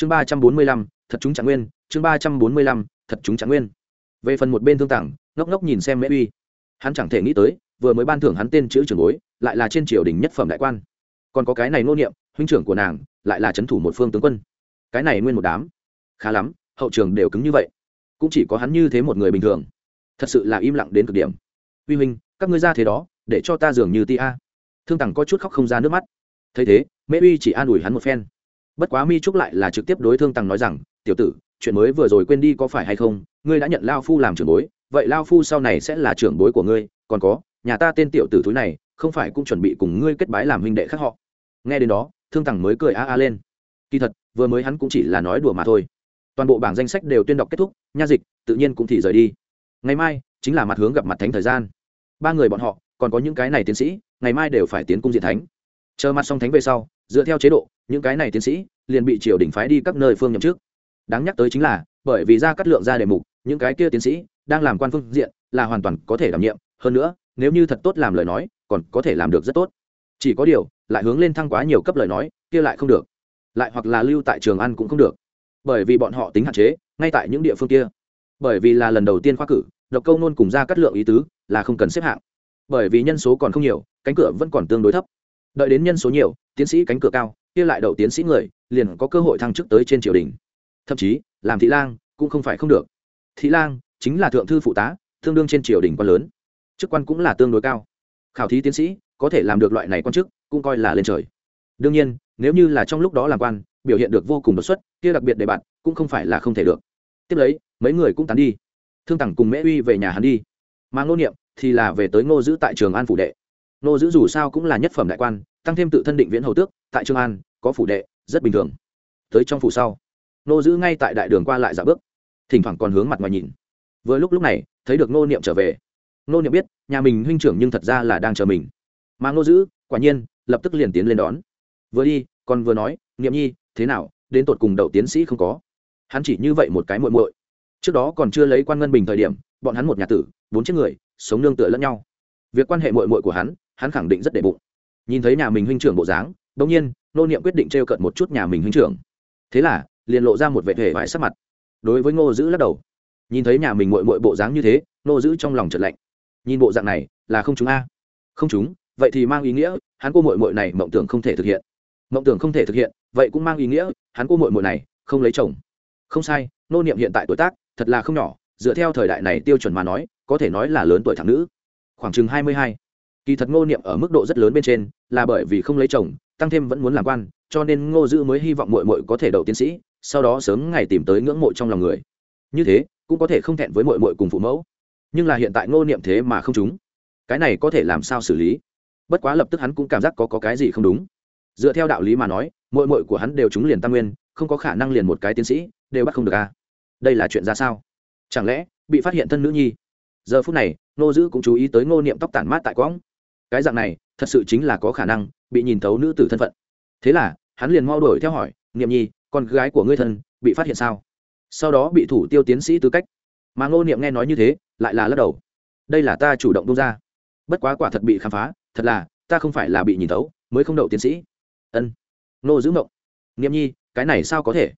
chương ba trăm bốn mươi lăm, thật chúng trạng nguyên, chương ba trăm bốn mươi lăm, thật chúng trạng nguyên. Về phần một bên thương tảng, ngốc ngốc nhìn xem mễ uy. Hắn chẳng thể nghĩ tới, vừa mới ban thưởng hắn tên chữ trường bối, lại là trên triều đình nhất phẩm đại quan. Còn có cái này nô niệm, huynh trưởng của nàng, lại là c thủ một phương tướng quân. Cái này nguyên một đám. Khá lắm, hậu trường đều cứng như vậy. Cũng chỉ có hắn như thế một người bình thường. Thật sự là im lặng đến cực điểm. Uy huynh, các ngươi ra thế đó, để cho ta dường như ti a. Thương tằng có chút khóc không ra nước mắt. Thấy thế, mễ uy chỉ an ủi hắn một phen bất quá mi trúc lại là trực tiếp đối thương tằng nói rằng, tiểu tử, chuyện mới vừa rồi quên đi có phải hay không? Ngươi đã nhận lao phu làm trưởng bối, vậy lao phu sau này sẽ là trưởng bối của ngươi, còn có, nhà ta tên tiểu tử thúi này, không phải cũng chuẩn bị cùng ngươi kết bái làm huynh đệ khác họ? Nghe đến đó, thương tằng mới cười a a lên. Kỳ thật, vừa mới hắn cũng chỉ là nói đùa mà thôi. Toàn bộ bảng danh sách đều tuyên đọc kết thúc, nha dịch, tự nhiên cũng thì rời đi. Ngày mai, chính là mặt hướng gặp mặt thánh thời gian. Ba người bọn họ, còn có những cái này tiến sĩ, ngày mai đều phải tiến cung diện thánh. Chờ mặt xong thánh về sau dựa theo chế độ, những cái này tiến sĩ liền bị triều đình phái đi các nơi phương nhậm trước đáng nhắc tới chính là, bởi vì ra cắt lượng ra đề mục, những cái kia tiến sĩ đang làm quan phương diện là hoàn toàn có thể đảm nhiệm. Hơn nữa, nếu như thật tốt làm lời nói, còn có thể làm được rất tốt. Chỉ có điều, lại hướng lên thăng quá nhiều cấp lời nói, kia lại không được. Lại hoặc là lưu tại trường ăn cũng không được. Bởi vì bọn họ tính hạn chế, ngay tại những địa phương kia. Bởi vì là lần đầu tiên khoa cử, độc câu nôn cùng ra cắt lượng ý tứ là không cần xếp hạng. Bởi vì nhân số còn không nhiều, cánh cửa vẫn còn tương đối thấp đợi đến nhân số nhiều, tiến sĩ cánh cửa cao, kia lại đậu tiến sĩ người, liền có cơ hội thăng chức tới trên triều đình. Thậm chí, làm thị lang cũng không phải không được. Thị lang chính là thượng thư phụ tá, tương đương trên triều đình quan lớn. Chức quan cũng là tương đối cao. Khảo thí tiến sĩ có thể làm được loại này quan chức, cũng coi là lên trời. Đương nhiên, nếu như là trong lúc đó làm quan, biểu hiện được vô cùng đột xuất, kia đặc biệt để bạn cũng không phải là không thể được. Tiếp lấy, mấy người cũng tán đi. Thương tặng cùng mễ uy về nhà hắn đi. Mà ngô niệm thì là về tới ngô giữ tại trường an phủ đệ. Nô giữ dù sao cũng là nhất phẩm đại quan, tăng thêm tự thân định viễn hầu tước, tại trương an, có phủ đệ, rất bình thường. Tới trong phủ sau, nô giữ ngay tại đại đường qua lại dạ bước, thỉnh thoảng còn hướng mặt ngoài nhìn. Vừa lúc lúc này, thấy được nô niệm trở về. Nô niệm biết, nhà mình huynh trưởng nhưng thật ra là đang chờ mình. Mà nô giữ quả nhiên, lập tức liền tiến lên đón. Vừa đi, còn vừa nói, niệm nhi, thế nào, đến tột cùng đậu tiến sĩ không có? Hắn chỉ như vậy một cái muội muội. Trước đó còn chưa lấy quan ngân bình thời điểm, bọn hắn một nhà tử, bốn chiếc người, sống nương tựa lẫn nhau. Việc quan hệ muội muội của hắn hắn khẳng định rất đệ bụng. Nhìn thấy nhà mình huynh trưởng bộ dáng đương nhiên, nô niệm quyết định trêu cận một chút nhà mình huynh trưởng. Thế là, liền lộ ra một vệ thể vải sắc mặt. Đối với ngô giữ lắc đầu. Nhìn thấy nhà mình muội muội bộ dáng như thế nô giữ trong lòng chợt lạnh. Nhìn bộ dạng này, là không chúng a. Không chúng, vậy thì mang ý nghĩa, hắn cô muội muội này mộng tưởng không thể thực hiện. Mộng tưởng không thể thực hiện, vậy cũng mang ý nghĩa, hắn cô muội muội này, không lấy chồng. Không sai, nô niệm hiện tại tuổi tác, thật là không nhỏ, dựa theo thời đại này tiêu chuẩn mà nói, có thể nói là lớn tuổi thẳng nữ. Khoảng chừng hai mươi hai kỳ thật ngô niệm ở mức độ rất lớn bên trên là bởi vì không lấy chồng tăng thêm vẫn muốn làm quan cho nên ngô dữ mới hy vọng mội mội có thể đậu tiến sĩ sau đó sớm ngày tìm tới ngưỡng mộ trong lòng người. Như thế cũng có thể không thẹn với mội mội cùng phụ mẫu. Nhưng là hiện tại ngô niệm thế mà không chúng cái này có thể làm sao xử lý? Bất quá lập tức hắn cũng cảm giác có, có cái gì không đúng. Dựa theo đạo lý mà nói mội mội của hắn đều trúng liền tam nguyên không có khả năng liền một cái tiến sĩ đều bắt không được a à? đây là chuyện ra sao? Chẳng lẽ bị phát hiện thân nữ nhi? Giờ phút này nô dữ cũng chú ý tới ngô niệm tóc tản mát tại quõng cái dạng này, thật sự chính là có khả năng bị nhìn thấu nữ tử thân phận. Thế là, hắn liền mau đổi theo hỏi, niệm nhi, con gái của ngươi thân bị phát hiện sao? Sau đó bị thủ tiêu tiến sĩ tư cách. Mà ngô niệm nghe nói như thế, lại là lắc đầu. Đây là ta chủ động tung ra. Bất quá quả thật bị khám phá, thật là, ta không phải là bị nhìn thấu, mới không đậu tiến sĩ. Ân. Nô giữ mộng. Niệm nhi, cái này sao có thể?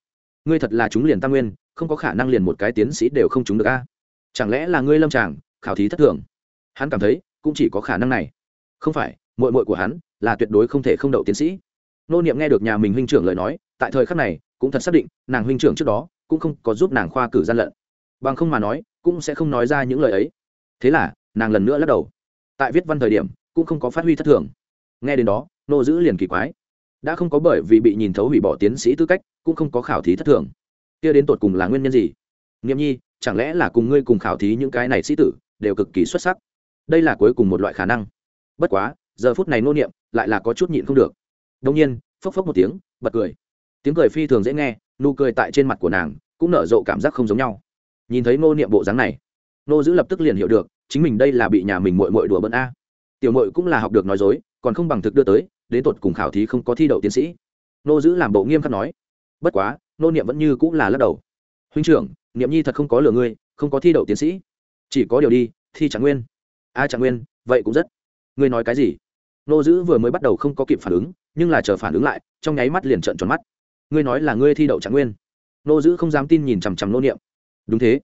Ngươi thật là chúng liền tam nguyên, không có khả năng liền một cái tiến sĩ đều không trúng được a. Chẳng lẽ là ngươi lâm tràng, khảo thí thất thường? Hắn cảm thấy, cũng chỉ có khả năng này không phải mội mội của hắn là tuyệt đối không thể không đậu tiến sĩ. Nô niệm nghe được nhà mình huynh trưởng lời nói, tại thời khắc này cũng thật xác định, nàng huynh trưởng trước đó cũng không có giúp nàng khoa cử gian lận. Bằng không mà nói, cũng sẽ không nói ra những lời ấy. Thế là, nàng lần nữa lắc đầu. Tại viết văn thời điểm, cũng không có phát huy thất thường. Nghe đến đó, nô giữ liền kỳ quái. Đã không có bởi vì bị nhìn thấu hủy bỏ tiến sĩ tư cách, cũng không có khảo thí thất thường. Kia đến tột cùng là nguyên nhân gì? Nghiệm nhi, chẳng lẽ là cùng ngươi cùng khảo thí những cái này sĩ tử đều cực kỳ xuất sắc? Đây là cuối cùng một loại khả năng bất quá, giờ phút này nô niệm lại là có chút nhịn không được. Đông nhiên, phốc phốc một tiếng, bật cười. Tiếng cười phi thường dễ nghe, nụ cười tại trên mặt của nàng cũng nở rộ cảm giác không giống nhau. Nhìn thấy nô niệm bộ dáng này, nô giữ lập tức liền hiểu được, chính mình đây là bị nhà mình mội mội đùa bận a. Tiểu mội cũng là học được nói dối, còn không bằng thực đưa tới, đến tột cùng khảo thí không có thi đậu tiến sĩ. Nô giữ làm bộ nghiêm khắc nói. Bất quá, nô niệm vẫn như cũng là lắc đầu. Huynh trưởng, niệm nhi thật không có lừa ngươi, không có thi đậu tiến sĩ. Chỉ có điều đi, thi trạng nguyên. A trạng nguyên, vậy cũng rất ngươi nói cái gì? Nô giữ vừa mới bắt đầu không có kịp phản ứng, nhưng là chờ phản ứng lại, trong nháy mắt liền trợn tròn mắt. Ngươi nói là ngươi thi đậu trạng nguyên. Nô giữ không dám tin nhìn chằm chằm nô niệm. Đúng thế.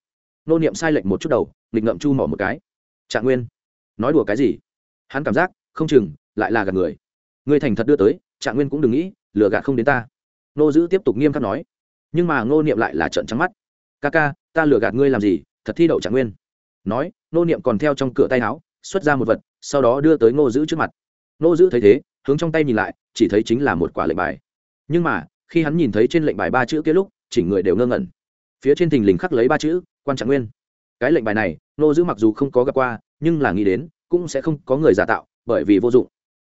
Nô niệm sai lệch một chút đầu, nghịch ngậm chu mỏ một cái. Trạng nguyên? Nói đùa cái gì? Hắn cảm giác, không chừng, lại là gạt người. Ngươi thành thật đưa tới, trạng nguyên cũng đừng nghĩ, lừa gạt không đến ta. Nô giữ tiếp tục nghiêm khắc nói. Nhưng mà nô niệm lại là trợn trắng mắt. Ca ca ta lừa gạt ngươi làm gì, thật thi đậu trạng nguyên? Nói, nô niệm còn theo trong cửa tay áo xuất ra một vật, sau đó đưa tới ngô giữ trước mặt. Ngô giữ thấy thế, hướng trong tay nhìn lại, chỉ thấy chính là một quả lệnh bài. Nhưng mà, khi hắn nhìn thấy trên lệnh bài ba chữ kia lúc, chỉnh người đều ngơ ngẩn. Phía trên thình lình khắc lấy ba chữ, quan trạng nguyên. Cái lệnh bài này, ngô giữ mặc dù không có gặp qua, nhưng là nghĩ đến, cũng sẽ không có người giả tạo, bởi vì vô dụng.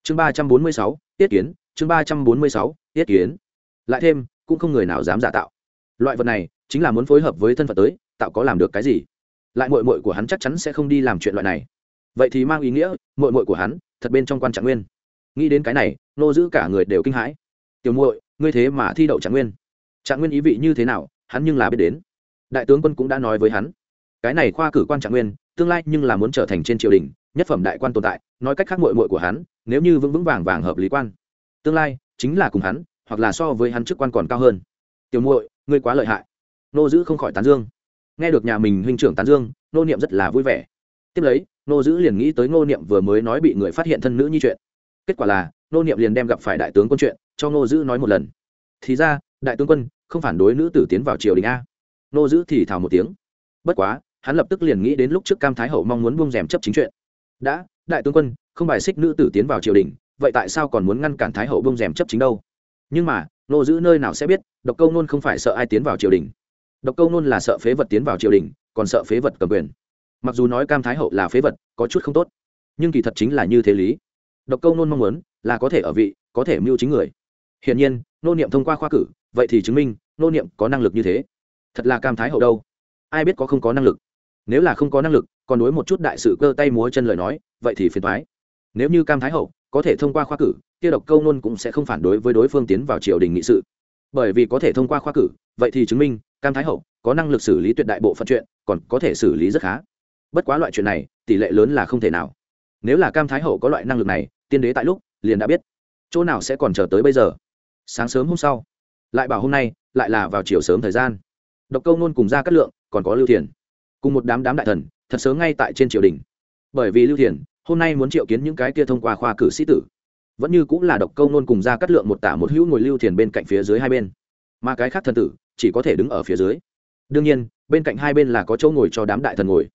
Chương ba trăm bốn mươi sáu, tiết kiến. Chương ba trăm bốn mươi sáu, tiết kiến. Lại thêm, cũng không người nào dám giả tạo. Loại vật này, chính là muốn phối hợp với thân phận tới, tạo có làm được cái gì? Lại mội mội của hắn chắc chắn sẽ không đi làm chuyện loại này vậy thì mang ý nghĩa mội mội của hắn, thật bên trong quan trạng nguyên. Nghĩ đến cái này, nô giữ cả người đều kinh hãi. Tiểu muội, ngươi thế mà thi đậu trạng nguyên. Trạng nguyên ý vị như thế nào, hắn nhưng là biết đến. Đại tướng quân cũng đã nói với hắn. Cái này khoa cử quan trạng nguyên, tương lai nhưng là muốn trở thành trên triều đình, nhất phẩm đại quan tồn tại, nói cách khác mội mội của hắn, nếu như vững vững vàng vàng hợp lý quan, tương lai chính là cùng hắn, hoặc là so với hắn chức quan còn cao hơn. Tiểu muội, ngươi quá lợi hại. Nô giữ không khỏi tán dương. Nghe được nhà mình huynh trưởng tán dương, nô niệm rất là vui vẻ. Tiếp lấy nô giữ liền nghĩ tới nô niệm vừa mới nói bị người phát hiện thân nữ như chuyện. Kết quả là nô niệm liền đem gặp phải đại tướng quân chuyện, cho nô giữ nói một lần. Thì ra, đại tướng quân không phản đối nữ tử tiến vào triều đình a. Nô giữ thì thào một tiếng. Bất quá, hắn lập tức liền nghĩ đến lúc trước cam thái hậu mong muốn buông rèm chấp chính chuyện. Đã, đại tướng quân, không bài xích nữ tử tiến vào triều đình, vậy tại sao còn muốn ngăn cản thái hậu buông rèm chấp chính đâu? Nhưng mà nô giữ nơi nào sẽ biết, độc câu nôn không phải sợ ai tiến vào triều đình. Độc câu nôn là sợ phế vật tiến vào triều đình, còn sợ phế vật cầm quyền mặc dù nói cam thái hậu là phế vật, có chút không tốt, nhưng kỳ thật chính là như thế lý. Độc câu nôn mong muốn, là có thể ở vị, có thể mưu chính người. Hiển nhiên, nô niệm thông qua khoa cử, vậy thì chứng minh, nô niệm có năng lực như thế. Thật là cam thái hậu đâu? Ai biết có không có năng lực? Nếu là không có năng lực, còn đối một chút đại sự cơ tay múa chân lời nói, vậy thì phiền thoái nếu như cam thái hậu có thể thông qua khoa cử, kia độc câu nôn cũng sẽ không phản đối với đối phương tiến vào triều đình nghị sự. Bởi vì có thể thông qua khoa cử, vậy thì chứng minh, cam thái hậu có năng lực xử lý tuyệt đại bộ phận chuyện, còn có thể xử lý rất khá bất quá loại chuyện này, tỷ lệ lớn là không thể nào. Nếu là cam thái hậu có loại năng lực này, tiên đế tại lúc, liền đã biết. Chỗ nào sẽ còn chờ tới bây giờ? Sáng sớm hôm sau, lại bảo hôm nay, lại là vào chiều sớm thời gian. Độc câu nôn cùng ra cát lượng, còn có lưu thiền. Cùng một đám đám đại thần, thật sớm ngay tại trên triều đình. Bởi vì lưu thiền, hôm nay muốn triệu kiến những cái kia thông qua khoa cử sĩ tử. Vẫn như cũng là độc câu nôn cùng ra cắt lượng một tả một hữu ngồi lưu thiền bên cạnh phía dưới hai bên. Mà cái khác thần tử, chỉ có thể đứng ở phía dưới. Đương nhiên, bên cạnh hai bên là có chỗ ngồi cho đám đại thần ngồi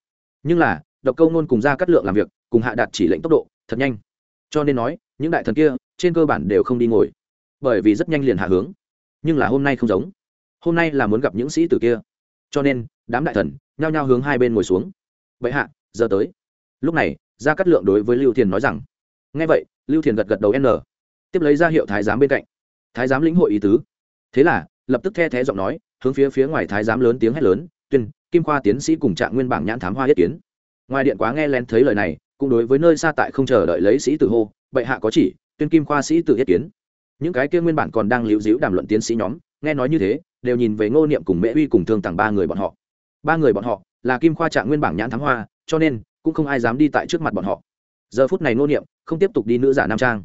nhưng là, độc câu nôn cùng ra cắt lượng làm việc, cùng hạ đạt chỉ lệnh tốc độ, thật nhanh. Cho nên nói, những đại thần kia, trên cơ bản đều không đi ngồi. Bởi vì rất nhanh liền hạ hướng. Nhưng là hôm nay không giống. Hôm nay là muốn gặp những sĩ tử kia. Cho nên, đám đại thần, nhao nhao hướng hai bên ngồi xuống. Vậy hạ, giờ tới. Lúc này, gia cát lượng đối với lưu thiền nói rằng ngay vậy, lưu thiền gật gật đầu n, tiếp lấy ra hiệu thái giám bên cạnh. Thái giám lĩnh hội ý tứ. Thế là, lập tức the thé giọng nói, hướng phía phía ngoài thái giám lớn tiếng hét lớn tuyên, kim khoa tiến sĩ cùng trạng nguyên bảng nhãn thám hoa yết kiến. Ngoài điện quá nghe lén thấy lời này, cũng đối với nơi xa tại không chờ đợi lấy sĩ tử hô, bệ hạ có chỉ, tuyên kim khoa sĩ tử yết kiến. Những cái kia nguyên bản còn đang liễu dĩu đàm luận tiến sĩ nhóm, nghe nói như thế, đều nhìn về ngô niệm cùng mễ uy cùng thương tặng ba người bọn họ. Ba người bọn họ là kim khoa trạng nguyên bảng nhãn thám hoa, cho nên cũng không ai dám đi tại trước mặt bọn họ. Giờ phút này Ngô niệm không tiếp tục đi nữ giả nam trang.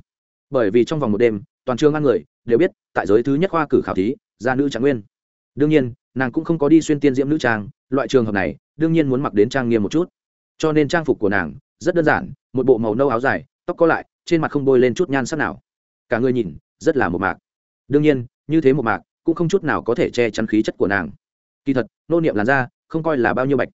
Bởi vì trong vòng một đêm, toàn trường ăn người đều biết tại giới thứ nhất khoa cử khảo thí ra nữ trạng nguyên. Đương nhiên nàng cũng không có đi xuyên tiên diễm nữ trang, loại trường hợp này, đương nhiên muốn mặc đến trang nghiêm một chút. Cho nên trang phục của nàng, rất đơn giản, một bộ màu nâu áo dài, tóc có lại, trên mặt không bôi lên chút nhan sắc nào. Cả người nhìn, rất là một mạc. Đương nhiên, như thế một mạc, cũng không chút nào có thể che chắn khí chất của nàng. Kỳ thật, nô niệm làn da, không coi là bao nhiêu bạch.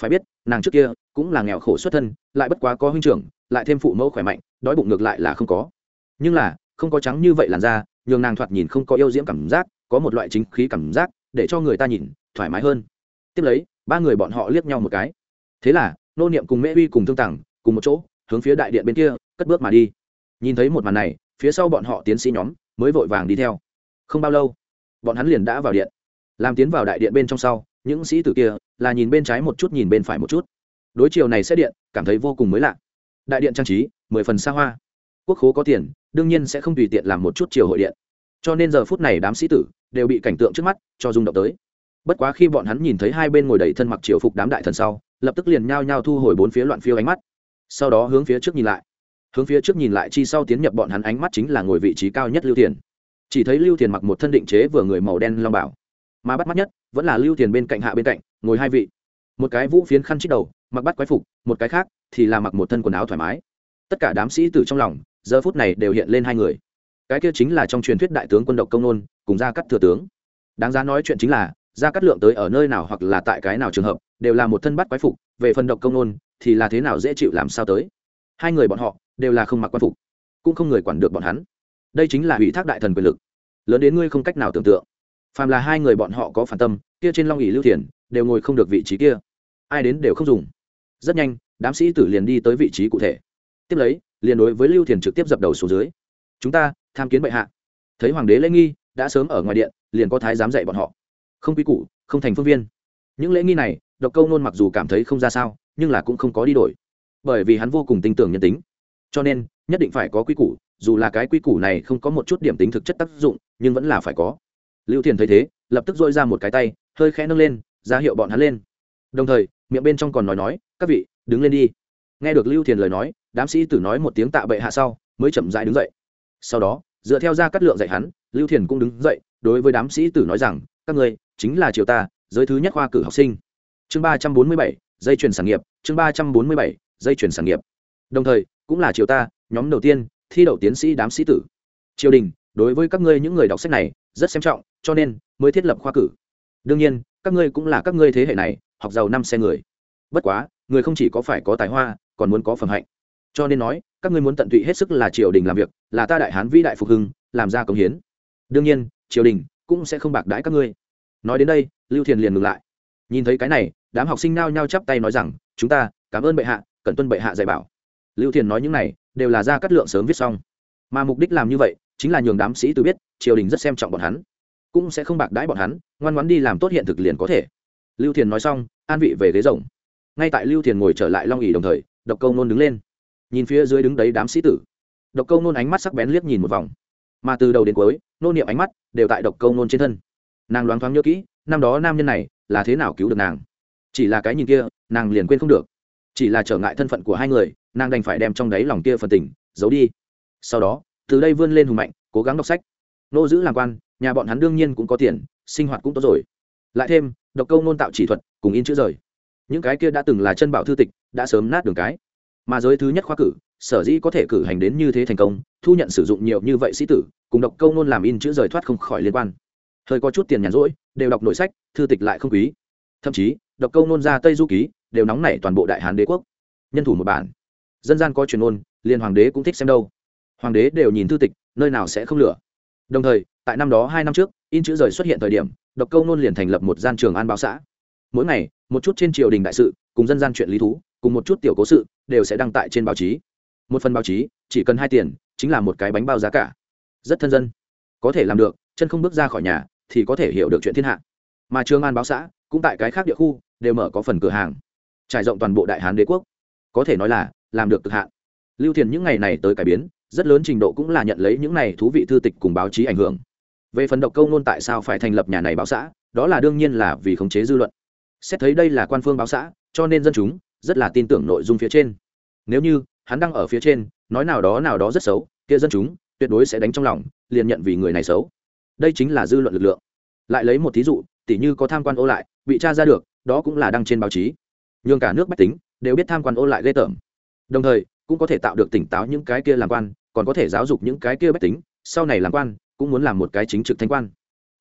Phải biết, nàng trước kia, cũng là nghèo khổ xuất thân, lại bất quá có huynh trưởng, lại thêm phụ mẫu khỏe mạnh, đói bụng ngược lại là không có. Nhưng là, không có trắng như vậy làn da, nhường nàng thoạt nhìn không có yêu diễm cảm giác, có một loại chính khí cảm giác để cho người ta nhìn, thoải mái hơn. Tiếp lấy, ba người bọn họ liếc nhau một cái. Thế là, nô niệm cùng mễ uy cùng thương tặng cùng một chỗ, hướng phía đại điện bên kia, cất bước mà đi. Nhìn thấy một màn này, phía sau bọn họ tiến sĩ nhóm mới vội vàng đi theo. Không bao lâu, bọn hắn liền đã vào điện. Làm tiến vào đại điện bên trong sau, những sĩ tử kia là nhìn bên trái một chút, nhìn bên phải một chút. Đối chiều này sẽ điện, cảm thấy vô cùng mới lạ. Đại điện trang trí, mười phần xa hoa. Quốc khố có tiền, đương nhiên sẽ không tùy tiện làm một chút chiều hội điện. Cho nên giờ phút này đám sĩ tử đều bị cảnh tượng trước mắt cho rung động tới. Bất quá khi bọn hắn nhìn thấy hai bên ngồi đầy thân mặc triều phục đám đại thần sau, lập tức liền nhao nhao thu hồi bốn phía loạn phiêu ánh mắt. Sau đó hướng phía trước nhìn lại. Hướng phía trước nhìn lại chi sau tiến nhập bọn hắn ánh mắt chính là ngồi vị trí cao nhất lưu tiền chỉ thấy lưu thiền mặc một thân định chế vừa người màu đen long bảo, mà bắt mắt nhất vẫn là lưu thiền bên cạnh hạ bên cạnh, ngồi hai vị. Một cái vũ phiến khăn chít đầu, mặc bắt quái phục, một cái khác thì là mặc một thân quần áo thoải mái. Tất cả đám sĩ tử trong lòng, giờ phút này đều hiện lên hai người. Cái kia chính là trong truyền thuyết đại tướng quân độc công nôn cùng gia cắt thừa tướng. Đáng giá nói chuyện chính là, gia cắt lượng tới ở nơi nào hoặc là tại cái nào trường hợp, đều là một thân bắt quái phục, về phần độc công nôn, thì là thế nào dễ chịu làm sao tới. Hai người bọn họ, đều là không mặc quan phục, cũng không người quản được bọn hắn. Đây chính là ủy thác đại thần quyền lực. Lớn đến ngươi không cách nào tưởng tượng. Phàm là hai người bọn họ có phản tâm, kia trên long ỉ lưu thiền, đều ngồi không được vị trí kia. Ai đến đều không dùng. Rất nhanh, đám sĩ tử liền đi tới vị trí cụ thể. Tiếp lấy, liền đối với lưu thiền trực tiếp dập đầu xuống dưới. Chúng ta, tham kiến bệ hạ. Thấy hoàng đế lễ nghi đã sớm ở ngoài điện, liền có thái dám dạy bọn họ. Không quy củ, không thành phương viên. Những lễ nghi này, độc câu nôn mặc dù cảm thấy không ra sao, nhưng là cũng không có đi đổi. Bởi vì hắn vô cùng tin tưởng nhân tính. Cho nên, nhất định phải có quy củ, dù là cái quy củ này không có một chút điểm tính thực chất tác dụng, nhưng vẫn là phải có. Lưu thiền thấy thế, lập tức dội ra một cái tay, hơi khẽ nâng lên, ra hiệu bọn hắn lên. Đồng thời, miệng bên trong còn nói nói, các vị, đứng lên đi. Nghe được lưu thiền lời nói, đám sĩ tử nói một tiếng tạ bệ hạ sau, mới chậm dại đứng dậy. Sau đó dựa theo ra cắt lượng dạy hắn, lưu thiền cũng đứng dậy, đối với đám sĩ tử nói rằng, các ngươi, chính là triều ta, giới thứ nhất khoa cử học sinh. Chương ba trăm bốn mươi bảy, dây chuyển sản nghiệp, chương ba trăm bốn mươi bảy, dây chuyển sản nghiệp. Đồng thời, cũng là triều ta, nhóm đầu tiên, thi đậu tiến sĩ đám sĩ tử. Triều đình, đối với các ngươi những người đọc sách này, rất xem trọng, cho nên mới thiết lập khoa cử. Đương nhiên, các ngươi cũng là các ngươi thế hệ này, học giàu năm xe người. Bất quá, người không chỉ có phải có tài hoa, còn muốn có phẩm hạnh cho nên nói, các ngươi muốn tận tụy hết sức là triều đình làm việc, là ta đại hán vĩ đại phục hưng, làm ra công hiến. Đương nhiên, triều đình cũng sẽ không bạc đãi các ngươi. Nói đến đây, lưu thiền liền ngừng lại. Nhìn thấy cái này, đám học sinh nao nhao chắp tay nói rằng, chúng ta, cảm ơn bệ hạ cần tuân bệ hạ dạy bảo. Lưu thiền nói những này, đều là ra cắt lượng sớm viết xong. Mà mục đích làm như vậy, chính là nhường đám sĩ tử biết, triều đình rất xem trọng bọn hắn. Cũng sẽ không bạc đãi bọn hắn, ngoan ngoãn đi làm tốt hiện thực liền có thể. Lưu thiền nói xong, an vị về ghế rồng ngay tại lưu thiền ngồi trở lại long ỉ đồng thời, độc câu nôn đứng lên nhìn phía dưới đứng đấy đám sĩ tử. Độc câu nôn ánh mắt sắc bén liếc nhìn một vòng. Mà từ đầu đến cuối, nô niệm ánh mắt đều tại độc câu nôn trên thân. Nàng loáng thoáng nhớ kỹ, năm đó nam nhân này là thế nào cứu được nàng? Chỉ là cái nhìn kia, nàng liền quên không được. Chỉ là trở ngại thân phận của hai người, nàng đành phải đem trong đáy lòng kia phần tình, giấu đi. Sau đó, từ đây vươn lên hùng mạnh, cố gắng đọc sách. Nô giữ làm quan, nhà bọn hắn đương nhiên cũng có tiền, sinh hoạt cũng tốt rồi. Lại thêm, độc câu nôn tạo chỉ thuật, cùng in chữ rời. Những cái kia đã từng là chân bảo thư tịch, đã sớm nát đường cái mà giới thứ nhất khoa cử, sở dĩ có thể cử hành đến như thế thành công, thu nhận sử dụng nhiều như vậy sĩ tử, cùng đọc câu nôn làm in chữ rời thoát không khỏi liên quan. Hơi có chút tiền nhàn rỗi, đều đọc nội sách, thư tịch lại không quý. Thậm chí đọc câu nôn ra tây du ký, đều nóng nảy toàn bộ đại hán đế quốc. Nhân thủ một bản. Dân gian có truyền ôn liền hoàng đế cũng thích xem đâu. Hoàng đế đều nhìn thư tịch, nơi nào sẽ không lửa. Đồng thời, tại năm đó hai năm trước, in chữ rời xuất hiện thời điểm đọc câu nôn liền thành lập một gian trường an báo xã. Mỗi ngày, một chút trên triều đình đại sự, cùng dân gian chuyện lý thú cùng một chút tiểu cố sự, đều sẽ đăng tải trên báo chí. Một phần báo chí, chỉ cần hai tiền, chính là một cái bánh bao giá cả. Rất thân dân. Có thể làm được, chân không bước ra khỏi nhà, thì có thể hiểu được chuyện thiên hạ. Mà trường an báo xã, cũng tại cái khác địa khu, đều mở có phần cửa hàng. Trải rộng toàn bộ đại hán đế quốc. Có thể nói là, làm được cực hạn. Lưu thiền những ngày này tới cải biến, rất lớn trình độ cũng là nhận lấy những này thú vị thư tịch cùng báo chí ảnh hưởng. Về phần độc câu nôn tại sao phải thành lập nhà này báo xã, đó là đương nhiên là vì khống chế dư luận. Xét thấy đây là quan phương báo xã, cho nên dân chúng rất là tin tưởng nội dung phía trên. Nếu như hắn đang ở phía trên, nói nào đó nào đó rất xấu, kia dân chúng tuyệt đối sẽ đánh trong lòng, liền nhận vì người này xấu. Đây chính là dư luận lực lượng. Lại lấy một thí dụ, tỉ như có tham quan ô lại, bị tra ra được, đó cũng là đăng trên báo chí. Nhường cả nước bách tính đều biết tham quan ô lại ghê tởm. Đồng thời, cũng có thể tạo được tỉnh táo những cái kia làm quan, còn có thể giáo dục những cái kia bách tính, sau này làm quan, cũng muốn làm một cái chính trực thanh quan.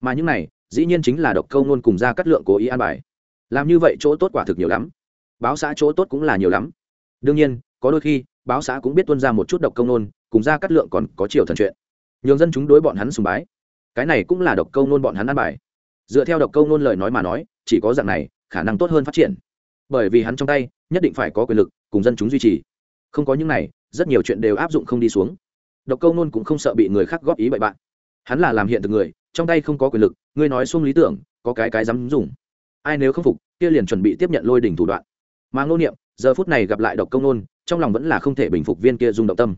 Mà những này, dĩ nhiên chính là độc câu nôn cùng ra cắt lượng cố ý an bài. Làm như vậy chỗ tốt quả thực nhiều lắm báo xã chỗ tốt cũng là nhiều lắm. Đương nhiên, có đôi khi, báo xã cũng biết tuân ra một chút độc công nôn, cùng ra cắt lượng còn có chiều thần chuyện. Nhường dân chúng đối bọn hắn sùng bái. Cái này cũng là độc câu nôn bọn hắn ăn bài. Dựa theo độc câu nôn lời nói mà nói, chỉ có dạng này, khả năng tốt hơn phát triển. Bởi vì hắn trong tay, nhất định phải có quyền lực, cùng dân chúng duy trì. Không có những này, rất nhiều chuyện đều áp dụng không đi xuống. Độc câu nôn cũng không sợ bị người khác góp ý bậy bạn. Hắn là làm hiện thực người, trong tay không có quyền lực, ngươi nói xuông lý tưởng, có cái cái dám dùng. Ai nếu không phục, kia liền chuẩn bị tiếp nhận lôi đỉnh thủ đoạn mà ngô niệm, giờ phút này gặp lại độc công nôn, trong lòng vẫn là không thể bình phục viên kia rung động tâm.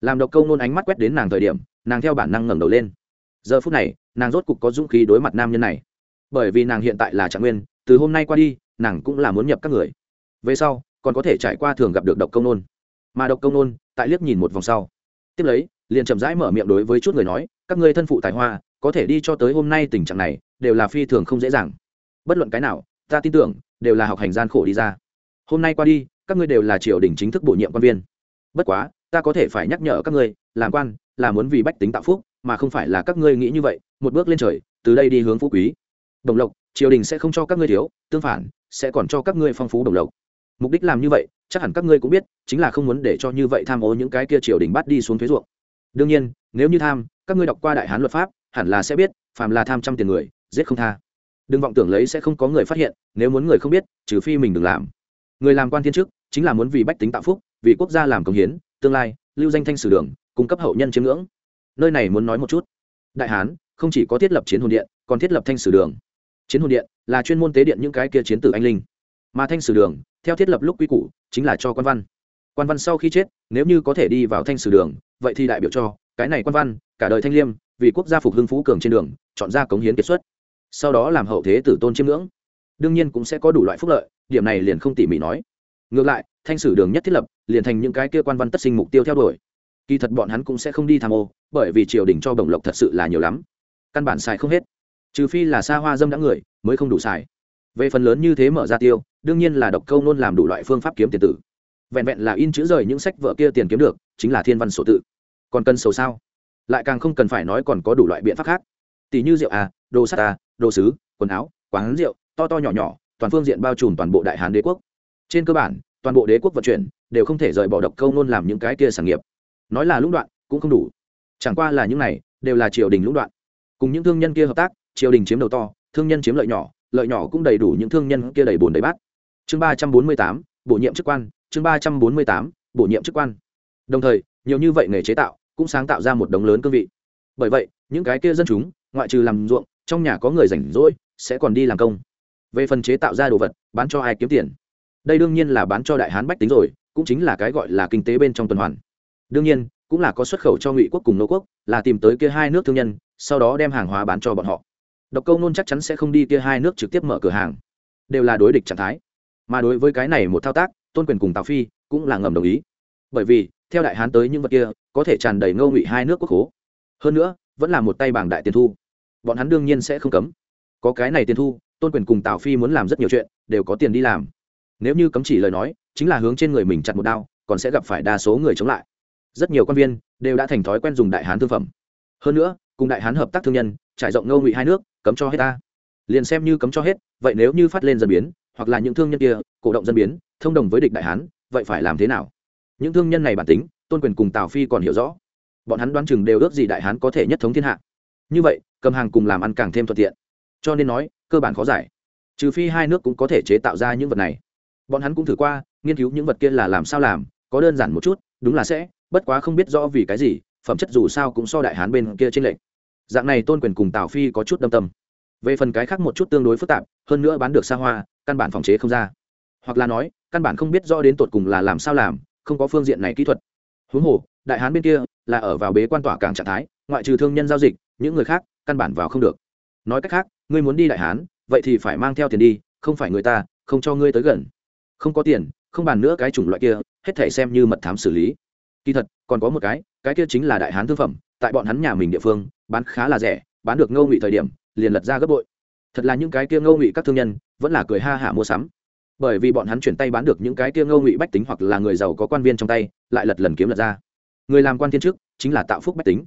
Làm độc công nôn ánh mắt quét đến nàng thời điểm, nàng theo bản năng ngẩng đầu lên. Giờ phút này, nàng rốt cục có dũng khí đối mặt nam nhân này. Bởi vì nàng hiện tại là trạng nguyên, từ hôm nay qua đi, nàng cũng là muốn nhập các người. Về sau, còn có thể trải qua thường gặp được độc công nôn. Mà độc công nôn, tại liếc nhìn một vòng sau. Tiếp lấy, liền chậm rãi mở miệng đối với chút người nói, các ngươi thân phụ tài hoa, có thể đi cho tới hôm nay tình trạng này, đều là phi thường không dễ dàng. Bất luận cái nào, ta tin tưởng, đều là học hành gian khổ đi ra hôm nay qua đi, các ngươi đều là triều đình chính thức bổ nhiệm quan viên. Bất quá, ta có thể phải nhắc nhở các ngươi, làm quan là muốn vì bách tính tạo phúc, mà không phải là các ngươi nghĩ như vậy, một bước lên trời, từ đây đi hướng phú quý. Đồng lộc, triều đình sẽ không cho các ngươi thiếu, tương phản, sẽ còn cho các ngươi phong phú đồng lộc. Mục đích làm như vậy, chắc hẳn các ngươi cũng biết, chính là không muốn để cho như vậy tham ô những cái kia triều đình bắt đi xuống thuế ruộng. Đương nhiên, nếu như tham, các ngươi đọc qua đại hán luật pháp, hẳn là sẽ biết, phàm là tham trăm tiền người, giết không tha. Đừng vọng tưởng lấy sẽ không có người phát hiện, nếu muốn người không biết, trừ phi mình đừng làm người làm quan thiên chức chính là muốn vì bách tính tạo phúc, vì quốc gia làm công hiến, tương lai, lưu danh thanh sử đường, cung cấp hậu nhân chiếm ngưỡng. Nơi này muốn nói một chút. Đại hán không chỉ có thiết lập chiến hồn điện, còn thiết lập thanh sử đường. Chiến hồn điện là chuyên môn tế điện những cái kia chiến tử anh linh. Mà thanh sử đường, theo thiết lập lúc quy củ, chính là cho quan văn. Quan văn sau khi chết, nếu như có thể đi vào thanh sử đường, vậy thì đại biểu cho, cái này quan văn, cả đời thanh liêm, vì quốc gia phục hưng phú cường trên đường, chọn ra cống hiến kiệt xuất. Sau đó làm hậu thế tử tôn chiêm ngưỡng. Đương nhiên cũng sẽ có đủ loại phúc lợi điểm này liền không tỉ mỉ nói. Ngược lại, thanh sử đường nhất thiết lập, liền thành những cái kia quan văn tất sinh mục tiêu theo đuổi. Kỳ thật bọn hắn cũng sẽ không đi tham ô, bởi vì triều đình cho đồng lộc thật sự là nhiều lắm. Căn bản xài không hết. Trừ phi là xa hoa dâm đã người, mới không đủ xài. Về phần lớn như thế mở ra tiêu, đương nhiên là độc câu nôn làm đủ loại phương pháp kiếm tiền tử. Vẹn vẹn là in chữ rời những sách vợ kia tiền kiếm được, chính là thiên văn sổ tự. Còn cần sầu sao? Lại càng không cần phải nói còn có đủ loại biện pháp khác. Tỷ như rượu à đồ sắt à đồ sứ, quần áo, quán rượu, to to nhỏ nhỏ toàn phương diện bao trùm toàn bộ đại hán đế quốc. Trên cơ bản, toàn bộ đế quốc vận chuyển đều không thể rời bỏ độc câu nôn làm những cái kia sản nghiệp. Nói là lũng đoạn, cũng không đủ. Chẳng qua là những này, đều là triều đình lũng đoạn. Cùng những thương nhân kia hợp tác, triều đình chiếm đầu to, thương nhân chiếm lợi nhỏ lợi nhỏ cũng đầy đủ những thương nhân kia đầy bồn đầy bát. Chương ba trăm bốn mươi tám, bổ nhiệm chức quan, chương ba trăm bốn mươi tám, bổ nhiệm chức quan. Đồng thời, nhiều như vậy nghề chế tạo cũng sáng tạo ra một đống lớn cương vị. Bởi vậy, những cái kia dân chúng, ngoại trừ làm ruộng, trong nhà có người rảnh rỗi, sẽ còn đi làm công về phần chế tạo ra đồ vật, bán cho ai kiếm tiền. Đây đương nhiên là bán cho đại hán bách tính rồi, cũng chính là cái gọi là kinh tế bên trong tuần hoàn. Đương nhiên, cũng là có xuất khẩu cho ngụy quốc cùng nô quốc, là tìm tới kia hai nước thương nhân, sau đó đem hàng hóa bán cho bọn họ. Độc câu nôn chắc chắn sẽ không đi kia hai nước trực tiếp mở cửa hàng. Đều là đối địch trạng thái. Mà đối với cái này một thao tác, tôn quyền cùng tào phi cũng là ngầm đồng ý. Bởi vì, theo đại hán tới những vật kia, có thể tràn đầy ngô ngụy hai nước quốc hố hơn nữa, vẫn là một tay bảng đại tiền thu. Bọn hắn đương nhiên sẽ không cấm. Có cái này tiền thu tôn quyền cùng tào phi muốn làm rất nhiều chuyện, đều có tiền đi làm. Nếu như cấm chỉ lời nói, chính là hướng trên người mình chặt một đao, còn sẽ gặp phải đa số người chống lại. Rất nhiều quan viên đều đã thành thói quen dùng đại hán thương phẩm. Hơn nữa, cùng đại hán hợp tác thương nhân, trải rộng ngâu ngụy hai nước, cấm cho hết ta. Liền xem như cấm cho hết, vậy nếu như phát lên dân biến, hoặc là những thương nhân kia, cổ động dân biến, thông đồng với địch đại hán, vậy phải làm thế nào? Những thương nhân này bản tính, tôn quyền cùng tào phi còn hiểu rõ. Bọn hắn đoán chừng đều ước gì đại hán có thể nhất thống thiên hạ. Như vậy, cầm hàng cùng làm ăn càng thêm thuận tiện. Cho nên nói cơ bản khó giải. Trừ phi hai nước cũng có thể chế tạo ra những vật này. Bọn hắn cũng thử qua, nghiên cứu những vật kia là làm sao làm, có đơn giản một chút, đúng là sẽ, bất quá không biết rõ vì cái gì, phẩm chất dù sao cũng so đại hán bên kia trên lệnh dạng này tôn quyền cùng tào phi có chút đâm tâm. Về phần cái khác một chút tương đối phức tạp, hơn nữa bán được xa hoa, căn bản phòng chế không ra. Hoặc là nói, căn bản không biết rõ đến tột cùng là làm sao làm, không có phương diện này kỹ thuật. Huống hồ, đại hán bên kia là ở vào bế quan tỏa cảng trạng thái, ngoại trừ thương nhân giao dịch, những người khác căn bản vào không được. Nói cách khác ngươi muốn đi đại hán, vậy thì phải mang theo tiền đi, không phải người ta, không cho ngươi tới gần. Không có tiền, không bàn nữa cái chủng loại kia, hết thể xem như mật thám xử lý. Kỳ thật, còn có một cái cái kia chính là đại hán thương phẩm, tại bọn hắn nhà mình địa phương, bán khá là rẻ, bán được ngâu ngụy thời điểm, liền lật ra gấp bội. Thật là những cái kia ngâu ngụy các thương nhân, vẫn là cười ha hả mua sắm. Bởi vì bọn hắn chuyển tay bán được những cái kia ngâu ngụy bách tính hoặc là người giàu có quan viên trong tay, lại lật lần kiếm lật ra. Người làm quan thiên chức chính là tạo phúc bách tính.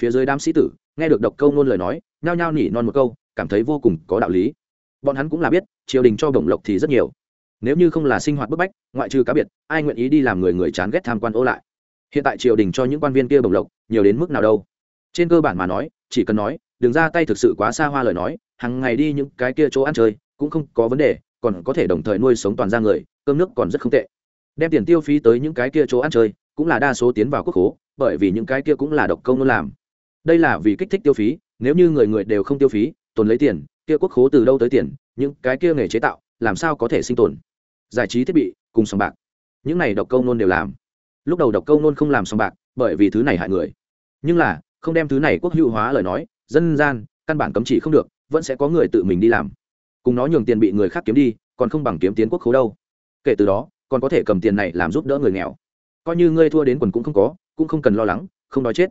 Phía dưới đám sĩ tử, nghe được độc câu nôn lời nói, nhao nhao nỉ non một câu cảm thấy vô cùng có đạo lý. Bọn hắn cũng là biết, triều đình cho bổng lộc thì rất nhiều. Nếu như không là sinh hoạt bức bách, ngoại trừ cá biệt, ai nguyện ý đi làm người người chán ghét tham quan ô lại? Hiện tại triều đình cho những quan viên kia bổng lộc, nhiều đến mức nào đâu? Trên cơ bản mà nói, chỉ cần nói, đừng ra tay thực sự quá xa hoa lời nói hàng ngày đi những cái kia chỗ ăn chơi, cũng không có vấn đề, còn có thể đồng thời nuôi sống toàn ra người, cơm nước còn rất không tệ. Đem tiền tiêu phí tới những cái kia chỗ ăn chơi, cũng là đa số tiến vào quốc hố bởi vì những cái kia cũng là độc công nó làm. Đây là vì kích thích tiêu phí, nếu như người người đều không tiêu phí tồn lấy tiền, kia quốc khố từ đâu tới tiền, những cái kia nghề chế tạo, làm sao có thể sinh tồn? Giải trí thiết bị, cùng sòng bạc. Những này độc câu nôn đều làm. Lúc đầu độc câu nôn không làm sòng bạc, bởi vì thứ này hại người. Nhưng là, không đem thứ này quốc hữu hóa lời nói, dân gian, căn bản cấm chỉ không được, vẫn sẽ có người tự mình đi làm. Cùng nó nhường tiền bị người khác kiếm đi, còn không bằng kiếm tiến quốc khố đâu. Kể từ đó, còn có thể cầm tiền này làm giúp đỡ người nghèo. Coi như ngươi thua đến quần cũng không có, cũng không cần lo lắng, không đói chết.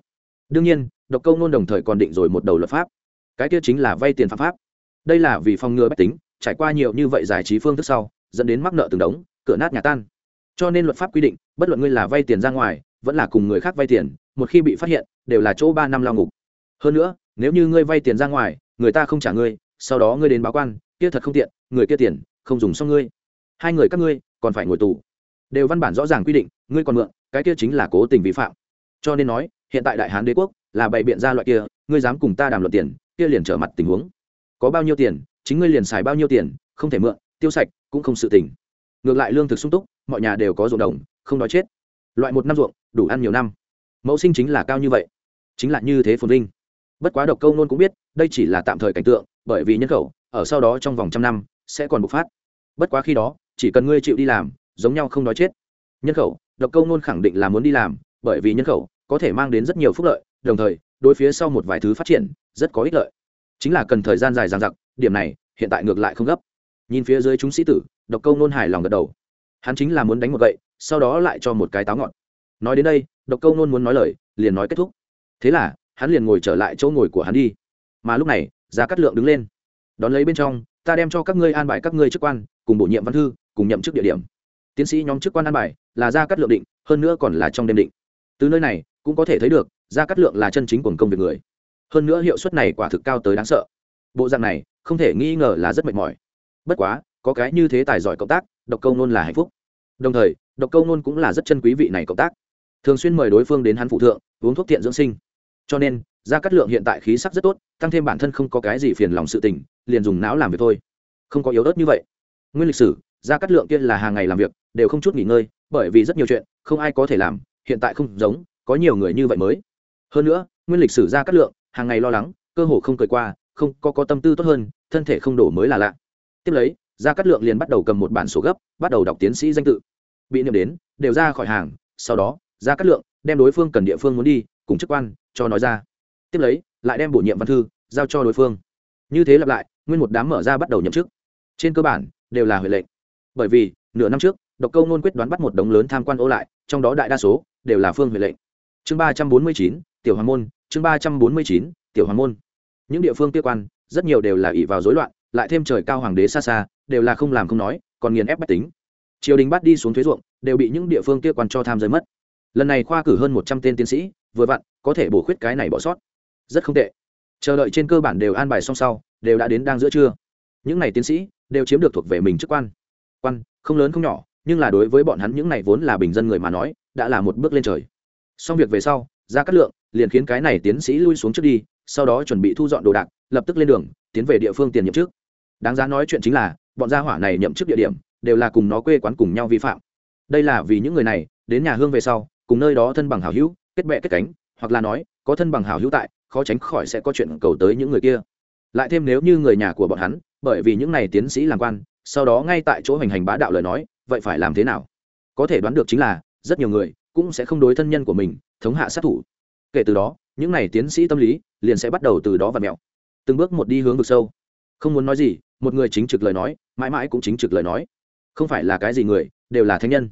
Đương nhiên, độc câu nôn đồng thời còn định rồi một đầu luật pháp cái kia chính là vay tiền phạm pháp. Đây là vì phòng ngừa bách tính, trải qua nhiều như vậy giải trí phương thức sau, dẫn đến mắc nợ từng đống, cửa nát nhà tan. Cho nên luật pháp quy định, bất luận ngươi là vay tiền ra ngoài, vẫn là cùng người khác vay tiền, một khi bị phát hiện, đều là chỗ ba năm lao ngục. Hơn nữa, nếu như ngươi vay tiền ra ngoài, người ta không trả ngươi, sau đó ngươi đến báo quan, kia thật không tiện, người kia tiền, không dùng xong ngươi. Hai người các ngươi, còn phải ngồi tù. Đều văn bản rõ ràng quy định, ngươi còn mượn, cái kia chính là cố tình vi phạm. Cho nên nói, hiện tại đại hán đế quốc là bày biện ra loại kia, ngươi dám cùng ta đàm luận tiền kia liền trở mặt tình huống. Có bao nhiêu tiền, chính ngươi liền xài bao nhiêu tiền, không thể mượn, tiêu sạch, cũng không sự tình. Ngược lại lương thực sung túc, mọi nhà đều có ruộng đồng, không đói chết. Loại một năm ruộng, đủ ăn nhiều năm. Mẫu sinh chính là cao như vậy. Chính là như thế phồn vinh. Bất quá độc câu nôn cũng biết, đây chỉ là tạm thời cảnh tượng, bởi vì nhân khẩu, ở sau đó trong vòng trăm năm, sẽ còn bộc phát. Bất quá khi đó, chỉ cần ngươi chịu đi làm, giống nhau không đói chết. Nhân khẩu, độc câu nôn khẳng định là muốn đi làm, bởi vì nhân khẩu có thể mang đến rất nhiều phúc lợi, đồng thời, đối phía sau một vài thứ phát triển rất có ích lợi. Chính là cần thời gian dài dằng dặc, điểm này, hiện tại ngược lại không gấp. Nhìn phía dưới chúng sĩ tử, độc câu nôn hài lòng gật đầu. Hắn chính là muốn đánh một gậy, sau đó lại cho một cái táo ngọn. Nói đến đây, độc câu nôn muốn nói lời, liền nói kết thúc. Thế là, hắn liền ngồi trở lại chỗ ngồi của hắn đi. Mà lúc này giá cắt lượng đứng lên. Đón lấy bên trong, ta đem cho các ngươi an bài các ngươi chức quan, cùng bổ nhiệm văn thư, cùng nhậm chức địa điểm. Tiến sĩ nhóm chức quan an bài là gia cắt lượng định, hơn nữa còn là trong đêm định. Từ nơi này, cũng có thể thấy được, gia cắt lượng là chân chính quần công việc người hơn nữa hiệu suất này quả thực cao tới đáng sợ. Bộ dạng này, không thể nghi ngờ là rất mệt mỏi. Bất quá, có cái như thế tài giỏi cộng tác, độc câu nôn là hạnh phúc. Đồng thời, độc câu nôn cũng là rất chân quý vị này cộng tác. Thường xuyên mời đối phương đến hắn phụ thượng, uống thuốc thiện dưỡng sinh. Cho nên, gia cát lượng hiện tại khí sắc rất tốt, tăng thêm bản thân không có cái gì phiền lòng sự tình, liền dùng não làm việc thôi. Không có yếu ớt như vậy. Nguyên lịch sử, gia cát lượng kia là hàng ngày làm việc, đều không chút nghỉ ngơi, bởi vì rất nhiều chuyện không ai có thể làm, hiện tại không giống, có nhiều người như vậy mới. Hơn nữa, nguyên lịch sử gia cát lượng hàng ngày lo lắng, cơ hồ không cười qua, không, có có tâm tư tốt hơn, thân thể không đổ mới là lạ. Tiếp lấy, gia cát lượng liền bắt đầu cầm một bản sổ gấp, bắt đầu đọc tiến sĩ danh tự. Bị niệm đến, đều ra khỏi hàng, sau đó, gia cát lượng đem đối phương cần địa phương muốn đi, cùng chức quan, cho nói ra. Tiếp lấy, lại đem bổ nhiệm văn thư, giao cho đối phương. Như thế lặp lại, nguyên một đám mở ra bắt đầu nhậm chức. Trên cơ bản, đều là huệ lệnh. Bởi vì, nửa năm trước, độc câu nôn quyết đoán bắt một đống lớn tham quan ô lại, trong đó đại đa số, đều là phương huệ lệnh. Chương ba trăm bốn mươi chín, tiểu hoàng môn chương ba trăm bốn mươi chín, tiểu hoàng môn. Những địa phương kia quan, rất nhiều đều là ỷ vào rối loạn, lại thêm trời cao hoàng đế xa xa, đều là không làm không nói, còn nghiền ép bách tính. Triều đình bắt đi xuống thuế ruộng, đều bị những địa phương kia quan cho tham giới mất. Lần này khoa cử hơn một trăm tên tiến sĩ, vừa vặn, có thể bổ khuyết cái này bỏ sót. Rất không tệ. Chờ đợi trên cơ bản đều an bài song sau, đều đã đến đang giữa trưa. Những n à y tiến sĩ, đều chiếm được thuộc về mình chức quan. Quan, không lớn không nhỏ, nhưng là đối với bọn hắn những n à y vốn là bình dân người mà nói, đã là một bước lên trời. Xong việc về sau ra cắt lượng, liền khiến cái này tiến sĩ lui xuống trước đi, sau đó chuẩn bị thu dọn đồ đạc, lập tức lên đường, tiến về địa phương tiền nhậm chức đáng giá nói chuyện chính là, bọn gia hỏa này nhậm chức địa điểm, đều là cùng nó quê quán cùng nhau vi phạm. Đây là vì những người này, đến nhà hương về sau, cùng nơi đó thân bằng hảo hữu, kết bệ kết cánh, hoặc là nói, có thân bằng hảo hữu tại, khó tránh khỏi sẽ có chuyện cầu tới những người kia. Lại thêm nếu như người nhà của bọn hắn, bởi vì những này tiến sĩ làm quan, sau đó ngay tại chỗ hành hành bá đạo lời nói, vậy phải làm thế nào? Có thể đoán được chính là, rất nhiều người cũng sẽ không đối thân nhân của mình thống hạ sát thủ. Kể từ đó, những này tiến sĩ tâm lý liền sẽ bắt đầu từ đó và mẹo. Từng bước một đi hướng vực sâu. Không muốn nói gì, một người chính trực lời nói, mãi mãi cũng chính trực lời nói. Không phải là cái gì người, đều là thanh nhân.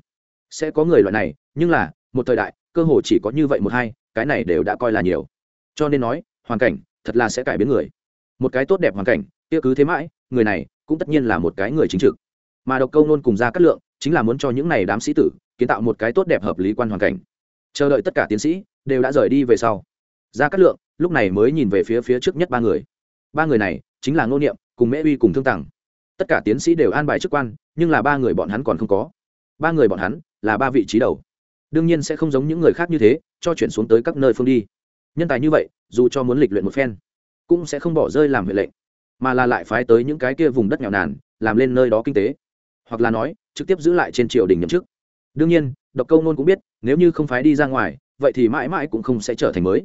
Sẽ có người loại này, nhưng là, một thời đại, cơ hồ chỉ có như vậy một hai, cái này đều đã coi là nhiều. Cho nên nói, hoàn cảnh, thật là sẽ cải biến người. Một cái tốt đẹp hoàn cảnh, kia cứ thế mãi, người này cũng tất nhiên là một cái người chính trực. Mà độc câu nôn cùng ra cắt lượng, chính là muốn cho những này đám sĩ tử, kiến tạo một cái tốt đẹp hợp lý quan hoàn cảnh chờ đợi tất cả tiến sĩ đều đã rời đi về sau. Ra cát lượng lúc này mới nhìn về phía phía trước nhất ba người. Ba người này chính là ngô niệm cùng mễ uy cùng thương tặng tất cả tiến sĩ đều an bài chức quan, nhưng là ba người bọn hắn còn không có. Ba người bọn hắn là ba vị trí đầu. Đương nhiên sẽ không giống những người khác như thế, cho chuyển xuống tới các nơi phương đi. Nhân tài như vậy, dù cho muốn lịch luyện một phen, cũng sẽ không bỏ rơi làm huệ lệnh, mà là lại phái tới những cái kia vùng đất nghèo nàn, làm lên nơi đó kinh tế. Hoặc là nói, trực tiếp giữ lại trên triều đình nhậm chức. Đương nhiên, độc câu nôn cũng biết nếu như không phái đi ra ngoài, vậy thì mãi mãi cũng không sẽ trở thành mới.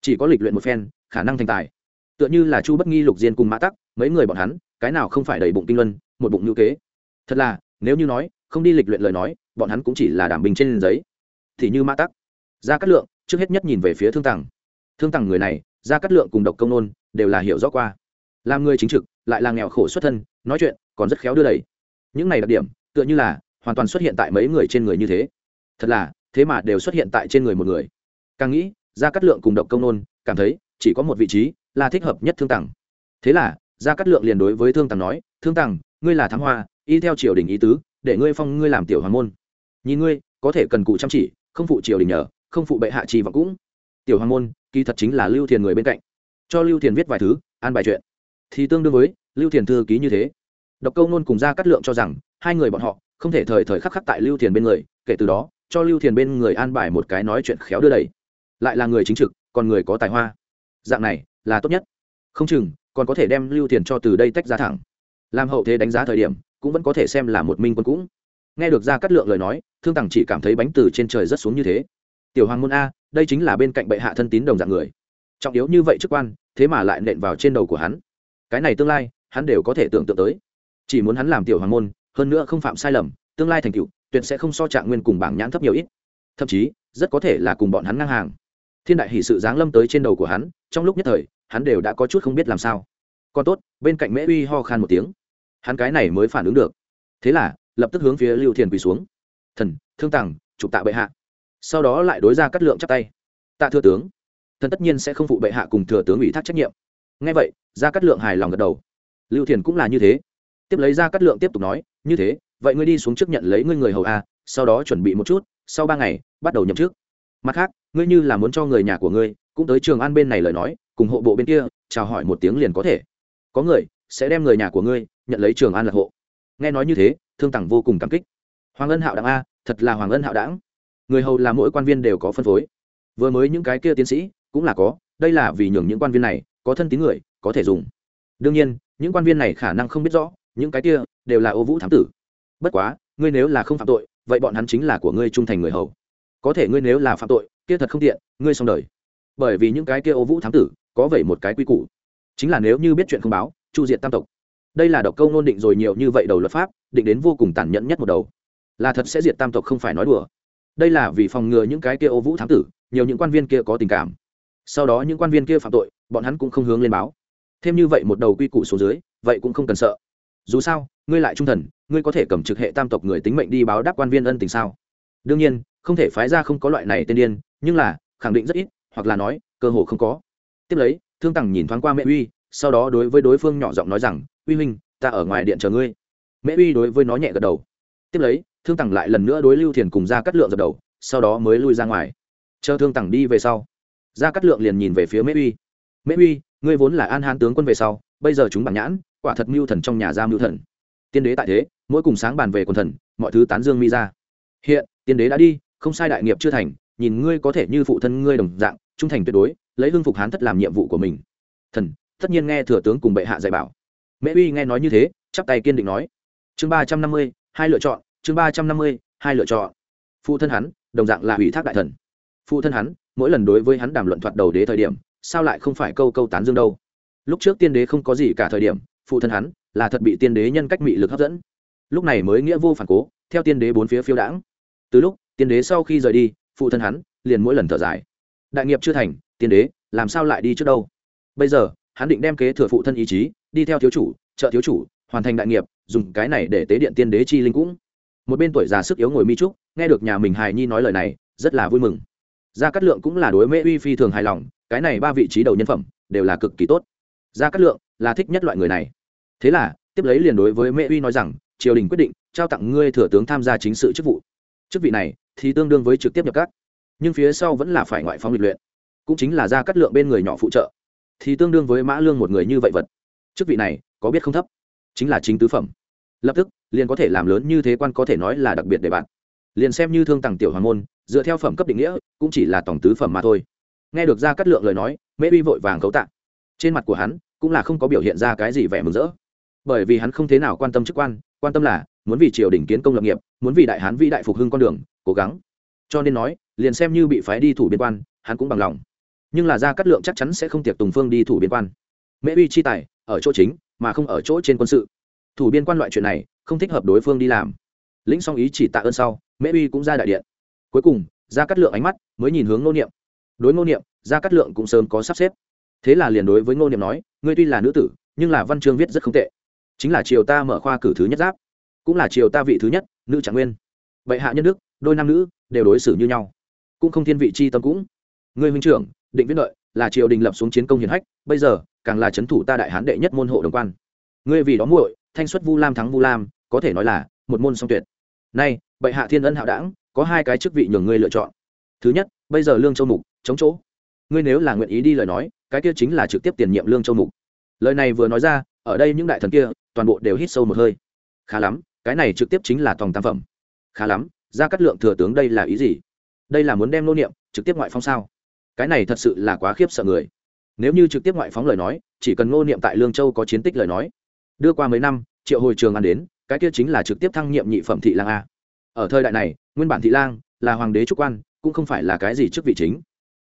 Chỉ có lịch luyện một phen, khả năng thành tài. Tựa như là chu bất nghi, lục diên cùng mã tắc, mấy người bọn hắn, cái nào không phải đầy bụng kinh luân, một bụng ngữ kế. Thật là, nếu như nói, không đi lịch luyện lời nói, bọn hắn cũng chỉ là đảm bình trên giấy. Thì như mã tắc ra cát lượng, trước hết nhất nhìn về phía thương tằng. Thương tằng người này ra cát lượng cùng độc công nôn, đều là hiểu rõ qua. Làm người chính trực, lại là nghèo khổ xuất thân, nói chuyện, còn rất khéo đưa đẩy. Những này đặc điểm, tựa như là, hoàn toàn xuất hiện tại mấy người trên người như thế. Thật là thế mà đều xuất hiện tại trên người một người. Càng nghĩ, gia cát lượng cùng độc công nôn, cảm thấy, chỉ có một vị trí, là thích hợp nhất thương tằng. Thế là, gia cát lượng liền đối với thương tằng nói, thương tằng, ngươi là thắng hoa, y theo triều đình ý tứ, để ngươi phong ngươi làm tiểu hoàng môn. Nhìn ngươi, có thể cần cụ chăm chỉ, không phụ triều đình nhờ, không phụ bệ hạ trì và cũng. Tiểu hoàng môn, kỳ thật chính là lưu thiền người bên cạnh. Cho lưu thiền viết vài thứ, an bài chuyện. Thì tương đương với, lưu thiền thư ký như thế. Độc câu nôn cùng gia cát lượng cho rằng, hai người bọn họ, không thể thời thời khắc khắc tại lưu thiền bên người, kể từ đó cho lưu thiền bên người an bài một cái nói chuyện khéo đưa đẩy. Lại là người chính trực, còn người có tài hoa. Dạng này, là tốt nhất. Không chừng, còn có thể đem lưu thiền cho từ đây tách ra thẳng. Làm hậu thế đánh giá thời điểm, cũng vẫn có thể xem là một minh quân cũng. Nghe được ra cắt lượng lời nói, thương tằng chỉ cảm thấy bánh từ trên trời rất xuống như thế. Tiểu hoàng môn a, đây chính là bên cạnh bệ hạ thân tín đồng dạng người. Trọng yếu như vậy chức quan, thế mà lại nện vào trên đầu của hắn. Cái này tương lai, hắn đều có thể tưởng tượng tới. Chỉ muốn hắn làm tiểu hoàng môn, hơn nữa không phạm sai lầm, tương lai thành cựu tuyệt sẽ không so trạng nguyên cùng bảng nhãn thấp nhiều ít. Thậm chí, rất có thể là cùng bọn hắn ngang hàng. Thiên đại hỷ sự giáng lâm tới trên đầu của hắn, trong lúc nhất thời, hắn đều đã có chút không biết làm sao. Còn tốt, bên cạnh mễ uy ho khan một tiếng. Hắn cái này mới phản ứng được. Thế là, lập tức hướng phía lưu thiền quỳ xuống. Thần, thương tàng, chụp tạ bệ hạ. Sau đó lại đối ra cắt lượng chắp tay. Tạ thừa tướng, thần tất nhiên sẽ không phụ bệ hạ cùng thừa tướng ủy thác trách nhiệm. Ngay vậy, ra cắt lượng hài lòng gật đầu. Lưu thiền cũng là như thế. Tiếp lấy ra cắt lượng tiếp tục nói như thế, vậy ngươi đi xuống trước nhận lấy ngươi người hầu a, sau đó chuẩn bị một chút, sau ba ngày, bắt đầu nhậm trước mặt khác, ngươi như là muốn cho người nhà của ngươi, cũng tới trường an bên này lời nói, cùng hộ bộ bên kia, chào hỏi một tiếng liền có thể. Có người, sẽ đem người nhà của ngươi, nhận lấy trường an lạc hộ. Nghe nói như thế, thương tằng vô cùng cảm kích. Hoàng ân hạo đảng a, thật là hoàng ân hạo đảng người hầu là mỗi quan viên đều có phân phối. Vừa mới những cái kia tiến sĩ, cũng là có, đây là vì nhường những quan viên này, có thân tín người, có thể dùng. Đương nhiên, những quan viên này khả năng không biết rõ, những cái kia đều là ô vũ thám tử. Bất quá, ngươi nếu là không phạm tội, vậy bọn hắn chính là của ngươi trung thành người hầu. Có thể ngươi nếu là phạm tội, kia thật không tiện, ngươi xong đời. Bởi vì những cái kia ô vũ thám tử, có vậy một cái quy củ. Chính là nếu như biết chuyện không báo, chu diện tam tộc. Đây là độc câu nôn định rồi nhiều như vậy đầu luật pháp, định đến vô cùng tàn nhẫn nhất một đầu. Là thật sẽ diệt tam tộc không phải nói đùa. Đây là vì phòng ngừa những cái kia ô vũ thám tử, nhiều những quan viên kia có tình cảm. Sau đó những quan viên kia phạm tội, bọn hắn cũng không hướng lên báo. Thêm như vậy một đầu quy củ số dưới, vậy cũng không cần sợ dù sao, ngươi lại trung thần, ngươi có thể cầm trực hệ tam tộc người tính mệnh đi báo đáp quan viên ân tình sao? Đương nhiên, không thể phái ra không có loại này tên điên, nhưng là, khẳng định rất ít, hoặc là nói, cơ hồ không có. Tiếp lấy, thương tằng nhìn thoáng qua mẹ uy, sau đó đối với đối phương nhỏ giọng nói rằng, uy huynh, ta ở ngoài điện chờ ngươi. Mẹ uy đối với nó nhẹ gật đầu. Tiếp lấy, thương tằng lại lần nữa đối lưu thiền cùng ra cắt lượng dập đầu, sau đó mới lui ra ngoài. Chờ thương tằng đi về sau ra cắt lượng liền nhìn về phía mễ uy. Mễ uy, ngươi vốn là an hán tướng quân về sau, bây giờ chúng bằng nhãn quả thật mưu thần trong nhà ra mưu thần. Tiên đế tại thế, mỗi cùng sáng bàn về quần thần, mọi thứ tán dương mi ra. Hiện, tiên đế đã đi, không sai đại nghiệp chưa thành, nhìn ngươi có thể như phụ thân ngươi đồng dạng, trung thành tuyệt đối, lấy hưng phục hán thất làm nhiệm vụ của mình. Thần, tất nhiên nghe thừa tướng cùng bệ hạ dạy bảo. Mễ uy nghe nói như thế, chắp tay kiên định nói. Chương ba trăm năm mươi, hai lựa chọn, chương ba trăm năm mươi, hai lựa chọn. Phụ thân hắn, đồng dạng là ủy thác đại thần. Phụ thân hắn, mỗi lần đối với hắn đàm luận thoạt đầu đế thời điểm, sao lại không phải câu câu tán dương đâu? Lúc trước tiên đế không có gì cả thời điểm phụ thân hắn là thật bị tiên đế nhân cách mị lực hấp dẫn. Lúc này mới nghĩa vô phản cố, theo tiên đế bốn phía phiêu đãng. Từ lúc tiên đế sau khi rời đi, phụ thân hắn liền mỗi lần thở dài. Đại nghiệp chưa thành, tiên đế làm sao lại đi trước đâu? Bây giờ, hắn định đem kế thừa phụ thân ý chí, đi theo thiếu chủ, trợ thiếu chủ, hoàn thành đại nghiệp, dùng cái này để tế điện tiên đế chi linh cũng. Một bên tuổi già sức yếu ngồi mi trúc, nghe được nhà mình hài nhi nói lời này, rất là vui mừng. Gia cát lượng cũng là đối mễ uy phi thường hài lòng, cái này ba vị trí đầu nhân phẩm đều là cực kỳ tốt. Gia cát lượng là thích nhất loại người này. Thế là, tiếp lấy liền đối với mễ uy nói rằng, triều đình quyết định, trao tặng ngươi thừa tướng tham gia chính sự chức vụ. Chức vị này, thì tương đương với trực tiếp nhập các, nhưng phía sau vẫn là phải ngoại phong lịch luyện, cũng chính là gia cát lượng bên người nhỏ phụ trợ, thì tương đương với mã lương một người như vậy vật. Chức vị này, có biết không thấp? Chính là chính tứ phẩm. Lập tức, liền có thể làm lớn như thế quan có thể nói là đặc biệt để bạn. Liền xem như thương tặng tiểu hoàng môn, dựa theo phẩm cấp định nghĩa, cũng chỉ là tổng tứ phẩm mà thôi. Nghe được ra cắt lượng lời nói, mễ uy vội vàng cấu tạng trên mặt của hắn cũng là không có biểu hiện ra cái gì vẻ mừng rỡ. Bởi vì hắn không thế nào quan tâm chức quan quan tâm là, muốn vì triều đình kiến công lập nghiệp, muốn vì đại hán vĩ đại phục hưng con đường, cố gắng. Cho nên nói, liền xem như bị phái đi thủ biên quan, hắn cũng bằng lòng. Nhưng là ra cắt lượng chắc chắn sẽ không tiệc tùng phương đi thủ biên quan. Mễ uy chi tài, ở chỗ chính, mà không ở chỗ trên quân sự. Thủ biên quan loại chuyện này, không thích hợp đối phương đi làm. Lĩnh song ý chỉ tạ ơn sau, mễ uy cũng ra đại điện. Cuối cùng ra cắt lượng ánh mắt mới nhìn hướng ngô niệm. Đối ngô niệm ra cắt lượng cũng sớm có sắp xếp. Thế là liền đối với ngô niệm nói ngươi tuy là nữ tử, nhưng là văn chương viết rất không tệ. Chính là triều ta mở khoa cử thứ nhất giáp, cũng là triều ta vị thứ nhất, nữ trạng nguyên. Vậy hạ nhân đức, đôi nam nữ đều đối xử như nhau, cũng không thiên vị chi tâm cũng. Ngươi huynh trưởng, định viết lợi là triều đình lập xuống chiến công hiển hách, bây giờ, càng là trấn thủ ta đại hán đệ nhất môn hộ đồng quan. Ngươi vì đó muội, thanh xuất vu lam thắng vu lam, có thể nói là một môn song tuyệt. Nay, bệ hạ thiên ân hạo đảng, có hai cái chức vị nhường ngươi lựa chọn. Thứ nhất, bây giờ lương châu mục, chống chỗ. Ngươi nếu là nguyện ý đi lời nói cái kia chính là trực tiếp tiền nhiệm lương châu mục. Lời này vừa nói ra, ở đây những đại thần kia, toàn bộ đều hít sâu một hơi. Khá lắm, cái này trực tiếp chính là tòng tam phẩm. Khá lắm ra cắt lượng thừa tướng đây là ý gì? Đây là muốn đem nô niệm, trực tiếp ngoại phong sao? Cái này thật sự là quá khiếp sợ người. Nếu như trực tiếp ngoại phóng lời nói, chỉ cần ngô niệm tại lương châu có chiến tích lời nói, đưa qua mấy năm, triệu hồi trường ăn đến, cái kia chính là trực tiếp thăng nhiệm nhị phẩm thị lang a. Ở thời đại này, nguyên bản thị lang là hoàng đế trúc quan, cũng không phải là cái gì chức vị chính.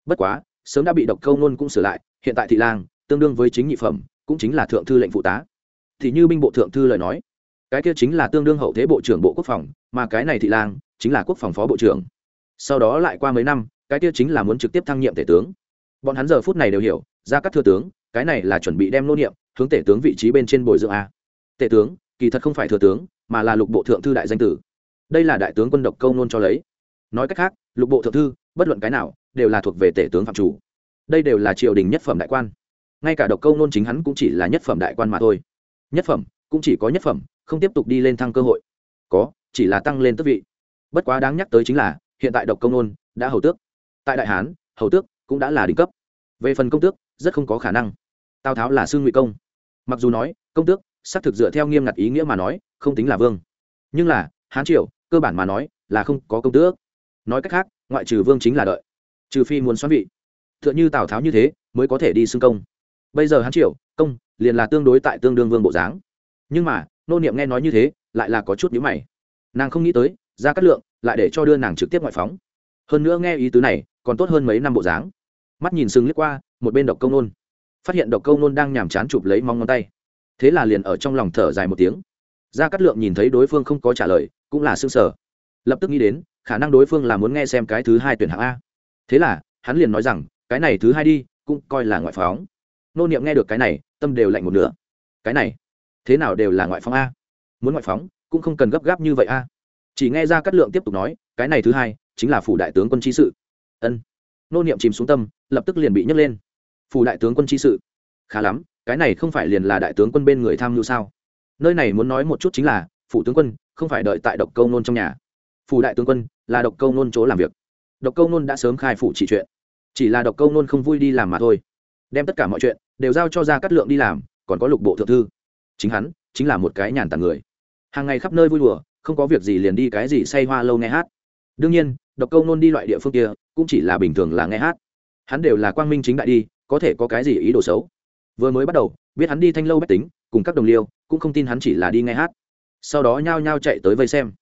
Bất quá sớm đã bị độc câu nôn cũng sửa lại, hiện tại thị lang, tương đương với chính nhị phẩm, cũng chính là thượng thư lệnh phụ tá. Thì như binh bộ thượng thư lời nói, cái kia chính là tương đương hậu thế bộ trưởng bộ quốc phòng, mà cái này thị lang, chính là quốc phòng phó bộ trưởng. Sau đó lại qua mấy năm, cái kia chính là muốn trực tiếp thăng nhiệm tể tướng. Bọn hắn giờ phút này đều hiểu, ra các thừa tướng, cái này là chuẩn bị đem nô niệm, hướng tể tướng vị trí bên trên bồi dưỡng a. Tể tướng, kỳ thật không phải thừa tướng, mà là lục bộ thượng thư đại danh tử. Đây là đại tướng quân độc câu nôn cho lấy. Nói cách khác, lục bộ thượng thư, bất luận cái nào đều là thuộc về tể tướng phạm chủ. Đây đều là triều đình nhất phẩm đại quan. Ngay cả độc câu nôn chính hắn cũng chỉ là nhất phẩm đại quan mà thôi. Nhất phẩm, cũng chỉ có nhất phẩm, không tiếp tục đi lên thăng cơ hội. Có, chỉ là tăng lên tước vị. Bất quá đáng nhắc tới chính là, hiện tại độc công nôn đã hầu tước. Tại đại hán, hầu tước cũng đã là đỉnh cấp. Về phần công tước, rất không có khả năng. Tào tháo là xương ngụy công. Mặc dù nói, công tước xác thực dựa theo nghiêm ngặt ý nghĩa mà nói, không tính là vương. Nhưng là, hán triều, cơ bản mà nói, là không có công tước. Nói cách khác, ngoại trừ vương chính là đợi trừ phi muốn xoắn vị. T h ư ợ n h ư tào tháo như thế, mới có thể đi xưng công. Bây giờ hán triệu công, liền là tương đối tại tương đương vương bộ dáng. Nhưng mà, nô niệm nghe nói như thế, lại là có chút nhữ mày. Nàng không nghĩ tới, ra cắt lượng, lại để cho đưa nàng trực tiếp ngoại phóng. Hơn nữa nghe ý tứ này, còn tốt hơn mấy năm bộ dáng. Mắt nhìn sừng liếc qua, một bên độc công nôn. Phát hiện độc công nôn đang nhàm chán chụp lấy mong ngón tay. Thế là liền ở trong lòng thở dài một tiếng. Ra cát lượng nhìn thấy đối phương không có trả lời, cũng là xương sở lập tức nghĩ đến, khả năng đối phương là muốn nghe xem cái thứ hai tuyển hạng a thế là, hắn liền nói rằng, cái này thứ hai đi, cũng coi là ngoại phóng. Nô niệm nghe được cái này, tâm đều lạnh một nửa. Cái này, thế nào đều là ngoại phóng a? Muốn ngoại phóng, cũng không cần gấp gáp như vậy a. Chỉ nghe ra cát lượng tiếp tục nói, cái này thứ hai, chính là phủ đại tướng quân chi sự. Ân. Nô niệm chìm xuống tâm, lập tức liền bị nhấc lên. Phủ đại tướng quân chi sự? Khá lắm, cái này không phải liền là đại tướng quân bên người tham mưu sao? Nơi này muốn nói một chút chính là, phủ tướng quân không phải đợi tại độc câu nôn trong nhà. Phủ đại tướng quân là độc câu nôn chỗ làm việc độc câu nôn đã sớm khai phủ chỉ chuyện. Chỉ là độc câu nôn không vui đi làm mà thôi. Đem tất cả mọi chuyện đều giao cho ra cát lượng đi làm, còn có lục bộ thượng thư. Chính hắn chính là một cái nhàn tàn người. Hàng ngày khắp nơi vui đùa, không có việc gì liền đi cái gì say hoa lâu nghe hát. Đương nhiên, độc câu nôn đi loại địa phương kia cũng chỉ là bình thường là nghe hát. Hắn đều là quang minh chính đại đi, có thể có cái gì ý đồ xấu. Vừa mới bắt đầu, biết hắn đi thanh lâu bách tính, cùng các đồng liêu, cũng không tin hắn chỉ là đi nghe hát. Sau đó nhao nhao chạy tới vây xem.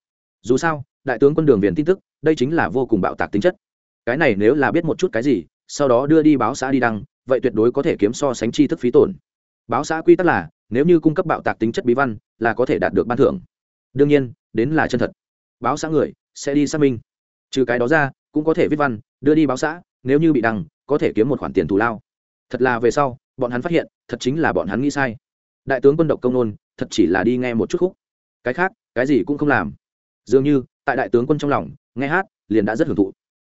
Dù sao, đại tướng quân đường viện tin tức đây chính là vô cùng bạo tạc tính chất. Cái này nếu là biết một chút cái gì, sau đó đưa đi báo xã đi đăng, vậy tuyệt đối có thể kiếm so sánh chi thức phí tổn. Báo xã quy tắc là, nếu như cung cấp bạo tạc tính chất bí văn, là có thể đạt được ban thưởng. Đương nhiên, đến là chân thật. Báo xã người sẽ đi xác minh. Trừ cái đó ra, cũng có thể viết văn, đưa đi báo xã, nếu như bị đăng, có thể kiếm một khoản tiền thù lao. Thật là về sau, bọn hắn phát hiện, thật chính là bọn hắn nghĩ sai. Đại tướng quân độc công nôn, thật chỉ là đi nghe một chút khúc. Cái khác, cái gì cũng không làm. Dường như, tại đại tướng quân trong lòng nghe hát, liền đã rất hưởng thụ.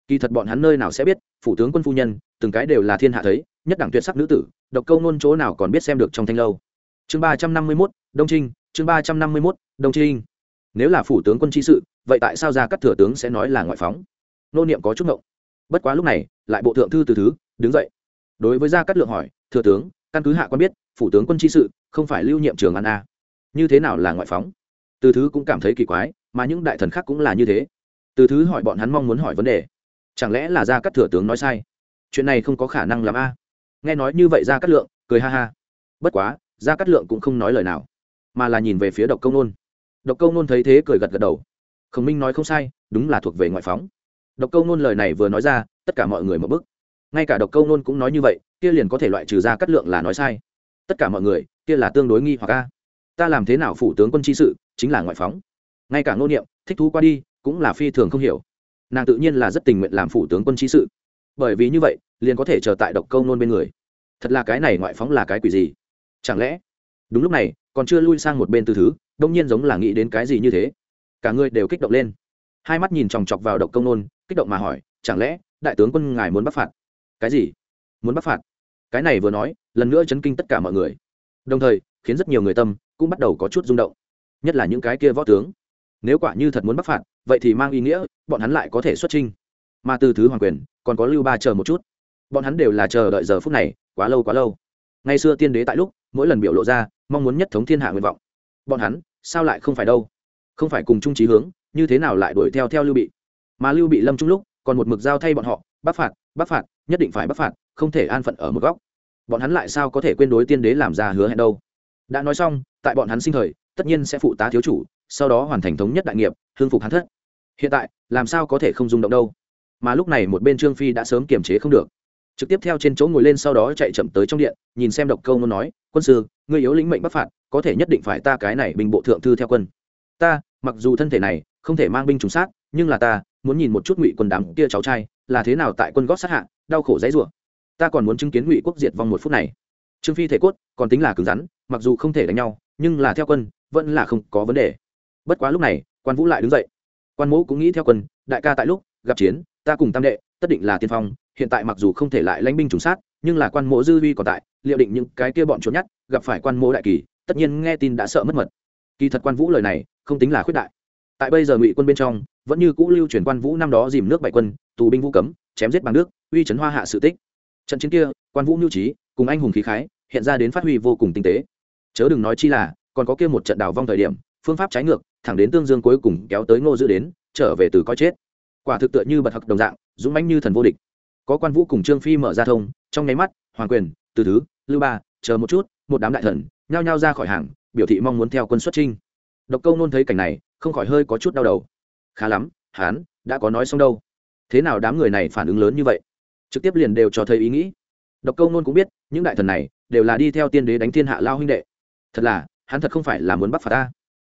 Kỳ thật bọn hắn nơi nào sẽ biết, phủ tướng quân phu nhân, từng cái đều là thiên hạ thấy, nhất đẳng tuyệt sắc nữ tử, độc câu nôn chỗ nào còn biết xem được trong thanh lâu. Chương ba trăm năm mươi mốt, đông trinh, chương ba trăm năm mươi mốt, đông trinh. Nếu là phủ tướng quân chi sự, vậy tại sao ra các thừa tướng sẽ nói là ngoại phóng? Nô niệm có chút ngộng. Bất quá lúc này, lại bộ thượng thư từ thứ, đứng dậy. Đối với gia cát lượng hỏi, thừa tướng, căn cứ hạ quan biết, phủ tướng quân chi sự, không phải lưu nhiệm trường an a? Như thế nào là ngoại phóng? Từ thứ cũng cảm thấy kỳ quái, mà những đại thần khác cũng là như thế từ thứ hỏi bọn hắn mong muốn hỏi vấn đề. Chẳng lẽ là gia cát thừa tướng nói sai? Chuyện này không có khả năng làm a. Nghe nói như vậy gia cát lượng, cười ha ha. Bất quá, gia cát lượng cũng không nói lời nào, mà là nhìn về phía độc công nôn. Độc công nôn thấy thế cười gật gật đầu. Khổng minh nói không sai, đúng là thuộc về ngoại phóng. Độc công nôn lời này vừa nói ra, tất cả mọi người một bức. Ngay cả độc công nôn cũng nói như vậy, kia liền có thể loại trừ ra cát lượng là nói sai. Tất cả mọi người, kia là tương đối nghi hoặc a. ta làm thế nào phủ tướng quân chi sự, chính là ngoại phóng. Ngay cả ngô niệm, thích thú qua đi cũng là phi thường không hiểu. Nàng tự nhiên là rất tình nguyện làm phủ tướng quân trí sự. Bởi vì như vậy, liền có thể chờ tại độc câu nôn bên người. Thật là cái này ngoại phóng là cái quỷ gì? Chẳng lẽ? Đúng lúc này, còn chưa lui sang một bên từ thứ, đông nhiên giống là nghĩ đến cái gì như thế. Cả người đều kích động lên. Hai mắt nhìn chòng chọc vào độc công nôn, kích động mà hỏi, chẳng lẽ, đại tướng quân ngài muốn bắt phạt? Cái gì? Muốn bắt phạt? Cái này vừa nói, lần nữa chấn kinh tất cả mọi người. Đồng thời, khiến rất nhiều người tâm cũng bắt đầu có chút rung động. Nhất là những cái kia võ tướng nếu quả như thật muốn bắc phạt, vậy thì mang ý nghĩa, bọn hắn lại có thể xuất trinh mà từ thứ hoàng quyền, còn có lưu ba chờ một chút. Bọn hắn đều là chờ đợi giờ phút này, quá lâu quá lâu. Ngày xưa tiên đế tại lúc, mỗi lần biểu lộ ra, mong muốn nhất thống thiên hạ nguyện vọng. Bọn hắn, sao lại không phải đâu? Không phải cùng chung trí hướng, như thế nào lại đuổi theo theo lưu bị? Mà lưu bị lâm trung lúc, còn một mực giao thay bọn họ, bắc phạt bắc phạt, nhất định phải bắc phạt, không thể an phận ở một góc. Bọn hắn lại sao có thể quên đối tiên đế làm ra hứa hẹn đâu? Đã nói xong, tại bọn hắn sinh thời, tất nhiên sẽ phụ tá thiếu chủ sau đó hoàn thành thống nhất đại nghiệp hương phục hắn thất. Hiện tại, làm sao có thể không rung động đâu? Mà lúc này một bên trương phi đã sớm kiềm chế không được. Trực tiếp theo trên chỗ ngồi lên sau đó chạy chậm tới trong điện, nhìn xem độc câu muốn nói, quân sư, ngươi yếu lĩnh mệnh bắc phạt, có thể nhất định phải ta cái này bình bộ thượng thư theo quân. Ta, mặc dù thân thể này không thể mang binh trùng sát, nhưng là ta muốn nhìn một chút ngụy quân đám kia cháu trai, là thế nào tại quân gót sát hạ, đau khổ dãy rủa. Ta còn muốn chứng kiến ngụy quốc diệt vong một phút này. Trương phi thể cốt còn tính là cứng rắn, mặc dù không thể đánh nhau, nhưng là theo quân vẫn là không có vấn đề bất quá lúc này, quan vũ lại đứng dậy. Quan mũ cũng nghĩ theo quân, đại ca tại lúc, gặp chiến, ta cùng tam đệ, tất định là tiên phong, hiện tại mặc dù không thể lại lãnh binh trùng sát, nhưng là quan mộ dư vi còn tại, liệu định những cái kia bọn trốn nhất gặp phải quan mộ đại kỳ, tất nhiên nghe tin đã sợ mất mật. Kỳ thật quan vũ lời này, không tính là khuyết đại. Tại bây giờ ngụy quân bên trong, vẫn như cũ lưu truyền quan vũ năm đó dìm nước bảy quân, tù binh vũ cấm, chém giết bằng nước, uy chấn hoa hạ sự tích. Trận chiến kia, quan vũ mưu trí, cùng anh hùng khí khái, hiện ra đến phát huy vô cùng tinh tế. Chớ đừng nói chi là, còn có kia một trận đào vong thời điểm, phương pháp trái ngược thẳng đến tương dương cuối cùng kéo tới ngô giữ đến, trở về từ coi chết. Quả thực tựa như bật hặc đồng dạng, dũng mãnh như thần vô địch. Có quan vũ cùng trương phi mở ra thông, trong nháy mắt, hoàng quyền, từ thứ, lưu ba, chờ một chút, một đám đại thần, nhao nhao ra khỏi hàng, biểu thị mong muốn theo quân xuất trinh độc câu nôn thấy cảnh này, không khỏi hơi có chút đau đầu. Khá lắm hán đã có nói xong đâu. Thế nào đám người này phản ứng lớn như vậy? Trực tiếp liền đều cho thấy ý nghĩ. Độc câu nôn cũng biết, những đại thần này đều là đi theo tiên đế đánh thiên hạ lao huynh đệ. Thật là, hắn thật không phải là muốn bắt phạt ta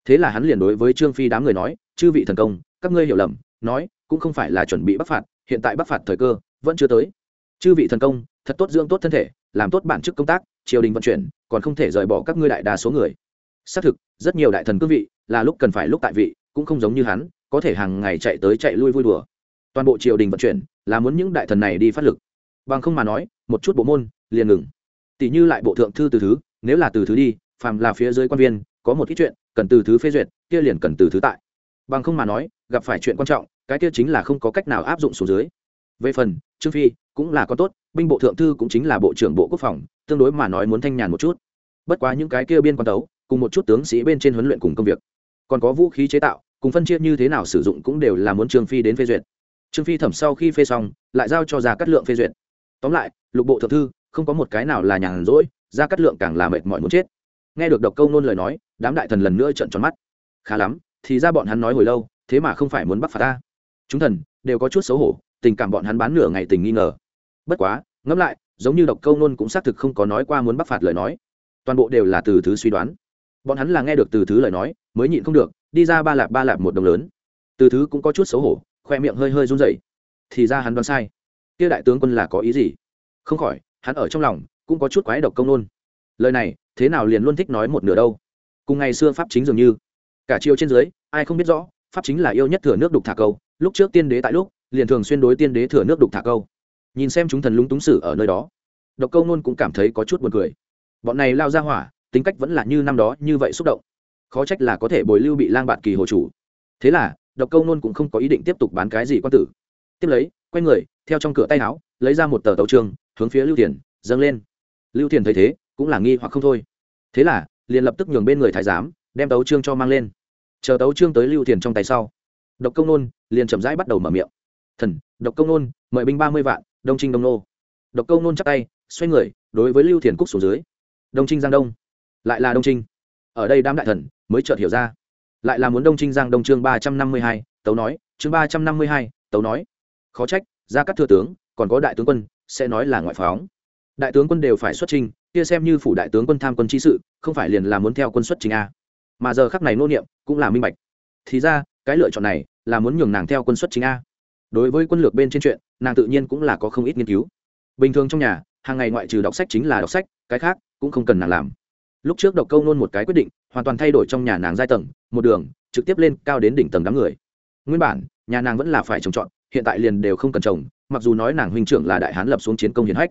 thế là hắn liền đối với trương phi đám người nói, chư vị thần công, các ngươi hiểu lầm, nói, cũng không phải là chuẩn bị bắt phạt, hiện tại bắt phạt thời cơ vẫn chưa tới. Chư vị thần công, thật tốt dưỡng tốt thân thể, làm tốt bản chức công tác, triều đình vận chuyển, còn không thể rời bỏ các ngươi đại đa số người. Xác thực, rất nhiều đại thần cương vị, là lúc cần phải lúc tại vị, cũng không giống như hắn, có thể hàng ngày chạy tới chạy lui vui đùa. Toàn bộ triều đình vận chuyển, là muốn những đại thần này đi phát lực. Bằng không mà nói, một chút bộ môn, liền ngừng. Tỷ như lại bộ thượng thư từ thứ, nếu là từ thứ đi, phàm là phía dưới quan viên, có một ít chuyện cần từ thứ phê duyệt, kia liền cần từ thứ tại. Bằng không mà nói, gặp phải chuyện quan trọng, cái kia chính là không có cách nào áp dụng xuống dưới. Về phần, trương phi cũng là con tốt, binh bộ thượng thư cũng chính là bộ trưởng bộ quốc phòng, tương đối mà nói muốn thanh nhàn một chút. Bất quá những cái kia biên quan tấu, cùng một chút tướng sĩ bên trên huấn luyện cùng công việc. Còn có vũ khí chế tạo, cùng phân chia như thế nào sử dụng cũng đều là muốn trương phi đến phê duyệt. Trương phi thẩm sau khi phê xong, lại giao cho ra cắt lượng phê duyệt. Tóm lại, lục bộ thượng thư, không có một cái nào là nhàn rỗi ra cắt lượng càng là mệt mỏi muốn chết nghe được độc câu nôn lời nói, đám đại thần lần nữa trợn tròn mắt. Khá lắm, thì ra bọn hắn nói hồi lâu, thế mà không phải muốn bắt phạt ta. Chúng thần, đều có chút xấu hổ, tình cảm bọn hắn bán nửa ngày tình nghi ngờ. Bất quá, ngẫm lại, giống như độc câu nôn cũng xác thực không có nói qua muốn bắt phạt lời nói. Toàn bộ đều là từ thứ suy đoán. Bọn hắn là nghe được từ thứ lời nói, mới nhịn không được, đi ra ba lạp ba lạp một đồng lớn. Từ thứ cũng có chút xấu hổ, khoe miệng hơi hơi run rẩy. Thì ra hắn đoán sai. Kia đại tướng quân là có ý gì? Không khỏi, hắn ở trong lòng cũng có chút quái độc công nôn lời này, thế nào liền luôn thích nói một nửa đâu? Cùng ngày xưa pháp chính dường như. Cả chiều trên dưới, ai không biết rõ, pháp chính là yêu nhất thừa nước đục thả câu. Lúc trước tiên đế tại lúc, liền thường xuyên đối tiên đế thừa nước đục thả câu. Nhìn xem chúng thần lúng túng sử ở nơi đó, độc câu nôn cũng cảm thấy có chút buồn cười. Bọn này lao ra hỏa, tính cách vẫn là như năm đó như vậy xúc động. Khó trách là có thể bồi lưu bị lang bạn kỳ hồ chủ. Thế là, độc câu nôn cũng không có ý định tiếp tục bán cái gì quan tử. Tiếp lấy, quay người, theo trong cửa tay áo, lấy ra một tờ tàu trường hướng phía lưu thiền, dâng lên. Lưu thiền thấy thế cũng là nghi hoặc không thôi. Thế là, liền lập tức nhường bên người thái giám, đem tấu trương cho mang lên. Chờ tấu trương tới lưu thiền trong tay sau, độc công nôn liền chậm rãi bắt đầu mở miệng. Thần, độc công nôn, mời binh ba mươi vạn, đông trinh đông nô. Độc công nôn chắc tay, xoay người, đối với lưu thiền cúc xuống dưới. Đông trinh giang đông. Lại là đông trinh. Ở đây đám đại thần mới chợt hiểu ra. Lại là muốn đông trinh giang đông chương ba trăm năm mươi hai, tấu nói, chương ba trăm năm mươi hai, tấu nói. Khó trách ra các thừa tướng, còn có đại tướng quân, sẽ nói là ngoại phóng. Đại tướng quân đều phải xuất trình kia xem như phủ đại tướng quân tham quân chi sự, không phải liền là muốn theo quân xuất chính a. Mà giờ khắc này nô niệm, cũng là minh bạch. Thì ra, cái lựa chọn này, là muốn nhường nàng theo quân xuất chính a. Đối với quân lược bên trên chuyện, nàng tự nhiên cũng là có không ít nghiên cứu. Bình thường trong nhà, hàng ngày ngoại trừ đọc sách chính là đọc sách, cái khác, cũng không cần nàng làm. Lúc trước độc câu nôn một cái quyết định, hoàn toàn thay đổi trong nhà nàng giai tầng, một đường, trực tiếp lên cao đến đỉnh tầng đám người. Nguyên bản, nhà nàng vẫn là phải trồng trọt, hiện tại liền đều không cần trồng, mặc dù nói nàng huynh trưởng là đại hán lập xuống chiến công hiển hách.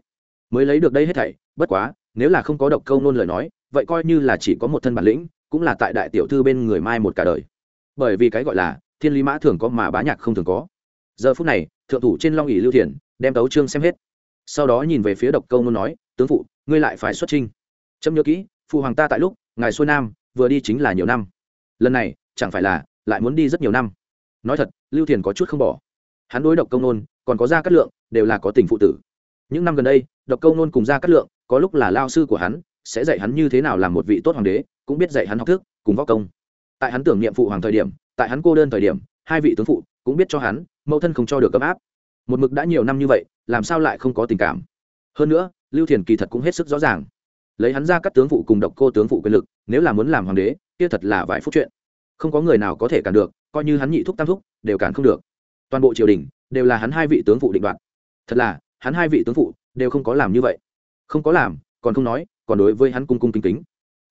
Mới lấy được đây hết thảy, bất quá nếu là không có độc câu nôn lời nói, vậy coi như là chỉ có một thân bản lĩnh, cũng là tại đại tiểu thư bên người mai một cả đời. Bởi vì cái gọi là thiên lý mã thường có mà bá nhạc không thường có. Giờ phút này, thượng thủ trên long ỉ lưu thiền đem tấu trương xem hết. Sau đó nhìn về phía độc câu nôn nói, tướng phụ, ngươi lại phải xuất trinh chấm nhớ kỹ, phụ hoàng ta tại lúc, ngài xuôi nam, vừa đi chính là nhiều năm. Lần này, chẳng phải là lại muốn đi rất nhiều năm. Nói thật, lưu thiền có chút không bỏ. Hắn đối độc công nôn, còn có gia cát lượng, đều là có tình phụ tử. Những năm gần đây, độc công nôn cùng gia cát lượng có lúc là lao sư của hắn, sẽ dạy hắn như thế nào làm một vị tốt hoàng đế, cũng biết dạy hắn học thức, cùng võ công. Tại hắn tưởng niệm phụ hoàng thời điểm, tại hắn cô đơn thời điểm, hai vị tướng phụ cũng biết cho hắn, mẫu thân không cho được ấm áp. Một mực đã nhiều năm như vậy, làm sao lại không có tình cảm? Hơn nữa, lưu thiền kỳ thật cũng hết sức rõ ràng. Lấy hắn ra các tướng phụ cùng độc cô tướng phụ quyền lực, nếu là muốn làm hoàng đế, kia thật là vài phút chuyện. Không có người nào có thể cản được, coi như hắn nhị thúc tam thúc, đều cản không được. Toàn bộ triều đình, đều là hắn hai vị tướng phụ định đoạt. Thật là, hắn hai vị tướng phụ đều không có làm như vậy không có làm, còn không nói, còn đối với hắn cung cung kính kính.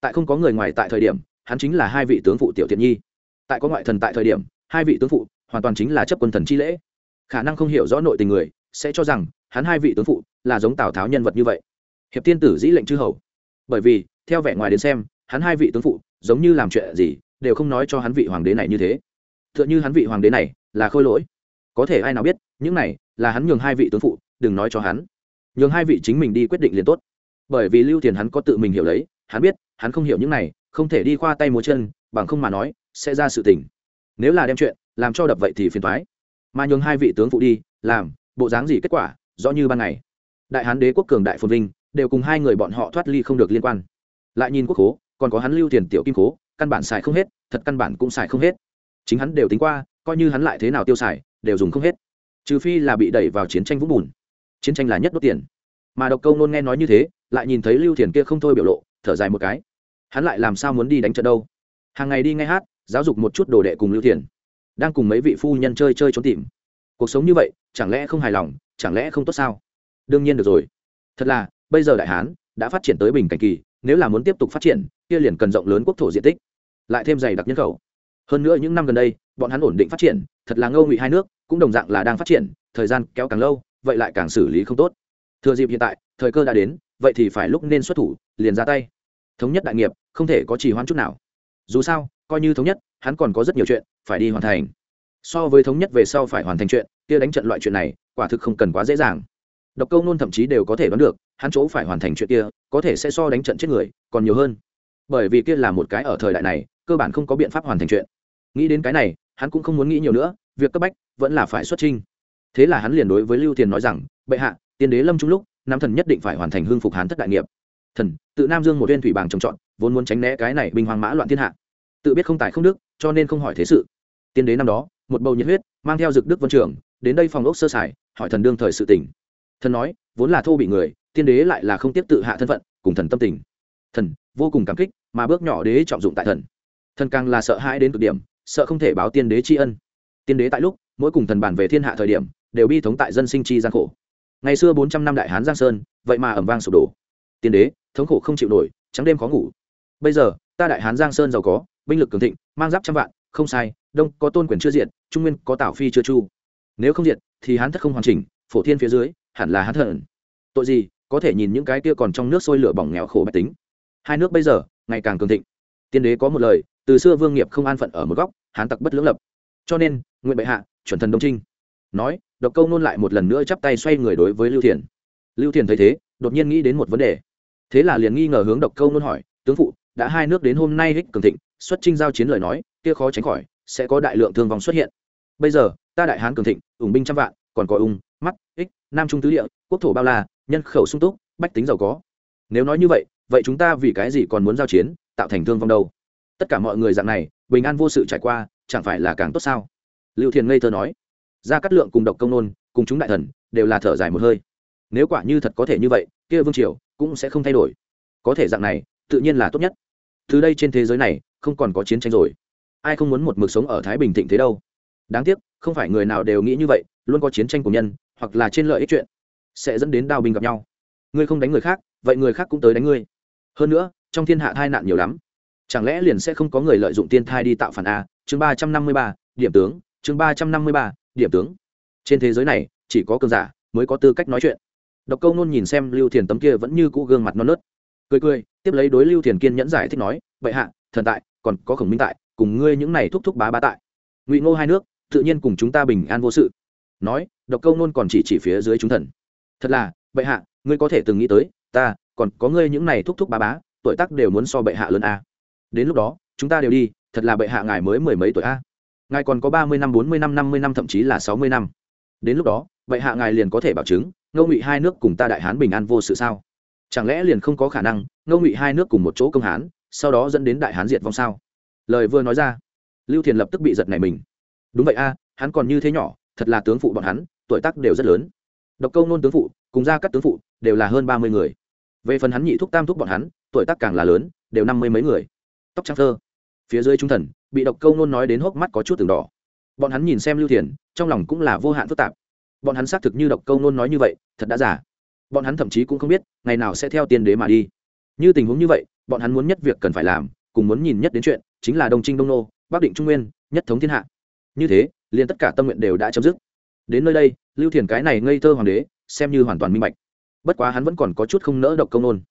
Tại không có người ngoài tại thời điểm, hắn chính là hai vị tướng phụ tiểu thiện nhi. Tại có ngoại thần tại thời điểm, hai vị tướng phụ hoàn toàn chính là chấp quân thần chi lễ. Khả năng không hiểu rõ nội tình người, sẽ cho rằng hắn hai vị tướng phụ là giống tào tháo nhân vật như vậy. Hiệp tiên tử dĩ lệnh chư hầu. Bởi vì, theo vẻ ngoài đến xem, hắn hai vị tướng phụ giống như làm chuyện gì đều không nói cho hắn vị hoàng đế này như thế. T h ư ợ n h ư hắn vị hoàng đế này là khôi lỗi. Có thể ai nào biết, những này là hắn nhường hai vị tướng phụ đừng nói cho hắn nhường hai vị chính mình đi quyết định liền tốt. Bởi vì lưu tiền hắn có tự mình hiểu lấy, hắn biết, hắn không hiểu những này, không thể đi qua tay múa chân, bằng không mà nói, sẽ ra sự tình. Nếu là đem chuyện làm cho đập vậy thì phiền thoái mà nhường hai vị tướng phụ đi, làm, bộ dáng gì kết quả, rõ như ban ngày. Đại hán đế quốc cường đại phồn vinh, đều cùng hai người bọn họ thoát ly không được liên quan. Lại nhìn quốc khố, còn có hắn lưu tiền tiểu kim khố, căn bản xài không hết, thật căn bản cũng xài không hết. Chính hắn đều tính qua, coi như hắn lại thế nào tiêu xài, đều dùng không hết. Trừ phi là bị đẩy vào chiến tranh vũng bùn chiến tranh là nhất đốt tiền. Mà độc câu nôn nghe nói như thế, lại nhìn thấy lưu thiền kia không thôi biểu lộ, thở dài một cái. Hắn lại làm sao muốn đi đánh trận đâu? Hàng ngày đi ngay hát, giáo dục một chút đồ đệ cùng lưu thiền. Đang cùng mấy vị phu nhân chơi chơi trốn tìm. Cuộc sống như vậy, chẳng lẽ không hài lòng, chẳng lẽ không tốt sao? Đương nhiên được rồi. Thật là, bây giờ đại hán đã phát triển tới bình cảnh kỳ, nếu là muốn tiếp tục phát triển, kia liền cần rộng lớn quốc thổ diện tích. Lại thêm dày đặc nhân khẩu. Hơn nữa những năm gần đây, bọn hắn ổn định phát triển, thật là ngâu ngụy hai nước, cũng đồng dạng là đang phát triển, thời gian kéo càng lâu vậy lại càng xử lý không tốt. Thừa dịp hiện tại, thời cơ đã đến, vậy thì phải lúc nên xuất thủ, liền ra tay. Thống nhất đại nghiệp, không thể có trì hoãn chút nào. Dù sao, coi như thống nhất, hắn còn có rất nhiều chuyện phải đi hoàn thành. So với thống nhất về sau phải hoàn thành chuyện, kia đánh trận loại chuyện này, quả thực không cần quá dễ dàng. Độc câu nôn thậm chí đều có thể đoán được, hắn chỗ phải hoàn thành chuyện kia, có thể sẽ so đánh trận chết người, còn nhiều hơn. Bởi vì kia là một cái ở thời đại này, cơ bản không có biện pháp hoàn thành chuyện. Nghĩ đến cái này, hắn cũng không muốn nghĩ nhiều nữa, việc cấp bách vẫn là phải xuất trinh thế là hắn liền đối với lưu thiền nói rằng, bệ hạ, tiên đế lâm trung lúc, nam thần nhất định phải hoàn thành hương phục hán thất đại nghiệp. Thần, tự nam dương một viên thủy bàng trồng trọt, vốn muốn tránh né cái này binh hoang mã loạn thiên hạ. Tự biết không tài không đức, cho nên không hỏi thế sự. Tiên đế năm đó, một bầu nhiệt huyết, mang theo dực đức vân trường, đến đây phòng ốc sơ sài, hỏi thần đương thời sự tỉnh thần nói, vốn là thô bị người, tiên đế lại là không tiếp tự hạ thân phận, cùng thần tâm tình. Thần, vô cùng cảm kích, mà bước nhỏ đế trọng dụng tại thần. Thần càng là sợ hãi đến cực điểm, sợ không thể báo tiên đế tri ân. Tiên đế tại lúc, mỗi cùng thần bàn về thiên hạ thời điểm đều bi thống tại dân sinh chi gian khổ. Ngày xưa bốn trăm năm đại hán giang sơn, vậy mà ẩm vang sụp đổ. Tiên đế, thống khổ không chịu nổi, trắng đêm khó ngủ. Bây giờ, ta đại hán giang sơn giàu có, binh lực cường thịnh, mang giáp trăm vạn, không sai, đông có tôn quyền chưa diện trung nguyên có tảo phi chưa chu. Nếu không diện thì hán thất không hoàn chỉnh, phổ thiên phía dưới, hẳn là hán thần. Tội gì, có thể nhìn những cái kia còn trong nước sôi lửa bỏng nghèo khổ bách tính. Hai nước bây giờ, ngày càng cường thịnh. Tiên đế có một lời, từ xưa vương nghiệp không an phận ở một góc, hán tặc bất lưỡng lập. Cho nên, nguyện bệ hạ, chuẩn thần đông trinh. Nói độc câu nôn lại một lần nữa chắp tay xoay người đối với lưu thiền. Lưu thiền thấy thế, đột nhiên nghĩ đến một vấn đề. Thế là liền nghi ngờ hướng độc câu nôn hỏi, tướng phụ, đã hai nước đến hôm nay hích cường thịnh, xuất trinh giao chiến lời nói, kia khó tránh khỏi, sẽ có đại lượng thương vong xuất hiện. Bây giờ, ta đại hán cường thịnh, ủng binh trăm vạn, còn có ung, mắt, ích, nam trung tứ địa, quốc thổ bao la, nhân khẩu sung túc, bách tính giàu có. Nếu nói như vậy vậy chúng ta vì cái gì còn muốn giao chiến, tạo thành thương vong đâu? Tất cả mọi người dạng này, bình an vô sự trải qua, chẳng phải là càng tốt sao? Lưu thiền ngây thơ nói ra cắt lượng cùng độc công nôn, cùng chúng đại thần, đều là thở dài một hơi. Nếu quả như thật có thể như vậy, kia vương triều cũng sẽ không thay đổi. Có thể dạng này, tự nhiên là tốt nhất. Từ đây trên thế giới này, không còn có chiến tranh rồi. Ai không muốn một mực sống ở thái bình thịnh thế đâu? Đáng tiếc, không phải người nào đều nghĩ như vậy, luôn có chiến tranh của nhân, hoặc là trên lợi ích chuyện, sẽ dẫn đến đao binh gặp nhau. Ngươi không đánh người khác, vậy người khác cũng tới đánh ngươi. Hơn nữa, trong thiên hạ tai nạn nhiều lắm. Chẳng lẽ liền sẽ không có người lợi dụng tiên thai đi tạo phản a? Chương ba trăm năm mươi ba, điểm tướng. Chương ba trăm năm mươi ba điểm tướng. Trên thế giới này, chỉ có cường giả mới có tư cách nói chuyện. Độc câu nôn nhìn xem lưu thiền tấm kia vẫn như cũ gương mặt non nớt. Cười cười, tiếp lấy đối lưu thiền kiên nhẫn giải thích nói vậy hạ, thần tại, còn có khổng minh tại, cùng ngươi những này thúc thúc bá bá tại. Ngụy ngô hai nước, tự nhiên cùng chúng ta bình an vô sự. Nói, độc câu nôn còn chỉ chỉ phía dưới chúng thần. Thật là, bệ hạ, ngươi có thể từng nghĩ tới, ta, còn có ngươi những này thúc thúc bá bá, tuổi tác đều muốn so bệ hạ lớn a. Đến lúc đó, chúng ta đều đi, thật là bệ hạ ngài mới mười mấy tuổi a ngài còn có ba mươi năm, bốn mươi năm năm mươi năm, thậm chí là sáu mươi năm. Đến lúc đó, vậy hạ ngài liền có thể bảo chứng, ngô ngụy hai nước cùng ta đại hán bình an vô sự sao? Chẳng lẽ liền không có khả năng, ngô ngụy hai nước cùng một chỗ công hán, sau đó dẫn đến đại hán diệt vong sao? Lời vừa nói ra, lưu thiền lập tức bị giật này mình. Đúng vậy a, hắn còn như thế nhỏ, thật là tướng phụ bọn hắn, tuổi tác đều rất lớn. Độc câu nôn tướng phụ, cùng ra các tướng phụ, đều là hơn ba mươi người. Về phần hắn nhị thúc tam thúc bọn hắn, tuổi tác càng là lớn, đều năm mươi mấy người. Tóc trắng thơ phía dưới trung thần, bị độc câu nôn nói đến hốc mắt có chút từng đỏ. Bọn hắn nhìn xem lưu thiền, trong lòng cũng là vô hạn phức tạp. Bọn hắn xác thực như độc câu nôn nói như vậy, thật đã giả bọn hắn thậm chí cũng không biết, ngày nào sẽ theo tiên đế mà đi. Như tình huống như vậy, bọn hắn muốn nhất việc cần phải làm, cùng muốn nhìn nhất đến chuyện, chính là đông trinh đông nô, bắc định trung nguyên, nhất thống thiên hạ. Như thế, liền tất cả tâm nguyện đều đã chấm dứt. Đến nơi đây, lưu thiền cái này ngây thơ hoàng đế, xem như hoàn toàn minh bạch. Bất quá hắn vẫn còn có chút không nỡ độc công nôn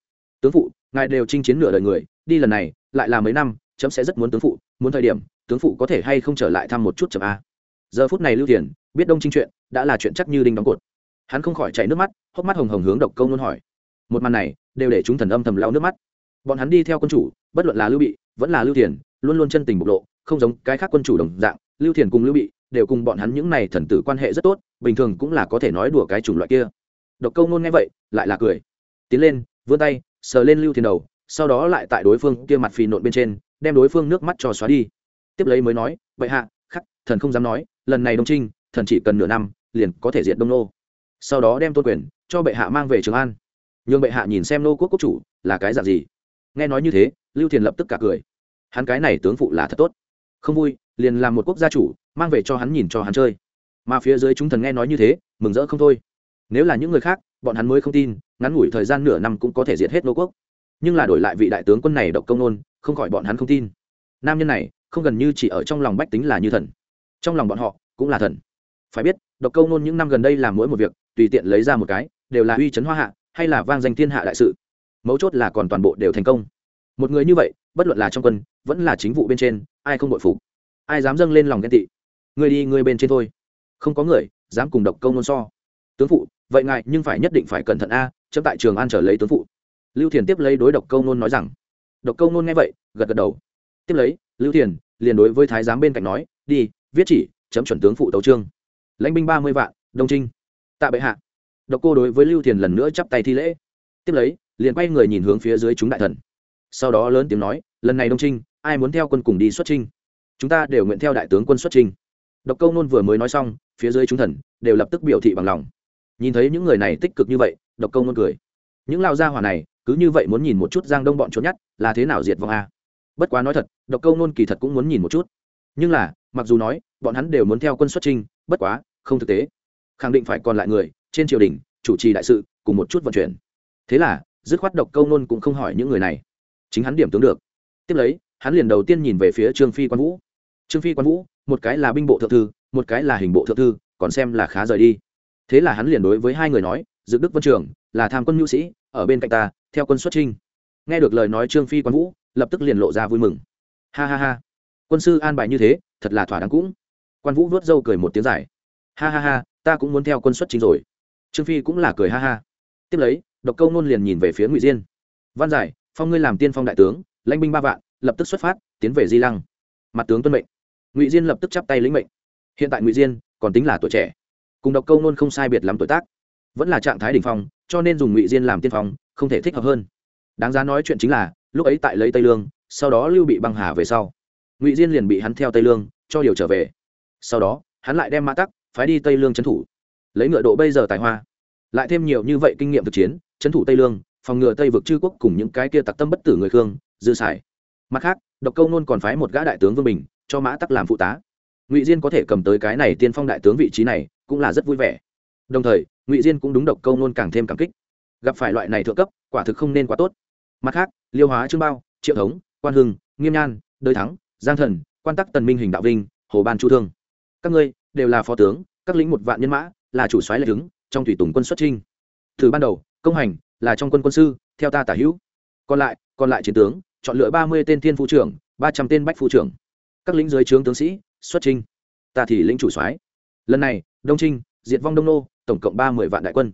tướng phụ, ngài đều chinh chiến nửa đời người, đi lần này, lại là mấy năm chấm sẽ rất muốn tướng phụ, muốn thời điểm, tướng phụ có thể hay không trở lại thăm một chút chậm a. Giờ phút này lưu thiền, biết đông trinh chuyện, đã là chuyện chắc như đinh đóng cột. Hắn không khỏi chảy nước mắt, hốc mắt hồng hồng hướng độc Câu nôn hỏi. Một màn này, đều để chúng thần âm thầm lau nước mắt. Bọn hắn đi theo quân chủ, bất luận là lưu bị, vẫn là lưu thiền, luôn luôn chân tình bộc lộ, không giống cái khác quân chủ đồng dạng, lưu thiền cùng lưu bị, đều cùng bọn hắn những này thần tử quan hệ rất tốt, bình thường cũng là có thể nói đùa cái chủng loại kia. Độc câu nôn nghe vậy, lại là cười. Tiến lên, vươn tay, sờ lên lưu thiền đầu, sau đó lại tại đối phương kia mặt phì nộn bên trên đem đối phương nước mắt cho xóa đi. Tiếp lấy mới nói, vậy hạ, khắc, thần không dám nói, lần này đông trinh, thần chỉ cần nửa năm, liền có thể diệt đông nô. Sau đó đem tôn quyền cho bệ hạ mang về trường an. Nhường bệ hạ nhìn xem nô quốc quốc chủ là cái dạng gì. Nghe nói như thế, lưu thiền lập tức cả cười. Hắn cái này tướng phụ là thật tốt. Không vui, liền làm một quốc gia chủ, mang về cho hắn nhìn cho hắn chơi. Mà phía dưới chúng thần nghe nói như thế, mừng rỡ không thôi. Nếu là những người khác, bọn hắn mới không tin, ngắn ngủi thời gian nửa năm cũng có thể diệt hết nô quốc nhưng là đổi lại vị đại tướng quân này độc công nôn, không khỏi bọn hắn không tin. Nam nhân này, không gần như chỉ ở trong lòng bách tính là như thần. Trong lòng bọn họ, cũng là thần. Phải biết, độc công nôn những năm gần đây làm mỗi một việc, tùy tiện lấy ra một cái, đều là uy chấn hoa hạ, hay là vang danh thiên hạ đại sự. Mấu chốt là còn toàn bộ đều thành công. Một người như vậy, bất luận là trong quân, vẫn là chính vụ bên trên, ai không bội phục? Ai dám dâng lên lòng ghen tị? Người đi người bên trên thôi. Không có người, dám cùng độc công nôn so. Tướng phụ, vậy ngại nhưng phải nhất định phải cẩn thận a, chấm tại trường an trở lấy tướng phụ lưu thiền tiếp lấy đối độc câu nôn nói rằng, độc câu nôn nghe vậy, gật gật đầu. Tiếp lấy, lưu thiền liền đối với thái giám bên cạnh nói, đi, viết chỉ, chấm chuẩn tướng phụ tấu trương lãnh binh ba mươi vạn, đông trinh. Tạ bệ hạ. Độc cô đối với lưu thiền lần nữa chắp tay thi lễ. Tiếp lấy, liền quay người nhìn hướng phía dưới chúng đại thần. Sau đó lớn tiếng nói, lần này đông trinh, ai muốn theo quân cùng đi xuất trinh chúng ta đều nguyện theo đại tướng quân xuất trinh độc câu nôn vừa mới nói xong, phía dưới chúng thần đều lập tức biểu thị bằng lòng. Nhìn thấy những người này tích cực như vậy, độc câu nôn cười. Những lao gia hỏa này cứ như vậy muốn nhìn một chút giang đông bọn trốn nhất là thế nào diệt vong a? Bất quá nói thật, độc câu nôn kỳ thật cũng muốn nhìn một chút. Nhưng là, mặc dù nói, bọn hắn đều muốn theo quân xuất trinh bất quá, không thực tế. Khẳng định phải còn lại người, trên triều đình, chủ trì đại sự, cùng một chút vận chuyển. Thế là, dứt khoát độc câu nôn cũng không hỏi những người này. Chính hắn điểm tướng được. Tiếp lấy, hắn liền đầu tiên nhìn về phía trương phi quan vũ. Trương phi quan vũ, một cái là binh bộ thượng thư, một cái là hình bộ thượng thư, còn xem là khá rời đi. Thế là hắn liền đối với hai người nói dự đức vân trường, là tham quân nhu sĩ, ở bên cạnh ta theo quân xuất trinh. Nghe được lời nói trương phi quan vũ, lập tức liền lộ ra vui mừng. Ha ha ha. Quân sư an bài như thế, thật là thỏa đáng cũng. Quan vũ vớt râu cười một tiếng dài. Ha ha ha, ta cũng muốn theo quân xuất chính rồi. Trương phi cũng là cười ha ha. Tiếp lấy, độc câu nôn liền nhìn về phía ngụy diên. Văn giải, phong ngươi làm tiên phong đại tướng, lãnh binh ba vạn, lập tức xuất phát, tiến về di lăng. Mặt tướng tuân mệnh. Ngụy diên lập tức chắp tay lĩnh mệnh. Hiện tại ngụy diên còn tính là tuổi trẻ. Cùng độc câu nôn không sai biệt lắm tuổi tác. Vẫn là trạng thái đ ỉ n h phong cho nên dùng ngụy diên làm tiên phong, không thể thích hợp hơn. Đáng giá nói chuyện chính là, lúc ấy tại lấy tây lương, sau đó lưu bị băng hà về sau. Ngụy diên liền bị hắn theo tây lương, cho điều trở về. Sau đó, hắn lại đem mã tắc phái đi tây lương trấn thủ. Lấy ngựa độ bây giờ tài hoa. Lại thêm nhiều như vậy kinh nghiệm thực chiến, trấn thủ tây lương, phòng ngừa tây vực chư quốc cùng những cái kia tặc tâm bất tử người khương, dư sải mặt khác, độc câu nôn còn phái một gã đại tướng vương bình, cho mã tắc làm phụ tá. Ngụy diên có thể cầm tới cái này tiên phong đại tướng vị trí này, cũng là rất vui vẻ. Đồng thời ngụy diên cũng đúng độc câu nôn càng thêm cảm kích gặp phải loại này thượng cấp quả thực không nên quá tốt mặt khác liêu hóa trương bao triệu thống quan hưng nghiêm nhan đới thắng giang thần quan tắc tần minh hình đạo vinh hồ ban chu thương các ngươi đều là phó tướng các lĩnh một vạn nhân mã là chủ soái lệ đứng trong thủy tùng quân xuất trinh Thử ban đầu công hành là trong quân quân sư theo ta tả hữu còn lại còn lại chiến tướng chọn lựa ba mươi tên thiên phụ trưởng ba trăm tên bách phụ trưởng các lĩnh dưới trướng tướng sĩ xuất trinh ta thì lĩnh chủ soái lần này đông trinh diệt vong đông nô, tổng cộng ba mươi vạn đại quân.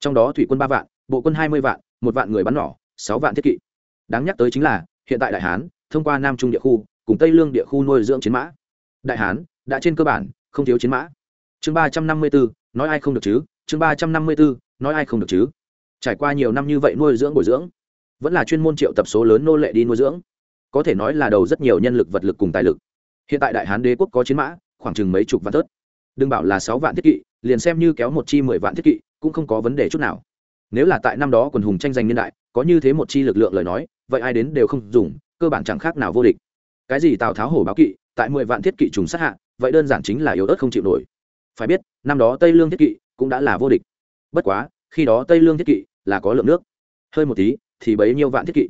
Trong đó thủy quân ba vạn, bộ quân hai mươi vạn, một vạn người bắn nỏ, sáu vạn thiết kỵ. Đáng nhắc tới chính là, hiện tại đại hán, thông qua nam trung địa khu, cùng tây lương địa khu nuôi dưỡng chiến mã. Đại hán, đã trên cơ bản, không thiếu chiến mã. Chương ba trăm năm mươi bốn nói ai không được chứ? Chương ba trăm năm mươi bốn nói ai không được chứ? Trải qua nhiều năm như vậy nuôi dưỡng bồi dưỡng, vẫn là chuyên môn triệu tập số lớn nô lệ đi nuôi dưỡng. Có thể nói là đầu rất nhiều nhân lực vật lực cùng tài lực. Hiện tại đại hán đế quốc có chiến mã, khoảng chừng mấy chục vạn thớt đừng bảo là sáu vạn thiết kỵ liền xem như kéo một chi mười vạn thiết kỵ, cũng không có vấn đề chút nào. Nếu là tại năm đó quần hùng tranh giành niên đại, có như thế một chi lực lượng lời nói, vậy ai đến đều không dùng, cơ bản chẳng khác nào vô địch. Cái gì tào tháo hổ báo kỵ, tại mười vạn thiết kỵ trùng sát hạ, vậy đơn giản chính là yếu ớt không chịu nổi. Phải biết, năm đó tây lương thiết kỵ cũng đã là vô địch. Bất quá, khi đó tây lương thiết kỵ là có lượng nước. Hơi một tí, thì bấy nhiêu vạn thiết kỵ.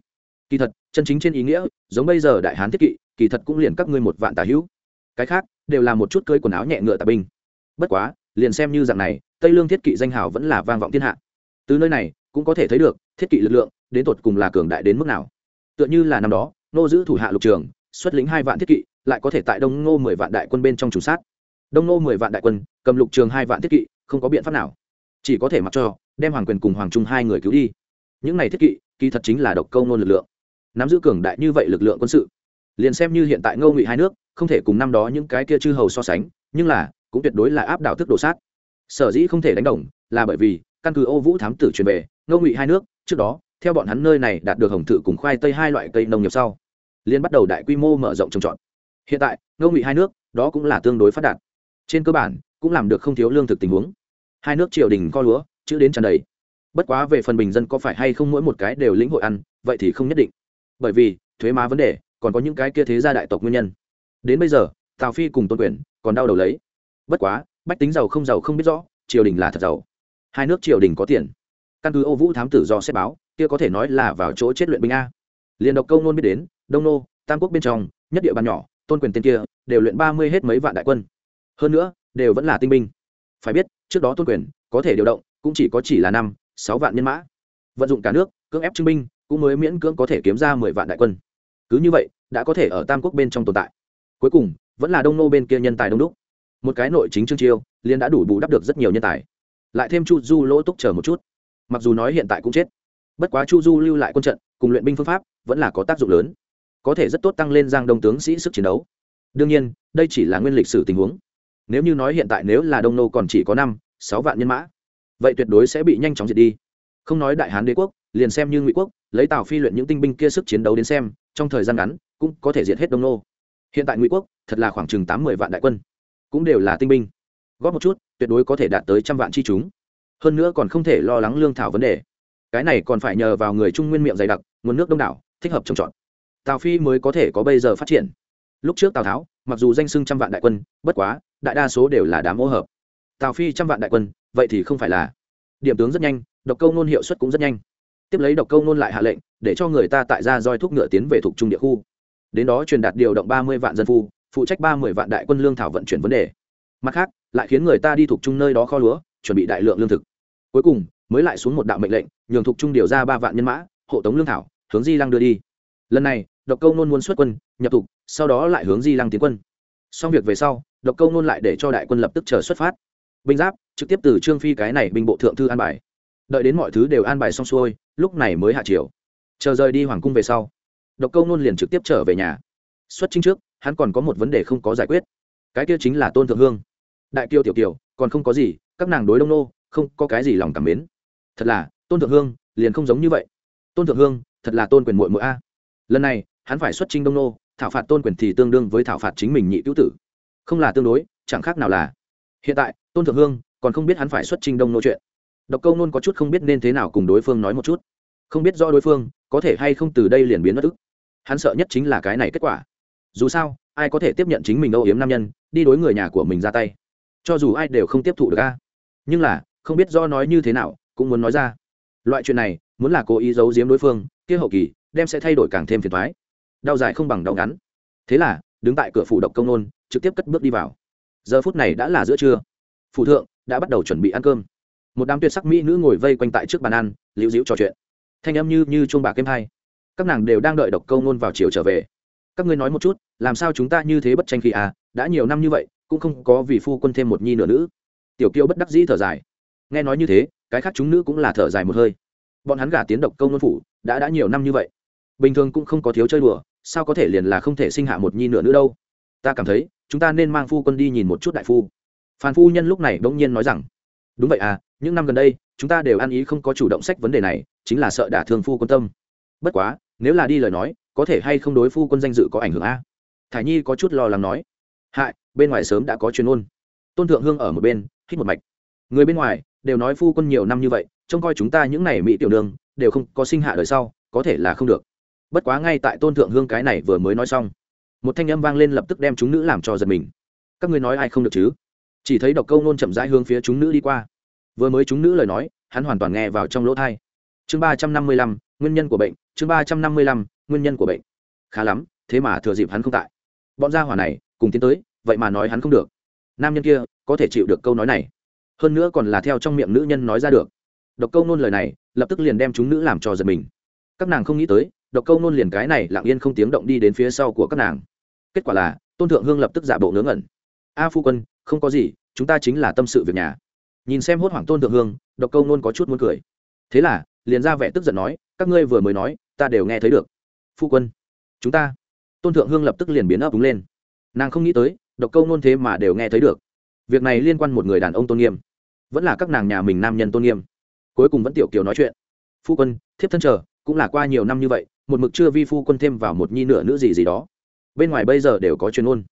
Kỳ thật, chân chính trên ý nghĩa, giống bây giờ đại hán thiết kỵ, kỳ thật cũng liền các ngươi một vạn tà hữu. Cái khác, đều là một chút cơi quần áo nhẹ ngựa tà binh. Bất quá liền xem như dạng này, tây lương thiết kỵ danh hào vẫn là vang vọng thiên hạ. Từ nơi này, cũng có thể thấy được, thiết kỵ lực lượng, đến tột cùng là cường đại đến mức nào. Tựa như là năm đó, nô giữ thủ hạ lục trường, xuất lĩnh hai vạn thiết kỵ, lại có thể tại đông ngô mười vạn đại quân bên trong chủ sát. Đông ngô mười vạn đại quân, cầm lục trường hai vạn thiết kỵ, không có biện pháp nào. Chỉ có thể mặc cho, đem hoàng quyền cùng hoàng trung hai người cứu đi. Những này thiết kỵ, kỳ thật chính là độc câu nôn lực lượng. Nắm giữ cường đại như vậy lực lượng quân sự. Liền xem như hiện tại ngô ngụy hai nước, không thể cùng năm đó những cái kia chư hầu so sánh, nhưng là cũng tuyệt đối là áp đảo thức đồ sát. Sở dĩ không thể đánh đồng là bởi vì căn cứ ô vũ thám tử truyền về, ngô ngụy hai nước, trước đó, theo bọn hắn nơi này đạt được hồng thự cùng khoai tây hai loại cây nông nghiệp sau liên bắt đầu đại quy mô mở rộng trồng trọt. Hiện tại, ngô ngụy hai nước, đó cũng là tương đối phát đạt. Trên cơ bản, cũng làm được không thiếu lương thực tình huống. Hai nước triều đình co lúa, chữ đến tràn đầy. Bất quá về phần bình dân có phải hay không mỗi một cái đều lĩnh hội ăn, vậy thì không nhất định. Bởi vì, thuế má vấn đề, còn có những cái kia thế gia đại tộc nguyên nhân. Đến bây giờ, tào phi cùng tôn quyền còn đau đầu lấy bất quá, bách tính giàu không giàu không biết rõ, triều đình là thật giàu. Hai nước triều đình có tiền. Căn cứ ô vũ thám tử do xét báo, kia có thể nói là vào chỗ chết luyện binh a. Liền độc câu nôn biết đến, đông nô, tam quốc bên trong, nhất địa bàn nhỏ, tôn quyền tên kia, đều luyện ba mươi hết mấy vạn đại quân. Hơn nữa, đều vẫn là tinh binh. Phải biết, trước đó tôn quyền, có thể điều động, cũng chỉ có chỉ là năm, sáu vạn nhân mã. Vận dụng cả nước, cưỡng ép chứng binh, cũng mới miễn cưỡng có thể kiếm ra mười vạn đại quân. Cứ như vậy, đã có thể ở tam quốc bên trong tồn tại. Cuối cùng, vẫn là đông nô bên kia nhân tài đông đúc một cái nội chính trương chiêu liên đã đủ bù đắp được rất nhiều nhân tài. Lại thêm chu du lỗ túc chờ một chút. Mặc dù nói hiện tại cũng chết, bất quá chu du lưu lại quân trận, cùng luyện binh phương pháp, vẫn là có tác dụng lớn. Có thể rất tốt tăng lên giang đông tướng sĩ sức chiến đấu. Đương nhiên, đây chỉ là nguyên lịch sử tình huống. Nếu như nói hiện tại nếu là đông nô còn chỉ có năm, sáu vạn nhân mã, vậy tuyệt đối sẽ bị nhanh chóng diệt đi. Không nói đại hán đế quốc, liền xem như ngụy quốc, lấy tào phi luyện những tinh binh kia sức chiến đấu đến xem, trong thời gian ngắn, cũng có thể diệt hết đông nô. Hiện tại ngụy quốc, thật là khoảng chừng tám mươi vạn đại quân cũng đều là tinh binh. Góp một chút, tuyệt đối có thể đạt tới trăm vạn chi chúng. Hơn nữa còn không thể lo lắng lương thảo vấn đề. Cái này còn phải nhờ vào người trung nguyên miệng dày đặc, nguồn nước đông đảo, thích hợp trồng trọt. Tào phi mới có thể có bây giờ phát triển. Lúc trước tào tháo, mặc dù danh sưng trăm vạn đại quân, bất quá, đại đa số đều là đám ô hợp. Tào phi trăm vạn đại quân, vậy thì không phải là. Điểm tướng rất nhanh, độc câu nôn hiệu suất cũng rất nhanh. Tiếp lấy độc câu nôn lại hạ lệnh, để cho người ta tại ra roi thuốc ngựa tiến về thuộc trung địa khu. Đến đó truyền đạt điều động ba mươi vạn dân phu phụ trách ba mươi vạn đại quân lương thảo vận chuyển vấn đề. Mặt khác, lại khiến người ta đi thuộc trung nơi đó kho lúa, chuẩn bị đại lượng lương thực. Cuối cùng, mới lại xuống một đạo mệnh lệnh, nhường thuộc trung điều ra ba vạn nhân mã, hộ tống lương thảo, hướng di lăng đưa đi. Lần này, độc câu nôn muốn xuất quân, nhập thục sau đó lại hướng di lăng tiến quân. Xong việc về sau, độc câu nôn lại để cho đại quân lập tức chờ xuất phát. Binh giáp, trực tiếp từ trương phi cái này binh bộ thượng thư an bài. Đợi đến mọi thứ đều an bài xong xuôi, lúc này mới hạ chiều chờ rời đi hoàng cung về sau, độc câu nôn liền trực tiếp trở về nhà. Xuất chính trước hắn còn có một vấn đề không có giải quyết. Cái kia chính là tôn thượng hương. Đại kiêu tiểu kiều, còn không có gì, các nàng đối đông nô, không có cái gì lòng cảm mến. Thật là, tôn thượng hương, liền không giống như vậy. Tôn thượng hương, thật là tôn quyền muội muội a. Lần này, hắn phải xuất trinh đông nô, thảo phạt tôn quyền thì tương đương với thảo phạt chính mình nhị cứu tử. Không là tương đối, chẳng khác nào là. Hiện tại, tôn thượng hương, còn không biết hắn phải xuất trinh đông nô chuyện. Độc câu nôn có chút không biết nên thế nào cùng đối phương nói một chút. Không biết do đối phương có thể hay không từ đây liền biến mất ức. Hắn sợ nhất chính là cái này kết quả dù sao, ai có thể tiếp nhận chính mình âu yếm nam nhân, đi đối người nhà của mình ra tay. Cho dù ai đều không tiếp thụ được a. Nhưng là, không biết do nói như thế nào, cũng muốn nói ra. Loại chuyện này, muốn là cố ý giấu giếm đối phương, kia hậu kỳ, đem sẽ thay đổi càng thêm phiền thoái đau dài không bằng đau ngắn. Thế là, đứng tại cửa phủ độc công nôn, trực tiếp cất bước đi vào. Giờ phút này đã là giữa trưa. Phủ thượng, đã bắt đầu chuẩn bị ăn cơm. Một đám tuyệt sắc mỹ nữ ngồi vây quanh tại trước bàn ăn, liễu dĩu trò chuyện. Thanh âm như như chuông bạc kem hai. Các nàng đều đang đợi độc câu nôn vào chiều trở về các ngươi nói một chút, làm sao chúng ta như thế bất tranh khi à? Đã nhiều năm như vậy, cũng không có vì phu quân thêm một nhi nửa nữ. Tiểu kiêu bất đắc dĩ thở dài. Nghe nói như thế, cái khác chúng nữ cũng là thở dài một hơi. Bọn hắn gả tiến độc công nôn phủ, đã đã nhiều năm như vậy. Bình thường cũng không có thiếu chơi đùa, sao có thể liền là không thể sinh hạ một nhi nửa nữ đâu? Ta cảm thấy, chúng ta nên mang phu quân đi nhìn một chút đại phu. Phan phu nhân lúc này bỗng nhiên nói rằng, đúng vậy à những năm gần đây, chúng ta đều ăn ý không có chủ động sách vấn đề này, chính là sợ đả thương phu quân tâm. Bất quá, nếu là đi lời nói có thể hay không đối phu quân danh dự có ảnh hưởng a? Thả nhi có chút lo lắng nói. Hại, bên ngoài sớm đã có chuyên ôn tôn thượng hương ở một bên, hít một mạch. Người bên ngoài đều nói phu quân nhiều năm như vậy, trông coi chúng ta những n à y mỹ tiểu đường, đều không có sinh hạ đời sau, có thể là không được. Bất quá ngay tại tôn thượng hương cái này vừa mới nói xong, một thanh âm vang lên lập tức đem chúng nữ làm cho giật mình. Các ngươi nói ai không được chứ? Chỉ thấy độc câu nôn chậm rãi hướng phía chúng nữ đi qua. Vừa mới chúng nữ lời nói, hắn hoàn toàn nghe vào trong lỗ thai chương ba trăm năm mươi lăm, nguyên nhân của bệnh. Chương ba trăm năm mươi lăm, nguyên nhân của bệnh. Khá lắm, thế mà thừa dịp hắn không tại. Bọn gia hỏa này, cùng tiến tới, vậy mà nói hắn không được. Nam nhân kia, có thể chịu được câu nói này. Hơn nữa còn là theo trong miệng nữ nhân nói ra được. Độc câu nôn lời này, lập tức liền đem chúng nữ làm cho giật mình. Các nàng không nghĩ tới, độc câu nôn liền cái này lặng yên không tiếng động đi đến phía sau của các nàng. Kết quả là, tôn thượng hương lập tức giả bộ ngớ ngẩn. A phu quân, không có gì, chúng ta chính là tâm sự việc nhà. Nhìn xem hốt hoảng tôn thượng hương, độc câu nôn có chút muốn cười. Thế là liền ra vẻ tức giận nói, các ngươi vừa mới nói, ta đều nghe thấy được. Phu quân, chúng ta. Tôn thượng hương lập tức liền biến ấp đúng lên. Nàng không nghĩ tới, độc câu nôn thế mà đều nghe thấy được. Việc này liên quan một người đàn ông tôn nghiêm, vẫn là các nàng nhà mình nam nhân tôn nghiêm. Cuối cùng vẫn tiểu kiều nói chuyện. Phu quân, thiếp thân chờ, cũng là qua nhiều năm như vậy, một mực chưa vi phu quân thêm vào một nhi nửa nữ gì gì đó. Bên ngoài bây giờ đều có chuyên ôn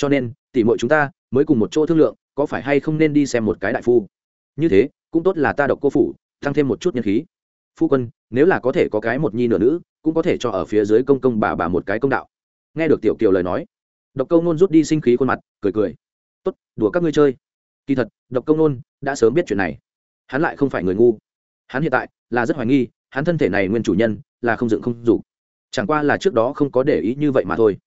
cho nên, tỉ mọi chúng ta mới cùng một chỗ thương lượng, có phải hay không nên đi xem một cái đại phu. Như thế, cũng tốt là ta độc cô phủ, tăng thêm một chút nhân khí phu quân, nếu là có thể có cái một nhi nửa nữ, cũng có thể cho ở phía dưới công công bà bà một cái công đạo. Nghe được tiểu kiều lời nói, độc câu nôn rút đi sinh khí khuôn mặt, cười cười. Tốt, đùa các ngươi chơi. Kỳ thật, độc câu nôn đã sớm biết chuyện này. Hắn lại không phải người ngu. Hắn hiện tại là rất hoài nghi, hắn thân thể này nguyên chủ nhân là không dựng không dục. Chẳng qua là trước đó không có để ý như vậy mà thôi.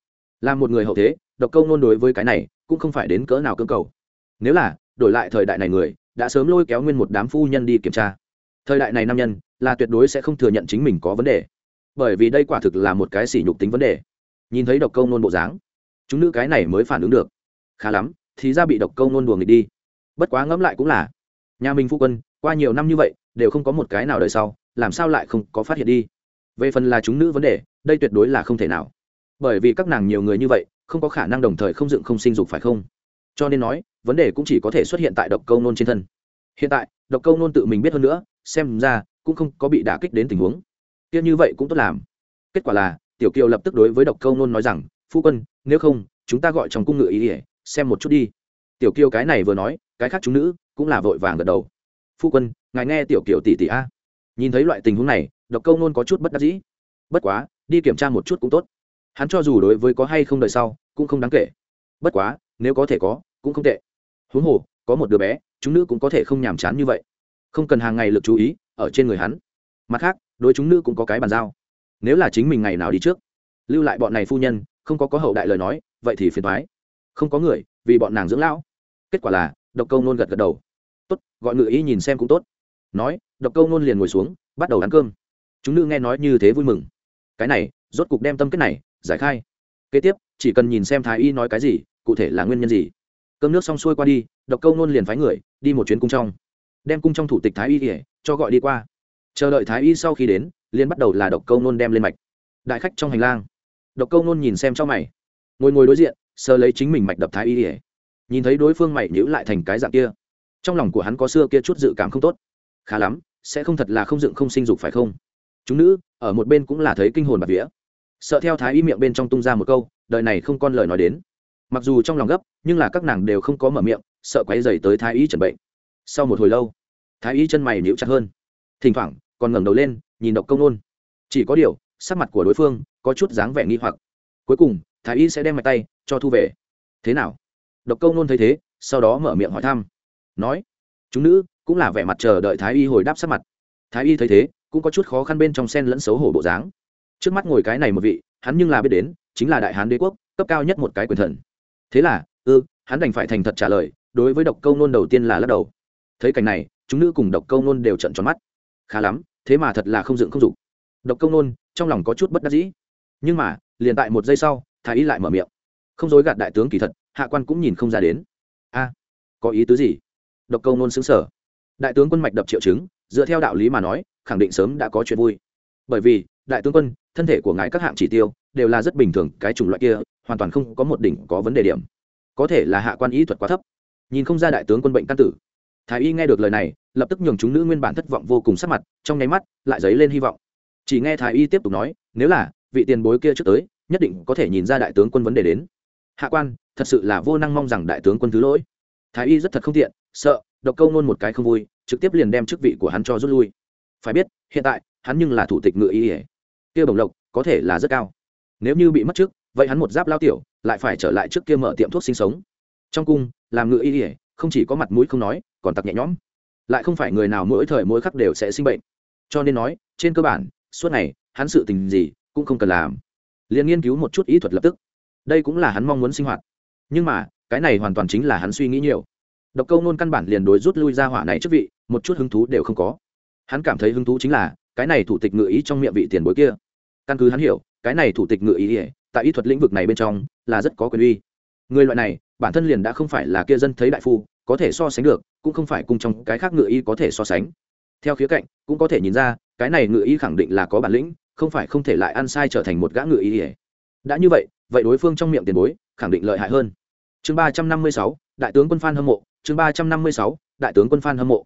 Là một người hậu thế, độc câu nôn đối với cái này cũng không phải đến cỡ nào cơ cầu. Nếu là đổi lại thời đại này người, đã sớm lôi kéo nguyên một đám phu nhân đi kiểm tra. Thời đại này nam nhân là tuyệt đối sẽ không thừa nhận chính mình có vấn đề. Bởi vì đây quả thực là một cái sỉ nhục tính vấn đề. Nhìn thấy độc câu nôn bộ dáng, chúng nữ cái này mới phản ứng được. Khá lắm, thì ra bị độc câu nôn đùa nghịch đi. Bất quá ngẫm lại cũng là, nhà mình phu quân, qua nhiều năm như vậy, đều không có một cái nào đời sau, làm sao lại không có phát hiện đi? Về phần là chúng nữ vấn đề, đây tuyệt đối là không thể nào. Bởi vì các nàng nhiều người như vậy, không có khả năng đồng thời không dựng không sinh dục phải không? Cho nên nói, vấn đề cũng chỉ có thể xuất hiện tại độc câu nôn trên thân. Hiện tại, độc câu nôn tự mình biết hơn nữa, xem ra cũng không có bị đả kích đến tình huống. Kia như vậy cũng tốt làm. Kết quả là, tiểu kiều lập tức đối với độc câu nôn nói rằng, phu quân, nếu không, chúng ta gọi trong cung ngựa ý ỉa xem một chút đi. Tiểu kiều cái này vừa nói, cái khác chúng nữ cũng là vội vàng gật đầu. Phu quân, ngài nghe tiểu kiều tỷ tỷ a. Nhìn thấy loại tình huống này, độc câu nôn có chút bất đắc dĩ. Bất quá, đi kiểm tra một chút cũng tốt. Hắn cho dù đối với có hay không đợi sau, cũng không đáng kể. Bất quá, nếu có thể có, cũng không tệ. Huống hồ, có một đứa bé, chúng nữ cũng có thể không nhàm chán như vậy. Không cần hàng ngày lực chú ý ở trên người hắn. Mặt khác, đối chúng nữ cũng có cái bàn giao. Nếu là chính mình ngày nào đi trước, lưu lại bọn này phu nhân, không có có hậu đại lời nói, vậy thì phiền thoái không có người, vì bọn nàng dưỡng lão. Kết quả là, độc câu nôn gật gật đầu. Tốt, gọi ngự ý nhìn xem cũng tốt. Nói, độc câu nôn liền ngồi xuống, bắt đầu ăn cơm. Chúng nữ nghe nói như thế vui mừng. Cái này, rốt cục đem tâm kết này, giải khai. Kế tiếp, chỉ cần nhìn xem thái y nói cái gì, cụ thể là nguyên nhân gì. Cơm nước xong xuôi qua đi, độc câu nôn liền phái người, đi một chuyến cung trong. Đem cung trong thủ tịch thái y kể cho gọi đi qua. Chờ đợi thái y sau khi đến, liền bắt đầu là độc câu nôn đem lên mạch. Đại khách trong hành lang. Độc câu nôn nhìn xem cho mày. Ngồi ngồi đối diện sơ lấy chính mình mạch đập thái y ỉa nhìn thấy đối phương mày nhữ lại thành cái dạng kia. Trong lòng của hắn có xưa kia chút dự cảm không tốt. Khá lắm, sẽ không thật là không dựng không sinh dục phải không? Chúng nữ, ở một bên cũng là thấy kinh hồn bạt vía. Sợ theo thái y miệng bên trong tung ra một câu, đời này không con lời nói đến. Mặc dù trong lòng gấp, nhưng là các nàng đều không có mở miệng, sợ quấy dày tới thái y chuẩn bệnh. Sau một hồi lâu thái y chân mày níu chặt hơn. Thỉnh thoảng còn ngẩng đầu lên nhìn độc công nôn. Chỉ có điều sắc mặt của đối phương có chút dáng vẻ nghi hoặc. Cuối cùng thái y sẽ đem mạch tay cho thu về. Thế nào? Độc công nôn thấy thế sau đó mở miệng hỏi thăm. Nói chúng nữ cũng là vẻ mặt chờ đợi thái y hồi đáp sắc mặt. Thái y thấy thế cũng có chút khó khăn bên trong sen lẫn xấu hổ bộ dáng. Trước mắt ngồi cái này một vị hắn nhưng là biết đến chính là đại hán đế quốc cấp cao nhất một cái quyền thần. Thế là ư ừ, hắn đành phải thành thật trả lời đối với độc câu nôn đầu tiên là lắc đầu. Thấy cảnh này chúng nữ cùng độc câu nôn đều trận tròn mắt. Khá lắm, thế mà thật là không dựng không dục. Độc câu nôn, trong lòng có chút bất đắc dĩ. Nhưng mà, liền tại một giây sau, thái y lại mở miệng. Không dối gạt đại tướng kỳ thật, hạ quan cũng nhìn không ra đến. A, có ý tứ gì? Độc câu nôn xứng sở đại tướng quân mạch đập triệu chứng, dựa theo đạo lý mà nói, khẳng định sớm đã có chuyện vui. Bởi vì, đại tướng quân, thân thể của ngài các hạng chỉ tiêu, đều là rất bình thường, cái chủng loại kia, hoàn toàn không có một đỉnh có vấn đề điểm. Có thể là hạ quan ý thuật quá thấp. Nhìn không ra đại tướng quân bệnh căn tử thái y nghe được lời này, lập tức nhường chúng nữ nguyên bản thất vọng vô cùng sắc mặt, trong nháy mắt, lại dấy lên hy vọng. Chỉ nghe thái y tiếp tục nói, nếu là vị tiền bối kia trước tới, nhất định có thể nhìn ra đại tướng quân vấn đề đến. Hạ quan, thật sự là vô năng mong rằng đại tướng quân thứ lỗi. Thái y rất thật không tiện, sợ, độc câu nôn một cái không vui, trực tiếp liền đem chức vị của hắn cho rút lui. Phải biết, hiện tại, hắn nhưng là thủ tịch ngự y ỉa kia bồng lộc, có thể là rất cao. Nếu như bị mất trước, vậy hắn một giáp lao tiểu, lại phải trở lại trước kia mở tiệm thuốc sinh sống. Trong cung, làm ngự y ỉa không chỉ có mặt mũi không nói, còn tặc nhẹ nhõm. Lại không phải người nào mỗi thời mỗi khắc đều sẽ sinh bệnh. Cho nên nói, trên cơ bản, suốt ngày, hắn sự tình gì cũng không cần làm. Liền nghiên cứu một chút ý thuật lập tức. Đây cũng là hắn mong muốn sinh hoạt. Nhưng mà, cái này hoàn toàn chính là hắn suy nghĩ nhiều. Độc câu nôn căn bản liền đối rút lui ra hỏa này trước vị, một chút hứng thú đều không có. Hắn cảm thấy hứng thú chính là, cái này thủ tịch ngự ý trong miệng vị tiền bối kia. Căn cứ hắn hiểu, cái này thủ tịch ngự ý ỉa tại ý thuật lĩnh vực này bên trong, là rất có quyền uy người loại này, bản thân liền đã không phải là kia dân thấy đại phu, có thể so sánh được, cũng không phải cùng trong cái khác ngự y có thể so sánh. Theo khía cạnh, cũng có thể nhìn ra, cái này ngự y khẳng định là có bản lĩnh, không phải không thể lại ăn sai trở thành một gã ngự y ỉa đã như vậy vậy đối phương trong miệng tiền bối, khẳng định lợi hại hơn. Chương ba trăm năm mươi sáu, đại tướng quân phan hâm mộ. Chương ba trăm năm mươi sáu, đại tướng quân phan hâm mộ.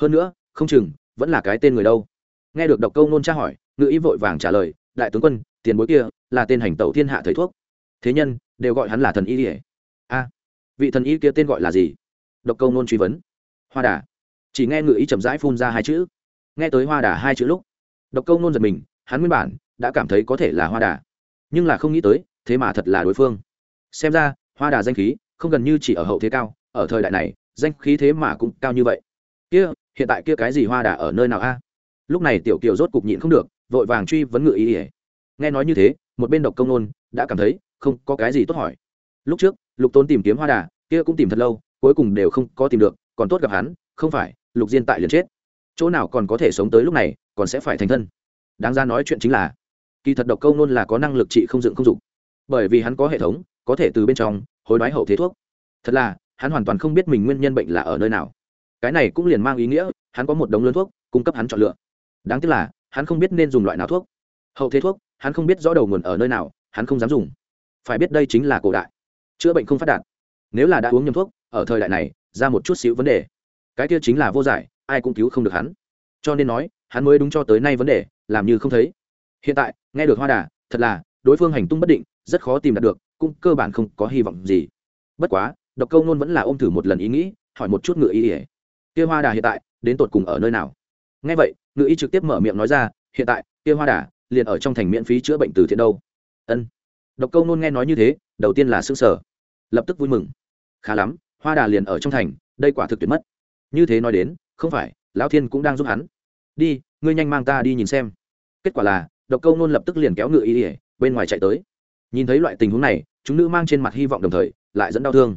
Hơn nữa, không chừng, vẫn là cái tên người đâu. Nghe được độc câu nôn tra hỏi, ngự y vội vàng trả lời, đại tướng quân, tiền bối kia là tên hành tẩu thiên hạ thầy thuốc. Thế nhân, đều gọi hắn là thần y ỉa vị thần y kia tên gọi là gì? Độc câu nôn truy vấn. Hoa đà. Chỉ nghe ngự y chậm rãi phun ra hai chữ. Nghe tới hoa đà hai chữ lúc, độc câu nôn giật mình, hắn nguyên bản đã cảm thấy có thể là hoa đà. Nhưng là không nghĩ tới, thế mà thật là đối phương. Xem ra, hoa đà danh khí không gần như chỉ ở hậu thế cao, ở thời đại này, danh khí thế mà cũng cao như vậy. Kia, hiện tại kia cái gì hoa đà ở nơi nào a? Lúc này tiểu kiều rốt cục nhịn không được, vội vàng truy vấn ngự ý. Ỉa nghe nói như thế, một bên độc công nôn đã cảm thấy không có cái gì tốt hỏi. Lúc trước lục tôn tìm kiếm hoa đà, kia cũng tìm thật lâu, cuối cùng đều không có tìm được, còn tốt gặp hắn, không phải, lục diên tại liền chết. Chỗ nào còn có thể sống tới lúc này, còn sẽ phải thành thân. Đáng ra nói chuyện chính là, kỳ thật độc câu nôn là có năng lực trị không dựng không dụng bởi vì hắn có hệ thống, có thể từ bên trong hối đoái hậu thế thuốc. Thật là, hắn hoàn toàn không biết mình nguyên nhân bệnh là ở nơi nào. Cái này cũng liền mang ý nghĩa, hắn có một đống lớn thuốc, cung cấp hắn chọn lựa. Đáng tiếc là, hắn không biết nên dùng loại nào thuốc. Hậu thế thuốc, hắn không biết rõ đầu nguồn ở nơi nào, hắn không dám dùng. Phải biết đây chính là cổ đại chữa bệnh không phát đạt. Nếu là đã uống nhầm thuốc, ở thời đại này, ra một chút xíu vấn đề. Cái kia chính là vô giải, ai cũng cứu không được hắn. Cho nên nói, hắn mới đúng cho tới nay vấn đề, làm như không thấy. Hiện tại, nghe được hoa đà, thật là, đối phương hành tung bất định, rất khó tìm đạt được, cũng cơ bản không có hy vọng gì. Bất quá, độc câu nôn vẫn là ôm thử một lần ý nghĩ, hỏi một chút ngựa ý ỉa kia hoa đà hiện tại, đến tột cùng ở nơi nào? Nghe vậy ngựa ý trực tiếp mở miệng nói ra, hiện tại, kia hoa đà liền ở trong thành miễn phí chữa bệnh từ thiện đâu. Ân. Độc câu nôn nghe nói như thế đầu tiên là xương sở lập tức vui mừng. Khá lắm, hoa đà liền ở trong thành, đây quả thực tuyệt mất. Như thế nói đến, không phải, lão thiên cũng đang giúp hắn. Đi, ngươi nhanh mang ta đi nhìn xem. Kết quả là, độc câu nôn lập tức liền kéo ngựa y ỉa bên ngoài chạy tới. Nhìn thấy loại tình huống này, chúng nữ mang trên mặt hy vọng đồng thời, lại dẫn đau thương.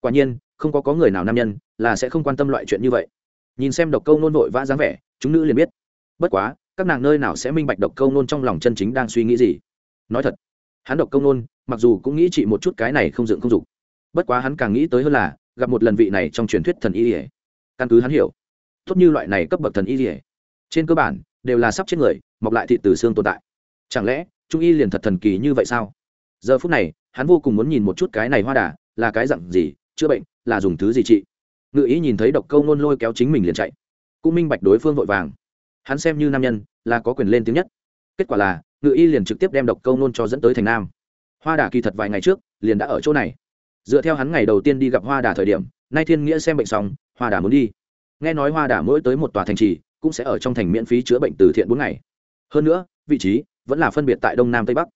Quả nhiên, không có có người nào nam nhân, là sẽ không quan tâm loại chuyện như vậy. Nhìn xem độc câu nôn vội vã dáng vẻ, chúng nữ liền biết. Bất quá, các nàng nơi nào sẽ minh bạch độc câu nôn trong lòng chân chính đang suy nghĩ gì? Nói thật, hắn độc câu nôn mặc dù cũng nghĩ chị một chút cái này không dựng không dục. Bất quá hắn càng nghĩ tới hơn là, gặp một lần vị này trong truyền thuyết thần y ỉa căn cứ hắn hiểu, tốt như loại này cấp bậc thần y ỉa trên cơ bản, đều là sắp chết người, mọc lại thị từ xương tồn tại. Chẳng lẽ, trung y liền thật thần kỳ như vậy sao? Giờ phút này, hắn vô cùng muốn nhìn một chút cái này hoa đà, là cái dặn gì, chữa bệnh, là dùng thứ gì trị ngự ý nhìn thấy độc câu nôn lôi kéo chính mình liền chạy. Cũng minh bạch đối phương vội vàng. Hắn xem như nam nhân, là có quyền lên tiếng nhất. Kết quả là, ngự y liền trực tiếp đem độc câu nôn cho dẫn tới thành nam hoa đà kỳ thật vài ngày trước, liền đã ở chỗ này. Dựa theo hắn ngày đầu tiên đi gặp hoa đà thời điểm, nay thiên nghĩa xem bệnh xong, hoa đà muốn đi. Nghe nói hoa đà mỗi tới một tòa thành trì, cũng sẽ ở trong thành miễn phí chữa bệnh từ thiện bốn ngày. Hơn nữa, vị trí vẫn là phân biệt tại đông nam tây bắc.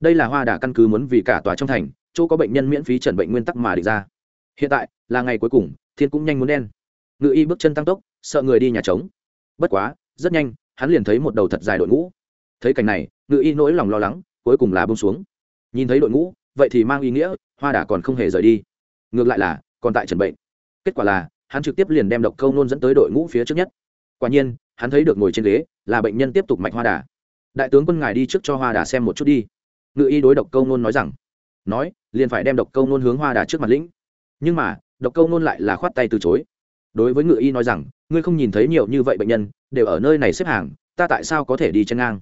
Đây là hoa đà căn cứ muốn vì cả tòa trong thành, chỗ có bệnh nhân miễn phí trần bệnh nguyên tắc mà định ra. Hiện tại, là ngày cuối cùng, thiên cũng nhanh muốn đen. Ngự y bước chân tăng tốc, sợ người đi nhà trống. Bất quá, rất nhanh, hắn liền thấy một đầu thật dài đội ngũ. Thấy cảnh này, ngự y nỗi lòng lo lắng, cuối cùng là bông xuống nhìn thấy đội ngũ, vậy thì mang ý nghĩa, hoa đà còn không hề rời đi. Ngược lại là, còn tại trần bệnh. Kết quả là, hắn trực tiếp liền đem độc câu nôn dẫn tới đội ngũ phía trước nhất. Quả nhiên, hắn thấy được ngồi trên ghế, là bệnh nhân tiếp tục mạch hoa đà. Đại tướng quân ngài đi trước cho hoa đà xem một chút đi. Ngự y đối độc câu nôn nói rằng. Nói, liền phải đem độc câu nôn hướng hoa đà trước mặt lĩnh. Nhưng mà, độc câu nôn lại là khoát tay từ chối. Đối với ngự y nói rằng, ngươi không nhìn thấy nhiều như vậy bệnh nhân, đều ở nơi này xếp hàng, ta tại sao có thể đi chân ngang?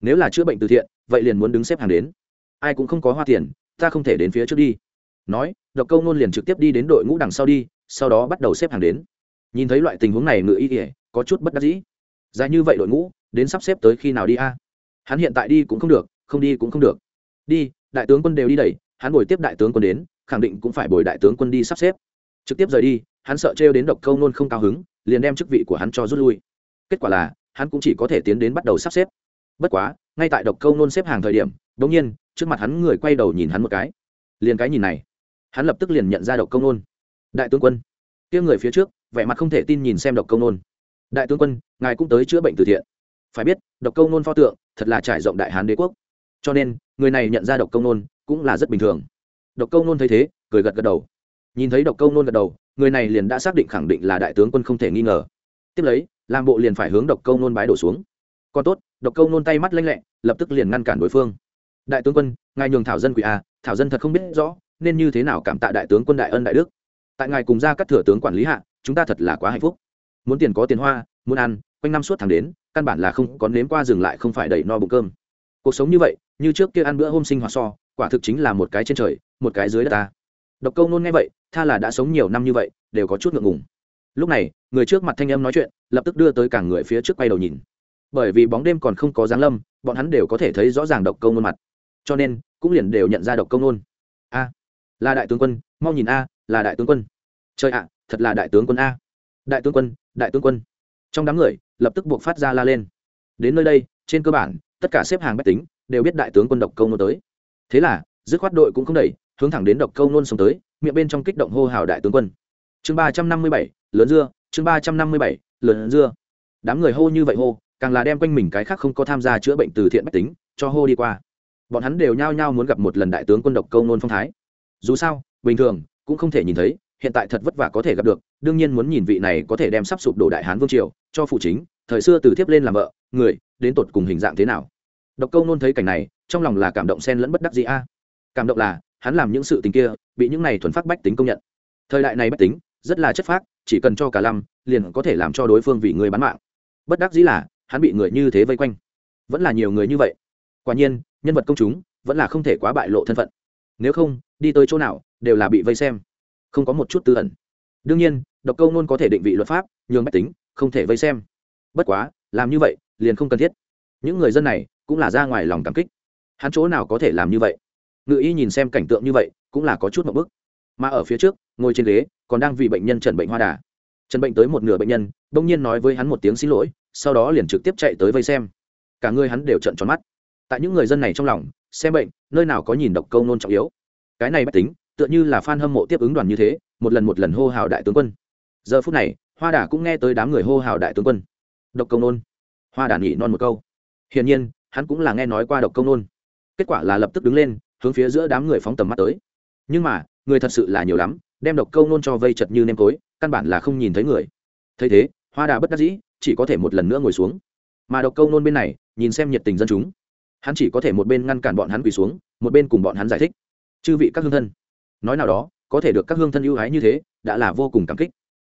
Nếu là chữa bệnh từ thiện, vậy liền muốn đứng xếp hàng đến ai cũng không có hoa tiền, ta không thể đến phía trước đi. Nói, độc câu nôn liền trực tiếp đi đến đội ngũ đằng sau đi, sau đó bắt đầu xếp hàng đến. Nhìn thấy loại tình huống này, ngự y ỉa có chút bất đắc dĩ. Dài như vậy đội ngũ, đến sắp xếp tới khi nào đi a? Hắn hiện tại đi cũng không được, không đi cũng không được. Đi, đại tướng quân đều đi đẩy, hắn bồi tiếp đại tướng quân đến, khẳng định cũng phải bồi đại tướng quân đi sắp xếp. Trực tiếp rời đi, hắn sợ trêu đến độc câu nôn không cao hứng, liền đem chức vị của hắn cho rút lui. Kết quả là, hắn cũng chỉ có thể tiến đến bắt đầu sắp xếp. Bất quá, ngay tại độc câu nôn xếp hàng thời điểm bỗng nhiên, trước mặt hắn người quay đầu nhìn hắn một cái. Liền cái nhìn này. Hắn lập tức liền nhận ra độc Công nôn. Đại tướng quân. Tiếng người phía trước, vẻ mặt không thể tin nhìn xem độc Công nôn. Đại tướng quân, ngài cũng tới chữa bệnh từ thiện. Phải biết, độc Công nôn pho tượng, thật là trải rộng đại hán đế quốc. Cho nên, người này nhận ra độc Công nôn cũng là rất bình thường. Độc Công nôn thấy thế, cười gật gật đầu. Nhìn thấy độc Công nôn gật đầu, người này liền đã xác định khẳng định là đại tướng quân không thể nghi ngờ. Tiếp lấy, làm bộ liền phải hướng độc Công nôn bái đổ xuống. Còn tốt, độc Công nôn tay mắt lanh lẹ, lập tức liền ngăn cản đối phương đại tướng quân ngài nhường thảo dân quỷ a à, thảo dân thật không biết rõ nên như thế nào cảm tạ đại tướng quân đại ân đại đức. Tại ngài cùng ra các thừa tướng quản lý hạ chúng ta thật là quá hạnh phúc. Muốn tiền có tiền hoa muốn ăn quanh năm suốt tháng đến căn bản là không có nếm qua dừng lại không phải đầy no bụng cơm. Cuộc sống như vậy như trước kia ăn bữa hôm sinh hoạt so quả thực chính là một cái trên trời một cái dưới đất ta. Độc câu nôn nghe vậy tha là đã sống nhiều năm như vậy đều có chút ngượng ngùng. Lúc này người trước mặt thanh âm nói chuyện lập tức đưa tới cả người phía trước quay đầu nhìn. Bởi vì bóng đêm còn không có giáng lâm bọn hắn đều có thể thấy rõ ràng độc câu nôn mặt cho nên cũng liền đều nhận ra độc công nôn. A, là đại tướng quân, mau nhìn a, là đại tướng quân. Trời ạ, thật là đại tướng quân a. Đại tướng quân, đại tướng quân. Trong đám người, lập tức buộc phát ra la lên. Đến nơi đây, trên cơ bản, tất cả xếp hàng bách tính đều biết đại tướng quân độc câu nôn tới. Thế là, dứt khoát đội cũng không đẩy, hướng thẳng đến độc câu nôn xuống tới, miệng bên trong kích động hô hào đại tướng quân. Chương ba trăm năm mươi bảy, lớn dưa, chương ba trăm năm mươi bảy, lớn dưa. Đám người hô như vậy hô, càng là đem quanh mình cái khác không có tham gia chữa bệnh từ thiện bách tính cho hô đi qua bọn hắn đều nhao nhao muốn gặp một lần đại tướng quân độc câu nôn phong thái. Dù sao, bình thường, cũng không thể nhìn thấy, hiện tại thật vất vả có thể gặp được, đương nhiên muốn nhìn vị này có thể đem sắp sụp đổ đại hán vương triều, cho phụ chính, thời xưa từ thiếp lên làm vợ, người, đến tột cùng hình dạng thế nào. Độc câu nôn thấy cảnh này, trong lòng là cảm động xen lẫn bất đắc gì a. Cảm động là, hắn làm những sự tình kia, bị những này thuần phát bách tính công nhận. Thời đại này bách tính, rất là chất phác, chỉ cần cho cả lâm liền có thể làm cho đối phương vì người bán mạng. Bất đắc dĩ là, hắn bị người như thế vây quanh. Vẫn là nhiều người như vậy. Quả nhiên nhân vật công chúng vẫn là không thể quá bại lộ thân phận. Nếu không, đi tới chỗ nào đều là bị vây xem. Không có một chút tư ẩn. Đương nhiên, độc câu nôn có thể định vị luật pháp, nhường bách tính không thể vây xem. Bất quá, làm như vậy liền không cần thiết. Những người dân này cũng là ra ngoài lòng cảm kích. Hắn chỗ nào có thể làm như vậy? Ngự y nhìn xem cảnh tượng như vậy cũng là có chút một bức. Mà ở phía trước, ngồi trên ghế, còn đang vì bệnh nhân trần bệnh hoa đà. Trần bệnh tới một nửa bệnh nhân, bỗng nhiên nói với hắn một tiếng xin lỗi, sau đó liền trực tiếp chạy tới vây xem. Cả người hắn đều trận tròn mắt tại những người dân này trong lòng, xem bệnh, nơi nào có nhìn độc câu nôn trọng yếu. Cái này bất tính, tựa như là f a n hâm mộ tiếp ứng đoàn như thế, một lần một lần hô hào đại tướng quân. Giờ phút này, hoa đà cũng nghe tới đám người hô hào đại tướng quân. Độc Câu nôn. Hoa đà nghỉ non một câu. Hiển nhiên, hắn cũng là nghe nói qua độc Câu nôn. Kết quả là lập tức đứng lên, hướng phía giữa đám người phóng tầm mắt tới. Nhưng mà, người thật sự là nhiều lắm, đem độc câu nôn cho vây chật như nêm tối căn bản là không nhìn thấy người. Thấy thế, hoa đà bất đắc dĩ, chỉ có thể một lần nữa ngồi xuống. Mà độc câu nôn bên này, nhìn xem nhiệt tình dân chúng hắn chỉ có thể một bên ngăn cản bọn hắn quỳ xuống, một bên cùng bọn hắn giải thích. Chư vị các hương thân, nói nào đó, có thể được các hương thân ưu ái như thế, đã là vô cùng cảm kích.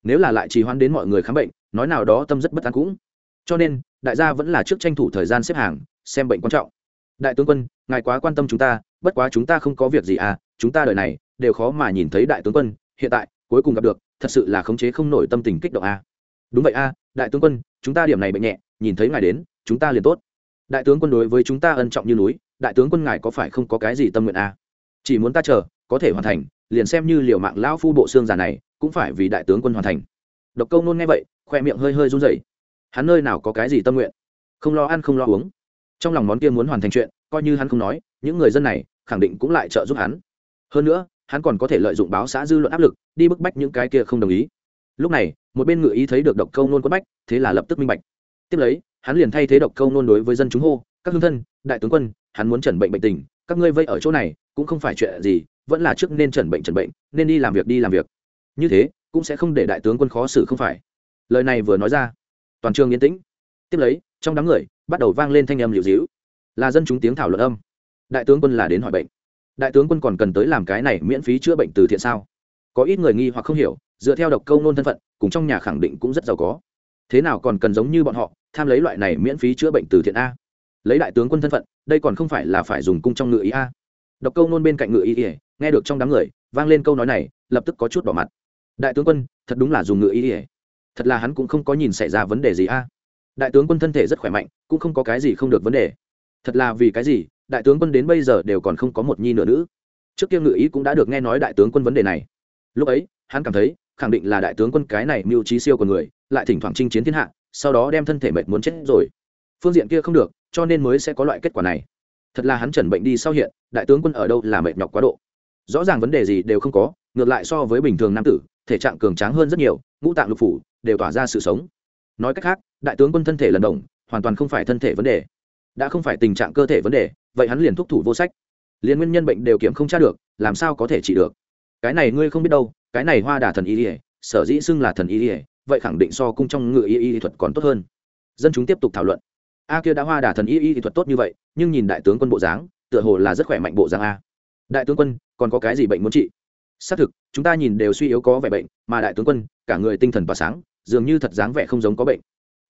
Nếu là lại trì hoãn đến mọi người khám bệnh, nói nào đó tâm rất bất an cũng. Cho nên, đại gia vẫn là trước tranh thủ thời gian xếp hàng, xem bệnh quan trọng. Đại tướng quân, ngài quá quan tâm chúng ta, bất quá chúng ta không có việc gì à chúng ta đời này, đều khó mà nhìn thấy đại tướng quân, hiện tại, cuối cùng gặp được, thật sự là khống chế không nổi tâm tình kích động à. đúng vậy à đại tướng quân, chúng ta điểm này bệnh nhẹ, nhìn thấy ngài đến, chúng ta liền tốt đại tướng quân đối với chúng ta ân trọng như núi, đại tướng quân ngài có phải không có cái gì tâm nguyện à? chỉ muốn ta chờ, có thể hoàn thành, liền xem như liều mạng lão phu bộ xương già này, cũng phải vì đại tướng quân hoàn thành. Độc câu nôn nghe vậy, khoe miệng hơi hơi run rẩy. Hắn nơi nào có cái gì tâm nguyện? Không lo ăn không lo uống. Trong lòng món kia muốn hoàn thành chuyện, coi như hắn không nói, những người dân này, khẳng định cũng lại trợ giúp hắn. Hơn nữa, hắn còn có thể lợi dụng báo xã dư luận áp lực, đi bức bách những cái kia không đồng ý. Lúc này, một bên ngự ý thấy được độc câu nôn quất bách, thế là lập tức minh bạch. Tiếp lấy hắn liền thay thế độc câu nôn đối với dân chúng hô, các hương thân, đại tướng quân, hắn muốn chẩn bệnh bệnh tình, các ngươi vây ở chỗ này, cũng không phải chuyện gì, vẫn là trước nên chẩn bệnh chẩn bệnh, nên đi làm việc đi làm việc. Như thế, cũng sẽ không để đại tướng quân khó xử không phải. Lời này vừa nói ra, toàn trường yên tĩnh. Tiếp lấy, trong đám người, bắt đầu vang lên thanh âm liệu dĩu. Là dân chúng tiếng thảo luận âm. Đại tướng quân là đến hỏi bệnh. Đại tướng quân còn cần tới làm cái này miễn phí chữa bệnh từ thiện sao? Có ít người nghi hoặc không hiểu, dựa theo độc câu nôn thân phận, cùng trong nhà khẳng định cũng rất giàu có. Thế nào còn cần giống như bọn họ tham lấy loại này miễn phí chữa bệnh từ thiện a. Lấy đại tướng quân thân phận, đây còn không phải là phải dùng cung trong ngự ý a. Đọc câu nôn bên cạnh ngự ý ỉa nghe được trong đám người vang lên câu nói này, lập tức có chút bỏ mặt. Đại tướng quân, thật đúng là dùng ngự ý ỉa thật là hắn cũng không có nhìn xảy ra vấn đề gì a. Đại tướng quân thân thể rất khỏe mạnh, cũng không có cái gì không được vấn đề. Thật là vì cái gì, đại tướng quân đến bây giờ đều còn không có một nhi nửa nữ. Trước kia ngự ý cũng đã được nghe nói đại tướng quân vấn đề này. Lúc ấy, hắn cảm thấy, khẳng định là đại tướng quân cái này mưu trí siêu của người, lại thỉnh thoảng chinh chiến thiên hạ sau đó đem thân thể mệt muốn chết rồi. Phương diện kia không được, cho nên mới sẽ có loại kết quả này. Thật là hắn chẩn bệnh đi sau hiện, đại tướng quân ở đâu là mệt nhọc quá độ. Rõ ràng vấn đề gì đều không có, ngược lại so với bình thường nam tử, thể trạng cường tráng hơn rất nhiều, ngũ tạng lục phủ đều tỏa ra sự sống. Nói cách khác, đại tướng quân thân thể lần đồng hoàn toàn không phải thân thể vấn đề. Đã không phải tình trạng cơ thể vấn đề, vậy hắn liền thúc thủ vô sách. Liền nguyên nhân bệnh đều kiểm không tra được, làm sao có thể trị được? Cái này ngươi không biết đâu, cái này hoa đà thần y ỉa sở dĩ xưng là thần y ỉa vậy khẳng định so cung trong ngựa y y thuật còn tốt hơn. Dân chúng tiếp tục thảo luận. A kia đã hoa đà thần y y thuật tốt như vậy, nhưng nhìn đại tướng quân bộ dáng, tựa hồ là rất khỏe mạnh bộ dáng a. Đại tướng quân, còn có cái gì bệnh muốn trị? Xác thực, chúng ta nhìn đều suy yếu có vẻ bệnh, mà đại tướng quân, cả người tinh thần tỏa sáng, dường như thật dáng vẻ không giống có bệnh.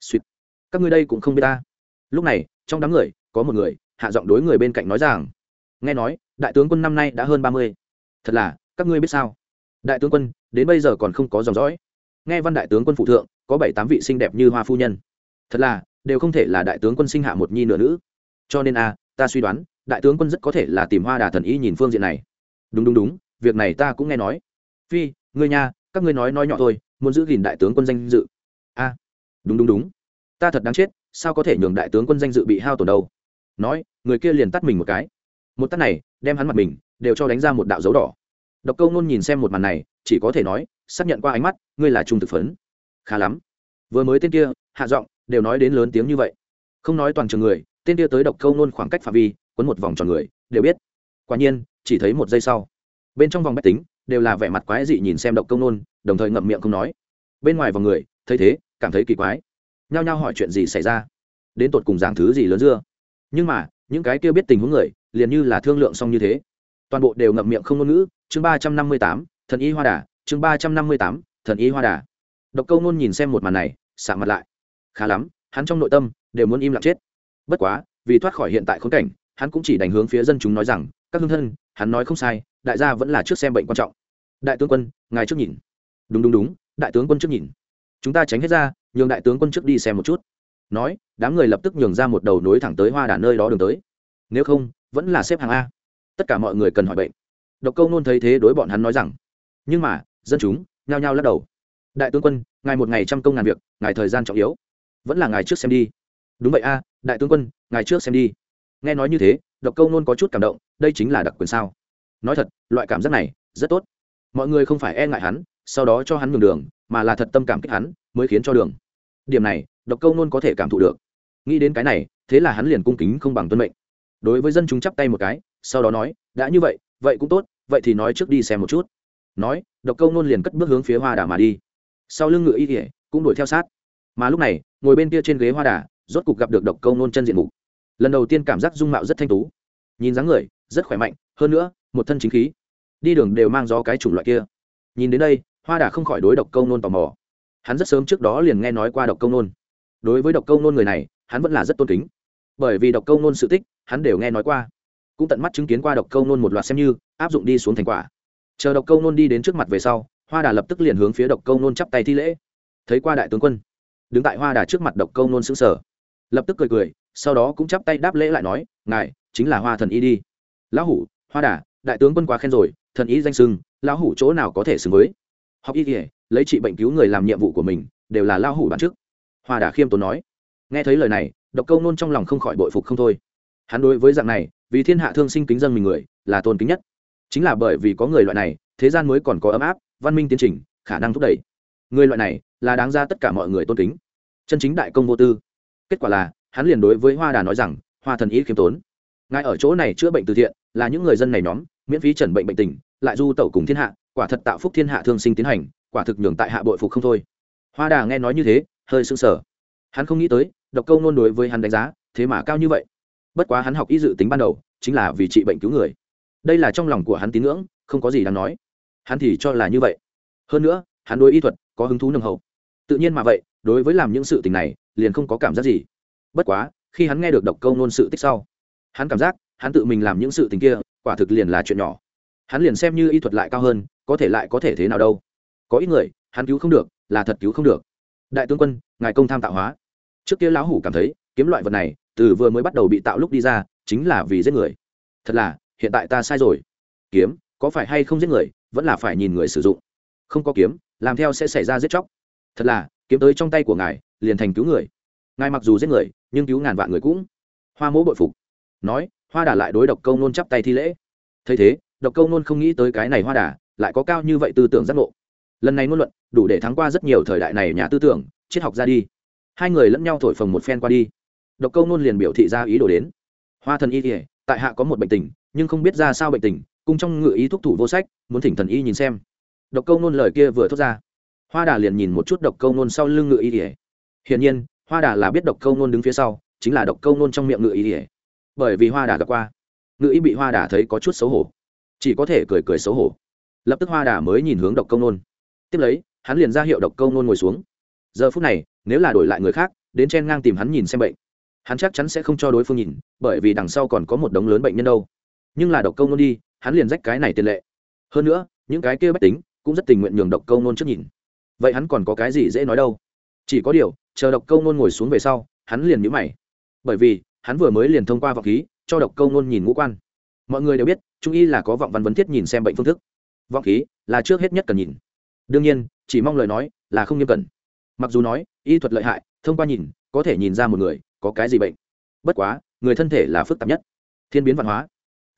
Suýt. Các ngươi đây cũng không biết ta. Lúc này, trong đám người, có một người, hạ giọng đối người bên cạnh nói rằng, nghe nói, đại tướng quân năm nay đã hơn ba mươi. Thật là, các ngươi biết sao? Đại tướng quân, đến bây giờ còn không có dòng dõi nghe văn đại tướng quân phụ thượng, có bảy tám vị xinh đẹp như hoa phu nhân. Thật là, đều không thể là đại tướng quân sinh hạ một nhi nửa nữ. Cho nên a ta suy đoán, đại tướng quân rất có thể là tìm hoa đà thần y nhìn phương diện này. Đúng đúng đúng, việc này ta cũng nghe nói. Phi, ngươi nha, các ngươi nói nói nhỏ thôi, muốn giữ gìn đại tướng quân danh dự. A đúng đúng đúng. Ta thật đáng chết, sao có thể nhường đại tướng quân danh dự bị hao tổn đâu? Nói, người kia liền tắt mình một cái. Một tắt này, đem hắn mặt mình, đều cho đánh ra một đạo dấu đỏ độc câu nôn nhìn xem một màn này, chỉ có thể nói, xác nhận qua ánh mắt, ngươi là trung thực phấn. Khá lắm. Vừa mới tên kia, hạ giọng, đều nói đến lớn tiếng như vậy. Không nói toàn trường người, tên kia tới độc câu nôn khoảng cách phạm vi, quấn một vòng tròn người, đều biết. Quả nhiên, chỉ thấy một giây sau, bên trong vòng bách tính, đều là vẻ mặt quái dị nhìn xem độc câu nôn, đồng thời ngậm miệng không nói. Bên ngoài vòng người, thấy thế, cảm thấy kỳ quái. Nhao nhao hỏi chuyện gì xảy ra? Đến tột cùng giảng thứ gì lớn dưa? Nhưng mà, những cái kia biết tình huống người, liền như là thương lượng xong như thế. Toàn bộ đều ngậm miệng không ngôn ngữ chương ba trăm năm mươi tám, thần y hoa đà. Chương ba trăm năm mươi tám, thần y hoa đà. Độc câu nôn nhìn xem một màn này sạ mặt lại. Khá lắm, hắn trong nội tâm đều muốn im lặng chết. Bất quá, vì thoát khỏi hiện tại khốn cảnh, hắn cũng chỉ đánh hướng phía dân chúng nói rằng, các hương thân, hắn nói không sai, đại gia vẫn là trước xem bệnh quan trọng. Đại tướng quân, ngài trước nhìn. Đúng đúng đúng, đại tướng quân trước nhìn. Chúng ta tránh hết ra, nhường đại tướng quân trước đi xem một chút. Nói, đám người lập tức nhường ra một đầu nối thẳng tới hoa đà nơi đó đường tới. Nếu không, vẫn là xếp hàng a. Tất cả mọi người cần hỏi bệnh độc câu nôn thấy thế đối bọn hắn nói rằng, nhưng mà, dân chúng, nhao nhao lắc đầu. Đại tướng quân, ngài một ngày trăm công ngàn việc, ngài thời gian trọng yếu. Vẫn là ngài trước xem đi. Đúng vậy a, đại tướng quân, ngài trước xem đi. Nghe nói như thế, độc câu nôn có chút cảm động, đây chính là đặc quyền sao? Nói thật, loại cảm giác này rất tốt. Mọi người không phải e ngại hắn, sau đó cho hắn nhường đường, mà là thật tâm cảm kích hắn, mới khiến cho đường. Điểm này, độc câu nôn có thể cảm thụ được. Nghĩ đến cái này, thế là hắn liền cung kính không bằng tuân mệnh. Đối với dân chúng chắp tay một cái, sau đó nói, đã như vậy vậy cũng tốt vậy thì nói trước đi xem một chút. Nói, độc câu nôn liền cất bước hướng phía hoa đà mà đi. Sau lưng ngựa y kỉa cũng đuổi theo sát. Mà lúc này, ngồi bên kia trên ghế hoa đà, rốt cục gặp được độc câu nôn chân diện mục. Lần đầu tiên cảm giác dung mạo rất thanh tú. Nhìn dáng người, rất khỏe mạnh, hơn nữa, một thân chính khí. Đi đường đều mang gió cái chủng loại kia. Nhìn đến đây, hoa đà không khỏi đối độc câu nôn tò mò. Hắn rất sớm trước đó liền nghe nói qua độc câu nôn đối với độc câu nôn người này, hắn vẫn là rất tôn kính. Bởi vì độc câu nôn sự tích, hắn đều nghe nói qua. Cũng tận mắt chứng kiến qua độc câu nôn một loạt xem như áp dụng đi xuống thành quả. Chờ độc câu nôn đi đến trước mặt về sau, hoa đà lập tức liền hướng phía độc câu nôn chắp tay thi lễ. Thấy qua đại tướng quân, đứng tại hoa đà trước mặt độc câu nôn xứng sở lập tức cười cười, sau đó cũng chắp tay đáp lễ lại nói, ngài, chính là hoa thần y đi. Lão hủ, hoa đà, đại tướng quân quá khen rồi, thần y danh sưng, lão hủ chỗ nào có thể xứng với? Học y kỉa lấy trị bệnh cứu người làm nhiệm vụ của mình, đều là lão hủ bản chức. Hoa đà khiêm tốn nói. Nghe thấy lời này, độc câu nôn trong lòng không khỏi bội phục không thôi. Hắn đối với dạng này, vì thiên hạ thương sinh kính dân mình người, là tôn kính nhất chính là bởi vì có người loại này, thế gian mới còn có ấm áp, văn minh tiến trình, khả năng thúc đẩy. Người loại này là đáng ra tất cả mọi người tôn kính. Chân chính đại công vô tư. Kết quả là, hắn liền đối với hoa đà nói rằng, hoa thần ý khiêm tốn. Ngài ở chỗ này chữa bệnh từ thiện, là những người dân này nhóm, miễn phí trần bệnh bệnh tình, lại du tẩu cùng thiên hạ, quả thật tạo phúc thiên hạ thương sinh tiến hành, quả thực nhường tại hạ bội phục không thôi. Hoa đà nghe nói như thế, hơi sững sờ. Hắn không nghĩ tới, độc câu nôn đối với hắn đánh giá, thế mà cao như vậy. Bất quá hắn học y dự tính ban đầu, chính là vì trị bệnh cứu người đây là trong lòng của hắn tín ngưỡng, không có gì đáng nói. Hắn thì cho là như vậy. Hơn nữa, hắn đối y thuật có hứng thú nâng hậu. Tự nhiên mà vậy, đối với làm những sự tình này, liền không có cảm giác gì. Bất quá, khi hắn nghe được độc câu nôn sự tích sau, hắn cảm giác hắn tự mình làm những sự tình kia, quả thực liền là chuyện nhỏ. Hắn liền xem như y thuật lại cao hơn, có thể lại có thể thế nào đâu. Có ít người, hắn cứu không được, là thật cứu không được. Đại tướng quân, ngài công tham tạo hóa. Trước kia lão hủ cảm thấy, kiếm loại vật này, từ vừa mới bắt đầu bị tạo lúc đi ra, chính là vì giết người. Thật là hiện tại ta sai rồi. Kiếm, có phải hay không giết người, vẫn là phải nhìn người sử dụng. Không có kiếm, làm theo sẽ xảy ra giết chóc. Thật là, kiếm tới trong tay của ngài, liền thành cứu người. Ngài mặc dù giết người, nhưng cứu ngàn vạn người cũng. Hoa mỗ bội phục. Nói, hoa đà lại đối độc câu nôn chắp tay thi lễ. Thấy thế, độc câu nôn không nghĩ tới cái này hoa đà, lại có cao như vậy tư tưởng giác ngộ. Lần này ngôn luận, đủ để thắng qua rất nhiều thời đại này nhà tư tưởng, triết học ra đi. Hai người lẫn nhau thổi phồng một phen qua đi. Độc câu nôn liền biểu thị ra ý đồ đến. Hoa thần y kể tại hạ có một bệnh tình nhưng không biết ra sao bệnh tình, cùng trong ngự ý thúc thủ vô sách, muốn thỉnh thần y nhìn xem. Độc câu nôn lời kia vừa thốt ra, hoa đà liền nhìn một chút độc câu nôn sau lưng ngự y ỉa hiển nhiên, hoa đà là biết độc câu nôn đứng phía sau, chính là độc câu nôn trong miệng ngự y ỉa bởi vì hoa đà gặp qua, ngự y bị hoa đà thấy có chút xấu hổ, chỉ có thể cười cười xấu hổ. Lập tức hoa đà mới nhìn hướng độc câu nôn. Tiếp lấy, hắn liền ra hiệu độc câu nôn ngồi xuống. Giờ phút này, nếu là đổi lại người khác, đến chen ngang tìm hắn nhìn xem bệnh, hắn chắc chắn sẽ không cho đối phương nhìn, bởi vì đằng sau còn có một đống lớn bệnh nhân đâu nhưng là độc câu nôn đi, hắn liền rách cái này tiền lệ. Hơn nữa, những cái kia bách tính cũng rất tình nguyện nhường độc câu nôn trước nhìn. Vậy hắn còn có cái gì dễ nói đâu? Chỉ có điều, chờ độc câu nôn ngồi xuống về sau, hắn liền nhữ mày. Bởi vì, hắn vừa mới liền thông qua vọng khí, cho độc câu nôn nhìn ngũ quan. Mọi người đều biết, trung y là có vọng văn vấn thiết nhìn xem bệnh phương thức. Vọng khí là trước hết nhất cần nhìn. Đương nhiên, chỉ mong lời nói là không nghiêm cẩn. Mặc dù nói, y thuật lợi hại, thông qua nhìn, có thể nhìn ra một người có cái gì bệnh. Bất quá, người thân thể là phức tạp nhất. Thiên biến văn hóa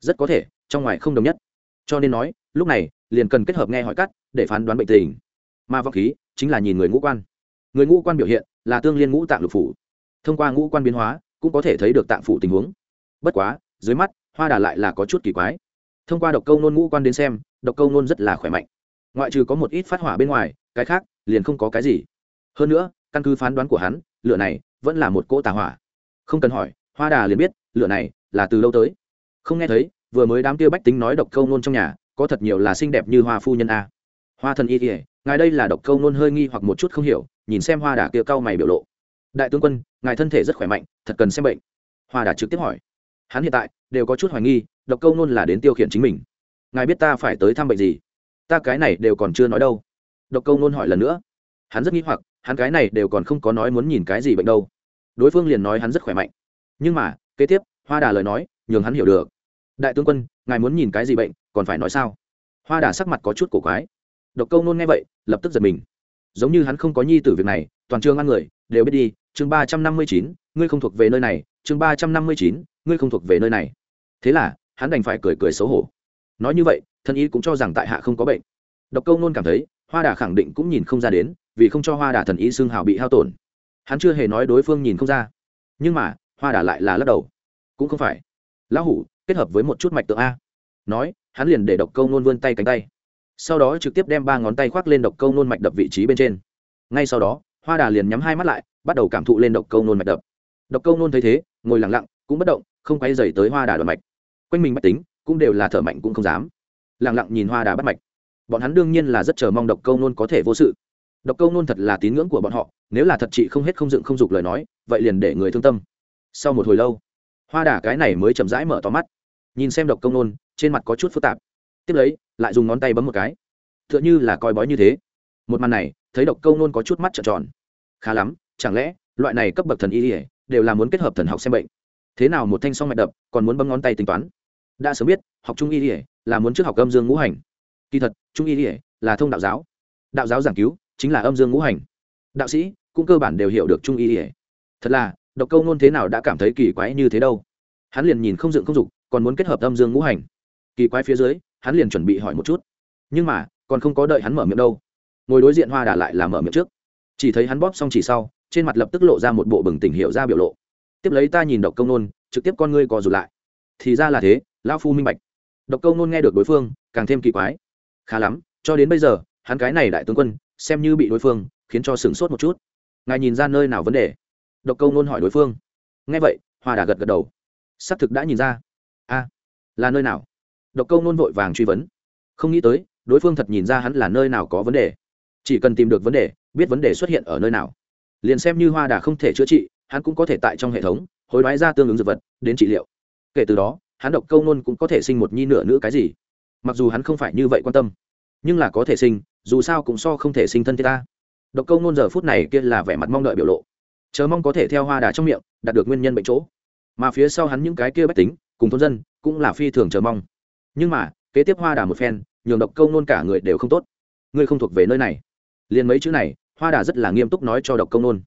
rất có thể, trong ngoài không đồng nhất. Cho nên nói, lúc này, liền cần kết hợp nghe hỏi cắt, để phán đoán bệnh tình. Mà vọng khí, chính là nhìn người ngũ quan. Người ngũ quan biểu hiện, là tương liên ngũ tạng lục phủ. Thông qua ngũ quan biến hóa, cũng có thể thấy được tạng phủ tình huống. Bất quá, dưới mắt, hoa đà lại là có chút kỳ quái. Thông qua độc câu nôn ngũ quan đến xem, độc câu nôn rất là khỏe mạnh. Ngoại trừ có một ít phát hỏa bên ngoài, cái khác, liền không có cái gì. Hơn nữa, căn cứ phán đoán của hắn, lửa này vẫn là một cỗ tà hỏa. Không cần hỏi, hoa đà liền biết, lửa này là từ lâu tới không nghe thấy, vừa mới đám kia bách tính nói độc câu nôn trong nhà, có thật nhiều là xinh đẹp như hoa phu nhân a. Hoa thần y kỉa ngài đây là độc câu nôn hơi nghi hoặc một chút không hiểu, nhìn xem hoa đà kia cau mày biểu lộ. Đại tướng quân, ngài thân thể rất khỏe mạnh, thật cần xem bệnh. Hoa đà trực tiếp hỏi. Hắn hiện tại, đều có chút hoài nghi, độc câu nôn là đến tiêu khiển chính mình. Ngài biết ta phải tới thăm bệnh gì? Ta cái này đều còn chưa nói đâu. Độc câu nôn hỏi lần nữa. Hắn rất nghi hoặc, hắn cái này đều còn không có nói muốn nhìn cái gì bệnh đâu. Đối phương liền nói hắn rất khỏe mạnh. Nhưng mà, kế tiếp, hoa đà lời nói, nhường hắn hiểu được đại tướng quân, ngài muốn nhìn cái gì bệnh, còn phải nói sao? Hoa đà sắc mặt có chút cổ quái. Độc câu nôn nghe vậy, lập tức giật mình. Giống như hắn không có nhi tử việc này, toàn trường ăn người, đều biết đi, chương ba trăm năm mươi chín, ngươi không thuộc về nơi này, chương ba trăm năm mươi chín, ngươi không thuộc về nơi này. Thế là, hắn đành phải cười cười xấu hổ. Nói như vậy, thân y cũng cho rằng tại hạ không có bệnh. Độc câu nôn cảm thấy, hoa đà khẳng định cũng nhìn không ra đến, vì không cho hoa đà thần y xương hào bị hao tổn. Hắn chưa hề nói đối phương nhìn không ra. Nhưng mà, hoa đà lại là lắc đầu. Cũng không phải. Lão hủ kết hợp với một chút mạch tượng a. Nói, hắn liền để độc câu nôn vươn tay cánh tay. Sau đó trực tiếp đem ba ngón tay khoác lên độc câu nôn mạch đập vị trí bên trên. Ngay sau đó, hoa đà liền nhắm hai mắt lại, bắt đầu cảm thụ lên độc câu nôn mạch đập. Độc câu nôn thấy thế, ngồi lặng lặng, cũng bất động, không quay dày tới hoa đà đoạn mạch. Quanh mình mạch tính, cũng đều là thở mạnh cũng không dám. Lặng lặng nhìn hoa đà bắt mạch. Bọn hắn đương nhiên là rất chờ mong độc câu nôn có thể vô sự. Độc câu nôn thật là tín ngưỡng của bọn họ, nếu là thật chị không hết không dựng không dục lời nói, vậy liền để người thương tâm. Sau một hồi lâu hoa đà cái này mới chậm rãi mở to mắt. Nhìn xem độc công nôn, trên mặt có chút phức tạp. Tiếp lấy, lại dùng ngón tay bấm một cái. T h ư ợ n h ư là coi bói như thế. Một màn này, thấy độc công nôn có chút mắt trợn tròn. Khá lắm, chẳng lẽ, loại này cấp bậc thần y ỉa đều là muốn kết hợp thần học xem bệnh? Thế nào một thanh song mạch đập, còn muốn bấm ngón tay tính toán? Đã sớm biết, học trung y ỉa là muốn trước học âm dương ngũ hành. Kỳ thật, trung y ỉa là thông đạo giáo. Đạo giáo giảng cứu, chính là âm dương ngũ hành. Đạo sĩ cũng cơ bản đều hiểu được trung y ỉa thật là độc câu nôn thế nào đã cảm thấy kỳ quái như thế đâu. Hắn liền nhìn không dựng không dục, còn muốn kết hợp âm dương ngũ hành. Kỳ quái phía dưới, hắn liền chuẩn bị hỏi một chút. Nhưng mà, còn không có đợi hắn mở miệng đâu. Ngồi đối diện hoa đà lại là mở miệng trước. Chỉ thấy hắn bóp xong chỉ sau, trên mặt lập tức lộ ra một bộ bừng tỉnh hiệu ra biểu lộ. Tiếp lấy ta nhìn độc công nôn trực tiếp con ngươi co rụt lại. Thì ra là thế, lão phu minh bạch. Độc công nôn nghe được đối phương, càng thêm kỳ quái. Khá lắm, cho đến bây giờ, hắn cái này đại tướng quân, xem như bị đối phương, khiến cho sửng sốt một chút. Ngài nhìn ra nơi nào vấn đề? Độc câu nôn hỏi đối phương. Nghe vậy, hoa đà gật gật đầu. Xác thực đã nhìn ra. A, là nơi nào? Độc câu nôn vội vàng truy vấn. Không nghĩ tới, đối phương thật nhìn ra hắn là nơi nào có vấn đề. Chỉ cần tìm được vấn đề, biết vấn đề xuất hiện ở nơi nào. Liền xem như hoa đà không thể chữa trị, hắn cũng có thể tại trong hệ thống, hối đoái ra tương ứng dược vật, đến trị liệu. Kể từ đó, hắn độc câu nôn cũng có thể sinh một nhi nửa nữ cái gì. Mặc dù hắn không phải như vậy quan tâm, nhưng là có thể sinh, dù sao cũng so không thể sinh thân thiết ta. Độc câu nôn giờ phút này kia là vẻ mặt mong đợi biểu lộ chờ mong có thể theo hoa đà trong miệng, đạt được nguyên nhân bệnh chỗ. Mà phía sau hắn những cái kia bách tính, cùng thôn dân, cũng là phi thường chờ mong. Nhưng mà, kế tiếp hoa đà một phen, nhường độc câu nôn cả người đều không tốt. Ngươi không thuộc về nơi này. Liền mấy chữ này, hoa đà rất là nghiêm túc nói cho độc câu nôn.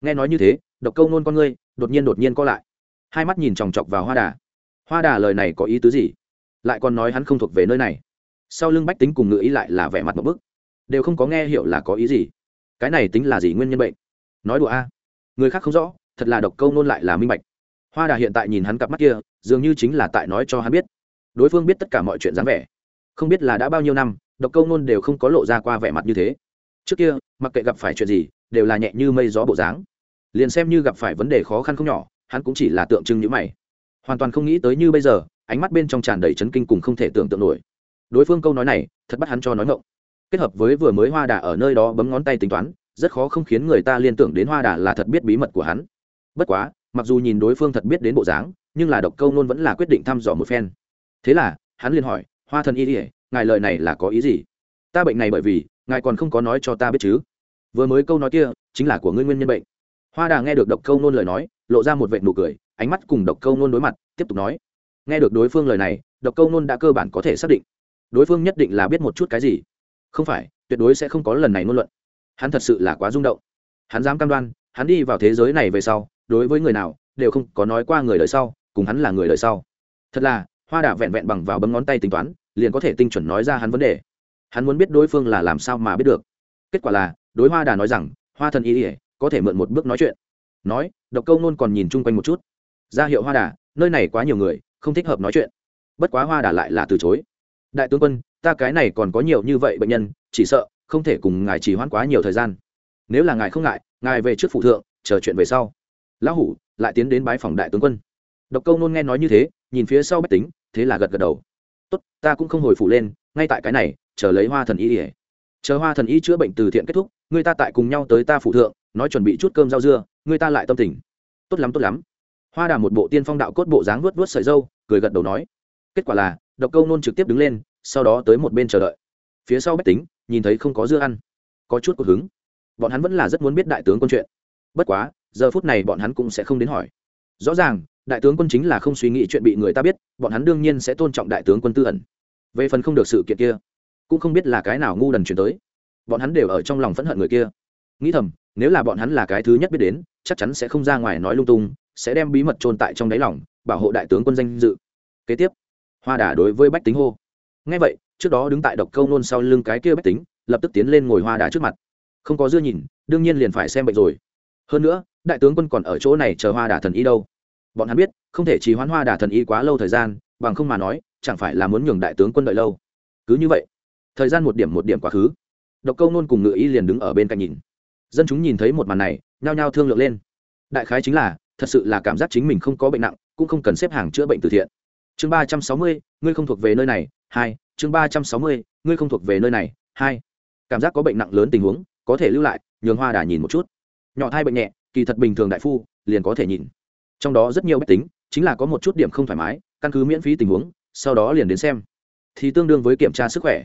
Nghe nói như thế, độc câu nôn con ngươi, đột nhiên đột nhiên co lại. Hai mắt nhìn chòng chọc vào hoa đà. Hoa đà lời này có ý tứ gì? Lại còn nói hắn không thuộc về nơi này. Sau lưng bách tính cùng ngự ý lại là vẻ mặt một bức. Đều không có nghe hiểu là có ý gì. Cái này tính là gì nguyên nhân bệnh? Nói đùa a người khác không rõ, thật là độc câu nôn lại là minh bạch. Hoa đà hiện tại nhìn hắn cặp mắt kia, dường như chính là tại nói cho hắn biết. Đối phương biết tất cả mọi chuyện dáng vẻ. Không biết là đã bao nhiêu năm, độc câu nôn đều không có lộ ra qua vẻ mặt như thế. Trước kia, mặc kệ gặp phải chuyện gì, đều là nhẹ như mây gió bộ dáng. Liền xem như gặp phải vấn đề khó khăn không nhỏ, hắn cũng chỉ là tượng trưng như mày. Hoàn toàn không nghĩ tới như bây giờ, ánh mắt bên trong tràn đầy chấn kinh cùng không thể tưởng tượng nổi. Đối phương câu nói này, thật bắt hắn cho nói ngộng. Kết hợp với vừa mới hoa đà ở nơi đó bấm ngón tay tính toán rất khó không khiến người ta liên tưởng đến hoa đà là thật biết bí mật của hắn. Bất quá, mặc dù nhìn đối phương thật biết đến bộ dáng, nhưng là độc câu nôn vẫn là quyết định thăm dò một phen. Thế là, hắn liền hỏi, hoa thần y ỉa ngài lời này là có ý gì? Ta bệnh này bởi vì, ngài còn không có nói cho ta biết chứ. Vừa mới câu nói kia, chính là của ngươi nguyên nhân bệnh. Hoa đà nghe được độc câu nôn lời nói, lộ ra một vệ nụ cười, ánh mắt cùng độc câu nôn đối mặt, tiếp tục nói. Nghe được đối phương lời này, độc câu nôn đã cơ bản có thể xác định. Đối phương nhất định là biết một chút cái gì. Không phải, tuyệt đối sẽ không có lần này ngôn luận hắn thật sự là quá rung động. Hắn dám cam đoan, hắn đi vào thế giới này về sau, đối với người nào, đều không có nói qua người đời sau, cùng hắn là người đời sau. Thật là, hoa đà vẹn vẹn bằng vào bấm ngón tay tính toán, liền có thể tinh chuẩn nói ra hắn vấn đề. Hắn muốn biết đối phương là làm sao mà biết được. Kết quả là, đối hoa đà nói rằng, hoa thần Y ỉa có thể mượn một bước nói chuyện. Nói, độc câu nôn còn nhìn chung quanh một chút. Ra hiệu hoa đà nơi này quá nhiều người, không thích hợp nói chuyện. Bất quá hoa đà lại là từ chối. Đại tướng quân, ta cái này còn có nhiều như vậy bệnh nhân, chỉ sợ không thể cùng ngài trì hoãn quá nhiều thời gian. Nếu là ngài không ngại, ngài về trước phụ thượng, chờ chuyện về sau. Lão hủ lại tiến đến bái phòng đại tướng quân. Độc câu nôn nghe nói như thế, nhìn phía sau bách tính, thế là gật gật đầu. Tốt, ta cũng không hồi phủ lên, ngay tại cái này, chờ lấy hoa thần y ỉa chờ hoa thần y chữa bệnh từ thiện kết thúc, người ta tại cùng nhau tới ta phụ thượng, nói chuẩn bị chút cơm rau dưa, người ta lại tâm tình. Tốt lắm tốt lắm. Hoa đà một bộ tiên phong đạo cốt bộ dáng vuốt vuốt sợi dâu cười gật đầu nói. Kết quả là, độc câu nôn trực tiếp đứng lên, sau đó tới một bên chờ đợi. Phía sau bách tính nhìn thấy không có dưa ăn, có chút cuộc hứng. Bọn hắn vẫn là rất muốn biết đại tướng quân chuyện. Bất quá, giờ phút này bọn hắn cũng sẽ không đến hỏi. Rõ ràng, đại tướng quân chính là không suy nghĩ chuyện bị người ta biết, bọn hắn đương nhiên sẽ tôn trọng đại tướng quân tư ẩn. Về phần không được sự kiện kia, cũng không biết là cái nào ngu đần chuyển tới. Bọn hắn đều ở trong lòng phẫn hận người kia. Nghĩ thầm, nếu là bọn hắn là cái thứ nhất biết đến, chắc chắn sẽ không ra ngoài nói lung tung, sẽ đem bí mật trôn tại trong đáy lòng, bảo hộ đại tướng quân danh dự. Kế tiếp, hoa đà đối với bách tính hô. Ngay vậy trước đó đứng tại độc câu nôn sau lưng cái kia bách tính, lập tức tiến lên ngồi hoa đà trước mặt. Không có dưa nhìn, đương nhiên liền phải xem bệnh rồi. Hơn nữa, đại tướng quân còn ở chỗ này chờ hoa đà thần y đâu. Bọn hắn biết, không thể trì hoãn hoa đà thần y quá lâu thời gian, bằng không mà nói, chẳng phải là muốn nhường đại tướng quân đợi lâu. Cứ như vậy, thời gian một điểm một điểm quá khứ. Độc câu nôn cùng ngự y liền đứng ở bên cạnh nhìn. Dân chúng nhìn thấy một màn này, nhao nhao thương lượng lên. Đại khái chính là, thật sự là cảm giác chính mình không có bệnh nặng, cũng không cần xếp hàng chữa bệnh từ thiện. Chương ba trăm sáu mươi, ngươi không thuộc về nơi này. Hai chương ba trăm sáu mươi, ngươi không thuộc về nơi này. Hai, cảm giác có bệnh nặng lớn tình huống, có thể lưu lại, nhường hoa đà nhìn một chút. Nhỏ thai bệnh nhẹ, kỳ thật bình thường đại phu, liền có thể nhìn. Trong đó rất nhiều bách tính, chính là có một chút điểm không thoải mái, căn cứ miễn phí tình huống, sau đó liền đến xem. Thì tương đương với kiểm tra sức khỏe.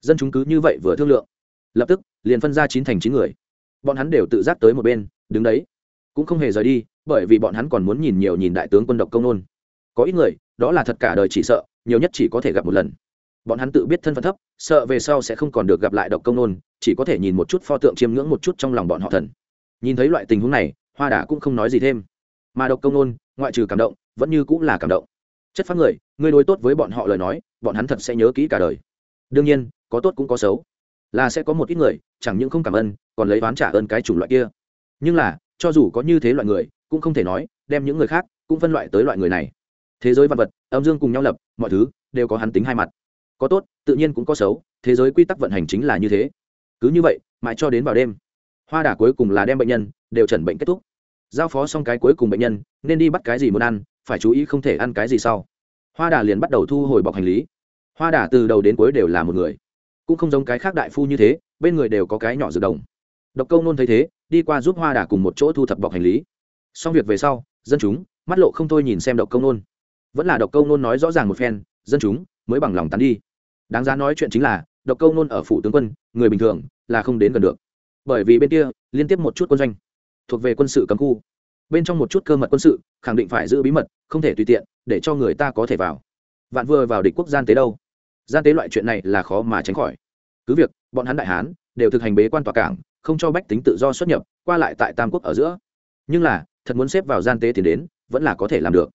Dân chúng cứ như vậy vừa thương lượng. Lập tức, liền phân ra chín thành chín người. Bọn hắn đều tự giác tới một bên, đứng đấy. Cũng không hề rời đi, bởi vì bọn hắn còn muốn nhìn nhiều nhìn đại tướng quân độc công nôn. Có ít người, đó là thật cả đời chỉ sợ, nhiều nhất chỉ có thể gặp một lần bọn hắn tự biết thân phận thấp, sợ về sau sẽ không còn được gặp lại độc công nôn, chỉ có thể nhìn một chút pho tượng chiêm ngưỡng một chút trong lòng bọn họ thần. Nhìn thấy loại tình huống này, hoa đà cũng không nói gì thêm. Mà độc công nôn, ngoại trừ cảm động, vẫn như cũng là cảm động. Chất phát người người đối tốt với bọn họ lời nói, bọn hắn thật sẽ nhớ kỹ cả đời. Đương nhiên, có tốt cũng có xấu. Là sẽ có một ít người, chẳng những không cảm ơn, còn lấy oán trả ơn cái chủng loại kia. Nhưng là, cho dù có như thế loại người, cũng không thể nói, đem những người khác cũng phân loại tới loại người này. Thế giới văn vật, âm dương cùng nhau lập, mọi thứ đều có hắn tính hai mặt có tốt, tự nhiên cũng có xấu, thế giới quy tắc vận hành chính là như thế. Cứ như vậy, mãi cho đến vào đêm, hoa đà cuối cùng là đem bệnh nhân đều chẩn bệnh kết thúc. Giao phó xong cái cuối cùng bệnh nhân, nên đi bắt cái gì muốn ăn, phải chú ý không thể ăn cái gì sau. Hoa đà liền bắt đầu thu hồi bọc hành lý. Hoa đà từ đầu đến cuối đều là một người. Cũng không giống cái khác đại phu như thế, bên người đều có cái nhỏ dược đồng độc câu nôn thấy thế, đi qua giúp hoa đà cùng một chỗ thu thập bọc hành lý. Xong việc về sau, dân chúng, mắt lộ không thôi nhìn xem độc câu nôn. Vẫn là độc câu nôn nói rõ ràng một phen, dân chúng mới bằng lòng tán đi đáng giá nói chuyện chính là, độc câu nôn ở phủ tướng quân, người bình thường là không đến gần được. Bởi vì bên kia, liên tiếp một chút quân doanh thuộc về quân sự cấm khu. Bên trong một chút cơ mật quân sự, khẳng định phải giữ bí mật, không thể tùy tiện, để cho người ta có thể vào. Vạn vừa vào địch quốc gian tế đâu? Gian tế loại chuyện này là khó mà tránh khỏi. Cứ việc, bọn hắn đại hán đều thực hành bế quan tòa cảng, không cho bách tính tự do xuất nhập, qua lại tại tam quốc ở giữa. Nhưng là, thật muốn xếp vào gian tế thì đến, vẫn là có thể làm được.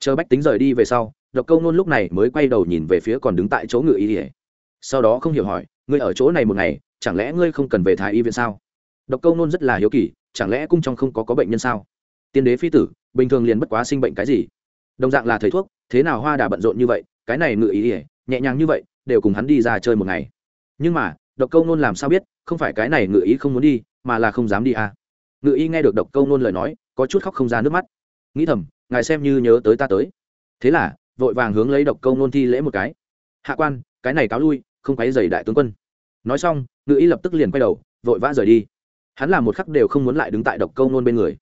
Chờ bách tính rời đi về sau độc câu nôn lúc này mới quay đầu nhìn về phía còn đứng tại chỗ ngự y ỉa. Sau đó không hiểu hỏi, ngươi ở chỗ này một ngày, chẳng lẽ ngươi không cần về thái y viện sao? Độc câu nôn rất là hiếu kỳ, chẳng lẽ cung trong không có có bệnh nhân sao? Tiên đế phi tử, bình thường liền bất quá sinh bệnh cái gì? Đồng dạng là thầy thuốc, thế nào hoa đà bận rộn như vậy, cái này ngự ý ỉa, nhẹ nhàng như vậy, đều cùng hắn đi ra chơi một ngày. Nhưng mà, độc câu nôn làm sao biết, không phải cái này ngự ý không muốn đi, mà là không dám đi à. ngự y nghe được độc câu nôn lời nói, có chút khóc không ra nước mắt. Nghĩ thầm, ngài xem như nhớ tới ta tới. Thế là vội vàng hướng lấy độc câu nôn thi lễ một cái. Hạ quan, cái này cáo lui, không quấy dày đại tướng quân. Nói xong, ngự y lập tức liền quay đầu, vội vã rời đi. Hắn làm một khắc đều không muốn lại đứng tại độc câu nôn bên người.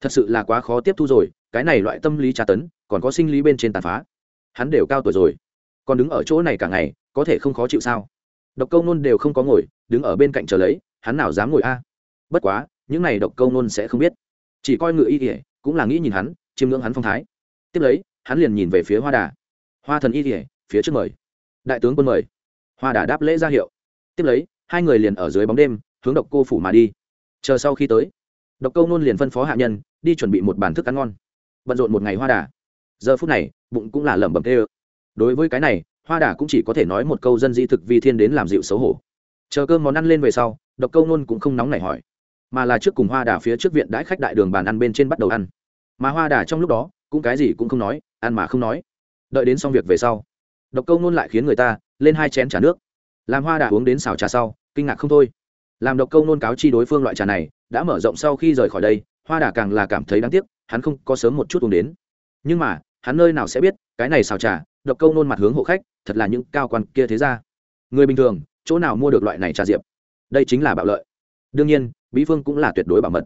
Thật sự là quá khó tiếp thu rồi, cái này loại tâm lý tra tấn, còn có sinh lý bên trên tàn phá. Hắn đều cao tuổi rồi, còn đứng ở chỗ này cả ngày, có thể không khó chịu sao? Độc câu nôn đều không có ngồi, đứng ở bên cạnh chờ lấy, hắn nào dám ngồi a? Bất quá, những này độc câu nôn sẽ không biết. Chỉ coi ngự y ỉa cũng là nghĩ nhìn hắn, chiêm ngưỡng hắn phong thái. Tiếp lấy hắn liền nhìn về phía hoa đà. Hoa thần y ỉa phía trước mời. Đại tướng quân mời. Hoa đà đáp lễ ra hiệu. Tiếp lấy, hai người liền ở dưới bóng đêm, hướng độc cô phủ mà đi. Chờ sau khi tới, độc câu nôn liền phân phó hạ nhân, đi chuẩn bị một bàn thức ăn ngon. Bận rộn một ngày hoa đà. Giờ phút này, bụng cũng là lẩm bẩm tê ơ. Đối với cái này, hoa đà cũng chỉ có thể nói một câu dân di thực vi thiên đến làm dịu xấu hổ. Chờ cơm món ăn lên về sau, độc câu nôn cũng không nóng nảy hỏi, mà là trước cùng hoa đà phía trước viện đãi khách đại đường bàn ăn bên trên bắt đầu ăn. Mà hoa đà trong lúc đó cũng cái gì cũng không nói, ăn mà không nói. Đợi đến xong việc về sau, độc câu nôn lại khiến người ta lên hai chén trà nước. Làm hoa đã uống đến xào trà sau, kinh ngạc không thôi. Làm độc câu nôn cáo chi đối phương loại trà này, đã mở rộng sau khi rời khỏi đây, hoa đà càng là cảm thấy đáng tiếc, hắn không có sớm một chút uống đến. Nhưng mà, hắn nơi nào sẽ biết, cái này xào trà, độc câu nôn mặt hướng hộ khách, thật là những cao quan kia thế ra. Người bình thường, chỗ nào mua được loại này trà diệp? Đây chính là bạo lợi. Đương nhiên, bí phương cũng là tuyệt đối bảo mật.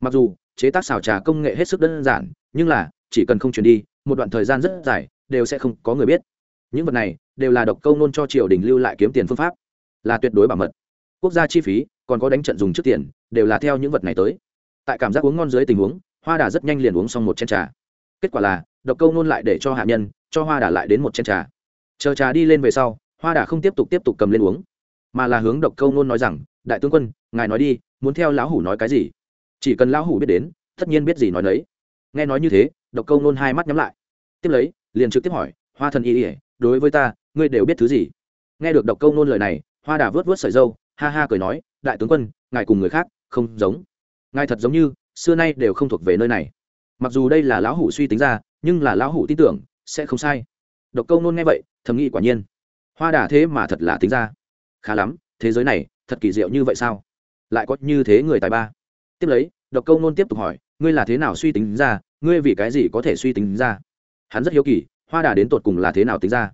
Mặc dù, chế tác xào trà công nghệ hết sức đơn giản, nhưng là chỉ cần không chuyển đi, một đoạn thời gian rất dài, đều sẽ không có người biết. Những vật này đều là độc câu nôn cho triều đình lưu lại kiếm tiền phương pháp, là tuyệt đối bảo mật. Quốc gia chi phí, còn có đánh trận dùng trước tiền, đều là theo những vật này tới. Tại cảm giác uống ngon dưới tình huống, hoa đà rất nhanh liền uống xong một chén trà. Kết quả là, độc câu nôn lại để cho hạ nhân, cho hoa đà lại đến một chén trà. Chờ trà đi lên về sau, hoa đà không tiếp tục tiếp tục cầm lên uống, mà là hướng độc câu nôn nói rằng, đại tướng quân, ngài nói đi, muốn theo lão hủ nói cái gì? Chỉ cần lão hủ biết đến, tất nhiên biết gì nói đấy nghe nói như thế độc câu nôn hai mắt nhắm lại. Tiếp lấy, liền trực tiếp hỏi, hoa thần y ỉa đối với ta, ngươi đều biết thứ gì? Nghe được độc câu nôn lời này, hoa đà vớt vớt sợi dâu ha ha cười nói, đại tướng quân, ngài cùng người khác không giống. Ngài thật giống như, xưa nay đều không thuộc về nơi này. Mặc dù đây là lão hủ suy tính ra, nhưng là lão hủ tin tưởng, sẽ không sai. Độc câu nôn nghe vậy, thầm nghĩ quả nhiên. Hoa đà thế mà thật là tính ra. Khá lắm, thế giới này, thật kỳ diệu như vậy sao? Lại có như thế người tài ba. Tiếp lấy, độc câu nôn tiếp tục hỏi, ngươi là thế nào suy tính ra ngươi vì cái gì có thể suy tính ra? Hắn rất hiếu kỳ, hoa đà đến tột cùng là thế nào tính ra?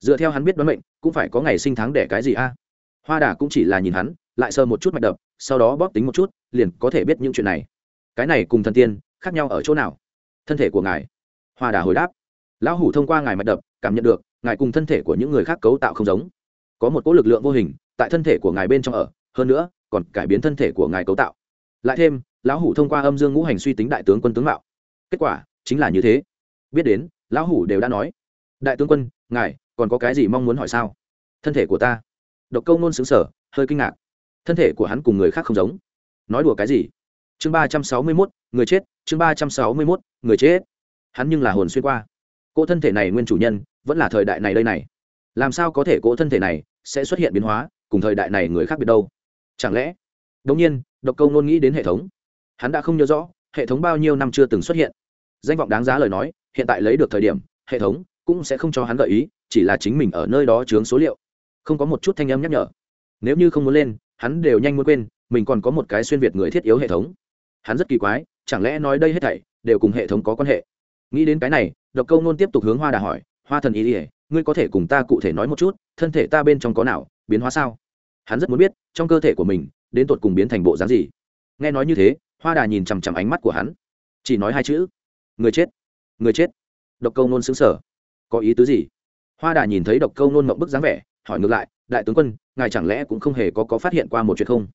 Dựa theo hắn biết đoán mệnh, cũng phải có ngày sinh tháng đẻ cái gì a? Hoa đà cũng chỉ là nhìn hắn, lại sờ một chút mạch đập, sau đó bóp tính một chút, liền có thể biết những chuyện này. Cái này cùng thần tiên, khác nhau ở chỗ nào? Thân thể của ngài. Hoa đà hồi đáp. Lão hủ thông qua ngài mạch đập, cảm nhận được, ngài cùng thân thể của những người khác cấu tạo không giống. Có một cỗ lực lượng vô hình, tại thân thể của ngài bên trong ở, hơn nữa, còn cải biến thân thể của ngài cấu tạo. Lại thêm, lão hủ thông qua âm dương ngũ hành suy tính đại tướng quân tướng mạo kết quả, chính là như thế. Biết đến, lão hủ đều đã nói. Đại tướng quân, ngài, còn có cái gì mong muốn hỏi sao? Thân thể của ta. Độc câu nôn xứng sở, hơi kinh ngạc. Thân thể của hắn cùng người khác không giống. Nói đùa cái gì? Chương ba trăm sáu mươi mốt, người chết. Chương ba trăm sáu mươi mốt, người chết. Hắn nhưng là hồn xuyên qua. Cỗ thân thể này nguyên chủ nhân, vẫn là thời đại này đây này. Làm sao có thể cỗ thân thể này sẽ xuất hiện biến hóa, cùng thời đại này người khác biệt đâu? Chẳng lẽ đống nhiên, độc câu nôn nghĩ đến hệ thống. Hắn đã không nhớ rõ hệ thống bao nhiêu năm chưa từng xuất hiện. Danh vọng đáng giá lời nói, hiện tại lấy được thời điểm, hệ thống cũng sẽ không cho hắn gợi ý, chỉ là chính mình ở nơi đó chướng số liệu. Không có một chút thanh âm nhắc nhở. Nếu như không muốn lên, hắn đều nhanh muốn quên, mình còn có một cái xuyên việt người thiết yếu hệ thống. Hắn rất kỳ quái, chẳng lẽ nói đây hết thảy đều cùng hệ thống có quan hệ? Nghĩ đến cái này, độc câu nôn tiếp tục hướng hoa đà hỏi, hoa thần ý ỉa ngươi có thể cùng ta cụ thể nói một chút, thân thể ta bên trong có nào biến hóa sao? Hắn rất muốn biết, trong cơ thể của mình, đến tột cùng biến thành bộ dáng gì. Nghe nói như thế hoa đà nhìn chằm chằm ánh mắt của hắn. Chỉ nói hai chữ. Người chết người chết. Độc câu nôn xứng sở có ý tứ gì? Hoa đà nhìn thấy độc câu nôn mộng bức dáng vẻ, hỏi ngược lại, đại tướng quân, ngài chẳng lẽ cũng không hề có có phát hiện qua một chuyện không?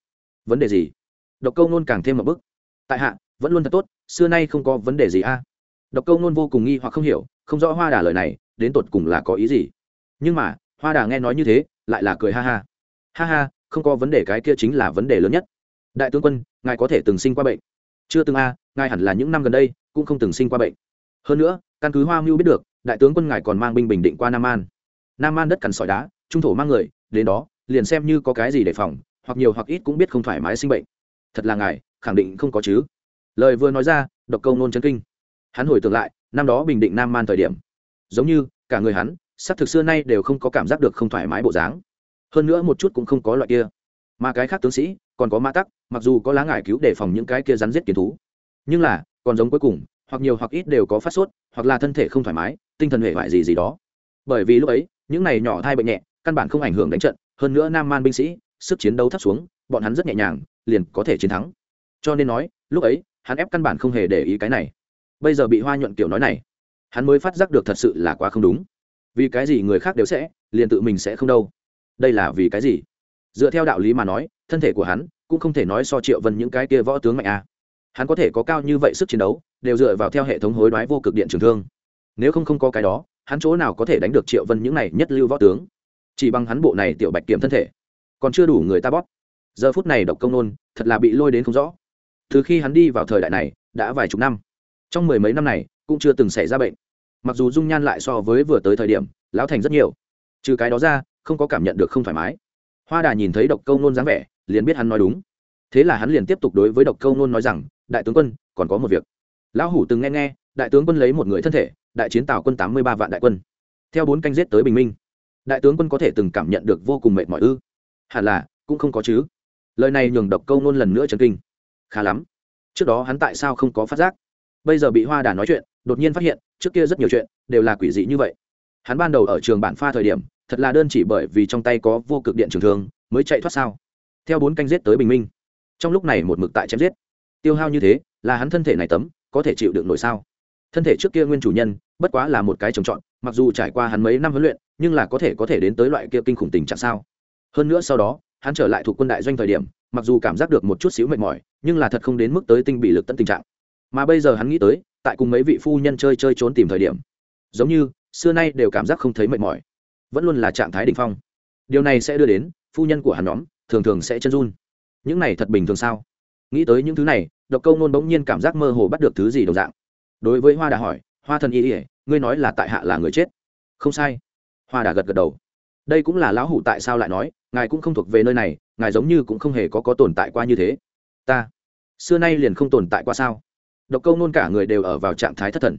Vấn đề gì? Độc câu nôn càng thêm một bức. Tại hạ, vẫn luôn thật tốt, xưa nay không có vấn đề gì a. Độc câu nôn vô cùng nghi hoặc không hiểu, không rõ hoa đà lời này, đến tột cùng là có ý gì. Nhưng mà, hoa đà nghe nói như thế, lại là cười ha ha. Ha ha, không có vấn đề cái kia chính là vấn đề lớn nhất. Đại tướng quân ngài có thể từng sinh qua bệnh? Chưa từng a, ngài hẳn là những năm gần đây cũng không từng sinh qua bệnh. Hơn nữa, căn cứ hoa mưu biết được, đại tướng quân ngài còn mang binh bình định qua nam an. Nam an đất cằn sỏi đá, trung thổ mang người, đến đó, liền xem như có cái gì để phòng, hoặc nhiều hoặc ít cũng biết không thoải mái sinh bệnh. Thật là ngài, khẳng định không có chứ. Lời vừa nói ra, độc câu nôn chân kinh. Hắn hồi tưởng lại, năm đó bình định nam man thời điểm. Giống như, cả người hắn s ắ c thực xưa nay đều không có cảm giác được không thoải mái bộ dáng. Hơn nữa một chút cũng không có loại kia. Mà cái khác tướng sĩ còn có mã tắc, mặc dù có lá ngải cứu để phòng những cái kia rắn giết kiến thú. Nhưng là, còn giống cuối cùng, hoặc nhiều hoặc ít đều có phát sốt, hoặc là thân thể không thoải mái, tinh thần hệ hoại gì gì đó. Bởi vì lúc ấy, những này nhỏ thai bệnh nhẹ, căn bản không ảnh hưởng đánh trận, hơn nữa nam man binh sĩ, sức chiến đấu thấp xuống, bọn hắn rất nhẹ nhàng, liền có thể chiến thắng. Cho nên nói, lúc ấy, hắn ép căn bản không hề để ý cái này. Bây giờ bị hoa nhuận kiểu nói này, hắn mới phát giác được thật sự là quá không đúng. Vì cái gì người khác đều sẽ, liền tự mình sẽ không đâu? Đây là vì cái gì? Dựa theo đạo lý mà nói thân thể của hắn cũng không thể nói so triệu vân những cái kia võ tướng mạnh a. À. hắn có thể có cao như vậy sức chiến đấu, đều dựa vào theo hệ thống hối đoái vô cực điện trường thương. Nếu không không có cái đó, hắn chỗ nào có thể đánh được triệu vân những này nhất lưu võ tướng? Chỉ bằng hắn bộ này tiểu bạch kiểm thân thể. Còn chưa đủ người ta bóp. Giờ phút này độc công nôn, thật là bị lôi đến không rõ. Từ khi hắn đi vào thời đại này, đã vài chục năm. Trong mười mấy năm này, cũng chưa từng xảy ra bệnh. Mặc dù dung nhan lại so với vừa tới thời điểm, lão thành rất nhiều. Trừ cái đó ra, không có cảm nhận được không thoải mái. Hoa đà nhìn thấy độc câu nôn dáng vẻ liền biết hắn nói đúng. Thế là hắn liền tiếp tục đối với độc câu nôn nói rằng, đại tướng quân, còn có một việc. Lão hủ từng nghe nghe, đại tướng quân lấy một người thân thể, đại chiến tào quân tám mươi ba vạn đại quân, theo bốn canh giết tới bình minh. Đại tướng quân có thể từng cảm nhận được vô cùng mệt mỏi ư? Hẳn là, cũng không có chứ. Lời này nhường độc câu nôn lần nữa chấn kinh. Khá lắm. Trước đó hắn tại sao không có phát giác? Bây giờ bị hoa đà nói chuyện, đột nhiên phát hiện, trước kia rất nhiều chuyện, đều là quỷ dị như vậy. Hắn ban đầu ở trường bản pha thời điểm, thật là đơn chỉ bởi vì trong tay có vô cực điện trường thương, mới chạy thoát sao? Theo bốn canh giết tới bình minh. Trong lúc này một mực tại chém giết. Tiêu hao như thế, là hắn thân thể này tấm, có thể chịu được nổi sao? Thân thể trước kia nguyên chủ nhân, bất quá là một cái trồng trọt, mặc dù trải qua hắn mấy năm huấn luyện, nhưng là có thể có thể đến tới loại kia kinh khủng tình trạng sao? Hơn nữa sau đó, hắn trở lại thuộc quân đại doanh thời điểm, mặc dù cảm giác được một chút xíu mệt mỏi, nhưng là thật không đến mức tới tinh bị lực tận tình trạng. Mà bây giờ hắn nghĩ tới, tại cùng mấy vị phu nhân chơi chơi trốn tìm thời điểm, giống như, xưa nay đều cảm giác không thấy mệt mỏi, vẫn luôn là trạng thái đ ỉ n h phong. Điều này sẽ đưa đến, phu nhân của hắn nhóm thường thường sẽ chân run. Những này thật bình thường sao? Nghĩ tới những thứ này, độc câu nôn bỗng nhiên cảm giác mơ hồ bắt được thứ gì đồng dạng. Đối với hoa đà hỏi, hoa thần y ỉa ngươi nói là tại hạ là người chết? Không sai. Hoa đà gật gật đầu. Đây cũng là lão hủ tại sao lại nói, ngài cũng không thuộc về nơi này, ngài giống như cũng không hề có có tồn tại qua như thế. Ta, xưa nay liền không tồn tại qua sao? Độc câu nôn cả người đều ở vào trạng thái thất thần.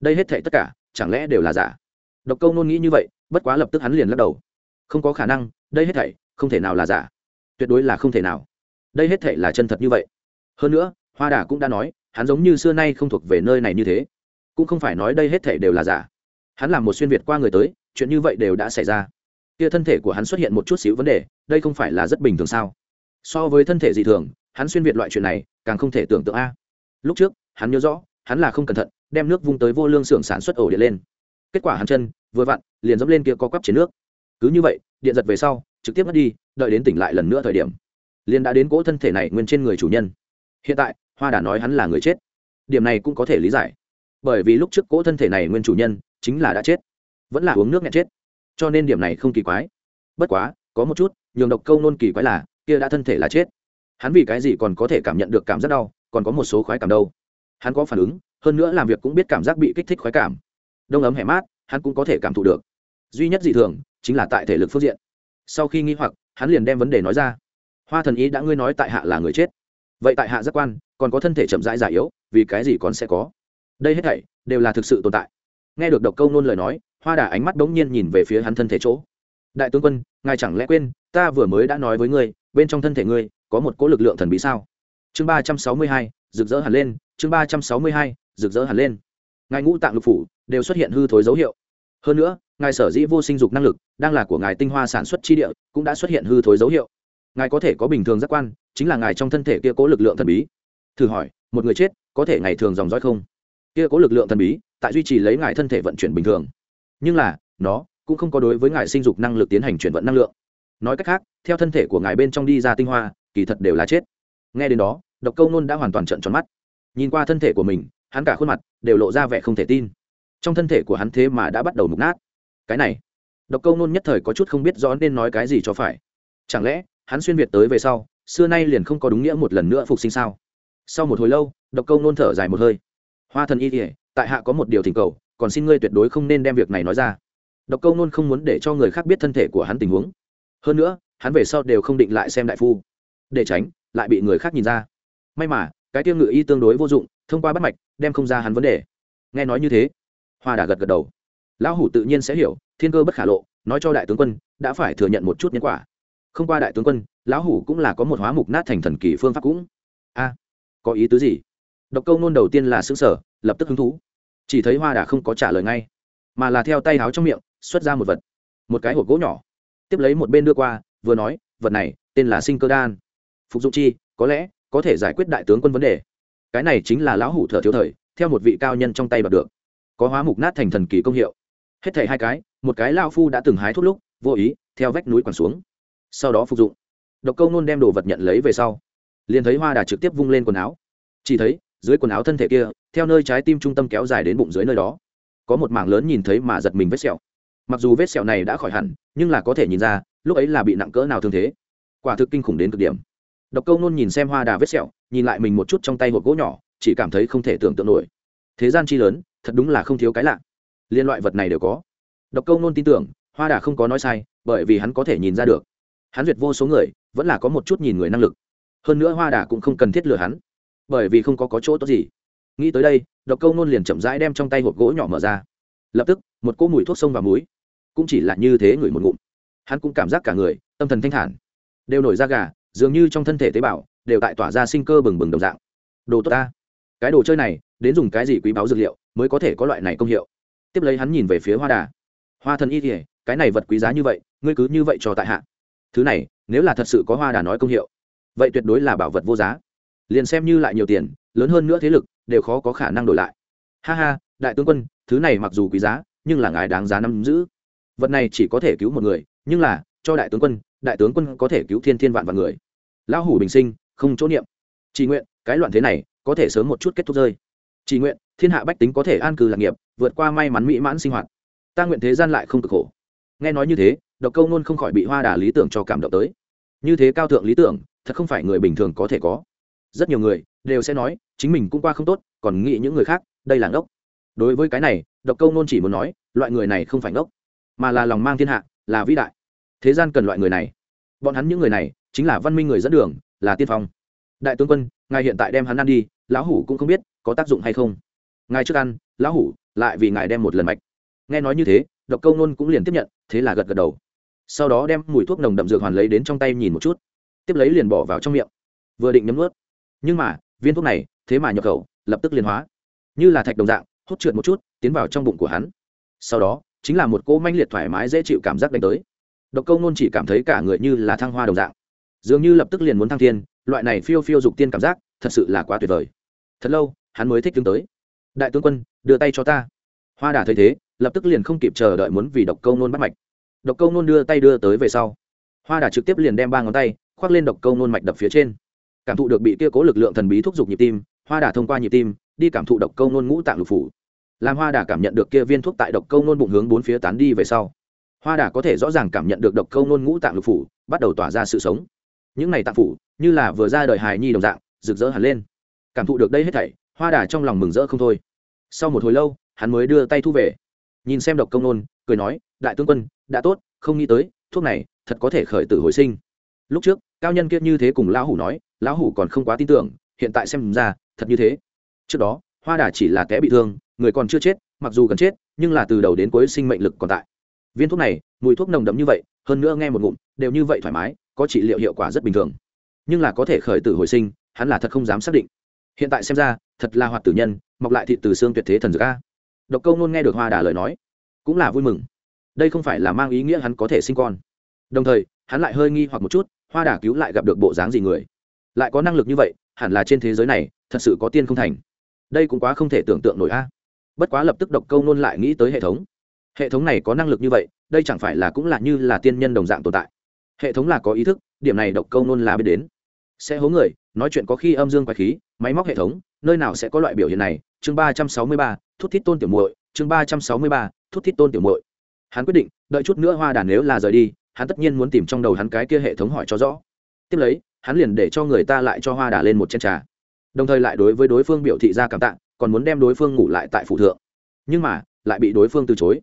Đây hết thệ tất cả, chẳng lẽ đều là giả? Độc câu nôn nghĩ như vậy, bất quá lập tức hắn liền lắc đầu. Không có khả năng, đây hết thảy không thể nào là giả tuyệt đối là không thể nào. Đây hết thảy là chân thật như vậy. Hơn nữa, hoa đà cũng đã nói, hắn giống như xưa nay không thuộc về nơi này như thế. Cũng không phải nói đây hết thảy đều là giả. Hắn là một xuyên việt qua người tới, chuyện như vậy đều đã xảy ra. Kia thân thể của hắn xuất hiện một chút xíu vấn đề, đây không phải là rất bình thường sao? So với thân thể dị thường, hắn xuyên việt loại chuyện này, càng không thể tưởng tượng a. Lúc trước, hắn nhớ rõ, hắn là không cẩn thận, đem nước vung tới vô lương xưởng sản xuất ổ điện lên. Kết quả hắn chân, vừa vặn, liền dẫm lên kia có quắp trên nước. Cứ như vậy, điện giật về sau, trực tiếp mất đi đợi đến tỉnh lại lần nữa thời điểm, liền đã đến cỗ thân thể này nguyên trên người chủ nhân. Hiện tại, hoa đà nói hắn là người chết. Điểm này cũng có thể lý giải. Bởi vì lúc trước cỗ thân thể này nguyên chủ nhân chính là đã chết, vẫn là uống nước nhẹ chết. Cho nên điểm này không kỳ quái. Bất quá, có một chút, nhường độc câu nôn kỳ quái là, kia đã thân thể là chết. Hắn vì cái gì còn có thể cảm nhận được cảm giác đau, còn có một số khoái cảm đâu. Hắn có phản ứng, hơn nữa làm việc cũng biết cảm giác bị kích thích khoái cảm. Đông ấm hẻ mát, hắn cũng có thể cảm thụ được. Duy nhất dị thường chính là tại thể lực phương diện. Sau khi nghi hoặc hắn liền đem vấn đề nói ra. Hoa thần ý đã ngươi nói tại hạ là người chết. Vậy tại hạ giác quan, còn có thân thể chậm rãi giải yếu, vì cái gì còn sẽ có? Đây hết thảy đều là thực sự tồn tại. Nghe được độc câu nôn lời nói, hoa đà ánh mắt đ ố n g nhiên nhìn về phía hắn thân thể chỗ. Đại tướng quân, ngài chẳng lẽ quên, ta vừa mới đã nói với ngươi, bên trong thân thể ngươi có một cỗ lực lượng thần bí sao? Chương ba trăm sáu mươi hai, rực rỡ hẳn lên, chương ba trăm sáu mươi hai, rực rỡ hẳn lên. Ngài ngũ tạng lục phủ đều xuất hiện hư thối dấu hiệu. Hơn nữa ngài sở dĩ vô sinh dục năng lực, đang là của ngài tinh hoa sản xuất chi địa, cũng đã xuất hiện hư thối dấu hiệu. Ngài có thể có bình thường giác quan, chính là ngài trong thân thể kia cố lực lượng thần bí. Thử hỏi, một người chết, có thể ngày thường dòng dõi không? Kia cố lực lượng thần bí, tại duy trì lấy ngài thân thể vận chuyển bình thường. Nhưng là, nó cũng không có đối với ngài sinh dục năng lực tiến hành chuyển vận năng lượng. Nói cách khác, theo thân thể của ngài bên trong đi ra tinh hoa, kỳ thật đều là chết. Nghe đến đó, độc câu nôn đã hoàn toàn trận tròn mắt. Nhìn qua thân thể của mình, hắn cả khuôn mặt đều lộ ra vẻ không thể tin. Trong thân thể của hắn thế mà đã bắt đầu mục nát cái này. Độc câu nôn nhất thời có chút không biết rõ nên nói cái gì cho phải. Chẳng lẽ, hắn xuyên việt tới về sau, xưa nay liền không có đúng nghĩa một lần nữa phục sinh sao? Sau một hồi lâu, độc câu nôn thở dài một hơi. Hoa thần y kỉa tại hạ có một điều thỉnh cầu, còn xin ngươi tuyệt đối không nên đem việc này nói ra. Độc câu nôn không muốn để cho người khác biết thân thể của hắn tình huống. Hơn nữa, hắn về sau đều không định lại xem đại phu. Để tránh, lại bị người khác nhìn ra. May mà, cái tiêu ngự y tương đối vô dụng, thông qua bắt mạch, đem không ra hắn vấn đề. Nghe nói như thế, hoa đà gật gật đầu lão hủ tự nhiên sẽ hiểu, thiên cơ bất khả lộ, nói cho đại tướng quân, đã phải thừa nhận một chút nhân quả. Không qua đại tướng quân, lão hủ cũng là có một hóa mục nát thành thần kỳ phương pháp cũng. A, có ý tứ gì? Độc câu nôn đầu tiên là xứng sở lập tức hứng thú. Chỉ thấy hoa đà không có trả lời ngay, mà là theo tay háo trong miệng, xuất ra một vật. Một cái hộp gỗ nhỏ. Tiếp lấy một bên đưa qua, vừa nói, vật này, tên là sinh cơ đan. Phục dụng chi, có lẽ, có thể giải quyết đại tướng quân vấn đề. Cái này chính là lão hủ thở thiếu thời, theo một vị cao nhân trong tay bật được. Có hóa mục nát thành thần kỳ công hiệu hết thảy hai cái, một cái lao phu đã từng hái thuốc lúc, vô ý, theo vách núi quẳng xuống. Sau đó phục dụng. Độc câu nôn đem đồ vật nhận lấy về sau, liền thấy hoa đà trực tiếp vung lên quần áo. Chỉ thấy, dưới quần áo thân thể kia, theo nơi trái tim trung tâm kéo dài đến bụng dưới nơi đó, có một mảng lớn nhìn thấy mà giật mình vết sẹo. Mặc dù vết sẹo này đã khỏi hẳn, nhưng là có thể nhìn ra, lúc ấy là bị nặng cỡ nào thương thế. Quả thực kinh khủng đến cực điểm. Độc câu nôn nhìn xem hoa đà vết sẹo, nhìn lại mình một chút trong tay hộp gỗ nhỏ, chỉ cảm thấy không thể tưởng tượng nổi. Thế gian chi lớn, thật đúng là không thiếu cái lạ liên loại vật này đều có. Độc câu nôn tin tưởng hoa đà không có nói sai bởi vì hắn có thể nhìn ra được. Hắn duyệt vô số người vẫn là có một chút nhìn người năng lực. Hơn nữa hoa đà cũng không cần thiết lừa hắn bởi vì không có, có chỗ tốt gì. Nghĩ tới đây độc câu nôn liền chậm rãi đem trong tay hộp gỗ nhỏ mở ra. Lập tức một cỗ mùi thuốc sông và muối cũng chỉ là như thế ngửi một ngụm. Hắn cũng cảm giác cả người tâm thần thanh thản. Đều nổi ra gà dường như trong thân thể tế bào đều tại tỏa ra sinh cơ bừng bừng đồng dạng. Đồ tốt ta. Cái đồ chơi này đến dùng cái gì quý báu dược liệu mới có thể có loại này công hiệu? Tiếp lấy hắn nhìn về phía hoa đà. Hoa thần y kỉa cái này vật quý giá như vậy, ngươi cứ như vậy cho tại hạ. Thứ này, nếu là thật sự có hoa đà nói công hiệu, vậy tuyệt đối là bảo vật vô giá. Liền xem như lại nhiều tiền, lớn hơn nữa thế lực, đều khó có khả năng đổi lại. Ha ha, đại tướng quân, thứ này mặc dù quý giá, nhưng là ngài đáng giá nắm giữ. Vật này chỉ có thể cứu một người, nhưng là, cho đại tướng quân, đại tướng quân có thể cứu thiên thiên vạn vạn người. Lão hủ bình sinh, không chỗ niệm. Chỉ nguyện, cái loạn thế này, có thể sớm một chút kết thúc rơi chỉ nguyện, thiên hạ bách tính có thể an cư lạc nghiệp, vượt qua may mắn mỹ mãn sinh hoạt. Ta nguyện thế gian lại không cực khổ. Nghe nói như thế, độc câu nôn không khỏi bị hoa đà lý tưởng cho cảm động tới. Như thế cao thượng lý tưởng, thật không phải người bình thường có thể có. Rất nhiều người đều sẽ nói, chính mình cũng qua không tốt, còn nghĩ những người khác, đây là ngốc. Đối với cái này, độc câu nôn chỉ muốn nói, loại người này không phải ngốc, mà là lòng mang thiên hạ, là vĩ đại. Thế gian cần loại người này. Bọn hắn những người này, chính là văn minh người dẫn đường, là tiên phong. Đại tướng quân, ngài hiện tại đem hắn ăn đi, lão hủ cũng không biết có tác dụng hay không? Ngài trước ăn, lão hủ, lại vì ngài đem một lần mạch. Nghe nói như thế, độc câu nôn cũng liền tiếp nhận, thế là gật gật đầu. Sau đó đem mùi thuốc nồng đậm dược hoàn lấy đến trong tay nhìn một chút. Tiếp lấy liền bỏ vào trong miệng. Vừa định nhấm ướt nhưng mà, viên thuốc này, thế mà nhập khẩu, lập tức liền hóa. Như là thạch đồng dạng, hút trượt một chút, tiến vào trong bụng của hắn. Sau đó, chính là một cỗ manh liệt thoải mái dễ chịu cảm giác đánh tới. Độc câu nôn chỉ cảm thấy cả người như là thăng hoa đồng dạng. Dường như lập tức liền muốn thăng thiên, loại này phiêu phiêu dục tiên cảm giác, thật sự là quá tuyệt vời. Thật lâu hắn mới thích tương tới. Đại tướng quân, đưa tay cho ta. Hoa đà thấy thế, lập tức liền không kịp chờ đợi muốn vì độc câu nôn bắt mạch. Độc câu nôn đưa tay đưa tới về sau. Hoa đà trực tiếp liền đem ba ngón tay khoác lên độc câu nôn mạch đập phía trên. Cảm thụ được bị kia cố lực lượng thần bí thúc giục nhịp tim, hoa đà thông qua nhịp tim, đi cảm thụ độc câu nôn ngũ tạng lục phủ. Làm hoa đà cảm nhận được kia viên thuốc tại độc câu nôn bụng hướng bốn phía tán đi về sau, hoa đà có thể rõ ràng cảm nhận được độc câu nôn ngũ tạng lục phủ bắt đầu tỏa ra sự sống. Những này tạng phủ như là vừa ra đời hài nhi đồng dạng, rực rỡ hẳn lên. Cảm thụ được đây hết thảy hoa đà trong lòng mừng rỡ không thôi. Sau một hồi lâu, hắn mới đưa tay thu về. Nhìn xem độc công nôn, cười nói, đại tướng quân, đã tốt, không nghĩ tới, thuốc này thật có thể khởi tử hồi sinh. Lúc trước, cao nhân kia như thế cùng lão hủ nói, lão hủ còn không quá tin tưởng, hiện tại xem ra, thật như thế. Trước đó, hoa đà chỉ là té bị thương, người còn chưa chết, mặc dù gần chết, nhưng là từ đầu đến cuối sinh mệnh lực còn tại. Viên thuốc này, mùi thuốc nồng đậm như vậy, hơn nữa nghe một ngụm, đều như vậy thoải mái, có trị liệu hiệu quả rất bình thường. Nhưng là có thể khởi tử hồi sinh, hắn là thật không dám xác định hiện tại xem ra, thật là hoạt tử nhân, mọc lại thị từ xương tuyệt thế thần dược a. Độc câu nôn nghe được hoa đà lời nói, cũng là vui mừng. Đây không phải là mang ý nghĩa hắn có thể sinh con. Đồng thời, hắn lại hơi nghi hoặc một chút, hoa đà cứu lại gặp được bộ dáng gì người? Lại có năng lực như vậy, hẳn là trên thế giới này, thật sự có tiên không thành. Đây cũng quá không thể tưởng tượng nổi a. Bất quá lập tức độc câu nôn lại nghĩ tới hệ thống. Hệ thống này có năng lực như vậy, đây chẳng phải là cũng là như là tiên nhân đồng dạng tồn tại. Hệ thống là có ý thức, điểm này độc câu nôn là biết đến sẽ hố người, nói chuyện có khi âm dương quái khí, máy móc hệ thống, nơi nào sẽ có loại biểu hiện này? Chương ba trăm sáu mươi ba, thút thít tôn tiểu muội, chương ba trăm sáu mươi ba, thút thít tôn tiểu muội. Hắn quyết định, đợi chút nữa hoa đàn nếu là rời đi, hắn tất nhiên muốn tìm trong đầu hắn cái kia hệ thống hỏi cho rõ. Tiếp lấy, hắn liền để cho người ta lại cho hoa đà lên một chén trà. Đồng thời lại đối với đối phương biểu thị ra cảm tạ, còn muốn đem đối phương ngủ lại tại phủ thượng. Nhưng mà, lại bị đối phương từ chối.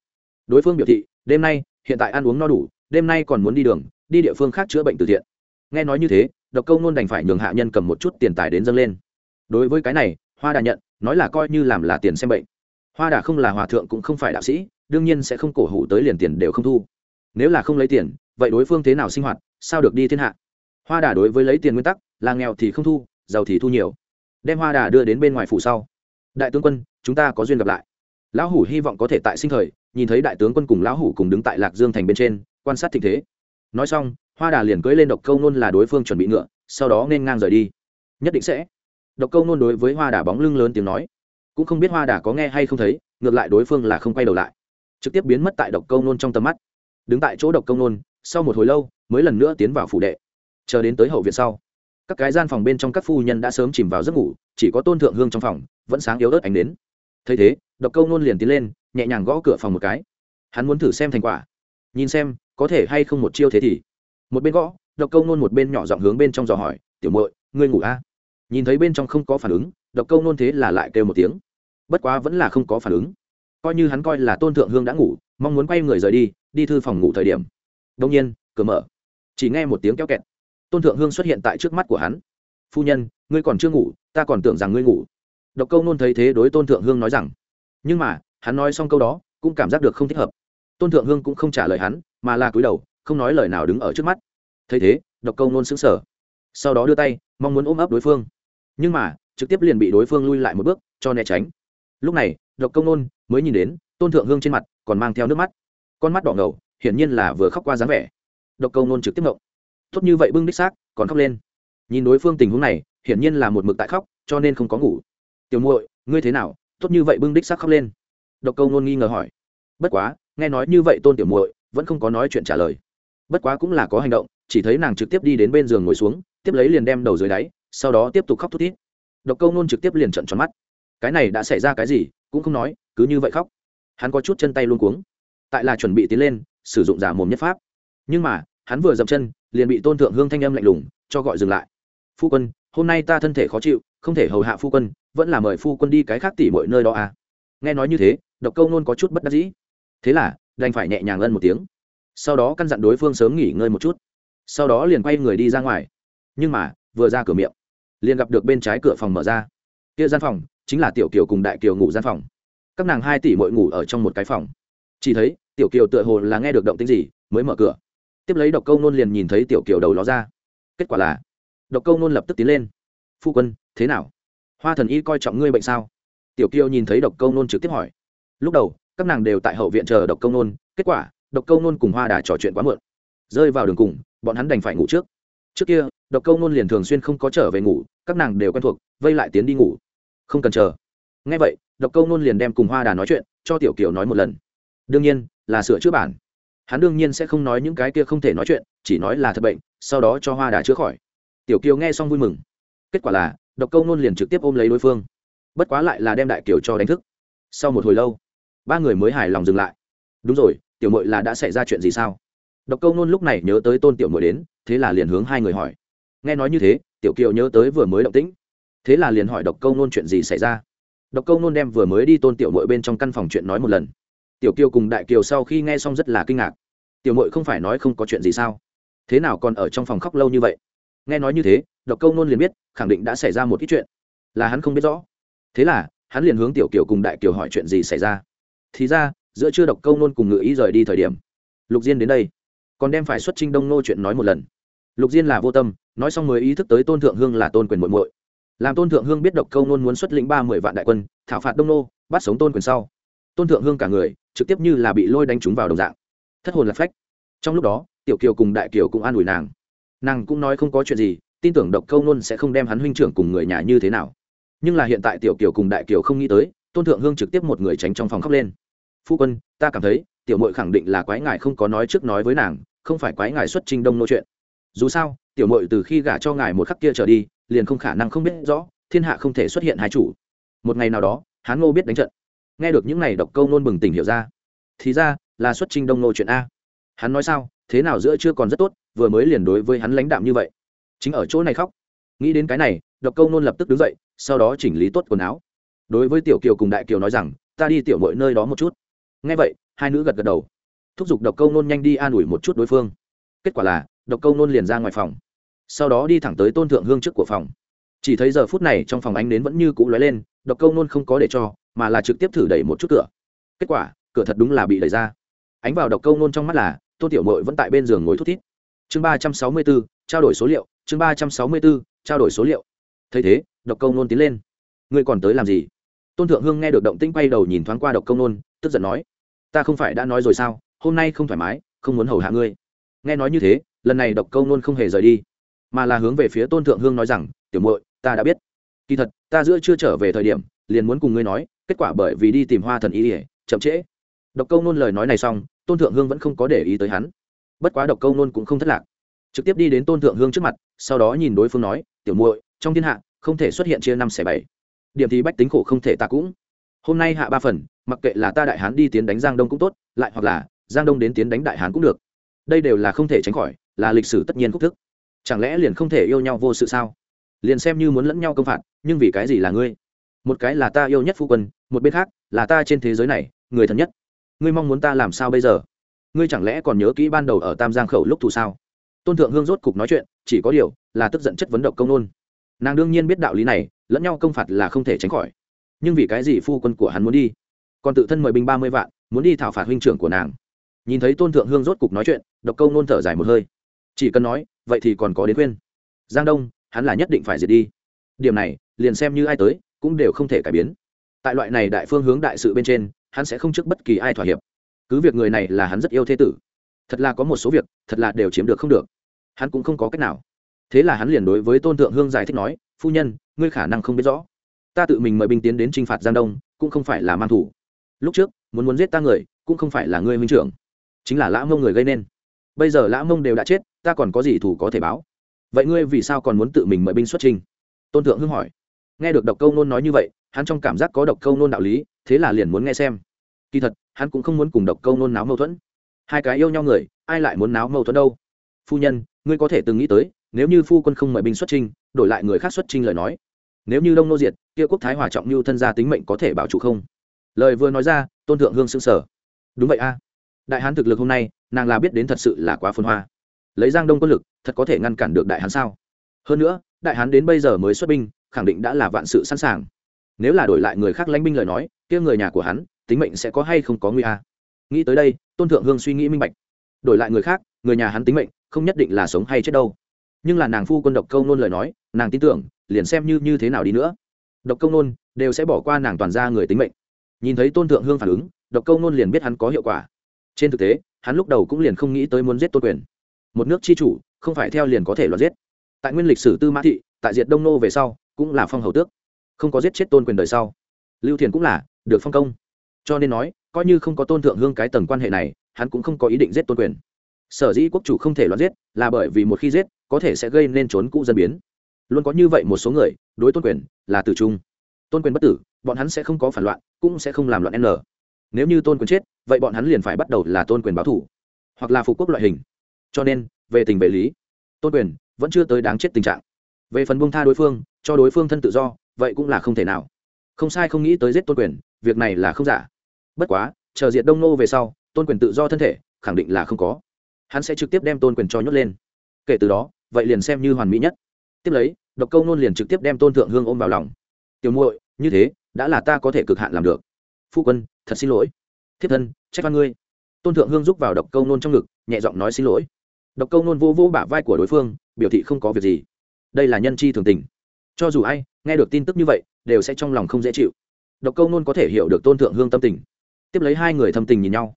Đối phương biểu thị, đêm nay, hiện tại ăn uống no đủ, đêm nay còn muốn đi đường, đi địa phương khác chữa bệnh từ thiện. Nghe nói như thế độc câu nôn đành phải nhường hạ nhân cầm một chút tiền tài đến dâng lên. Đối với cái này, hoa đà nhận, nói là coi như làm là tiền xem bệnh. Hoa đà không là hòa thượng cũng không phải đạo sĩ, đương nhiên sẽ không cổ hủ tới liền tiền đều không thu. Nếu là không lấy tiền, vậy đối phương thế nào sinh hoạt, sao được đi thiên hạ? Hoa đà đối với lấy tiền nguyên tắc, là nghèo thì không thu, giàu thì thu nhiều. Đem hoa đà đưa đến bên ngoài phủ sau. Đại tướng quân, chúng ta có duyên gặp lại. Lão hủ hy vọng có thể tại sinh thời, nhìn thấy đại tướng quân cùng lão hủ cùng đứng tại lạc dương thành bên trên, quan sát tình thế. Nói xong hoa đà liền cưỡi lên độc câu nôn là đối phương chuẩn bị ngựa, sau đó nên ngang rời đi. Nhất định sẽ. Độc câu nôn đối với hoa đà bóng lưng lớn tiếng nói. Cũng không biết hoa đà có nghe hay không thấy, ngược lại đối phương là không quay đầu lại. Trực tiếp biến mất tại độc câu nôn trong tầm mắt. Đứng tại chỗ độc câu nôn, sau một hồi lâu, mới lần nữa tiến vào phủ đệ. Chờ đến tới hậu viện sau, các cái gian phòng bên trong các phu nhân đã sớm chìm vào giấc ngủ, chỉ có tôn thượng hương trong phòng, vẫn sáng yếu ớt ánh đến thấy thế, độc câu nôn liền tiến lên, nhẹ nhàng gõ cửa phòng một cái. Hắn muốn thử xem thành quả. Nhìn xem, có thể hay không một chiêu thế thì một bên gõ, độc câu nôn một bên nhỏ giọng hướng bên trong dò hỏi, tiểu muội, ngươi ngủ a à? nhìn thấy bên trong không có phản ứng, độc câu nôn thế là lại kêu một tiếng. Bất quá vẫn là không có phản ứng. Coi như hắn coi là tôn thượng hương đã ngủ, mong muốn quay người rời đi đi thư phòng ngủ thời điểm. Đông nhiên, cửa mở. Chỉ nghe một tiếng kéo kẹt. Tôn thượng hương xuất hiện tại trước mắt của hắn. Phu nhân, ngươi còn chưa ngủ, ta còn tưởng rằng ngươi ngủ. Độc câu nôn thấy thế đối tôn thượng hương nói rằng. Nhưng mà, hắn nói xong câu đó, cũng cảm giác được không thích hợp. Tôn thượng hương cũng không trả lời hắn, mà là cúi đầu không nói lời nào đứng ở trước mắt. Thấy thế, độc câu nôn xứng sở sau đó đưa tay, mong muốn ôm ấp đối phương. Nhưng mà, trực tiếp liền bị đối phương lui lại một bước, cho né tránh. Lúc này, độc công nôn mới nhìn đến, tôn thượng hương trên mặt còn mang theo nước mắt. Con mắt đỏ ngầu, hiển nhiên là vừa khóc qua dáng vẻ. Độc công nôn trực tiếp ngộng. Tốt như vậy bưng đích xác, còn khóc lên. Nhìn đối phương tình huống này, hiển nhiên là một mực tại khóc, cho nên không có ngủ. Tiểu muội, ngươi thế nào? Tốt như vậy bưng đích xác khóc lên. Độc công nôn nghi ngờ hỏi. Bất quá, nghe nói như vậy tôn tiểu muội vẫn không có nói chuyện trả lời bất quá cũng là có hành động, chỉ thấy nàng trực tiếp đi đến bên giường ngồi xuống, tiếp lấy liền đem đầu dưới đáy, sau đó tiếp tục khóc thút thít. Độc câu nôn trực tiếp liền trận tròn mắt. Cái này đã xảy ra cái gì, cũng không nói, cứ như vậy khóc. Hắn có chút chân tay luôn cuống, tại là chuẩn bị tiến lên, sử dụng giả mồm nhất pháp. Nhưng mà, hắn vừa dậm chân, liền bị tôn thượng hương thanh âm lạnh lùng, cho gọi dừng lại. Phu quân, hôm nay ta thân thể khó chịu, không thể hầu hạ phu quân, vẫn là mời phu quân đi cái khác tỉ mọi nơi đó à? Nghe nói như thế, độc câu nôn có chút bất đắc dĩ. Thế là, đành phải nhẹ nhàng ân một tiếng sau đó căn dặn đối phương sớm nghỉ ngơi một chút, sau đó liền quay người đi ra ngoài. Nhưng mà, vừa ra cửa miệng, liền gặp được bên trái cửa phòng mở ra. Kia gian phòng chính là tiểu kiều cùng đại kiều ngủ gian phòng. Các nàng hai tỷ mội ngủ ở trong một cái phòng. Chỉ thấy, tiểu kiều tựa hồ là nghe được động tính gì, mới mở cửa. Tiếp lấy độc câu nôn liền nhìn thấy tiểu kiều đầu ló ra. Kết quả là, độc câu nôn lập tức tiến lên. Phu quân, thế nào? Hoa thần y coi trọng ngươi bệnh sao? Tiểu kiều nhìn thấy độc câu nôn trực tiếp hỏi. Lúc đầu, các nàng đều tại hậu viện chờ độc câu nôn. Kết quả độc câu nôn cùng hoa đà trò chuyện quá muộn. Rơi vào đường cùng, bọn hắn đành phải ngủ trước. Trước kia, độc câu nôn liền thường xuyên không có trở về ngủ, các nàng đều quen thuộc, vây lại tiến đi ngủ. Không cần chờ. Ngay vậy, độc câu nôn liền đem cùng hoa đà nói chuyện, cho tiểu kiều nói một lần. Đương nhiên, là sửa chữa bản. Hắn đương nhiên sẽ không nói những cái kia không thể nói chuyện, chỉ nói là thật bệnh, sau đó cho hoa đà chữa khỏi. Tiểu kiều nghe xong vui mừng. Kết quả là, độc câu nôn liền trực tiếp ôm lấy đối phương. Bất quá lại là đem đại kiều cho đánh thức. Sau một hồi lâu, ba người mới hài lòng dừng lại. Đúng rồi tiểu mội là đã xảy ra chuyện gì sao? Độc câu nôn lúc này nhớ tới tôn tiểu mội đến, thế là liền hướng hai người hỏi. Nghe nói như thế, tiểu kiều nhớ tới vừa mới động tĩnh. Thế là liền hỏi độc câu nôn chuyện gì xảy ra? Độc câu nôn đem vừa mới đi tôn tiểu mội bên trong căn phòng chuyện nói một lần. Tiểu kiều cùng đại kiều sau khi nghe xong rất là kinh ngạc. Tiểu mội không phải nói không có chuyện gì sao? Thế nào còn ở trong phòng khóc lâu như vậy? Nghe nói như thế, độc câu nôn liền biết, khẳng định đã xảy ra một ít chuyện. Là hắn không biết rõ. Thế là, hắn liền hướng tiểu kiều cùng đại kiều hỏi chuyện gì xảy ra. Thì ra giữa chưa độc câu nôn cùng ngự ý rời đi thời điểm. Lục diên đến đây, còn đem phải xuất trinh đông nô chuyện nói một lần. Lục diên là vô tâm, nói xong mới ý thức tới tôn thượng hương là tôn quyền muội muội. Làm tôn thượng hương biết độc câu nôn muốn xuất lĩnh ba mươi vạn đại quân, thảo phạt đông nô, bắt sống tôn quyền sau. Tôn thượng hương cả người, trực tiếp như là bị lôi đánh trúng vào đồng dạng. Thất hồn lạc phách. Trong lúc đó, tiểu kiều cùng đại kiều cũng an ủi nàng. Nàng cũng nói không có chuyện gì, tin tưởng độc câu nôn sẽ không đem hắn huynh trưởng cùng người nhà như thế nào. Nhưng là hiện tại tiểu kiều cùng đại kiều không nghĩ tới, tôn thượng hương trực tiếp một người tránh trong phòng khóc lên phu quân, ta cảm thấy, tiểu mội khẳng định là quái ngài không có nói trước nói với nàng, không phải quái ngài xuất trình đông nô chuyện. Dù sao, tiểu mội từ khi gả cho ngài một khắc kia trở đi, liền không khả năng không biết rõ, thiên hạ không thể xuất hiện hai chủ. Một ngày nào đó, hán ngô biết đánh trận. Nghe được những n à y độc câu nôn bừng tỉnh hiểu ra. Thì ra, là xuất trình đông nô chuyện a. Hắn nói sao, thế nào giữa chưa còn rất tốt, vừa mới liền đối với hắn lãnh đạm như vậy. Chính ở chỗ này khóc. Nghĩ đến cái này, độc câu nôn lập tức đứng dậy, sau đó chỉnh lý tốt quần áo. Đối với tiểu kiều cùng đại kiều nói rằng, ta đi tiểu mọi nơi đó một chút ngay vậy, hai nữ gật gật đầu. Thúc giục độc câu nôn nhanh đi an ủi một chút đối phương. Kết quả là, độc câu nôn liền ra ngoài phòng. Sau đó đi thẳng tới tôn thượng hương trước của phòng. Chỉ thấy giờ phút này trong phòng ánh đến vẫn như cũ lóe lên, độc câu nôn không có để cho, mà là trực tiếp thử đẩy một chút cửa. Kết quả, cửa thật đúng là bị đẩy ra. Ánh vào độc câu nôn trong mắt là, tôn tiểu mội vẫn tại bên giường ngồi thút thít. Chương ba trăm sáu mươi b ố trao đổi số liệu, chương ba trăm sáu mươi b ố trao đổi số liệu. Thấy thế, độc câu nôn tiến lên. Ngươi còn tới làm gì? Tôn thượng hương nghe được động tĩnh quay đầu nhìn thoáng qua độc câu nôn tức giận nói, ta không phải đã nói rồi sao? Hôm nay không thoải mái, không muốn hầu hạ ngươi. Nghe nói như thế, lần này độc câu nôn không hề rời đi, mà là hướng về phía tôn thượng hương nói rằng, tiểu muội, ta đã biết. Kỳ thật, ta giữa chưa trở về thời điểm, liền muốn cùng ngươi nói, kết quả bởi vì đi tìm hoa thần ý ỉa chậm trễ. Độc câu nôn lời nói này xong, tôn thượng hương vẫn không có để ý tới hắn. Bất quá độc câu nôn cũng không thất lạc. Trực tiếp đi đến tôn thượng hương trước mặt, sau đó nhìn đối phương nói, tiểu muội, trong thiên hạ, không thể xuất hiện chia năm xẻ bảy. Điểm thì bách tính khổ không thể ta cũng. Hôm nay hạ ba phần mặc kệ là ta đại hán đi tiến đánh giang đông cũng tốt, lại hoặc là giang đông đến tiến đánh đại hán cũng được. Đây đều là không thể tránh khỏi, là lịch sử tất nhiên khúc thức. Chẳng lẽ liền không thể yêu nhau vô sự sao? Liền xem như muốn lẫn nhau công phạt, nhưng vì cái gì là ngươi? Một cái là ta yêu nhất phu quân, một bên khác là ta trên thế giới này, người thân nhất. Ngươi mong muốn ta làm sao bây giờ? Ngươi chẳng lẽ còn nhớ kỹ ban đầu ở tam giang khẩu lúc thù sao? Tôn thượng hương rốt cục nói chuyện, chỉ có điều là tức giận chất vấn độc công nôn. Nàng đương nhiên biết đạo lý này, lẫn nhau công phạt là không thể tránh khỏi. Nhưng vì cái gì phu quân của hắn muốn đi? Còn tự thân mời binh ba mươi vạn, muốn đi thảo phạt huynh trưởng của nàng. Nhìn thấy tôn thượng hương rốt cục nói chuyện, độc câu nôn thở dài một hơi. Chỉ cần nói, vậy thì còn có đến khuyên. Giang đông, hắn là nhất định phải diệt đi. Điểm này, liền xem như ai tới, cũng đều không thể cải biến. Tại loại này đại phương hướng đại sự bên trên, hắn sẽ không trước bất kỳ ai thỏa hiệp. Cứ việc người này là hắn rất yêu thế tử. Thật là có một số việc, thật là đều chiếm được không được. Hắn cũng không có cách nào. Thế là hắn liền đối với tôn thượng hương giải thích nói, phu nhân, ngươi khả năng không biết rõ. Ta tự mình mời binh tiến đến t r i n h phạt giang đông, cũng không phải là mang thủ lúc trước, muốn muốn giết ta người, cũng không phải là ngươi minh trưởng. Chính là lã mông người gây nên. Bây giờ lã mông đều đã chết, ta còn có gì thủ có thể báo? Vậy ngươi vì sao còn muốn tự mình mời binh xuất trình tôn thượng hưng hỏi. Nghe được độc câu nôn nói như vậy, hắn trong cảm giác có độc câu nôn đạo lý, thế là liền muốn nghe xem. Kỳ thật, hắn cũng không muốn cùng độc câu nôn náo mâu thuẫn. Hai cái yêu nhau người, ai lại muốn náo mâu thuẫn đâu? Phu nhân, ngươi có thể từng nghĩ tới, nếu như phu quân không mời binh xuất trinh đổi lại người khác xuất trinh lời nói. Nếu như đông nô diệt, kia quốc thái hòa trọng như thân gia tính mệnh có thể bảo trụ không? Lời vừa nói ra, tôn thượng hương xưng sở đúng vậy a. Đại hán thực lực hôm nay, nàng là biết đến thật sự là quá phân hoa. Lấy giang đông quân lực, thật có thể ngăn cản được đại hán sao? Hơn nữa, đại hán đến bây giờ mới xuất binh, khẳng định đã là vạn sự sẵn sàng. Nếu là đổi lại người khác lãnh binh lời nói, kia người nhà của hắn, tính mệnh sẽ có hay không có nguy a? Nghĩ tới đây, tôn thượng hương suy nghĩ minh bạch. Đổi lại người khác, người nhà hắn tính mệnh, không nhất định là sống hay chết đâu. Nhưng là nàng phu quân độc câu nôn lời nói, nàng tin tưởng, liền xem như như thế nào đi nữa. Độc câu nôn đều sẽ bỏ qua nàng toàn ra người tính mệnh nhìn thấy tôn thượng hương phản ứng, độc câu nôn liền biết hắn có hiệu quả. Trên thực tế, hắn lúc đầu cũng liền không nghĩ tới muốn giết tôn quyền. Một nước chi chủ, không phải theo liền có thể loạt giết. Tại nguyên lịch sử tư mã thị, tại diệt đông nô về sau, cũng là phong hầu tước. Không có giết chết tôn quyền đời sau, lưu thiền cũng là được phong công. Cho nên nói, coi như không có tôn thượng hương cái tầng quan hệ này, hắn cũng không có ý định giết tôn quyền. Sở dĩ quốc chủ không thể loạt giết, là bởi vì một khi giết, có thể sẽ gây nên trốn cũ dân biến. Luôn có như vậy một số người, đối tôn quyền là tử trung tôn quyền bất tử, bọn hắn sẽ không có phản loạn, cũng sẽ không làm loạn n. Nếu như tôn quyền chết, vậy bọn hắn liền phải bắt đầu là tôn quyền báo thủ hoặc là Phụ quốc loại hình. Cho nên, về tình về lý, tôn quyền vẫn chưa tới đáng chết tình trạng. Về phần buông tha đối phương, cho đối phương thân tự do, vậy cũng là không thể nào. Không sai không nghĩ tới giết tôn quyền, việc này là không giả. Bất quá, chờ diệt đông nô về sau, tôn quyền tự do thân thể, khẳng định là không có. Hắn sẽ trực tiếp đem tôn quyền cho nhốt lên. Kể từ đó, vậy liền xem như hoàn mỹ nhất. Tiếp lấy, độc câu nôn liền trực tiếp đem tôn thượng hương ôm vào lòng tiểu muội, như thế, đã là ta có thể cực hạn làm được. Phu quân, thật xin lỗi. Thiếp thân, trách văn ngươi. Tôn thượng hương rúc vào độc câu nôn trong ngực, nhẹ giọng nói xin lỗi. Độc câu nôn vô vô bả vai của đối phương, biểu thị không có việc gì. Đây là nhân chi thường tình. Cho dù ai nghe được tin tức như vậy, đều sẽ trong lòng không dễ chịu. Độc câu nôn có thể hiểu được tôn thượng hương tâm tình. Tiếp lấy hai người thâm tình nhìn nhau.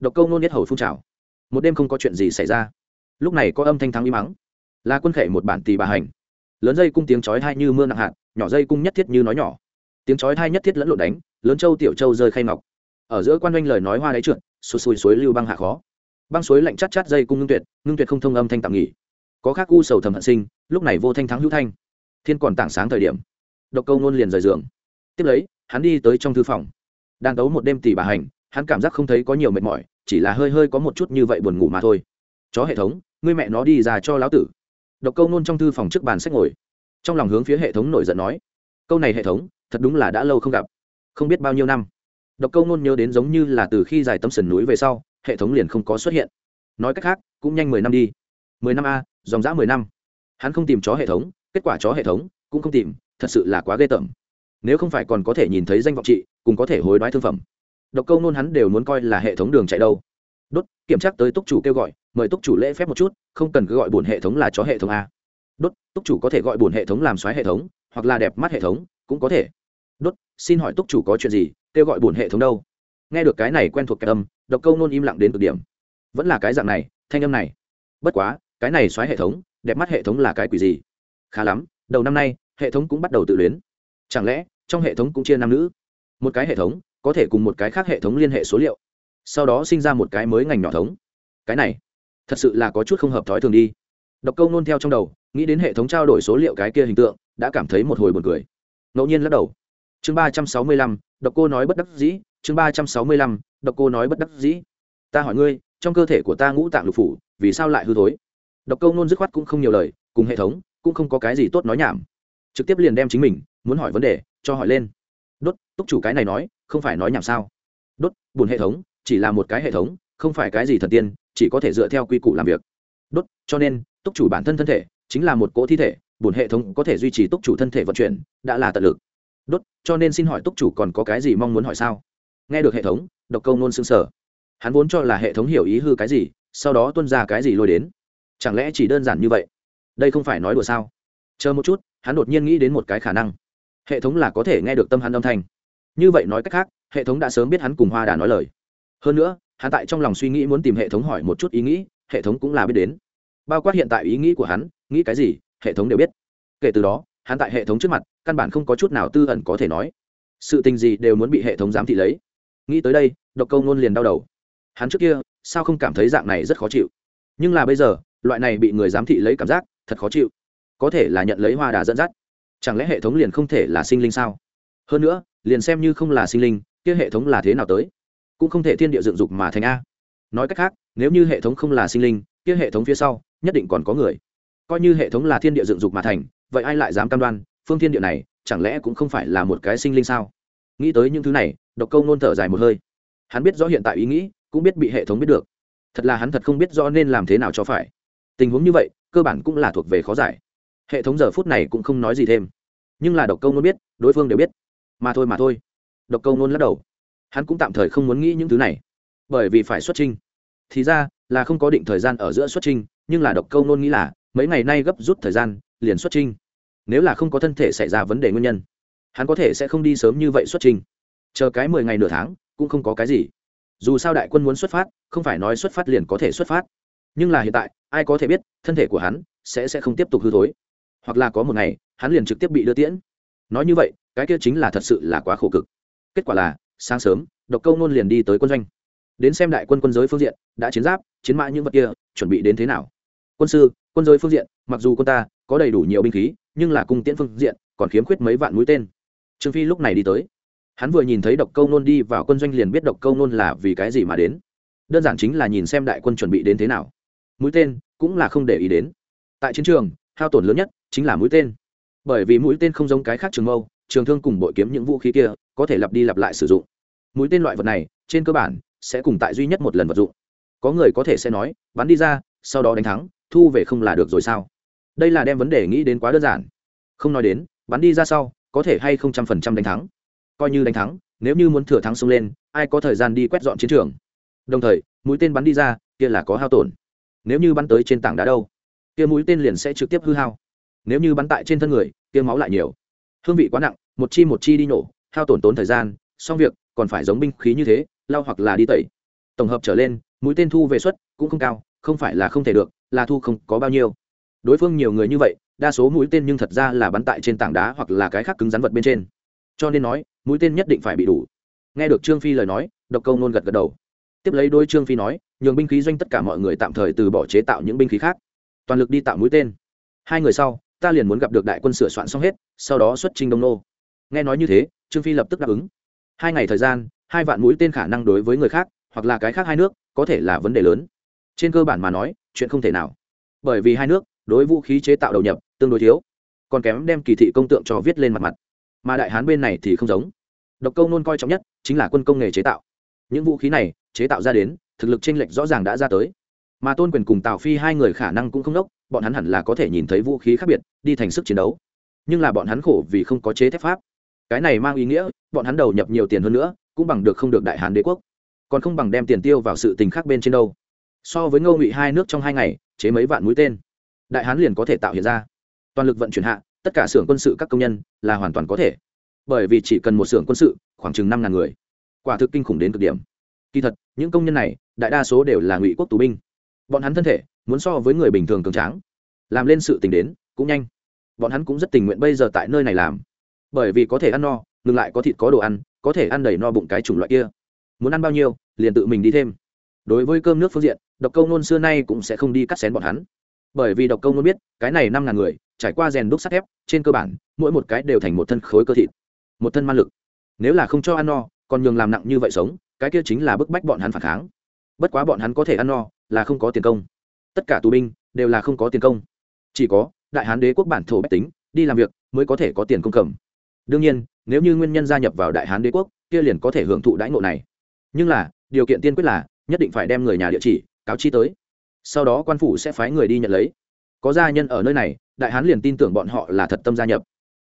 Độc câu nôn nhất hầu phun trào. Một đêm không có chuyện gì xảy ra. Lúc này có âm thanh thắng y mắng là quân khệ một bản tì bà hành. Lớn dây cung tiếng chói hai như mưa nặng hạt nhỏ dây cung nhất thiết như nói nhỏ. Tiếng chói thai nhất thiết lẫn lộn đánh, lớn châu tiểu châu rơi khay ngọc. Ở giữa quan oanh lời nói hoa đáy trượt sụt sùi suối lưu băng hạ khó. Băng suối lạnh chát chát dây cung ngưng tuyệt ngưng tuyệt không thông âm thanh tạm nghỉ. Có khác u sầu thầm hận sinh, lúc này vô thanh thắng hữu thanh. Thiên còn tảng sáng thời điểm. Độc câu nôn liền rời giường. Tiếp lấy, hắn đi tới trong thư phòng. Đang tấu một đêm tỷ bà hành, hắn cảm giác không thấy có nhiều mệt mỏi, chỉ là hơi hơi có một chút như vậy buồn ngủ mà thôi. Chó hệ thống, ngươi mẹ nó đi ra cho lão tử. Độc câu nôn trong thư phòng trước bàn sách ngồi trong lòng hướng phía hệ thống nổi giận nói, câu này hệ thống, thật đúng là đã lâu không gặp, không biết bao nhiêu năm. Độc câu nôn nhớ đến giống như là từ khi giải tâm sườn núi về sau, hệ thống liền không có xuất hiện. Nói cách khác, cũng nhanh mười năm đi. Mười năm a, dòng dã mười năm. Hắn không tìm chó hệ thống, kết quả chó hệ thống cũng không tìm, thật sự là quá ghê tởm. Nếu không phải còn có thể nhìn thấy danh vọng trị, cùng có thể hối đoái thương phẩm. Độc câu nôn hắn đều muốn coi là hệ thống đường chạy đâu. Đốt, kiểm tra tới túc chủ kêu gọi, mời túc chủ lễ phép một chút, không cần cứ gọi bổn hệ thống là chó hệ thống a đốt, túc chủ có thể gọi bổn hệ thống làm xoáy hệ thống, hoặc là đẹp mắt hệ thống, cũng có thể. Đốt, xin hỏi túc chủ có chuyện gì, kêu gọi bổn hệ thống đâu? Nghe được cái này quen thuộc cái âm, độc câu nôn im lặng đến cực điểm. Vẫn là cái dạng này, thanh âm này. Bất quá, cái này xoáy hệ thống, đẹp mắt hệ thống là cái quỷ gì? Khá lắm, đầu năm nay, hệ thống cũng bắt đầu tự luyến. Chẳng lẽ, trong hệ thống cũng chia nam nữ? Một cái hệ thống, có thể cùng một cái khác hệ thống liên hệ số liệu. Sau đó sinh ra một cái mới ngành nhỏ thống. Cái này, thật sự là có chút không hợp thói thường đi độc câu nôn theo trong đầu, nghĩ đến hệ thống trao đổi số liệu cái kia hình tượng, đã cảm thấy một hồi buồn cười. Ngẫu nhiên lắc đầu. Chương ba trăm sáu mươi lăm, độc cô nói bất đắc dĩ, chương ba trăm sáu mươi lăm, độc cô nói bất đắc dĩ. Ta hỏi ngươi, trong cơ thể của ta ngũ tạng lục phủ, vì sao lại hư thối? Độc câu nôn dứt khoát cũng không nhiều lời, cùng hệ thống, cũng không có cái gì tốt nói nhảm. Trực tiếp liền đem chính mình, muốn hỏi vấn đề, cho hỏi lên. Đốt, túc chủ cái này nói, không phải nói nhảm sao? Đốt bùn hệ thống, chỉ là một cái hệ thống, không phải cái gì thần tiên, chỉ có thể dựa theo quy củ làm việc đốt, cho nên, túc chủ bản thân thân thể chính là một cỗ thi thể bùn hệ thống có thể duy trì túc chủ thân thể vận chuyển, đã là tận lực. Đốt, cho nên xin hỏi túc chủ còn có cái gì mong muốn hỏi sao? Nghe được hệ thống, độc câu nôn xương sở hắn vốn cho là hệ thống hiểu ý hư cái gì, sau đó tuân ra cái gì lôi đến. Chẳng lẽ chỉ đơn giản như vậy? Đây không phải nói đùa sao? Chờ một chút, hắn đột nhiên nghĩ đến một cái khả năng. Hệ thống là có thể nghe được tâm hắn âm thanh. Như vậy nói cách khác, hệ thống đã sớm biết hắn cùng hoa đà nói lời. Hơn nữa, hắn tại trong lòng suy nghĩ muốn tìm hệ thống hỏi một chút ý nghĩ hệ thống cũng là biết đến. Bao quát hiện tại ý nghĩ của hắn, nghĩ cái gì, hệ thống đều biết. Kể từ đó, hắn tại hệ thống trước mặt, căn bản không có chút nào tư ẩn có thể nói. Sự tình gì đều muốn bị hệ thống giám thị lấy. Nghĩ tới đây, độc câu nôn liền đau đầu. Hắn trước kia, sao không cảm thấy dạng này rất khó chịu? Nhưng là bây giờ, loại này bị người giám thị lấy cảm giác, thật khó chịu. Có thể là nhận lấy hoa đà dẫn dắt. Chẳng lẽ hệ thống liền không thể là sinh linh sao? Hơn nữa, liền xem như không là sinh linh, kia hệ thống là thế nào tới? Cũng không thể thiên địa dựng dục mà thành a. Nói cách khác nếu như hệ thống không là sinh linh, kia hệ thống phía sau, nhất định còn có người. Coi như hệ thống là thiên địa dựng dục mà thành, vậy ai lại dám cam đoan, phương thiên địa này, chẳng lẽ cũng không phải là một cái sinh linh sao? Nghĩ tới những thứ này, độc câu nôn thở dài một hơi. Hắn biết rõ hiện tại ý nghĩ, cũng biết bị hệ thống biết được. Thật là hắn thật không biết rõ nên làm thế nào cho phải. Tình huống như vậy, cơ bản cũng là thuộc về khó giải. Hệ thống giờ phút này cũng không nói gì thêm. Nhưng là độc câu nôn biết, đối phương đều biết. Mà thôi mà thôi. Độc câu nôn lắc đầu. Hắn cũng tạm thời không muốn nghĩ những thứ này. Bởi vì phải xuất trình thì ra là không có định thời gian ở giữa xuất trình, nhưng là độc câu nôn nghĩ là mấy ngày nay gấp rút thời gian liền xuất trình. Nếu là không có thân thể xảy ra vấn đề nguyên nhân, hắn có thể sẽ không đi sớm như vậy xuất trình. Chờ cái mười ngày nửa tháng cũng không có cái gì. Dù sao đại quân muốn xuất phát, không phải nói xuất phát liền có thể xuất phát. Nhưng là hiện tại, ai có thể biết, thân thể của hắn sẽ sẽ không tiếp tục hư thối. Hoặc là có một ngày, hắn liền trực tiếp bị đưa tiễn. Nói như vậy, cái kia chính là thật sự là quá khổ cực. Kết quả là, sáng sớm, độc câu nôn liền đi tới quân doanh đến xem đại quân quân giới phương diện, đã chiến giáp, chiến mã những vật kia, chuẩn bị đến thế nào. Quân sư, quân giới phương diện, mặc dù quân ta có đầy đủ nhiều binh khí, nhưng là cung tiễn phương diện, còn khiếm khuyết mấy vạn mũi tên. Trương phi lúc này đi tới. Hắn vừa nhìn thấy độc câu nôn đi vào quân doanh liền biết độc câu nôn là vì cái gì mà đến. Đơn giản chính là nhìn xem đại quân chuẩn bị đến thế nào. Mũi tên cũng là không để ý đến. Tại chiến trường, hao tổn lớn nhất chính là mũi tên. Bởi vì mũi tên không giống cái khác trường mâu, trường thương cùng bội kiếm những vũ khí kia có thể lặp đi lặp lại sử dụng. Mũi tên loại vật này, trên cơ bản sẽ cùng tại duy nhất một lần vật dụng. Có người có thể sẽ nói, bắn đi ra, sau đó đánh thắng, thu về không là được rồi sao? Đây là đem vấn đề nghĩ đến quá đơn giản. Không nói đến, bắn đi ra sau, có thể hay không trăm phần trăm đánh thắng? Coi như đánh thắng, nếu như muốn thừa thắng xông lên, ai có thời gian đi quét dọn chiến trường? Đồng thời, mũi tên bắn đi ra, kia là có hao tổn. Nếu như bắn tới trên tảng đá đâu, kia mũi tên liền sẽ trực tiếp hư hao. Nếu như bắn tại trên thân người, kia máu lại nhiều. Hương vị quá nặng, một chi một chi đi nổ, hao tổn tốn thời gian, xong việc, còn phải giống binh khí như thế lau hoặc là đi tẩy. Tổng hợp trở lên, mũi tên thu về suất cũng không cao, không phải là không thể được, là thu không có bao nhiêu. Đối phương nhiều người như vậy, đa số mũi tên nhưng thật ra là bắn tại trên tảng đá hoặc là cái khác cứng rắn vật bên trên. Cho nên nói, mũi tên nhất định phải bị đủ. Nghe được trương phi lời nói, độc câu nôn gật gật đầu. Tiếp lấy đôi trương phi nói, nhường binh khí doanh tất cả mọi người tạm thời từ bỏ chế tạo những binh khí khác. Toàn lực đi tạo mũi tên. Hai người sau, ta liền muốn gặp được đại quân sửa soạn xong hết, sau đó xuất trình đông nô. Nghe nói như thế, trương phi lập tức đáp ứng. Hai ngày thời gian hai vạn mũi tên khả năng đối với người khác, hoặc là cái khác hai nước, có thể là vấn đề lớn. Trên cơ bản mà nói, chuyện không thể nào. Bởi vì hai nước, đối vũ khí chế tạo đầu nhập, tương đối thiếu. Còn kém đem kỳ thị công tượng cho viết lên mặt mặt. Mà đại hán bên này thì không giống. Độc câu nôn coi trọng nhất, chính là quân công nghề chế tạo. Những vũ khí này, chế tạo ra đến, thực lực chênh lệch rõ ràng đã ra tới. Mà tôn quyền cùng tào phi hai người khả năng cũng không đốc, bọn hắn hẳn là có thể nhìn thấy vũ khí khác biệt, đi thành sức chiến đấu. Nhưng là bọn hắn khổ vì không có chế thép pháp. Cái này mang ý nghĩa, bọn hắn đầu nhập nhiều tiền hơn nữa cũng bằng được không được đại hán đế quốc. Còn không bằng đem tiền tiêu vào sự tình khác bên trên đâu. So với ngô ngụy hai nước trong hai ngày, chế mấy vạn mũi tên. Đại hán liền có thể tạo hiện ra. Toàn lực vận chuyển hạ, tất cả xưởng quân sự các công nhân là hoàn toàn có thể. Bởi vì chỉ cần một xưởng quân sự, khoảng chừng năm ngàn người. Quả thực kinh khủng đến cực điểm. Kỳ thật, những công nhân này, đại đa số đều là ngụy quốc tù binh. Bọn hắn thân thể, muốn so với người bình thường cường tráng. Làm lên sự tình đến, cũng nhanh. Bọn hắn cũng rất tình nguyện bây giờ tại nơi này làm. Bởi vì có thể ăn no ngừng lại có thịt có đồ ăn, có thể ăn đầy no bụng cái chủng loại kia. Muốn ăn bao nhiêu, liền tự mình đi thêm. Đối với cơm nước phương diện, độc câu nôn xưa nay cũng sẽ không đi cắt xén bọn hắn. Bởi vì độc câu nôn biết, cái này năm ngàn người, trải qua rèn đúc sắt thép, trên cơ bản, mỗi một cái đều thành một thân khối cơ thịt, một thân man lực. Nếu là không cho ăn no, còn nhường làm nặng như vậy sống, cái kia chính là bức bách bọn hắn phản kháng. Bất quá bọn hắn có thể ăn no, là không có tiền công. Tất cả tù binh, đều là không có tiền công. Chỉ có, đại hán đế quốc bản thổ bách tính, đi làm việc, mới có thể có tiền công cầm. Đương nhiên nếu như nguyên nhân gia nhập vào đại hán đế quốc, kia liền có thể hưởng thụ đãi ngộ này. Nhưng là, điều kiện tiên quyết là, nhất định phải đem người nhà địa chỉ, cáo chi tới. Sau đó quan phủ sẽ phái người đi nhận lấy. Có gia nhân ở nơi này, đại hán liền tin tưởng bọn họ là thật tâm gia nhập.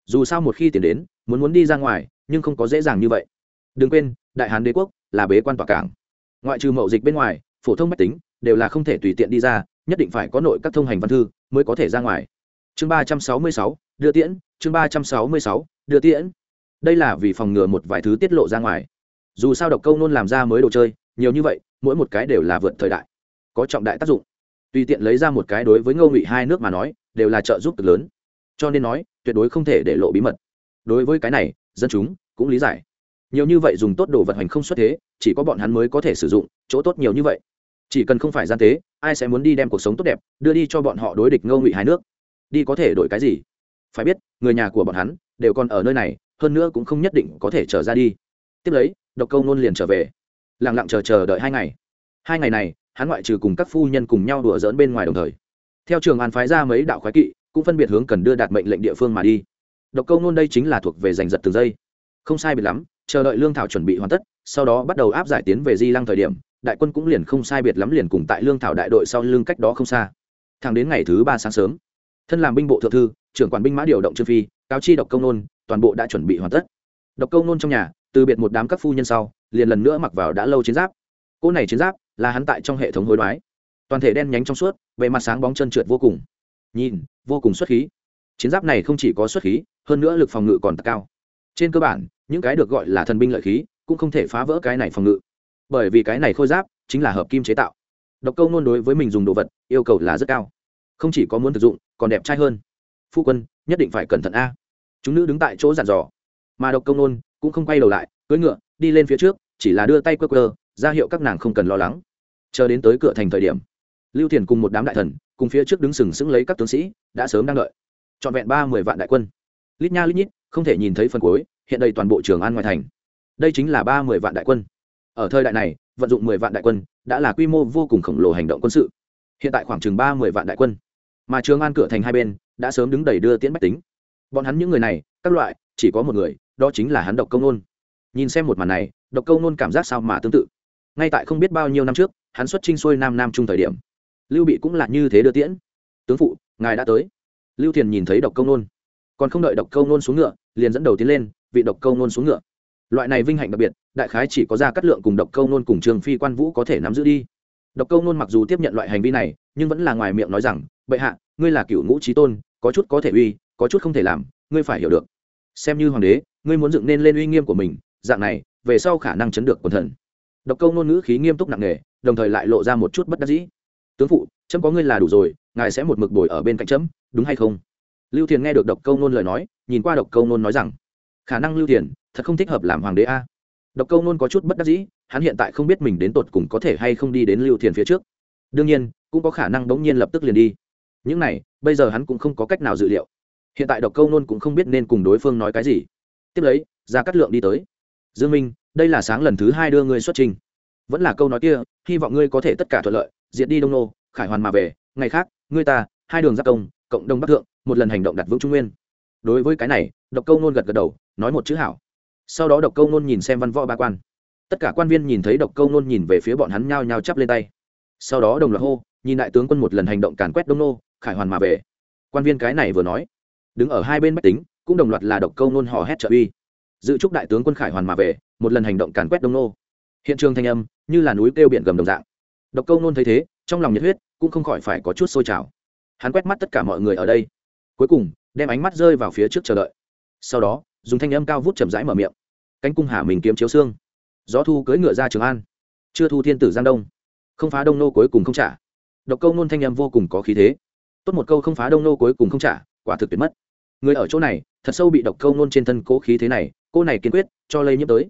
Dù sao một khi tiền đến, muốn muốn đi ra ngoài, nhưng không có dễ dàng như vậy. Đừng quên, đại hán đế quốc là bế quan tỏa cảng. Ngoại trừ mậu dịch bên ngoài, phổ thông mách tính đều là không thể tùy tiện đi ra, nhất định phải có nội các thông hành văn thư mới có thể ra ngoài. Chương ba trăm sáu mươi sáu, đưa tiễn, chương ba trăm sáu mươi sáu, đưa tiễn đây là vì phòng ngừa một vài thứ tiết lộ ra ngoài. Dù sao độc câu nôn làm ra mới đồ chơi, nhiều như vậy, mỗi một cái đều là vượt thời đại, có trọng đại tác dụng. Tùy tiện lấy ra một cái đối với ngô ngụy hai nước mà nói, đều là trợ giúp cực lớn. Cho nên nói, tuyệt đối không thể để lộ bí mật. Đối với cái này, dân chúng cũng lý giải. Nhiều như vậy dùng tốt đồ vật hành không xuất thế, chỉ có bọn hắn mới có thể sử dụng, chỗ tốt nhiều như vậy. Chỉ cần không phải gian tế, ai sẽ muốn đi đem cuộc sống tốt đẹp đưa đi cho bọn họ đối địch ngô ngụy hai nước? Đi có thể đổi cái gì? Phải biết, người nhà của bọn hắn đều còn ở nơi này hơn nữa cũng không nhất định có thể trở ra đi. Tiếp lấy, độc câu nôn liền trở về. Lẳng lặng chờ chờ đợi hai ngày. Hai ngày này, hắn ngoại trừ cùng các phu nhân cùng nhau đùa dỡn bên ngoài đồng thời, theo trường an phái ra mấy đạo khoái kỵ, cũng phân biệt hướng cần đưa đạt mệnh lệnh địa phương mà đi. Độc câu nôn đây chính là thuộc về giành giật từng giây. Không sai biệt lắm, chờ đợi lương thảo chuẩn bị hoàn tất, sau đó bắt đầu áp giải tiến về di lăng thời điểm, đại quân cũng liền không sai biệt lắm liền cùng tại lương thảo đại đội sau lưng cách đó không xa. Thẳng đến ngày thứ ba sáng sớm, thân làm binh bộ thượng thư, trưởng quản binh mã điều động trương phi, cáo chi độc công nôn toàn bộ đã chuẩn bị hoàn tất. Độc Câu nôn trong nhà, từ biệt một đám các phu nhân sau, liền lần nữa mặc vào đã lâu chiến giáp. Cỗ này chiến giáp là hắn tại trong hệ thống hối đoái. Toàn thể đen nhánh trong suốt, bề mặt sáng bóng chân trượt vô cùng. Nhìn, vô cùng xuất khí. Chiến giáp này không chỉ có xuất khí, hơn nữa lực phòng ngự còn cao. Trên cơ bản, những cái được gọi là thần binh lợi khí, cũng không thể phá vỡ cái này phòng ngự. Bởi vì cái này khôi giáp chính là hợp kim chế tạo. Độc câu nôn đối với mình dùng đồ vật, yêu cầu là rất cao. Không chỉ có muốn thực dụng, còn đẹp trai hơn. Phu quân, nhất định phải cẩn thận a chúng nữ đứng tại chỗ giàn dò. Mà độc công nôn cũng không quay đầu lại, cưỡi ngựa, đi lên phía trước, chỉ là đưa tay quơ quơ, ra hiệu các nàng không cần lo lắng. Chờ đến tới cửa thành thời điểm, lưu thiền cùng một đám đại thần, cùng phía trước đứng sừng sững lấy các tướng sĩ, đã sớm đang đợi. Trọn vẹn ba mười vạn đại quân. Lít nha lít nhít, không thể nhìn thấy phần cuối, hiện đây toàn bộ trường an ngoài thành. Đây chính là ba mười vạn đại quân. Ở thời đại này, vận dụng mười vạn đại quân, đã là quy mô vô cùng khổng lồ hành động quân sự. Hiện tại khoảng chừng ba mười vạn đại quân. Mà trường an cửa thành hai bên, đã sớm đứng đầy đưa tiễn bách tính bọn hắn những người này, các loại, chỉ có một người, đó chính là hắn độc công nôn. Nhìn xem một màn này, độc câu nôn cảm giác sao mà tương tự. Ngay tại không biết bao nhiêu năm trước, hắn xuất trinh xuôi nam nam trung thời điểm. Lưu bị cũng là như thế đưa tiễn. Tướng phụ, ngài đã tới. Lưu thiền nhìn thấy độc câu nôn. Còn không đợi độc câu nôn xuống ngựa, liền dẫn đầu tiến lên, vị độc câu nôn xuống ngựa. Loại này vinh hạnh đặc biệt, đại khái chỉ có ra cắt lượng cùng độc câu nôn cùng trường phi quan vũ có thể nắm giữ đi. Độc câu nôn mặc dù tiếp nhận loại hành vi này, nhưng vẫn là ngoài miệng nói rằng, bệ hạ, ngươi là cựu ngũ trí tôn, có chút có thể uy có chút không thể làm, ngươi phải hiểu được. Xem như hoàng đế, ngươi muốn dựng nên lên uy nghiêm của mình, dạng này, về sau khả năng chấn được quần thần. Độc câu ngôn ngữ khí nghiêm túc nặng nề, đồng thời lại lộ ra một chút bất đắc dĩ. Tướng phụ, chấm có ngươi là đủ rồi, ngài sẽ một mực bồi ở bên cạnh chấm, đúng hay không? Lưu thiền nghe được độc câu Nôn lời nói, nhìn qua độc câu Nôn nói rằng, khả năng lưu thiền, thật không thích hợp làm hoàng đế a. Độc câu Nôn có chút bất đắc dĩ, hắn hiện tại không biết mình đến tột cùng có thể hay không đi đến lưu thiền phía trước. Đương nhiên, cũng có khả năng bỗng nhiên lập tức liền đi. Những này, bây giờ hắn cũng không có cách nào dự liệu hiện tại độc câu nôn cũng không biết nên cùng đối phương nói cái gì. Tiếp lấy ra cắt lượng đi tới. Dương minh, đây là sáng lần thứ hai đưa ngươi xuất trình. Vẫn là câu nói kia, hy vọng ngươi có thể tất cả thuận lợi, diệt đi đông nô, khải hoàn mà về. Ngày khác, ngươi ta, hai đường giáp công, cộng đồng bắc thượng, một lần hành động đặt vững trung nguyên. Đối với cái này, độc câu nôn gật gật đầu, nói một chữ hảo. Sau đó độc câu nôn nhìn xem văn võ ba quan. Tất cả quan viên nhìn thấy độc câu nôn nhìn về phía bọn hắn nhao nhao chắp lên tay. Sau đó đồng loạt hô, nhìn đại tướng quân một lần hành động càn quét đông nô, khải hoàn mà về. Quan viên cái này vừa nói đứng ở hai bên bách tính, cũng đồng loạt là độc câu nôn hò hét trợ uy. Dự trúc đại tướng quân khải hoàn mà về, một lần hành động càn quét đông nô. Hiện trường thanh âm, như là núi kêu biển gầm đồng dạng. Độc câu nôn thấy thế, trong lòng nhiệt huyết, cũng không khỏi phải có chút sôi trào. Hắn quét mắt tất cả mọi người ở đây. Cuối cùng, đem ánh mắt rơi vào phía trước chờ đợi. Sau đó, dùng thanh âm cao vút chậm rãi mở miệng. Cánh cung hà mình kiếm chiếu xương. Gió thu cưỡi ngựa ra trường an. Chưa thu thiên tử giang đông. Không phá đông nô cuối cùng không trả. Độc câu nôn thanh âm vô cùng có khí thế. Tốt một câu không phá đông nô cuối cùng không trả quả thực tuyệt mất. Người ở chỗ này thật sâu bị độc câu nôn trên thân cố khí thế này cô này kiên quyết cho lây nhiễm tới.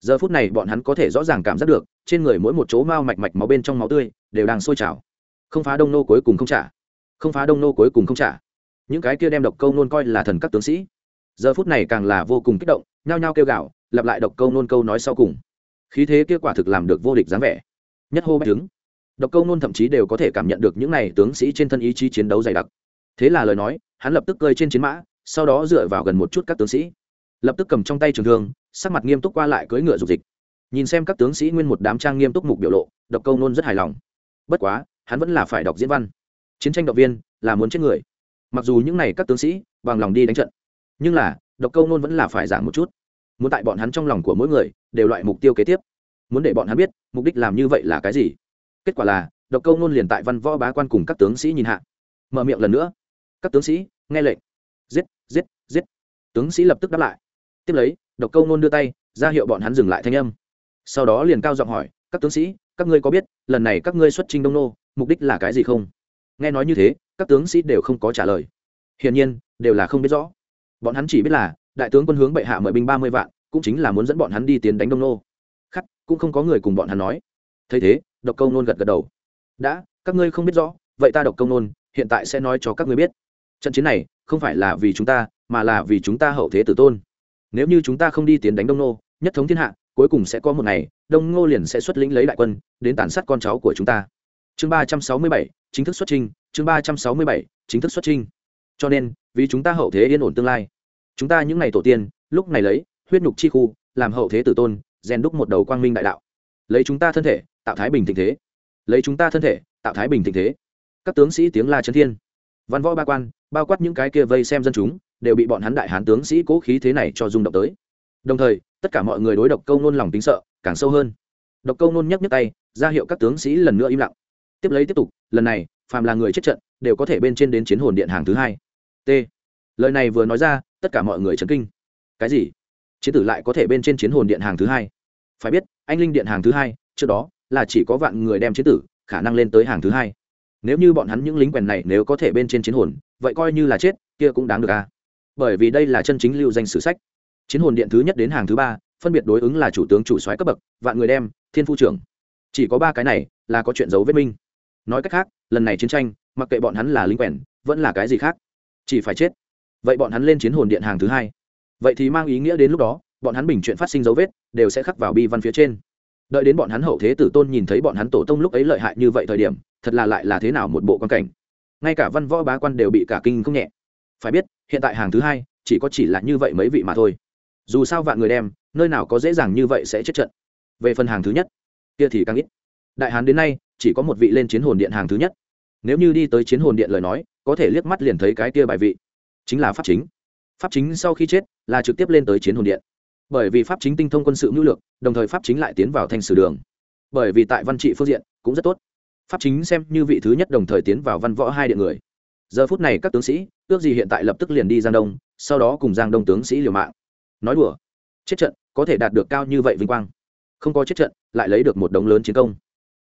Giờ phút này bọn hắn có thể rõ ràng cảm giác được trên người mỗi một chỗ mao mạch mạch máu bên trong máu tươi đều đang sôi trào. Không phá đông nô cuối cùng không trả. Không phá đông nô cuối cùng không trả. Những cái kia đem độc câu nôn coi là thần các tướng sĩ. Giờ phút này càng là vô cùng kích động nhao nhao kêu gạo lặp lại độc câu nôn câu nói sau cùng. Khí thế kia quả thực làm được vô địch dáng vẻ. Nhất hô bách tướng, độc câu nôn thậm chí đều có thể cảm nhận được những này tướng sĩ trên thân ý chí chiến đấu dày đặc thế là lời nói, hắn lập tức cơi trên chiến mã, sau đó dựa vào gần một chút các tướng sĩ. Lập tức cầm trong tay trường thương, sắc mặt nghiêm túc qua lại cưỡi ngựa dục dịch. Nhìn xem các tướng sĩ nguyên một đám trang nghiêm túc mục biểu lộ, độc câu nôn rất hài lòng. Bất quá, hắn vẫn là phải đọc diễn văn. Chiến tranh động viên là muốn chết người. Mặc dù những n à y các tướng sĩ bằng lòng đi đánh trận, nhưng là, độc câu nôn vẫn là phải giảm một chút. Muốn tại bọn hắn trong lòng của mỗi người đều loại mục tiêu kế tiếp. Muốn để bọn hắn biết mục đích làm như vậy là cái gì. Kết quả là, độc câu nôn liền tại văn võ bá quan cùng các tướng sĩ nhìn hạ. Mở miệng lần nữa các tướng sĩ, nghe lệnh. Giết giết giết. Tướng sĩ lập tức đáp lại. Tiếp lấy, độc câu nôn đưa tay, ra hiệu bọn hắn dừng lại thanh âm. Sau đó liền cao giọng hỏi, các tướng sĩ, các ngươi có biết, lần này các ngươi xuất trình đông nô, mục đích là cái gì không? Nghe nói như thế, các tướng sĩ đều không có trả lời. Hiển nhiên, đều là không biết rõ. Bọn hắn chỉ biết là, đại tướng quân hướng bệ hạ mời binh ba mươi vạn, cũng chính là muốn dẫn bọn hắn đi tiến đánh đông nô. Khắc, cũng không có người cùng bọn hắn nói. Thấy thế, độc câu nôn gật gật đầu. Đã, các ngươi không biết rõ, vậy ta độc câu nôn, hiện tại sẽ nói cho các ngươi biết trận chiến này không phải là vì chúng ta, mà là vì chúng ta hậu thế tử tôn. Nếu như chúng ta không đi tiến đánh đông nô, nhất thống thiên hạ, cuối cùng sẽ có một ngày, đông ngô liền sẽ xuất lĩnh lấy đại quân, đến tàn sát con cháu của chúng ta. Chương ba trăm sáu mươi bảy, chính thức xuất trinh chương ba trăm sáu mươi bảy, chính thức xuất trinh cho nên, vì chúng ta hậu thế yên ổn tương lai, chúng ta những ngày tổ tiên, lúc này lấy, huyết nhục chi khu, làm hậu thế tử tôn, rèn đúc một đầu quang minh đại đạo. Lấy chúng ta thân thể, tạo thái bình tình thế. Lấy chúng ta thân thể, tạo thái bình tình thế. Các tướng sĩ tiếng la trấn thiên văn võ ba quan, bao quát những cái kia vây xem dân chúng, đều bị bọn hắn đại hán tướng sĩ cố khí thế này cho rung động tới. Đồng thời, tất cả mọi người đối độc câu nôn lòng tính sợ, càng sâu hơn. Độc câu nôn nhấc nhấc tay, ra hiệu các tướng sĩ lần nữa im lặng. Tiếp lấy tiếp tục, lần này, phàm là người chết trận, đều có thể bên trên đến chiến hồn điện hàng thứ hai. T. Lời này vừa nói ra, tất cả mọi người chấn kinh. Cái gì? Chiến tử lại có thể bên trên chiến hồn điện hàng thứ hai. Phải biết, anh linh điện hàng thứ hai, trước đó, là chỉ có vạn người đem chiến tử, khả năng lên tới hàng thứ hai nếu như bọn hắn những lính quèn này nếu có thể bên trên chiến hồn, vậy coi như là chết, kia cũng đáng được à? Bởi vì đây là chân chính lưu danh sử sách. Chiến hồn điện thứ nhất đến hàng thứ ba, phân biệt đối ứng là chủ tướng chủ soái cấp bậc, vạn người đem, thiên phu trưởng. Chỉ có ba cái này là có chuyện giấu vết minh. Nói cách khác, lần này chiến tranh, mặc kệ bọn hắn là lính quèn, vẫn là cái gì khác, chỉ phải chết. Vậy bọn hắn lên chiến hồn điện hàng thứ hai. Vậy thì mang ý nghĩa đến lúc đó, bọn hắn bình chuyện phát sinh dấu vết, đều sẽ khắc vào bi văn phía trên. Đợi đến bọn hắn hậu thế tử tôn nhìn thấy bọn hắn tổ tông lúc ấy lợi hại như vậy thời điểm thật là lại là thế nào một bộ quan cảnh. Ngay cả văn võ bá quan đều bị cả kinh không nhẹ. Phải biết, hiện tại hàng thứ hai, chỉ có chỉ là như vậy mấy vị mà thôi. Dù sao vạn người đem, nơi nào có dễ dàng như vậy sẽ chết trận. Về phần hàng thứ nhất, kia thì càng ít. Đại hán đến nay, chỉ có một vị lên chiến hồn điện hàng thứ nhất. Nếu như đi tới chiến hồn điện lời nói, có thể liếc mắt liền thấy cái kia bài vị. Chính là pháp chính. Pháp chính sau khi chết, là trực tiếp lên tới chiến hồn điện. Bởi vì pháp chính tinh thông quân sự mưu lược đồng thời pháp chính lại tiến vào thanh sử đường. Bởi vì tại văn trị phương diện, cũng rất tốt pháp chính xem như vị thứ nhất đồng thời tiến vào văn võ hai điện người. Giờ phút này các tướng sĩ, ước gì hiện tại lập tức liền đi giang đông, sau đó cùng giang đông tướng sĩ liều mạng. Nói đùa, chết trận, có thể đạt được cao như vậy vinh quang. Không có chết trận, lại lấy được một đống lớn chiến công.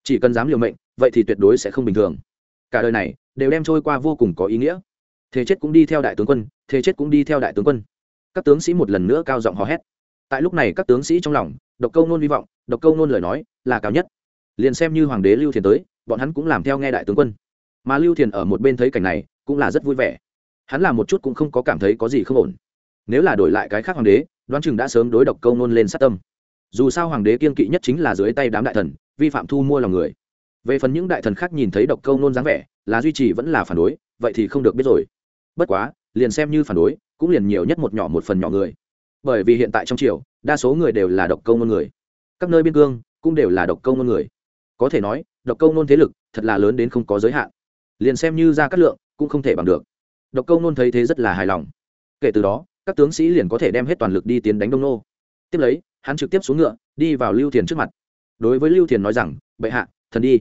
Chỉ cần dám liều mệnh, vậy thì tuyệt đối sẽ không bình thường. Cả đời này, đều đem trôi qua vô cùng có ý nghĩa. Thế chết cũng đi theo đại tướng quân, thế chết cũng đi theo đại tướng quân. Các tướng sĩ một lần nữa cao giọng hò hét. Tại lúc này các tướng sĩ trong lòng, độc câu nôn hy vọng, độc câu nôn lời nói là cao nhất. Liền xem như hoàng đế lưu thiền tới bọn hắn cũng làm theo nghe đại tướng quân. Mà lưu thiền ở một bên thấy cảnh này, cũng là rất vui vẻ. Hắn làm một chút cũng không có cảm thấy có gì không ổn. Nếu là đổi lại cái khác hoàng đế, đoán chừng đã sớm đối độc câu nôn lên sát tâm. Dù sao hoàng đế kiên kỵ nhất chính là dưới tay đám đại thần, vi phạm thu mua lòng người. Về phần những đại thần khác nhìn thấy độc câu nôn dáng vẻ, là duy trì vẫn là phản đối, vậy thì không được biết rồi. Bất quá, liền xem như phản đối, cũng liền nhiều nhất một nhỏ một phần nhỏ người. Bởi vì hiện tại trong triều, đa số người đều là độc câu nôn người. Các nơi biên cương, cũng đều là độc câu nôn người. Có thể nói độc câu nôn thế lực thật là lớn đến không có giới hạn. Liền xem như ra cát lượng cũng không thể bằng được. Độc câu nôn thấy thế rất là hài lòng. Kể từ đó, các tướng sĩ liền có thể đem hết toàn lực đi tiến đánh đông nô. Tiếp lấy, hắn trực tiếp xuống ngựa, đi vào lưu thiền trước mặt. Đối với lưu thiền nói rằng, bệ hạ, thần đi.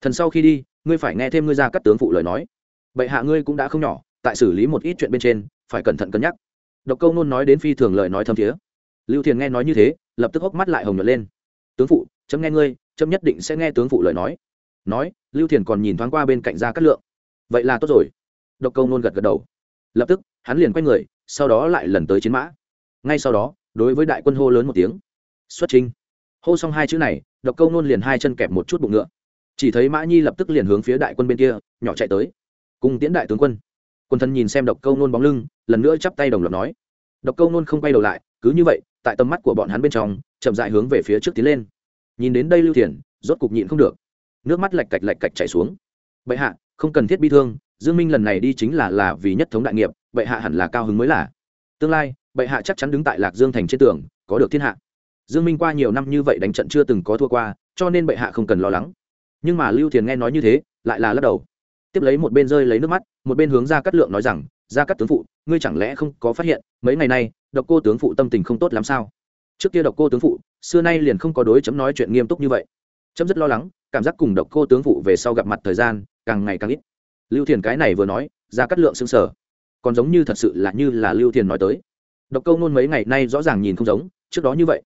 Thần sau khi đi, ngươi phải nghe thêm ngươi ra các tướng phụ lời nói. Bệ hạ ngươi cũng đã không nhỏ, tại xử lý một ít chuyện bên trên, phải cẩn thận cân nhắc. Độc câu nôn nói đến phi thường lời nói thâm thiế. Lưu thiền nghe nói như thế, lập tức hốc mắt lại hồng nhuận lên. Tướng phụ, chấm nghe ngươi, chấm nhất định sẽ nghe tướng phụ lời nói nói, lưu thiền còn nhìn thoáng qua bên cạnh ra cát lượng. Vậy là tốt rồi. Độc câu nôn gật gật đầu. Lập tức, hắn liền quay người, sau đó lại lần tới chiến mã. Ngay sau đó, đối với đại quân hô lớn một tiếng. Xuất trình hô xong hai chữ này, độc câu nôn liền hai chân kẹp một chút bụng ngựa. Chỉ thấy mã nhi lập tức liền hướng phía đại quân bên kia, nhỏ chạy tới. Cùng tiễn đại tướng quân. Quân thân nhìn xem độc câu nôn bóng lưng, lần nữa chắp tay đồng loạt nói. Độc câu nôn không quay đầu lại, cứ như vậy, tại tầm mắt của bọn hắn bên trong, chậm dại hướng về phía trước tiến lên. Nhìn đến đây lưu thiền, rốt cục nhịn không được nước mắt lạch cạch lạch cạch chảy xuống. Bệ hạ, không cần thiết bi thương, dương minh lần này đi chính là là vì nhất thống đại nghiệp, bệ hạ hẳn là cao hứng mới là. Tương lai, bệ hạ chắc chắn đứng tại lạc dương thành trên tường, có được thiên hạ. Dương minh qua nhiều năm như vậy đánh trận chưa từng có thua qua, cho nên bệ hạ không cần lo lắng. Nhưng mà lưu thiền nghe nói như thế, lại là lắc đầu. Tiếp lấy một bên rơi lấy nước mắt, một bên hướng ra cắt lượng nói rằng ra cắt tướng phụ, ngươi chẳng lẽ không có phát hiện, mấy ngày nay, độc cô tướng phụ tâm tình không tốt lắm sao? Trước kia độc cô tướng phụ, xưa nay liền không có đối chấm nói chuyện nghiêm túc như vậy chấm rất lo lắng, cảm giác cùng độc cô tướng phụ về sau gặp mặt thời gian càng ngày càng ít. Lưu thiền cái này vừa nói, ra cắt lượng xương sở còn giống như thật sự là như là lưu thiền nói tới. Độc câu nôn mấy ngày nay rõ ràng nhìn không giống, trước đó như vậy.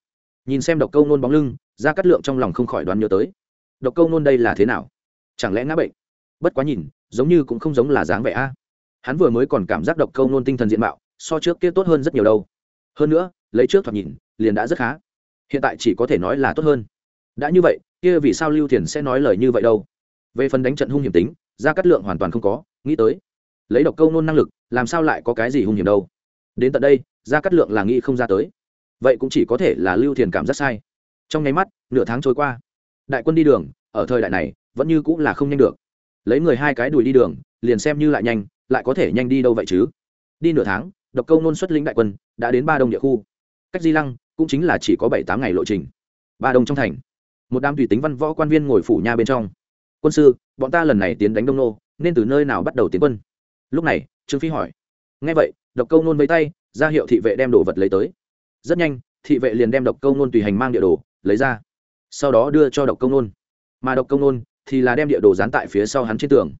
Nhìn xem độc câu nôn bóng lưng, ra cắt lượng trong lòng không khỏi đoán nhớ tới. Độc câu nôn đây là thế nào? Chẳng lẽ ngã bệnh? Bất quá nhìn, giống như cũng không giống là dáng vẻ a. Hắn vừa mới còn cảm giác độc câu nôn tinh thần diện mạo, so trước kia tốt hơn rất nhiều đâu. Hơn nữa, lấy trước thoạt nhìn, liền đã rất khá. Hiện tại chỉ có thể nói là tốt hơn. Đã như vậy kia vì sao lưu thiền sẽ nói lời như vậy đâu? Về phần đánh trận hung hiểm tính, gia cát lượng hoàn toàn không có, nghĩ tới. Lấy độc câu nôn năng lực, làm sao lại có cái gì hung hiểm đâu? Đến tận đây, gia cát lượng là nghĩ không ra tới. Vậy cũng chỉ có thể là lưu thiền cảm giác sai. Trong nháy mắt, nửa tháng trôi qua. Đại quân đi đường, ở thời đại này, vẫn như cũng là không nhanh được. Lấy người hai cái đùi đi đường, liền xem như lại nhanh, lại có thể nhanh đi đâu vậy chứ? Đi nửa tháng, độc câu nôn xuất lĩnh đại quân, đã đến ba đông địa khu. Cách di lăng, cũng chính là chỉ có bảy tám ngày lộ trình. Ba đông trong thành một đám tùy tính văn võ quan viên ngồi phủ nha bên trong. Quân sư, bọn ta lần này tiến đánh đông nô, nên từ nơi nào bắt đầu tiến quân? Lúc này, trương phi hỏi. Ngay vậy, độc câu nôn với tay, ra hiệu thị vệ đem đồ vật lấy tới. Rất nhanh, thị vệ liền đem độc câu nôn tùy hành mang địa đồ lấy ra, sau đó đưa cho độc câu nôn. Mà độc câu nôn thì là đem địa đồ dán tại phía sau hắn trên tường.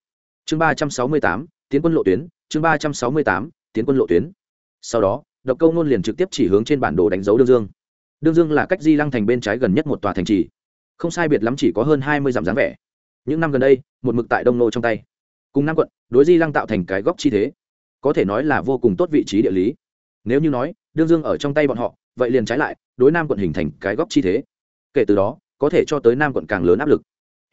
Chương ba trăm sáu mươi tám, tiến quân lộ tuyến, chương ba trăm sáu mươi tám, tiến quân lộ tuyến. Sau đó, độc câu nôn liền trực tiếp chỉ hướng trên bản đồ đánh dấu đương dương. Đương dương là cách di lăng thành bên trái gần nhất một tòa thành trì không sai biệt lắm chỉ có hơn hai mươi dặm dáng vẻ. Những năm gần đây, một mực tại đông nô trong tay. Cùng nam quận, đối di lăng tạo thành cái góc chi thế, có thể nói là vô cùng tốt vị trí địa lý. Nếu như nói, đương dương ở trong tay bọn họ, vậy liền trái lại, đối nam quận hình thành cái góc chi thế. Kể từ đó, có thể cho tới nam quận càng lớn áp lực.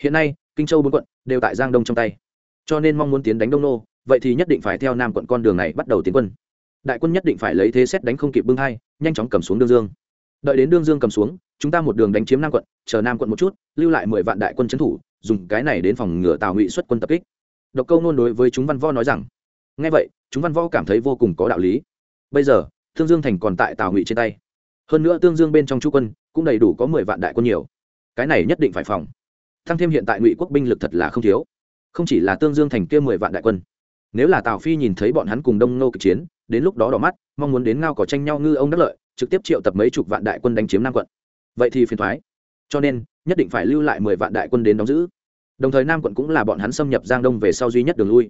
Hiện nay, kinh châu bốn quận đều tại giang đông trong tay. Cho nên mong muốn tiến đánh đông nô, vậy thì nhất định phải theo nam quận con đường này bắt đầu tiến quân. Đại quân nhất định phải lấy thế xét đánh không kịp bưng hai, nhanh chóng cầm xuống đương dương đợi đến đương dương cầm xuống, chúng ta một đường đánh chiếm nam quận, chờ nam quận một chút, lưu lại mười vạn đại quân trấn thủ, dùng cái này đến phòng ngừa tào ngụy xuất quân tập kích. Độc câu nôn đối với chúng văn võ nói rằng. Ngay vậy, chúng văn võ cảm thấy vô cùng có đạo lý. Bây giờ, thương dương thành còn tại tào ngụy trên tay. Hơn nữa tương dương bên trong chú quân cũng đầy đủ có mười vạn đại quân nhiều. Cái này nhất định phải phòng. Thăng thêm hiện tại ngụy quốc binh lực thật là không thiếu. Không chỉ là tương dương thành kia mười vạn đại quân. Nếu là tào phi nhìn thấy bọn hắn cùng đông nô kịch chiến, đến lúc đó đỏ mắt, mong muốn đến ngao có tranh nhau ngư ông đắc lợi trực tiếp triệu tập mấy chục vạn đại quân đánh chiếm nam quận. Vậy thì phiền thoái. Cho nên, nhất định phải lưu lại mười vạn đại quân đến đóng giữ. Đồng thời nam quận cũng là bọn hắn xâm nhập giang đông về sau duy nhất đường lui.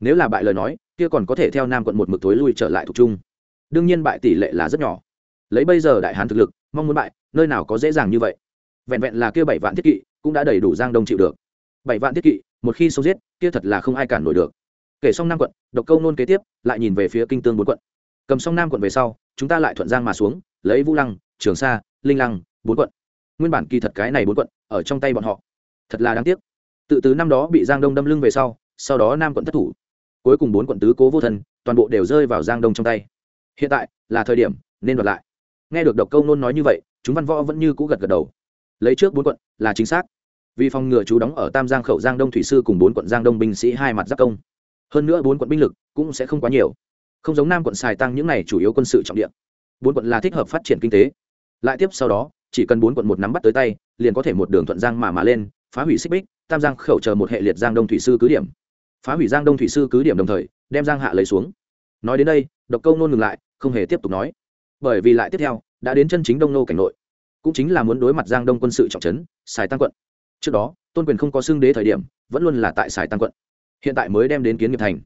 Nếu là bại lời nói, kia còn có thể theo nam quận một mực thối lui trở lại thuộc trung. Đương nhiên bại tỷ lệ là rất nhỏ. Lấy bây giờ đại hán thực lực, mong muốn bại, nơi nào có dễ dàng như vậy. Vẹn vẹn là kia bảy vạn thiết kỵ cũng đã đầy đủ giang đông chịu được. Bảy vạn thiết kỵ, một khi sâu giết, kia thật là không ai cản nổi được. Kể xong nam quận, độc câu nôn kế tiếp, lại nhìn về phía kinh tương bốn quận. Cầm xong nam quận về sau chúng ta lại thuận giang mà xuống lấy vũ lăng trường sa linh lăng bốn quận. Nguyên bản kỳ thật cái này bốn quận ở trong tay bọn họ. Thật là đáng tiếc. Tự từ năm đó bị giang đông đâm lưng về sau sau đó nam quận thất thủ. Cuối cùng bốn quận tứ cố vô thần, toàn bộ đều rơi vào giang đông trong tay. Hiện tại là thời điểm nên đoạt lại. Nghe được độc câu nôn nói như vậy chúng văn võ vẫn như cũ gật gật đầu. Lấy trước bốn quận là chính xác. Vì phòng ngừa chú đóng ở tam giang khẩu giang đông thủy sư cùng bốn quận giang đông binh sĩ hai mặt giáp công. Hơn nữa bốn quận binh lực cũng sẽ không quá nhiều không giống nam quận xài tăng những này chủ yếu quân sự trọng địa. Bốn quận là thích hợp phát triển kinh tế. Lại tiếp sau đó, chỉ cần bốn quận một nắm bắt tới tay, liền có thể một đường thuận giang mà mà lên, phá hủy xích bích, tam giang khẩu chờ một hệ liệt giang đông thủy sư cứ điểm. Phá hủy giang đông thủy sư cứ điểm đồng thời, đem giang hạ lấy xuống. Nói đến đây, độc câu nôn ngừng lại, không hề tiếp tục nói. Bởi vì lại tiếp theo, đã đến chân chính đông nô cảnh nội. Cũng chính là muốn đối mặt giang đông quân sự trọng trấn sài tăng quận. Trước đó, tôn quyền không có xưng đế thời điểm, vẫn luôn là tại sài tăng quận. Hiện tại mới đem đến kiến nghiệp thành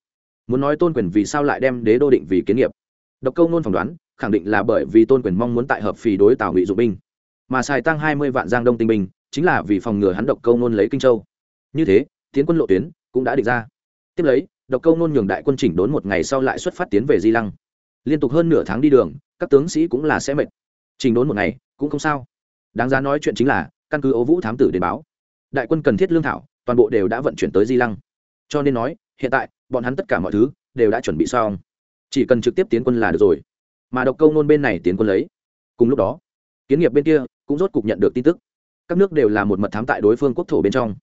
muốn nói tôn quyền vì sao lại đem đế đô định vì kiến nghiệp. Độc câu nôn phỏng đoán, khẳng định là bởi vì tôn quyền mong muốn tại hợp phì đối tào ngụy dụng binh. Mà xài tăng hai mươi vạn giang đông tinh binh, chính là vì phòng ngừa hắn độc câu nôn lấy kinh châu. Như thế, tiến quân lộ tuyến cũng đã định ra. Tiếp lấy, độc câu nôn nhường đại quân chỉnh đốn một ngày sau lại xuất phát tiến về di lăng. Liên tục hơn nửa tháng đi đường, các tướng sĩ cũng là sẽ mệt. Chỉnh đốn một ngày, cũng không sao. Đáng giá nói chuyện chính là, căn cứ ấu vũ thám tử đến báo, đại quân cần thiết lương thảo, toàn bộ đều đã vận chuyển tới di lăng. Cho nên nói hiện tại, bọn hắn tất cả mọi thứ đều đã chuẩn bị xong. Chỉ cần trực tiếp tiến quân là được rồi. Mà độc câu nôn bên này tiến quân lấy. Cùng lúc đó, kiến nghiệp bên kia cũng rốt cục nhận được tin tức. Các nước đều là một mật thám tại đối phương quốc thổ bên trong.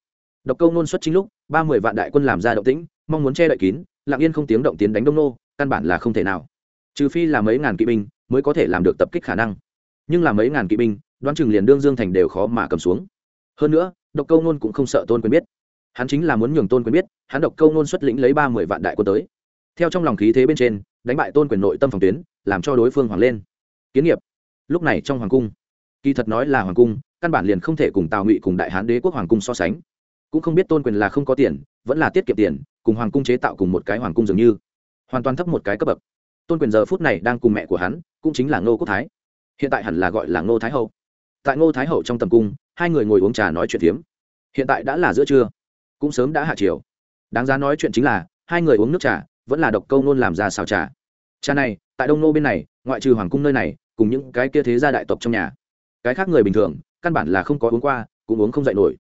Độc câu nôn xuất chính lúc, ba mươi vạn đại quân làm ra động tĩnh, mong muốn che đậy kín, lặng yên không tiếng động tiến đánh đông nô, căn bản là không thể nào. Trừ phi là mấy ngàn kỵ binh mới có thể làm được tập kích khả năng. Nhưng là mấy ngàn kỵ binh, đoán chừng liền đương dương thành đều khó mà cầm xuống. Hơn nữa, độc câu nôn cũng không sợ tôn quyền biết hắn chính là muốn nhường tôn quyền biết, hắn độc câu nôn xuất lĩnh lấy ba mươi vạn đại quân tới. Theo trong lòng khí thế bên trên, đánh bại tôn quyền nội tâm phòng tuyến, làm cho đối phương hoàng lên. Kiến nghiệp. Lúc này trong hoàng cung, kỳ thật nói là hoàng cung, căn bản liền không thể cùng tào ngụy cùng đại hán đế quốc hoàng cung so sánh. Cũng không biết tôn quyền là không có tiền, vẫn là tiết kiệm tiền, cùng hoàng cung chế tạo cùng một cái hoàng cung dường như. Hoàn toàn thấp một cái cấp bậc. Tôn quyền giờ phút này đang cùng mẹ của hắn, cũng chính là ngô quốc thái. Hiện tại hẳn là gọi là ngô thái hậu. Tại ngô thái hậu trong tầm cung, hai người ngồi uống trà nói chuyện phiếm. Hiện tại đã là giữa trưa cũng sớm đã hạ chiều. Đáng giá nói chuyện chính là, hai người uống nước trà, vẫn là độc câu nôn làm ra xào trà. Trà này, tại đông nô bên này, ngoại trừ hoàng cung nơi này, cùng những cái kia thế gia đại tộc trong nhà. Cái khác người bình thường, căn bản là không có uống qua, cũng uống không dạy nổi.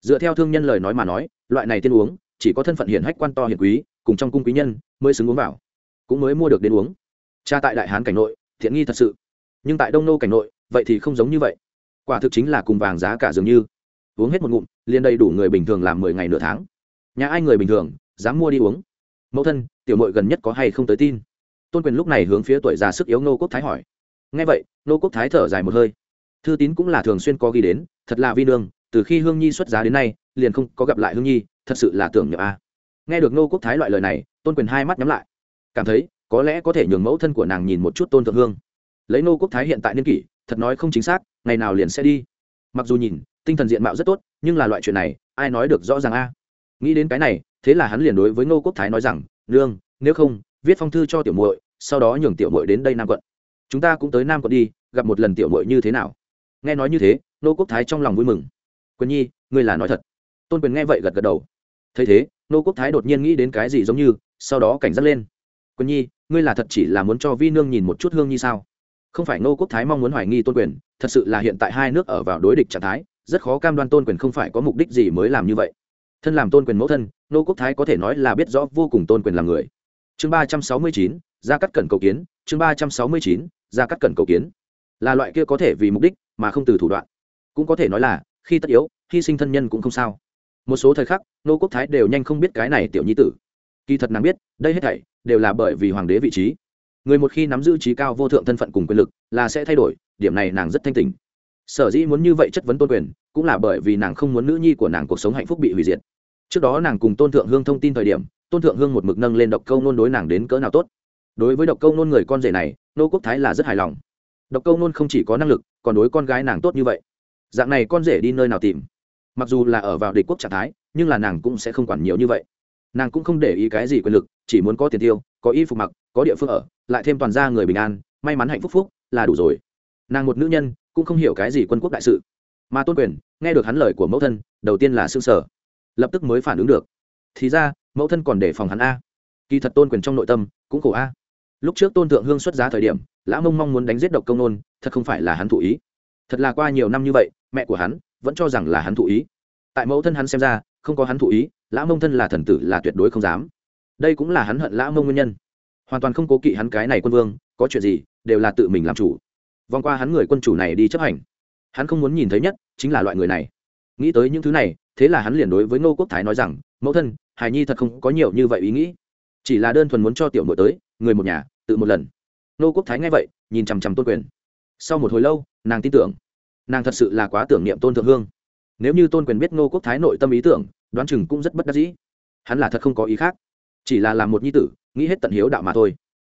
Dựa theo thương nhân lời nói mà nói, loại này tiên uống, chỉ có thân phận hiển hách quan to hiển quý, cùng trong cung quý nhân, mới xứng uống vào. Cũng mới mua được đến uống. Cha tại đại hán cảnh nội, thiện nghi thật sự. Nhưng tại đông nô cảnh nội, vậy thì không giống như vậy. Quả thực chính là cùng vàng giá cả dường như. Uống hết một ngụm liền đầy đủ người bình thường làm mười ngày nửa tháng. Nhà ai người bình thường, dám mua đi uống. Mẫu thân, tiểu mội gần nhất có hay không tới tin? Tôn quyền lúc này hướng phía tuổi già sức yếu nô quốc thái hỏi. Ngay vậy nô quốc thái thở dài một hơi. Thư tín cũng là thường xuyên có ghi đến, thật là vi nương, từ khi hương nhi xuất giá đến nay, liền không có gặp lại hương nhi, thật sự là tưởng nhậm a. Nghe được nô quốc thái loại lời này, tôn quyền hai mắt nhắm lại. Cảm thấy, có lẽ có thể nhường mẫu thân của nàng nhìn một chút tôn thượng hương. Lấy nô quốc thái hiện tại niên kỷ, thật nói không chính xác, ngày nào liền sẽ đi. Mặc dù nhìn tinh thần diện mạo rất tốt, nhưng là loại chuyện này, ai nói được rõ ràng a? Nghĩ đến cái này, thế là hắn liền đối với Ngô quốc thái nói rằng, nương, nếu không, viết phong thư cho tiểu muội, sau đó nhường tiểu muội đến đây nam quận. Chúng ta cũng tới nam quận đi, gặp một lần tiểu muội như thế nào? Nghe nói như thế, Ngô quốc thái trong lòng vui mừng. Quyền nhi, ngươi là nói thật. Tôn quyền nghe vậy gật gật đầu. Thấy thế, Ngô quốc thái đột nhiên nghĩ đến cái gì giống như, sau đó cảnh giác lên. Quyền nhi, ngươi là thật chỉ là muốn cho vi nương nhìn một chút hương nhi sao? Không phải Ngô quốc thái mong muốn hoài nghi tôn quyền, thật sự là hiện tại hai nước ở vào đối địch trạng thái rất khó cam đoan tôn quyền không phải có mục đích gì mới làm như vậy. Thân làm tôn quyền mẫu thân, nô quốc thái có thể nói là biết rõ vô cùng tôn quyền làm người. Chương ba trăm sáu mươi chín gia cắt cẩn cầu kiến, chương ba trăm sáu mươi chín gia cắt cẩn cầu kiến. Là loại kia có thể vì mục đích mà không từ thủ đoạn. Cũng có thể nói là, khi tất yếu, hy sinh thân nhân cũng không sao. Một số thời khắc, nô quốc thái đều nhanh không biết cái này tiểu nhi tử. Kỳ thật nàng biết, đây hết thảy đều là bởi vì hoàng đế vị trí. Người một khi nắm giữ trí cao vô thượng thân phận cùng quyền lực là sẽ thay đổi, điểm này nàng rất thanh tình sở dĩ muốn như vậy chất vấn tôn quyền, cũng là bởi vì nàng không muốn nữ nhi của nàng cuộc sống hạnh phúc bị hủy diệt. Trước đó nàng cùng tôn thượng hương thông tin thời điểm, tôn thượng hương một mực nâng lên độc câu nôn đối nàng đến cỡ nào tốt. Đối với độc câu nôn người con rể này, nô quốc thái là rất hài lòng. Độc câu nôn không chỉ có năng lực, còn đối con gái nàng tốt như vậy. Dạng này con rể đi nơi nào tìm? Mặc dù là ở vào địch quốc trạng thái, nhưng là nàng cũng sẽ không quản nhiều như vậy. Nàng cũng không để ý cái gì quyền lực, chỉ muốn có tiền tiêu, có y phục mặc, có địa phương ở, lại thêm toàn gia người bình an, may mắn hạnh phúc phúc là đủ rồi. Nàng một nữ nhân cũng không hiểu cái gì quân quốc đại sự. Mà tôn quyền, nghe được hắn lời của mẫu thân, đầu tiên là s ư ơ n g sở, lập tức mới phản ứng được. Thì ra, mẫu thân còn để phòng hắn a. Kỳ thật tôn quyền trong nội tâm cũng khổ a. Lúc trước tôn thượng hương xuất giá thời điểm, lã mông mong muốn đánh giết độc công nôn, thật không phải là hắn thụ ý. Thật là qua nhiều năm như vậy, mẹ của hắn vẫn cho rằng là hắn thụ ý. Tại mẫu thân hắn xem ra, không có hắn thụ ý, lã mông thân là thần tử là tuyệt đối không dám. Đây cũng là hắn hận lã mông nguyên nhân. Hoàn toàn không cố kỵ hắn cái này quân vương, có chuyện gì, đều là tự mình làm chủ vòng qua hắn người quân chủ này đi chấp hành. Hắn không muốn nhìn thấy nhất chính là loại người này. Nghĩ tới những thứ này, thế là hắn liền đối với ngô quốc thái nói rằng, mẫu thân hài nhi thật không có nhiều như vậy ý nghĩ. Chỉ là đơn thuần muốn cho tiểu nội tới, người một nhà, tự một lần. Ngô quốc thái nghe vậy, nhìn chằm chằm tôn quyền. Sau một hồi lâu, nàng tin tưởng. Nàng thật sự là quá tưởng niệm tôn thượng hương. Nếu như tôn quyền biết ngô quốc thái nội tâm ý tưởng, đoán chừng cũng rất bất đắc dĩ. Hắn là thật không có ý khác. Chỉ là làm một nhi tử, nghĩ hết tận hiếu đạo mà thôi.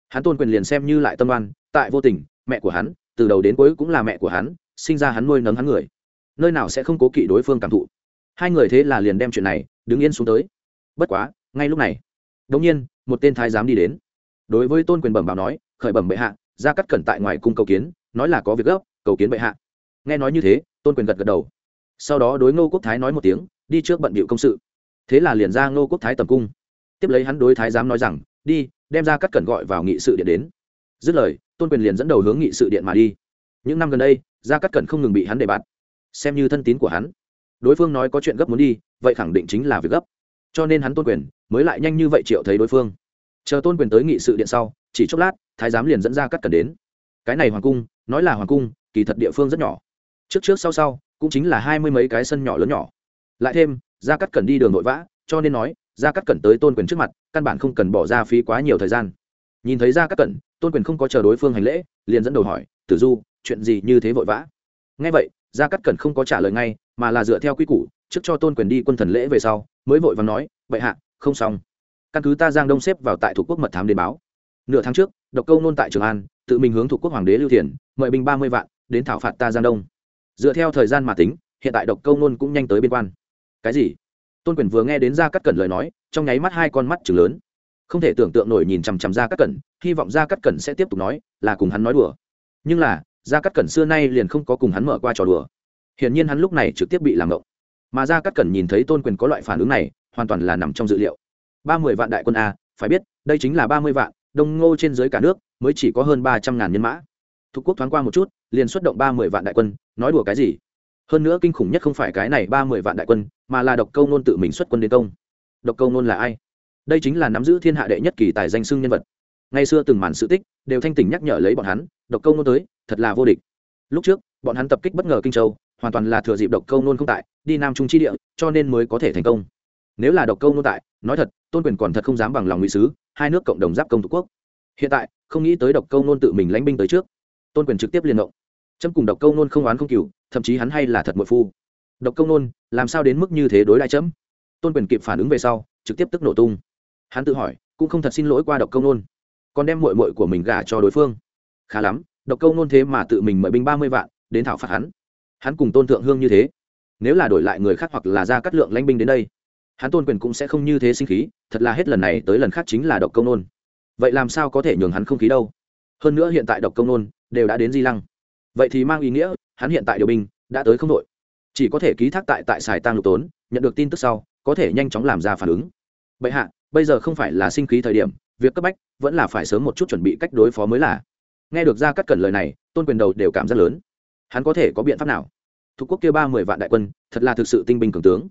Hắn tôn quyền liền xem như lại tâm oan, tại vô tình, mẹ của hắn từ đầu đến cuối cũng là mẹ của hắn, sinh ra hắn nuôi nấng hắn người. Nơi nào sẽ không cố kỵ đối phương cảm thụ. Hai người thế là liền đem chuyện này đứng yên xuống tới. Bất quá, ngay lúc này đống nhiên, một tên thái giám đi đến. Đối với tôn quyền bẩm báo nói, khởi bẩm bệ hạ, ra cắt cẩn tại ngoài cung cầu kiến, nói là có việc gấp, cầu kiến bệ hạ. Nghe nói như thế, tôn quyền gật gật đầu. Sau đó đối ngô quốc thái nói một tiếng, đi trước bận bịu công sự. Thế là liền ra ngô quốc thái tầm cung. Tiếp lấy hắn đối thái giám nói rằng, đi, đem ra cắt cẩn gọi vào nghị sự điện đến. Dứt lời tôn quyền liền dẫn đầu hướng nghị sự điện mà đi. Những năm gần đây, gia cắt cẩn không ngừng bị hắn đề bạt. Xem như thân tín của hắn, đối phương nói có chuyện gấp muốn đi, vậy khẳng định chính là việc gấp. Cho nên hắn tôn quyền mới lại nhanh như vậy triệu thấy đối phương. Chờ tôn quyền tới nghị sự điện sau, chỉ chốc lát, thái giám liền dẫn ra cắt cẩn đến. Cái này hoàng cung, nói là hoàng cung, kỳ thật địa phương rất nhỏ. Trước trước sau sau, cũng chính là hai mươi mấy cái sân nhỏ lớn nhỏ. Lại thêm, gia cắt cẩn đi đường nội vã, cho nên nói, gia cắt cẩn tới tôn quyền trước mặt, căn bản không cần bỏ ra phí quá nhiều thời gian. Nhìn thấy gia cắt cẩn tôn quyền không có chờ đối phương hành lễ, liền dẫn đầu hỏi, tử du, chuyện gì như thế vội vã? Ngay vậy, gia cắt cẩn không có trả lời ngay, mà là dựa theo quy củ, trước cho tôn quyền đi quân thần lễ về sau, mới vội và nói vậy hạ, không xong. Căn cứ ta giang đông xếp vào tại thủ quốc mật thám đến báo. Nửa tháng trước, độc câu nôn tại trường an, tự mình hướng thủ quốc hoàng đế lưu thiền, mời binh ba mươi vạn, đến thảo phạt ta giang đông. Dựa theo thời gian mà tính, hiện tại độc câu nôn cũng nhanh tới biên quan. Cái gì? Tôn quyền vừa nghe đến gia cắt cẩn lời nói, trong nháy mắt hai con mắt chừng lớn không thể tưởng tượng nổi nhìn chằm chằm ra cắt cẩn, hy vọng gia cắt cẩn sẽ tiếp tục nói, là cùng hắn nói đùa. Nhưng là, gia cắt cẩn xưa nay liền không có cùng hắn mở qua trò đùa. Hiển nhiên hắn lúc này trực tiếp bị làm ngộng. Mà gia cắt cẩn nhìn thấy tôn quyền có loại phản ứng này, hoàn toàn là nằm trong dự liệu. Ba mươi vạn đại quân a, phải biết, đây chính là ba mươi vạn, đông ngô trên dưới cả nước, mới chỉ có hơn ba trăm ngàn nhân mã. Thuộc quốc thoáng qua một chút, liền xuất động ba mươi vạn đại quân, nói đùa cái gì? Hơn nữa kinh khủng nhất không phải cái này ba mươi vạn đại quân, mà là độc câu nôn tự mình xuất quân đến công độc câu nôn là ai? Đây chính là nắm giữ thiên hạ đệ nhất kỳ tài danh xưng nhân vật. Ngày xưa từng màn sự tích, đều thanh tỉnh nhắc nhở lấy bọn hắn, độc câu nôn tới, thật là vô địch. Lúc trước, bọn hắn tập kích bất ngờ kinh châu, hoàn toàn là thừa dịp độc câu nôn không tại, đi nam trung chi địa, cho nên mới có thể thành công. Nếu là độc câu nôn tại, nói thật, tôn quyền còn thật không dám bằng lòng ngụy sứ, hai nước cộng đồng giáp công tổ quốc. Hiện tại, không nghĩ tới độc câu nôn tự mình lãnh binh tới trước. Tôn quyền trực tiếp liên động. Chấm cùng độc câu nôn không oán không cừu, thậm chí hắn hay là thật mội phu. Độc câu nôn, làm sao đến mức như thế đối lại chấm? Tôn quyền kịp phản ứng về sau, trực tiếp tức nổ tung hắn tự hỏi, cũng không thật xin lỗi qua độc câu nôn, còn đem mội mội của mình gả cho đối phương. Khá lắm, độc câu nôn thế mà tự mình mời binh ba mươi vạn, đến thảo phạt hắn. Hắn cùng tôn thượng hương như thế, nếu là đổi lại người khác hoặc là ra cắt lượng lãnh binh đến đây, hắn tôn quyền cũng sẽ không như thế sinh khí, thật là hết lần này tới lần khác chính là độc công nôn. Vậy làm sao có thể nhường hắn không khí đâu? Hơn nữa hiện tại độc công nôn đều đã đến di lăng. Vậy thì mang ý nghĩa, hắn hiện tại điều binh đã tới không đội. Chỉ có thể ký thác tại tại sài tăng lục tốn, nhận được tin tức sau, có thể nhanh chóng làm ra phản ứng. Bệ hạ bây giờ không phải là sinh khí thời điểm, việc cấp bách vẫn là phải sớm một chút chuẩn bị cách đối phó mới là. Nghe được ra cắt cẩn lời này, tôn quyền đầu đều cảm giác lớn. Hắn có thể có biện pháp nào? Thuộc quốc kia ba mươi vạn đại quân, thật là thực sự tinh binh cường tướng.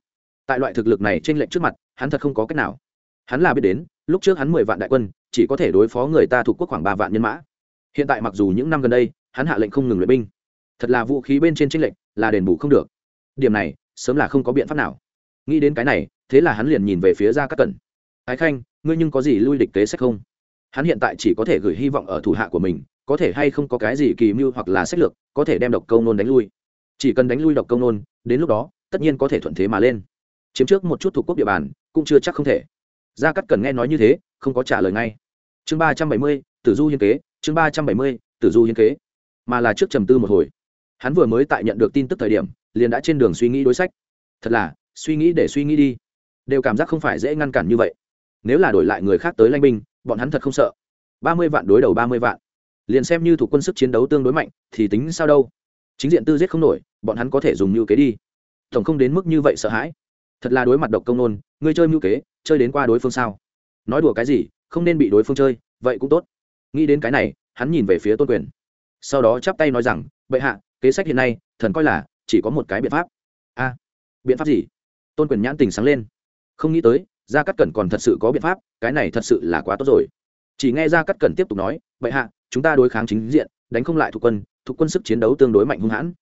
Tại loại thực lực này trên lệnh trước mặt, hắn thật không có cách nào. Hắn là biết đến, lúc trước hắn mười vạn đại quân, chỉ có thể đối phó người ta thuộc quốc khoảng ba vạn nhân mã. Hiện tại mặc dù những năm gần đây, hắn hạ lệnh không ngừng luyện binh. Thật là vũ khí bên trên tranh lệnh là đền bù không được. Điểm này, sớm là không có biện pháp nào. Nghĩ đến cái này, thế là hắn liền nhìn về phía ra các cẩn ái khanh, ngươi nhưng có gì lui địch kế sách không? Hắn hiện tại chỉ có thể gửi hy vọng ở thủ hạ của mình, có thể hay không có cái gì kỳ mưu hoặc là sách lược, có thể đem độc câu nôn đánh lui. Chỉ cần đánh lui độc câu nôn, đến lúc đó, tất nhiên có thể thuận thế mà lên. Chiếm trước một chút thuộc quốc địa bàn, cũng chưa chắc không thể. Gia cắt cần nghe nói như thế, không có trả lời ngay. Chương ba trăm bảy mươi, tử du hiên kế, chương ba trăm bảy mươi, tử du hiên kế. Mà là trước trầm tư một hồi. Hắn vừa mới tại nhận được tin tức thời điểm, liền đã trên đường suy nghĩ đối sách. Thật là, suy nghĩ để suy nghĩ đi. Đều cảm giác không phải dễ ngăn cản như vậy nếu là đổi lại người khác tới lanh binh, bọn hắn thật không sợ. Ba mươi vạn đối đầu ba mươi vạn. Liền xem như thủ quân sức chiến đấu tương đối mạnh, thì tính sao đâu? Chính diện tư giết không nổi, bọn hắn có thể dùng mưu kế đi. Tổng không đến mức như vậy sợ hãi. Thật là đối mặt độc công nôn, ngươi chơi mưu kế, chơi đến qua đối phương sao? Nói đùa cái gì, không nên bị đối phương chơi, vậy cũng tốt. Nghĩ đến cái này, hắn nhìn về phía tôn quyền. Sau đó chắp tay nói rằng, bệ hạ, kế sách hiện nay, thần coi là chỉ có một cái biện pháp. A, biện pháp gì? Tôn quyền nhãn tình sáng lên. Không nghĩ tới gia cắt cẩn còn thật sự có biện pháp, cái này thật sự là quá tốt rồi. Chỉ nghe gia cắt cẩn tiếp tục nói vậy hạ, chúng ta đối kháng chính diện, đánh không lại thuộc quân thuộc quân sức chiến đấu tương đối mạnh hung hãn.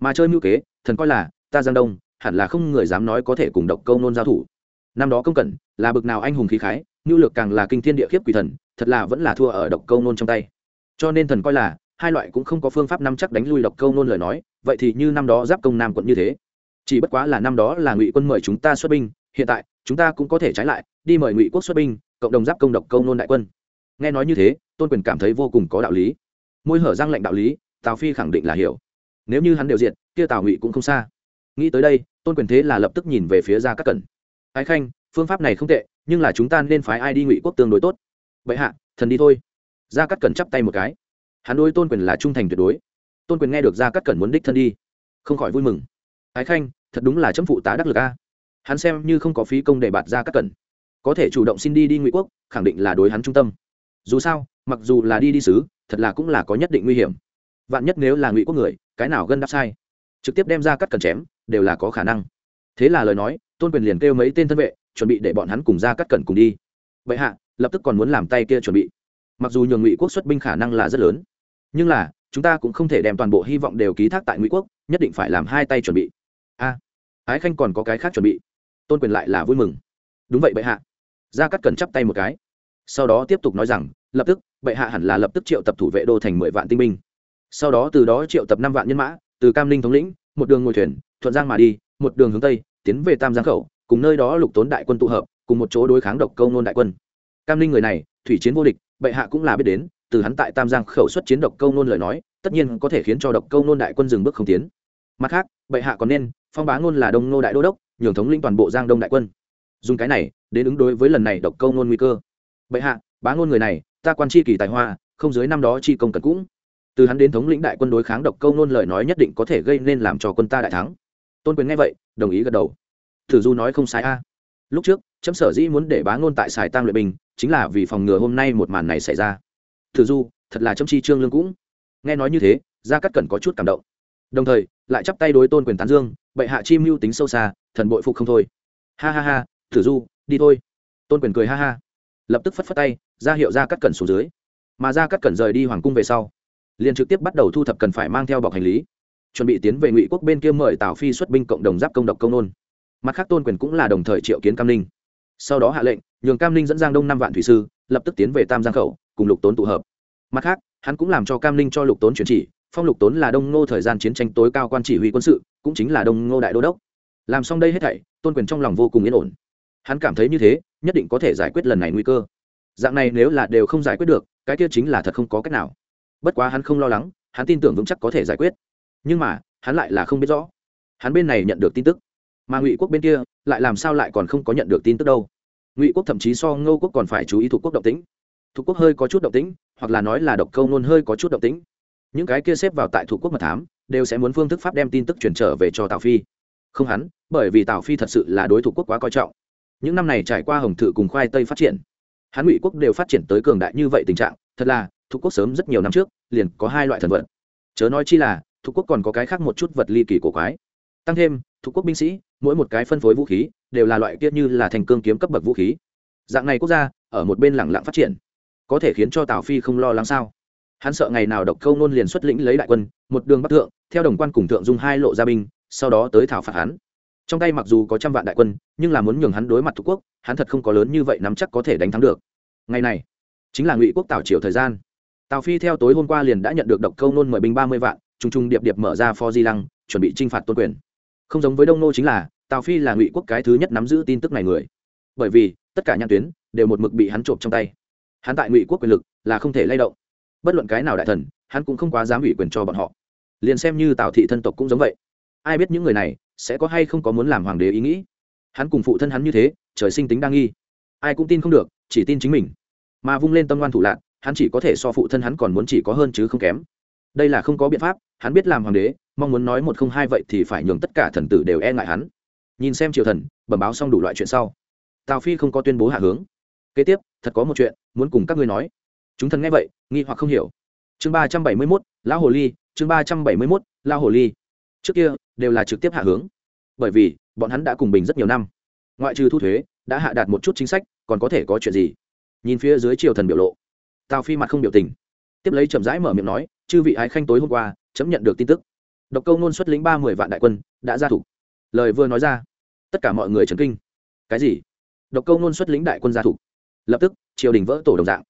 Mà chơi mưu kế, thần coi là, ta giang đông, hẳn là không người dám nói có thể cùng độc câu nôn giao thủ. Năm đó công cẩn, là bực nào anh hùng khí khái nhu lược càng là kinh thiên địa khiếp quỷ thần, thật là vẫn là thua ở độc câu nôn trong tay. Cho nên thần coi là, hai loại cũng không có phương pháp nắm chắc đánh lui độc câu nôn lời nói, vậy thì như năm đó giáp công nam quận như thế. Chỉ bất quá là năm đó là ngụy quân mời chúng ta xuất binh hiện tại, chúng ta cũng có thể trái lại, đi mời ngụy quốc xuất binh, cộng đồng giáp công độc công nôn đại quân. Nghe nói như thế, tôn quyền cảm thấy vô cùng có đạo lý. Môi hở răng lệnh đạo lý, tào phi khẳng định là hiểu. Nếu như hắn đều diện kia tào ngụy cũng không xa. Nghĩ tới đây, tôn quyền thế là lập tức nhìn về phía gia các cẩn. Ái khanh, phương pháp này không tệ, nhưng là chúng ta nên phái ai đi ngụy quốc tương đối tốt. Vậy hạ, thần đi thôi. Gia cắt cẩn chắp tay một cái. Hắn đối tôn quyền là trung thành tuyệt đối. Tôn quyền nghe được gia cắt cẩn muốn đích thân đi, không khỏi vui mừng. Ái khanh, thật đúng là chấm phụ tá đắc lực a hắn xem như không có phí công để bạt ra cắt cần, có thể chủ động xin đi đi ngụy quốc khẳng định là đối hắn trung tâm. Dù sao mặc dù là đi đi sứ thật là cũng là có nhất định nguy hiểm. Vạn nhất nếu là ngụy quốc người cái nào gân đáp sai? Trực tiếp đem ra cắt cần chém đều là có khả năng. Thế là lời nói tôn quyền liền kêu mấy tên thân vệ chuẩn bị để bọn hắn cùng ra cắt cần cùng đi. Vậy hạ lập tức còn muốn làm tay kia chuẩn bị. Mặc dù nhường ngụy quốc xuất binh khả năng là rất lớn nhưng là chúng ta cũng không thể đem toàn bộ hy vọng đều ký thác tại ngụy quốc nhất định phải làm hai tay chuẩn bị. A ái khanh còn có cái khác chuẩn bị tôn quyền lại là vui mừng. Đúng vậy bệ hạ. Gia cắt cần chắp tay một cái. Sau đó tiếp tục nói rằng, lập tức, bệ hạ hẳn là lập tức triệu tập thủ vệ đô thành mười vạn tinh binh. Sau đó từ đó triệu tập năm vạn nhân mã, từ cam linh thống lĩnh, một đường ngồi thuyền, thuận giang mà đi, một đường hướng tây, tiến về tam giang khẩu, cùng nơi đó lục tốn đại quân tụ hợp, cùng một chỗ đối kháng độc câu nôn đại quân. Cam linh người này, thủy chiến vô địch, bệ hạ cũng là biết đến, từ hắn tại tam giang khẩu xuất chiến độc câu nôn lời nói, tất nhiên có thể khiến cho độc câu nôn đại quân dừng bước không tiến. Mặt khác, bệ hạ còn nên phong bá ngôn là đông Ngô đại đô đốc, nhường thống lĩnh toàn bộ giang đông đại quân. Dùng cái này, đến ứng đối với lần này độc câu nôn nguy cơ. Bệ hạ, bá ngôn người này, ta quan chi kỳ tài hoa, không dưới năm đó chi công cần cũng. Từ hắn đến thống lĩnh đại quân đối kháng độc câu nôn lời nói nhất định có thể gây nên làm cho quân ta đại thắng. Tôn quyền nghe vậy, đồng ý gật đầu. Thử du nói không sai a. Lúc trước chấm sở dĩ muốn để bá ngôn tại sài tăng luyện bình chính là vì phòng ngừa hôm nay một màn này xảy ra. Thử du, thật là chấm chi trương lương cũng. Nghe nói như thế, gia cắt cẩn có chút cảm động. Đồng thời, lại chắp tay đối tôn quyền tán dương bệ hạ chi mưu tính sâu xa, thần bội phục không thôi. Ha ha ha, thử du, đi thôi. Tôn quyền cười ha ha. Lập tức phất phất tay, ra hiệu ra cắt cẩn xuống dưới. Mà ra cắt cẩn rời đi hoàng cung về sau, liền trực tiếp bắt đầu thu thập cần phải mang theo bọc hành lý. Chuẩn bị tiến về ngụy quốc bên kia mời tào phi xuất binh cộng đồng giáp công độc công nôn. Mặt khác tôn quyền cũng là đồng thời triệu kiến cam ninh. Sau đó hạ lệnh, nhường cam ninh dẫn giang đông năm vạn thủy sư, lập tức tiến về tam giang khẩu, cùng lục tốn tụ hợp. Mặt khác, hắn cũng làm cho cam ninh cho lục tốn chuyển chỉ, phong lục tốn là đông ngô thời gian chiến tranh tối cao quan chỉ huy quân sự cũng chính là đông ngô đại đô đốc. Làm xong đây hết thảy, tôn quyền trong lòng vô cùng yên ổn. Hắn cảm thấy như thế, nhất định có thể giải quyết lần này nguy cơ. Dạng này nếu là đều không giải quyết được, cái kia chính là thật không có cách nào. Bất quá hắn không lo lắng, hắn tin tưởng vững chắc có thể giải quyết. Nhưng mà, hắn lại là không biết rõ. Hắn bên này nhận được tin tức. Mà ngụy quốc bên kia, lại làm sao lại còn không có nhận được tin tức đâu? Ngụy quốc thậm chí so ngô quốc còn phải chú ý thuộc quốc động tĩnh. Thuộc quốc hơi có chút động tĩnh, hoặc là nói là độc câu nôn hơi có chút động tĩnh. Những cái kia xếp vào tại thuộc quốc mật thám đều sẽ muốn phương thức pháp đem tin tức chuyển trở về cho tào phi. Không hắn, bởi vì tào phi thật sự là đối thủ quốc quá coi trọng. Những năm này trải qua hồng thự cùng khoai tây phát triển, hắn ngụy quốc đều phát triển tới cường đại như vậy tình trạng, thật là, thuộc quốc sớm rất nhiều năm trước, liền có hai loại thần vật. Chớ nói chi là, thuộc quốc còn có cái khác một chút vật ly kỳ cổ quái. Tăng thêm, thuộc quốc binh sĩ, mỗi một cái phân phối vũ khí, đều là loại kia như là thành cương kiếm cấp bậc vũ khí. Dạng này quốc gia, ở một bên lẳng lặng phát triển, có thể khiến cho tào phi không lo lắng sao? Hắn sợ ngày nào độc câu nôn liền xuất lĩnh lấy đại quân, một đường bắc thượng, theo đồng quan cùng thượng dung hai lộ gia binh, sau đó tới thảo phạt hắn. Trong tay mặc dù có trăm vạn đại quân, nhưng là muốn nhường hắn đối mặt thuộc quốc, hắn thật không có lớn như vậy nắm chắc có thể đánh thắng được. Ngày này, chính là ngụy quốc tào triều thời gian. Tào phi theo tối hôm qua liền đã nhận được độc câu nôn mời binh ba mươi vạn t r u n g t r u n g điệp điệp mở ra pho di lăng, chuẩn bị t r i n h phạt tôn quyền. Không giống với đông nô chính là, tào phi là ngụy quốc cái thứ nhất nắm giữ tin tức này người. Bởi vì, tất cả nhãn tuyến đều một mực bị hắn trộm trong tay. Hắn tại ngụy quốc quyền lực là không thể lay động bất luận cái nào đại thần, hắn cũng không quá dám ủy quyền cho bọn họ. Liền xem như tào thị thân tộc cũng giống vậy. Ai biết những người này sẽ có hay không có muốn làm hoàng đế ý nghĩ? Hắn cùng phụ thân hắn như thế, trời sinh tính đa nghi. Ai cũng tin không được, chỉ tin chính mình. Mà vung lên tâm ngoan thủ lạc, hắn chỉ có thể so phụ thân hắn còn muốn chỉ có hơn chứ không kém. Đây là không có biện pháp, hắn biết làm hoàng đế, mong muốn nói một không hai vậy thì phải nhường tất cả thần tử đều e ngại hắn. Nhìn xem triều thần, bẩm báo xong đủ loại chuyện sau. Tào phi không có tuyên bố hạ hướng. Kế tiếp, thật có một chuyện muốn cùng các ngươi nói chúng thần nghe vậy, nghi hoặc không hiểu. Chương ba trăm bảy mươi mốt, lão hồ ly, chương ba trăm bảy mươi mốt, lão hồ ly. Trước kia, đều là trực tiếp hạ hướng. Bởi vì, bọn hắn đã cùng bình rất nhiều năm. Ngoại trừ thu thuế, đã hạ đạt một chút chính sách, còn có thể có chuyện gì? Nhìn phía dưới triều thần biểu lộ, tào phi mặt không biểu tình. Tiếp lấy chậm rãi mở miệng nói, chư vị ái khanh tối hôm qua, chấm nhận được tin tức. Độc câu nôn xuất lĩnh ba mươi vạn đại quân, đã ra thủ. Lời vừa nói ra, tất cả mọi người trấn kinh. Cái gì? Độc câu nôn xuất lĩnh đại quân gia thủ? Lập tức, triều đình vỡ tổ đồng dạng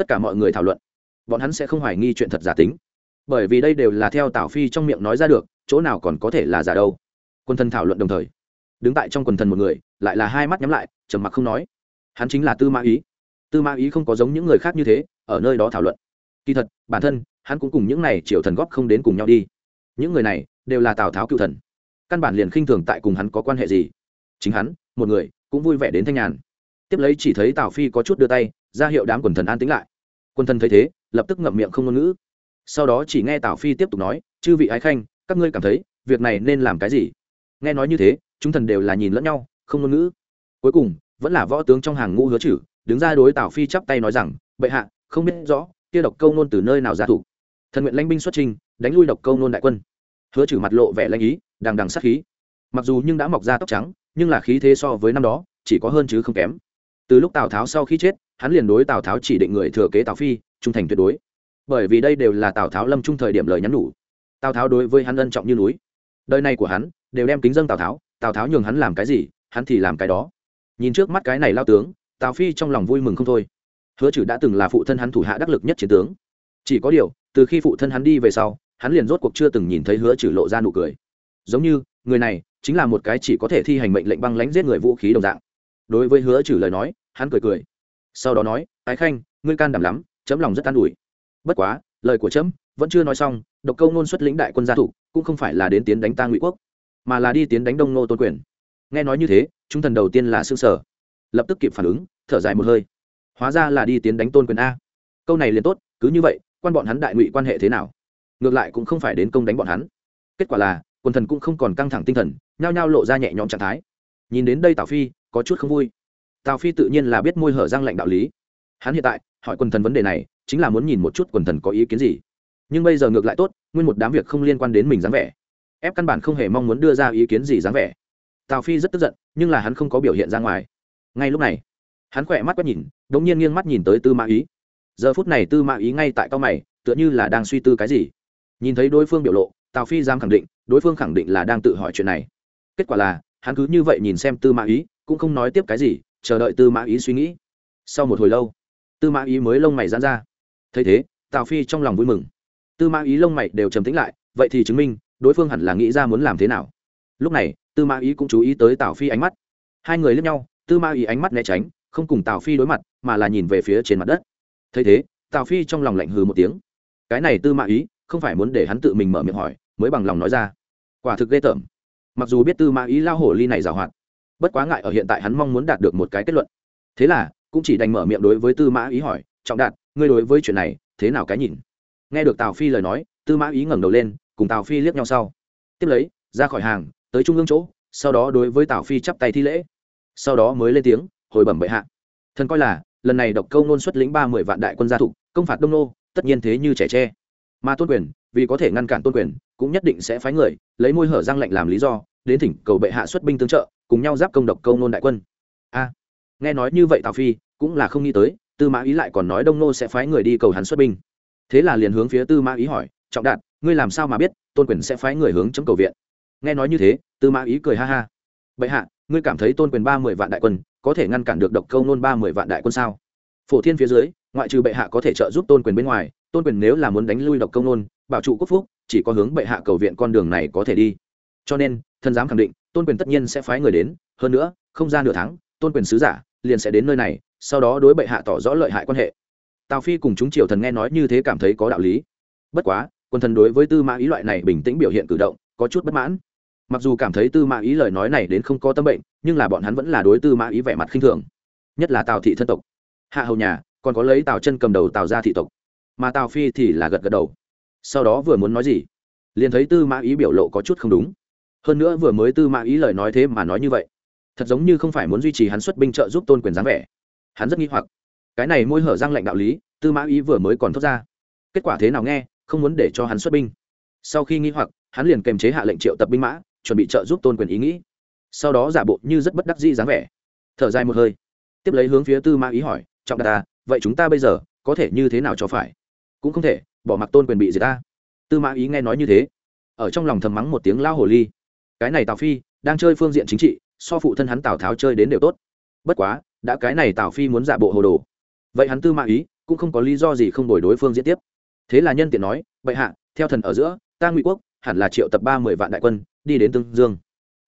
tất cả mọi người thảo luận. Bọn hắn sẽ không hoài nghi chuyện thật giả tính. Bởi vì đây đều là theo tào phi trong miệng nói ra được, chỗ nào còn có thể là giả đâu. Quân thân thảo luận đồng thời, đứng tại trong quần thần một người, lại là hai mắt nhắm lại, trầm mặc không nói. Hắn chính là tư mã ý. Tư mã ý không có giống những người khác như thế, ở nơi đó thảo luận. Kỳ thật, bản thân, hắn cũng cùng những này triều thần góp không đến cùng nhau đi. Những người này, đều là tào tháo cựu thần. Căn bản liền khinh thường tại cùng hắn có quan hệ gì. Chính hắn, một người, cũng vui vẻ đến thanh nhàn. Tiếp lấy chỉ thấy tào phi có chút đưa tay, ra hiệu đám quần thần an tính lại quân thần thấy thế, lập tức ngậm miệng không ngôn ngữ. Sau đó chỉ nghe tào phi tiếp tục nói, chư vị ái khanh, các ngươi cảm thấy, việc này nên làm cái gì? Nghe nói như thế, chúng thần đều là nhìn lẫn nhau, không ngôn ngữ. Cuối cùng, vẫn là võ tướng trong hàng ngũ hứa chử, đứng ra đối tào phi chắp tay nói rằng, bệ hạ, không biết rõ, kia độc câu nôn từ nơi nào ra thủ? Thần nguyện lãnh binh xuất trình, đánh lui độc câu nôn đại quân. Hứa chử mặt lộ vẻ lãnh ý, đằng đằng sát khí. Mặc dù nhưng đã mọc ra tóc trắng, nhưng là khí thế so với năm đó, chỉ có hơn chứ không kém từ lúc tào tháo sau khi chết, hắn liền đối tào tháo chỉ định người thừa kế tào phi, trung thành tuyệt đối. Bởi vì đây đều là tào tháo lâm trung thời điểm lời nhắn nhủ. Tào tháo đối với hắn ân trọng như núi. Đời này của hắn, đều đem kính dân tào tháo tào tháo nhường hắn làm cái gì, hắn thì làm cái đó. Nhìn trước mắt cái này lao tướng, tào phi trong lòng vui mừng không thôi. Hứa chử đã từng là phụ thân hắn thủ hạ đắc lực nhất chiến tướng. Chỉ có điều, từ khi phụ thân hắn đi về sau, hắn liền rốt cuộc chưa từng nhìn thấy hứa chử lộ ra nụ cười. Giống như, người này chính là một cái chỉ có thể thi hành mệnh lệnh băng lãnh giết người vũ khí đồng dạng đối với hứa trừ lời nói, hắn cười cười. Sau đó nói, ái khanh, ngươi can đảm lắm, chấm lòng rất an ủi. Bất quá, lời của chấm vẫn chưa nói xong, độc câu nôn xuất lĩnh đại quân gia thủ, cũng không phải là đến tiến đánh ta ngụy quốc, mà là đi tiến đánh đông nô tôn quyền. Nghe nói như thế, chúng thần đầu tiên là xương sở, lập tức kịp phản ứng, thở dài một hơi. Hóa ra là đi tiến đánh tôn quyền a. Câu này liền tốt, cứ như vậy, quan bọn hắn đại ngụy quan hệ thế nào? Ngược lại cũng không phải đến công đánh bọn hắn. Kết quả là quần thần cũng không còn căng thẳng tinh thần, nhao nhao lộ ra nhẹ nhõm trạng thái. Nhìn đến đây tào phi có chút không vui. Tào phi tự nhiên là biết môi hở răng lạnh đạo lý. Hắn hiện tại, hỏi quần thần vấn đề này, chính là muốn nhìn một chút quần thần có ý kiến gì. Nhưng bây giờ ngược lại tốt, nguyên một đám việc không liên quan đến mình dáng vẻ. Ép căn bản không hề mong muốn đưa ra ý kiến gì dáng vẻ. Tào phi rất tức giận, nhưng là hắn không có biểu hiện ra ngoài. Ngay lúc này, hắn khỏe mắt quét nhìn đ ỗ n g nhiên nghiêng mắt nhìn tới tư mã ý. Giờ phút này tư mã ý ngay tại cao mày, tựa như là đang suy tư cái gì. Nhìn thấy đối phương biểu lộ, tào phi dám khẳng định, đối phương khẳng định là đang tự hỏi chuyện này. Kết quả là, hắn cứ như vậy nhìn xem tư mã ý cũng không nói tiếp cái gì, chờ đợi tư mã ý suy nghĩ. Sau một hồi lâu, tư mã ý mới lông mày dán ra. Thấy thế, tào phi trong lòng vui mừng. Tư mã ý lông mày đều trầm tĩnh lại, vậy thì chứng minh, đối phương hẳn là nghĩ ra muốn làm thế nào. Lúc này, tư mã ý cũng chú ý tới tào phi ánh mắt. Hai người lướt nhau, tư mã ý ánh mắt né tránh, không cùng tào phi đối mặt, mà là nhìn về phía trên mặt đất. Thấy thế, tào phi trong lòng lạnh hừ một tiếng. Cái này tư mã ý, không phải muốn để hắn tự mình mở miệng hỏi, mới bằng lòng nói ra. Quả thực ghê tởm. Mặc dù biết tư mã ý lao hổ ly này giảo hoạt bất quá ngại ở hiện tại hắn mong muốn đạt được một cái kết luận. Thế là, cũng chỉ đành mở miệng đối với tư mã ý hỏi, trọng đạt, ngươi đối với chuyện này, thế nào cái nhìn? Nghe được tào phi lời nói, tư mã ý ngẩng đầu lên, cùng tào phi liếc nhau sau. Tiếp lấy, ra khỏi hàng, tới trung ương chỗ, sau đó đối với tào phi chắp tay thi lễ. Sau đó mới lên tiếng, hồi bẩm bệ hạ. Thần coi là, lần này độc câu nôn xuất lĩnh ba mươi vạn đại quân gia thục công phạt đông nô, tất nhiên thế như trẻ tre. Mà tôn quyền, vì có thể ngăn cản tôn quyền, cũng nhất định sẽ phái người, lấy môi hở răng lệnh làm lý do, đến thỉnh cầu bệ hạ xuất binh tương trợ cùng nhau giáp công độc câu nôn đại quân. A, nghe nói như vậy tào phi cũng là không nghĩ tới, tư mã ý lại còn nói đông nô sẽ phái người đi cầu hắn xuất binh. Thế là liền hướng phía tư mã ý hỏi, trọng đạt, ngươi làm sao mà biết tôn quyền sẽ phái người hướng chấm cầu viện? Nghe nói như thế, tư mã ý cười ha ha. Bệ hạ, ngươi cảm thấy tôn quyền ba mươi vạn đại quân có thể ngăn cản được độc câu nôn ba mươi vạn đại quân sao? Phổ thiên phía dưới, ngoại trừ bệ hạ có thể trợ giúp tôn quyền bên ngoài, tôn quyền nếu là muốn đánh lui độc công nôn, bảo trụ quốc phúc, chỉ có hướng bệ hạ cầu viện con đường này có thể đi. Cho nên thân giám khẳng định tôn quyền tất nhiên sẽ phái người đến, hơn nữa, không ra nửa tháng, tôn quyền sứ giả liền sẽ đến nơi này, sau đó đối bệ hạ tỏ rõ lợi hại quan hệ. Tào phi cùng chúng triều thần nghe nói như thế cảm thấy có đạo lý. Bất quá, quân thần đối với tư mã ý loại này bình tĩnh biểu hiện cử động có chút bất mãn. Mặc dù cảm thấy tư mã ý lời nói này đến không có tâm bệnh, nhưng là bọn hắn vẫn là đối tư mã ý vẻ mặt khinh thường. Nhất là tào thị thân tộc. Hạ hầu nhà, còn có lấy tào chân cầm đầu tào ra thị tộc. Mà tào phi thì là gật gật đầu. Sau đó vừa muốn nói gì, liền thấy tư mã ý biểu lộ có chút không đúng hơn nữa vừa mới tư mã ý lời nói thế mà nói như vậy. Thật giống như không phải muốn duy trì hắn xuất binh trợ giúp tôn quyền dáng vẻ. Hắn rất nghi hoặc. Cái này môi hở răng lệnh đạo lý, tư mã ý vừa mới còn thốt ra. Kết quả thế nào nghe, không muốn để cho hắn xuất binh. Sau khi nghi hoặc, hắn liền kềm chế hạ lệnh triệu tập binh mã, chuẩn bị trợ giúp tôn quyền ý nghĩ. Sau đó giả bộ như rất bất đắc dĩ dáng vẻ. Thở dài một hơi. Tiếp lấy hướng phía tư mã ý hỏi, trọng đạt ta vậy chúng ta bây giờ có thể như thế nào cho phải? Cũng không thể, bỏ mặc tôn quyền bị diệt ta. Tư mã ý nghe nói như thế, ở trong lòng thầm mắng một tiếng lao hồ ly cái này tào phi đang chơi phương diện chính trị, so phụ thân hắn tào tháo chơi đến đều tốt. Bất quá, đã cái này tào phi muốn giả bộ hồ đồ. Vậy hắn tư mã ý, cũng không có lý do gì không đổi đối phương diễn tiếp. Thế là nhân tiện nói, bệ hạ, theo thần ở giữa, ta ngụy quốc, hẳn là triệu tập ba mươi vạn đại quân, đi đến tương dương.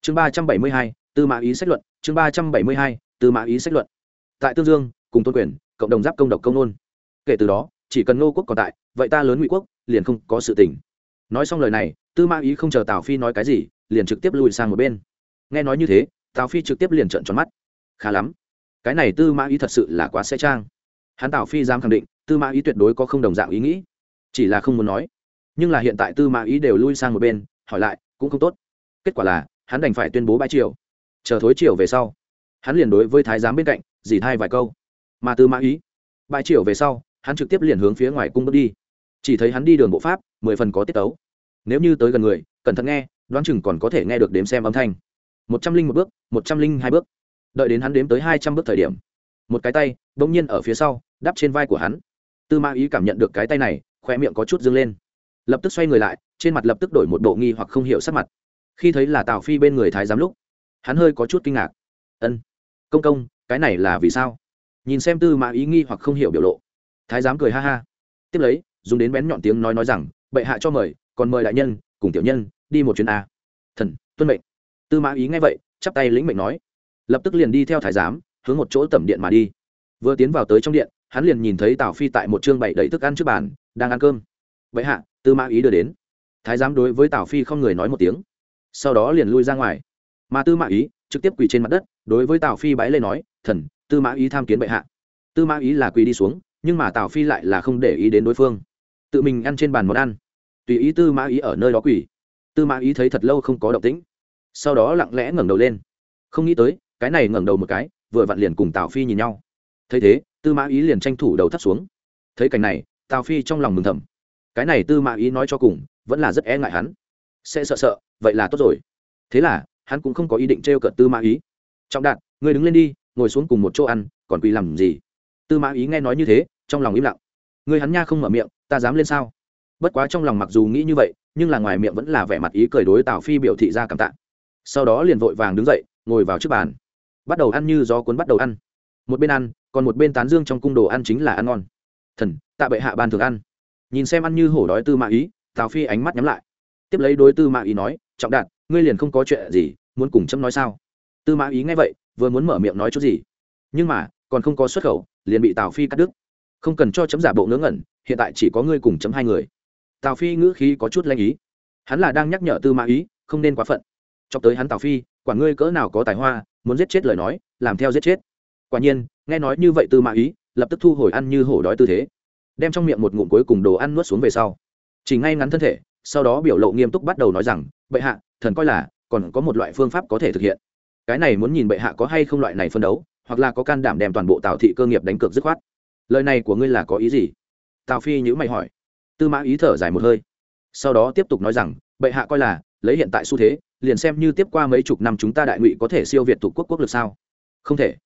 Chương ba trăm bảy mươi hai, tư mã ý sách luận. Chương ba trăm bảy mươi hai, tư mã ý sách luận. Tại tương dương, cùng tôn quyền, cộng đồng giáp công độc công nôn. Kể từ đó, chỉ cần ngô quốc còn tại, vậy ta lớn ngụy quốc liền không có sự tình. Nói xong lời này, tư mã ý không chờ tào phi nói cái gì liền trực tiếp lùi sang một bên. Nghe nói như thế, tào phi trực tiếp liền trợn tròn mắt. Khá lắm. Cái này tư mã ý thật sự là quá xe trang. Hắn tào phi dám khẳng định, tư mã ý tuyệt đối có không đồng dạng ý nghĩ. Chỉ là không muốn nói. Nhưng là hiện tại tư mã ý đều lui sang một bên, hỏi lại, cũng không tốt. Kết quả là, hắn đành phải tuyên bố bãi triều. Chờ thối triều về sau, hắn liền đối với thái giám bên cạnh, dì thay vài câu. Mà tư mã ý, bãi triều về sau, hắn trực tiếp liền hướng phía ngoài cung bước đi. Chỉ thấy hắn đi đường bộ pháp, mười phần có tiết tấu. Nếu như tới gần người, cẩn thận nghe đoán chừng còn có thể nghe được đếm xem âm thanh. Một trăm linh một bước, một trăm linh hai bước. Đợi đến hắn đếm tới hai trăm bước thời điểm, một cái tay đ ỗ n g nhiên ở phía sau đắp trên vai của hắn. Tư mã ý cảm nhận được cái tay này khoe miệng có chút dâng lên. Lập tức xoay người lại, trên mặt lập tức đổi một bộ nghi hoặc không hiểu sắc mặt. Khi thấy là tào phi bên người thái giám lúc, hắn hơi có chút kinh ngạc. Ân, công công, cái này là vì sao? Nhìn xem tư mã ý nghi hoặc không hiểu biểu lộ, thái giám cười ha ha. Tiếp lấy, dùng đến bén nhọn tiếng nói nói rằng, bệ hạ cho mời, còn mời đại nhân, cùng tiểu nhân đi một chuyến a. Thần, tuân mệnh. Tư mã ý nghe vậy, chắp tay lĩnh mệnh nói. Lập tức liền đi theo thái giám, hướng một chỗ tẩm điện mà đi. Vừa tiến vào tới trong điện, hắn liền nhìn thấy tào phi tại một chương bảy đầy thức ăn trước bàn, đang ăn cơm. Vậy hạ, tư mã ý đưa đến. Thái giám đối với tào phi không người nói một tiếng. Sau đó liền lui ra ngoài. Mà tư mã ý trực tiếp quỳ trên mặt đất, đối với tào phi bái lên nói, thần, tư mã ý tham kiến bệ hạ. Tư mã ý là quỳ đi xuống, nhưng mà tào phi lại là không để ý đến đối phương. Tự mình ăn trên bàn món ăn. Tùy ý tư mã ý ở nơi đó quỳ tư mã ý thấy thật lâu không có động tĩnh sau đó lặng lẽ ngẩng đầu lên không nghĩ tới cái này ngẩng đầu một cái vừa vặn liền cùng tào phi nhìn nhau thấy thế tư mã ý liền tranh thủ đầu thắt xuống thấy cảnh này tào phi trong lòng mừng thầm cái này tư mã ý nói cho cùng vẫn là rất e ngại hắn sẽ sợ sợ vậy là tốt rồi thế là hắn cũng không có ý định t r e o cợt tư mã ý trọng đạt người đứng lên đi ngồi xuống cùng một chỗ ăn còn quỳ làm gì tư mã ý nghe nói như thế trong lòng im lặng người hắn nha không mở miệng ta dám lên sao bất quá trong lòng mặc dù nghĩ như vậy nhưng là ngoài miệng vẫn là vẻ mặt ý cười đối tào phi biểu thị ra cảm tạ. Sau đó liền vội vàng đứng dậy, ngồi vào trước bàn. Bắt đầu ăn như gió cuốn bắt đầu ăn. Một bên ăn, còn một bên tán dương trong cung đồ ăn chính là ăn ngon. Thần, tạ bệ hạ ban thường ăn. Nhìn xem ăn như hổ đói tư mã ý, tào phi ánh mắt nhắm lại. Tiếp lấy đối tư mã ý nói, trọng đạt, ngươi liền không có chuyện gì, muốn cùng chấm nói sao? Tư mã ý nghe vậy, vừa muốn mở miệng nói chút gì. Nhưng mà, còn không có xuất khẩu, liền bị tào phi cắt đứt. Không cần cho chấm giả bộ ngớ ngẩn, hiện tại chỉ có ngươi cùng chấm hai người tào phi ngữ khí có chút lanh ý. Hắn là đang nhắc nhở tư mã ý, không nên quá phận. Cho tới hắn tào phi, quả ngươi cỡ nào có tài hoa, muốn giết chết lời nói, làm theo giết chết. Quả nhiên, nghe nói như vậy tư mã ý, lập tức thu hồi ăn như hổ đói tư thế. Đem trong miệng một ngụm cuối cùng đồ ăn nuốt xuống về sau. Chỉ ngay ngắn thân thể, sau đó biểu lộ nghiêm túc bắt đầu nói rằng, bệ hạ, thần coi là, còn có một loại phương pháp có thể thực hiện. Cái này muốn nhìn bệ hạ có hay không loại này phân đấu, hoặc là có can đảm đem toàn bộ tào thị cơ nghiệp đánh cược dứt khoát. Lời này của ngươi là có ý gì? Tào phi nhữ mày hỏi tư mã ý thở dài một hơi. Sau đó tiếp tục nói rằng, bệ hạ coi là, lấy hiện tại xu thế, liền xem như tiếp qua mấy chục năm chúng ta đại ngụy có thể siêu việt thủ quốc quốc lực sao? Không thể.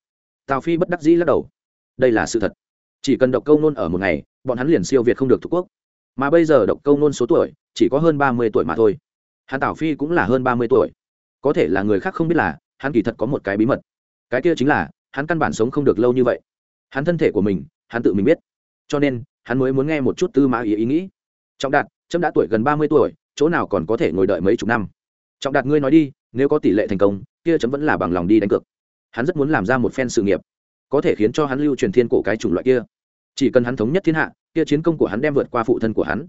Tào phi bất đắc dĩ lắc đầu. Đây là sự thật. Chỉ cần độc câu nôn ở một ngày, bọn hắn liền siêu việt không được thủ quốc. Mà bây giờ độc câu nôn số tuổi, chỉ có hơn ba mươi tuổi mà thôi. Hắn tào phi cũng là hơn ba mươi tuổi. Có thể là người khác không biết là, hắn kỳ thật có một cái bí mật. Cái kia chính là, hắn căn bản sống không được lâu như vậy. Hắn thân thể của mình, hắn tự mình biết. Cho nên hắn mới muốn nghe một chút tư mã ý ý nghĩ. Trọng đạt, trâm đã tuổi gần ba mươi tuổi, chỗ nào còn có thể ngồi đợi mấy chục năm? Trọng đạt, ngươi nói đi, nếu có tỷ lệ thành công, kia chấm vẫn là bằng lòng đi đánh cược. Hắn rất muốn làm ra một phen sự nghiệp, có thể khiến cho hắn lưu truyền thiên cổ cái chủng loại kia. Chỉ cần hắn thống nhất thiên hạ, kia chiến công của hắn đem vượt qua phụ thân của hắn,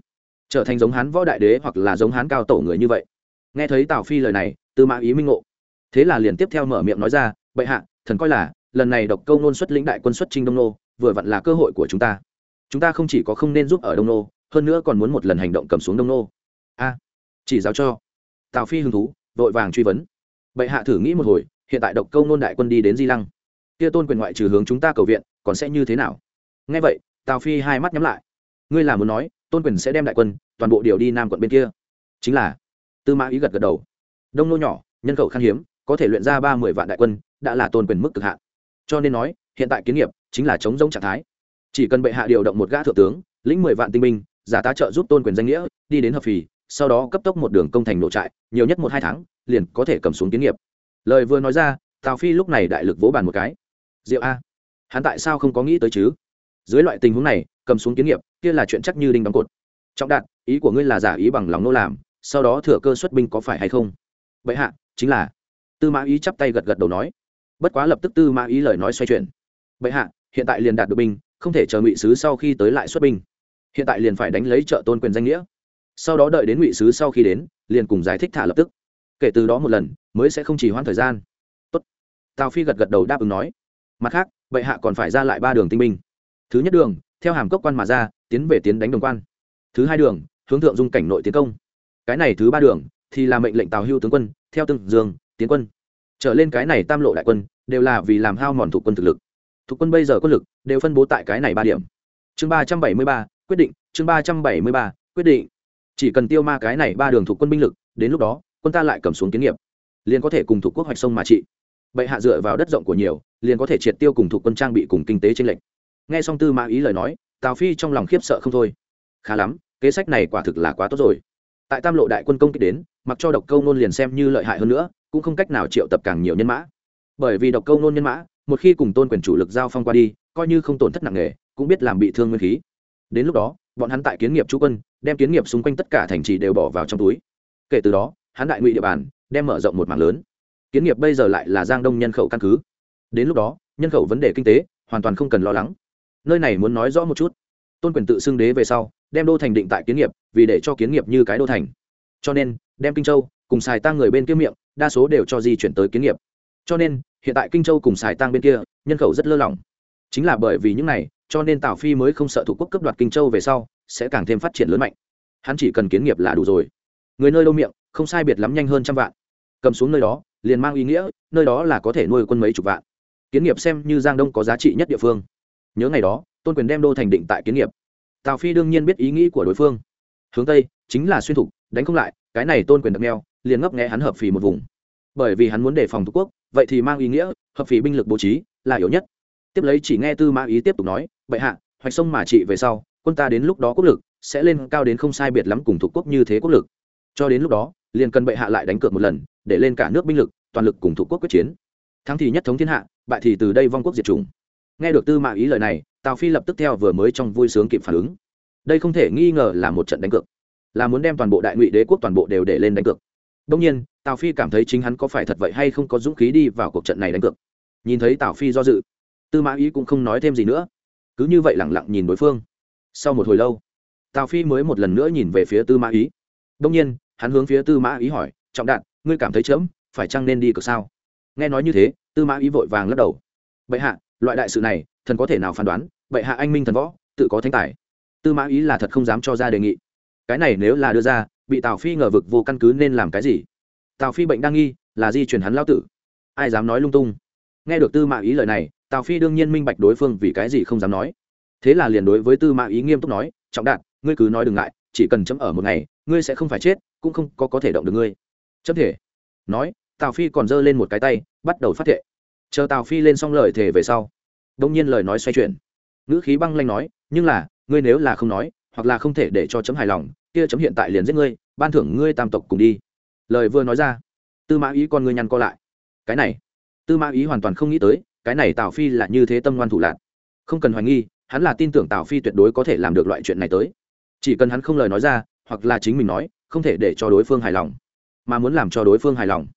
trở thành giống hắn võ đại đế hoặc là giống hắn cao tổ người như vậy. Nghe thấy tào phi lời này, tư mã ý minh ngộ. Thế là liền tiếp theo mở miệng nói ra, bệ hạ, thần coi là, lần này độc câu nôn xuất lĩnh đại quân xuất trinh đông nô, vừa vặn là cơ hội của chúng ta chúng ta không chỉ có không nên giúp ở đông nô, hơn nữa còn muốn một lần hành động cầm xuống đông nô. A, chỉ giáo cho. Tào phi hứng thú, vội vàng truy vấn. Bệ hạ thử nghĩ một hồi, hiện tại độc câu nôn đại quân đi đến di lăng. Kia tôn quyền ngoại trừ hướng chúng ta cầu viện, còn sẽ như thế nào? Ngay vậy, tào phi hai mắt nhắm lại. Ngươi là muốn nói, tôn quyền sẽ đem đại quân, toàn bộ điều đi nam quận bên kia. Chính là, tư mã ý gật gật đầu. Đông nô nhỏ, nhân khẩu khan hiếm, có thể luyện ra ba mươi vạn đại quân, đã là tôn quyền mức cực hạn. Cho nên nói, hiện tại kiến nghiệp, chính là chống giống trạng thái chỉ cần bệ hạ điều động một gã thượng tướng, lĩnh mười vạn tinh binh, giả tá trợ giúp tôn quyền danh nghĩa, đi đến hợp phì, sau đó cấp tốc một đường công thành nội trại, nhiều nhất một hai tháng, liền có thể cầm xuống kiến nghiệp. Lời vừa nói ra, tào phi lúc này đại lực vỗ bàn một cái. Diệu a, hắn tại sao không có nghĩ tới chứ? Dưới loại tình huống này, cầm xuống kiến nghiệp, kia là chuyện chắc như đinh đóng cột. Trọng đạt, ý của ngươi là giả ý bằng lòng nô làm, sau đó thừa cơ xuất binh có phải hay không? Vậy hạ, chính là. Tư mã ý chắp tay gật gật đầu nói. Bất quá lập tức tư mã ý lời nói xoay chuyển. Bệ hạ, hiện tại liền đạt được binh không thể chờ ngụy sứ sau khi tới lại xuất binh. Hiện tại liền phải đánh lấy trợ tôn quyền danh nghĩa. Sau đó đợi đến ngụy sứ sau khi đến, liền cùng giải thích thả lập tức. Kể từ đó một lần, mới sẽ không chỉ hoãn thời gian. Tốt. tào phi gật gật đầu đáp ứng nói. Mặt khác, bệ hạ còn phải ra lại ba đường tinh binh. Thứ nhất đường, theo hàm cốc quan mà ra, tiến về tiến đánh đồng quan. Thứ hai đường, hướng thượng dung cảnh nội tiến công. Cái này thứ ba đường, thì là mệnh lệnh tào hưu tướng quân, theo từng dương, tiến quân. Trở lên cái này tam lộ đại quân, đều là vì làm hao mòn thủ quân thực lực thuộc quân bây giờ quân lực đều phân bố tại cái này ba điểm. Chương ba trăm bảy mươi ba, quyết định. Chương ba trăm bảy mươi ba, quyết định. Chỉ cần tiêu ma cái này ba đường thuộc quân binh lực, đến lúc đó, quân ta lại cầm xuống kiến nghiệp, liền có thể cùng thuộc quốc hoạch sông mà trị. Bệ hạ dựa vào đất rộng của nhiều, liền có thể triệt tiêu cùng thuộc quân trang bị cùng kinh tế trên lệnh nghe xong tư mã ý lời nói, tào phi trong lòng khiếp sợ không thôi. Khá lắm, kế sách này quả thực là quá tốt rồi. Tại tam lộ đại quân công kích đến, mặc cho độc câu nôn liền xem như lợi hại hơn nữa, cũng không cách nào triệu tập càng nhiều nhân mã. Bởi vì độc câu nôn nhân mã một khi cùng tôn quyền chủ lực giao phong qua đi, coi như không tổn thất nặng nề, cũng biết làm bị thương nguyên khí. Đến lúc đó, bọn hắn tại kiến nghiệp chú quân, đem kiến nghiệp xung quanh tất cả thành trì đều bỏ vào trong túi. Kể từ đó, hắn đại ngụy địa bàn, đem mở rộng một mảng lớn. Kiến nghiệp bây giờ lại là giang đông nhân khẩu căn cứ. Đến lúc đó, nhân khẩu vấn đề kinh tế, hoàn toàn không cần lo lắng. Nơi này muốn nói rõ một chút. Tôn quyền tự xưng đế về sau, đem đô thành định tại kiến nghiệp, vì để cho kiến nghiệp như cái đô thành. Cho nên, đem kinh châu cùng xài tăng người bên kia miệng, đa số đều cho di chuyển tới kiến nghiệp. Cho nên hiện tại kinh châu cùng xài tang bên kia, nhân khẩu rất lơ lỏng. Chính là bởi vì những này, cho nên tào phi mới không sợ thủ quốc cấp đoạt kinh châu về sau, sẽ càng thêm phát triển lớn mạnh. Hắn chỉ cần kiến nghiệp là đủ rồi. Người nơi đâu miệng, không sai biệt lắm nhanh hơn trăm vạn. Cầm xuống nơi đó, liền mang ý nghĩa, nơi đó là có thể nuôi quân mấy chục vạn. Kiến nghiệp xem như giang đông có giá trị nhất địa phương. Nhớ ngày đó, tôn quyền đem đô thành định tại kiến nghiệp. Tào phi đương nhiên biết ý nghĩ của đối phương. Hướng tây, chính là xuyên thục, đánh không lại, cái này tôn quyền đập neo liền ngấp nghẽ hắn hợp phì một vùng. Bởi vì hắn muốn đề phòng thuộc quốc vậy thì mang ý nghĩa, hợp phì binh lực bố trí là yếu nhất. Tiếp lấy chỉ nghe tư mã ý tiếp tục nói, bệ hạ, hoạch sông mà trị về sau, quân ta đến lúc đó quốc lực sẽ lên cao đến không sai biệt lắm cùng thuộc quốc như thế quốc lực. Cho đến lúc đó, liền cần bệ hạ lại đánh cược một lần, để lên cả nước binh lực, toàn lực cùng thuộc quốc quyết chiến. Thắng thì nhất thống thiên hạ, bại thì từ đây vong quốc diệt chủng. Nghe được tư mã ý lời này, tào phi lập tức theo vừa mới trong vui sướng kịp phản ứng. Đây không thể nghi ngờ là một trận đánh cược. Là muốn đem toàn bộ đại ngụy đế quốc toàn bộ đều để lên đánh cược đông nhiên, tào phi cảm thấy chính hắn có phải thật vậy hay không có dũng khí đi vào cuộc trận này đánh cược. Nhìn thấy tào phi do dự, tư mã ý cũng không nói thêm gì nữa. Cứ như vậy lẳng lặng nhìn đối phương. Sau một hồi lâu, tào phi mới một lần nữa nhìn về phía tư mã ý. Đông nhiên, hắn hướng phía tư mã ý hỏi, trọng đạn ngươi cảm thấy chớm, phải chăng nên đi cược sao? Nghe nói như thế, tư mã ý vội vàng lắc đầu. Bệ hạ, loại đại sự này, thần có thể nào phán đoán? Bệ hạ anh minh thần võ, tự có thánh tài. Tư mã ý là thật không dám cho ra đề nghị. Cái này nếu là đưa ra bị tào phi ngờ vực vô căn cứ nên làm cái gì tào phi bệnh đang nghi là di chuyển hắn lao tử ai dám nói lung tung nghe được tư mã ý lời này tào phi đương nhiên minh bạch đối phương vì cái gì không dám nói thế là liền đối với tư mã ý nghiêm túc nói trọng đạt ngươi cứ nói đừng ngại chỉ cần chấm ở một ngày ngươi sẽ không phải chết cũng không có có thể động được ngươi chấm thể nói tào phi còn giơ lên một cái tay bắt đầu phát thệ chờ tào phi lên xong lời thề về sau đông nhiên lời nói xoay chuyển ngữ khí băng lanh nói nhưng là ngươi nếu là không nói hoặc là không thể để cho chấm hài lòng kia chấm hiện tại liền giết ngươi, ban thưởng ngươi tam tộc cùng đi. Lời vừa nói ra, tư mã ý con ngươi nhăn co lại. Cái này? Tư mã ý hoàn toàn không nghĩ tới, cái này tào phi là như thế tâm ngoan thủ lạc không cần hoài nghi, hắn là tin tưởng tào phi tuyệt đối có thể làm được loại chuyện này tới. Chỉ cần hắn không lời nói ra, hoặc là chính mình nói, không thể để cho đối phương hài lòng. Mà muốn làm cho đối phương hài lòng,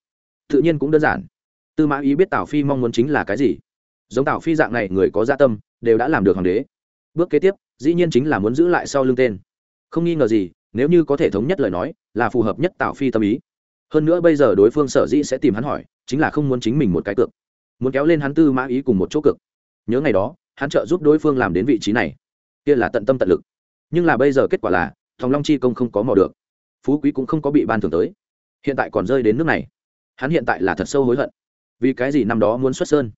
tự nhiên cũng đơn giản. Tư mã ý biết tào phi mong muốn chính là cái gì. Giống tào phi dạng này người có gia dạ tâm, đều đã làm được hoàng đế. Bước kế tiếp, dĩ nhiên chính là muốn giữ lại sau lưng tên. Không nghi ngờ gì nếu như có thể thống nhất lời nói, là phù hợp nhất tào phi tâm ý. Hơn nữa bây giờ đối phương sở dĩ sẽ tìm hắn hỏi, chính là không muốn chính mình một cái cược. Muốn kéo lên hắn tư mã ý cùng một chỗ cực nhớ ngày đó, hắn trợ giúp đối phương làm đến vị trí này. Kia là tận tâm tận lực. Nhưng là bây giờ kết quả là, thòng long chi công không có mò được. Phú quý cũng không có bị ban thưởng tới. Hiện tại còn rơi đến nước này. Hắn hiện tại là thật sâu hối hận. Vì cái gì năm đó muốn xuất sơn?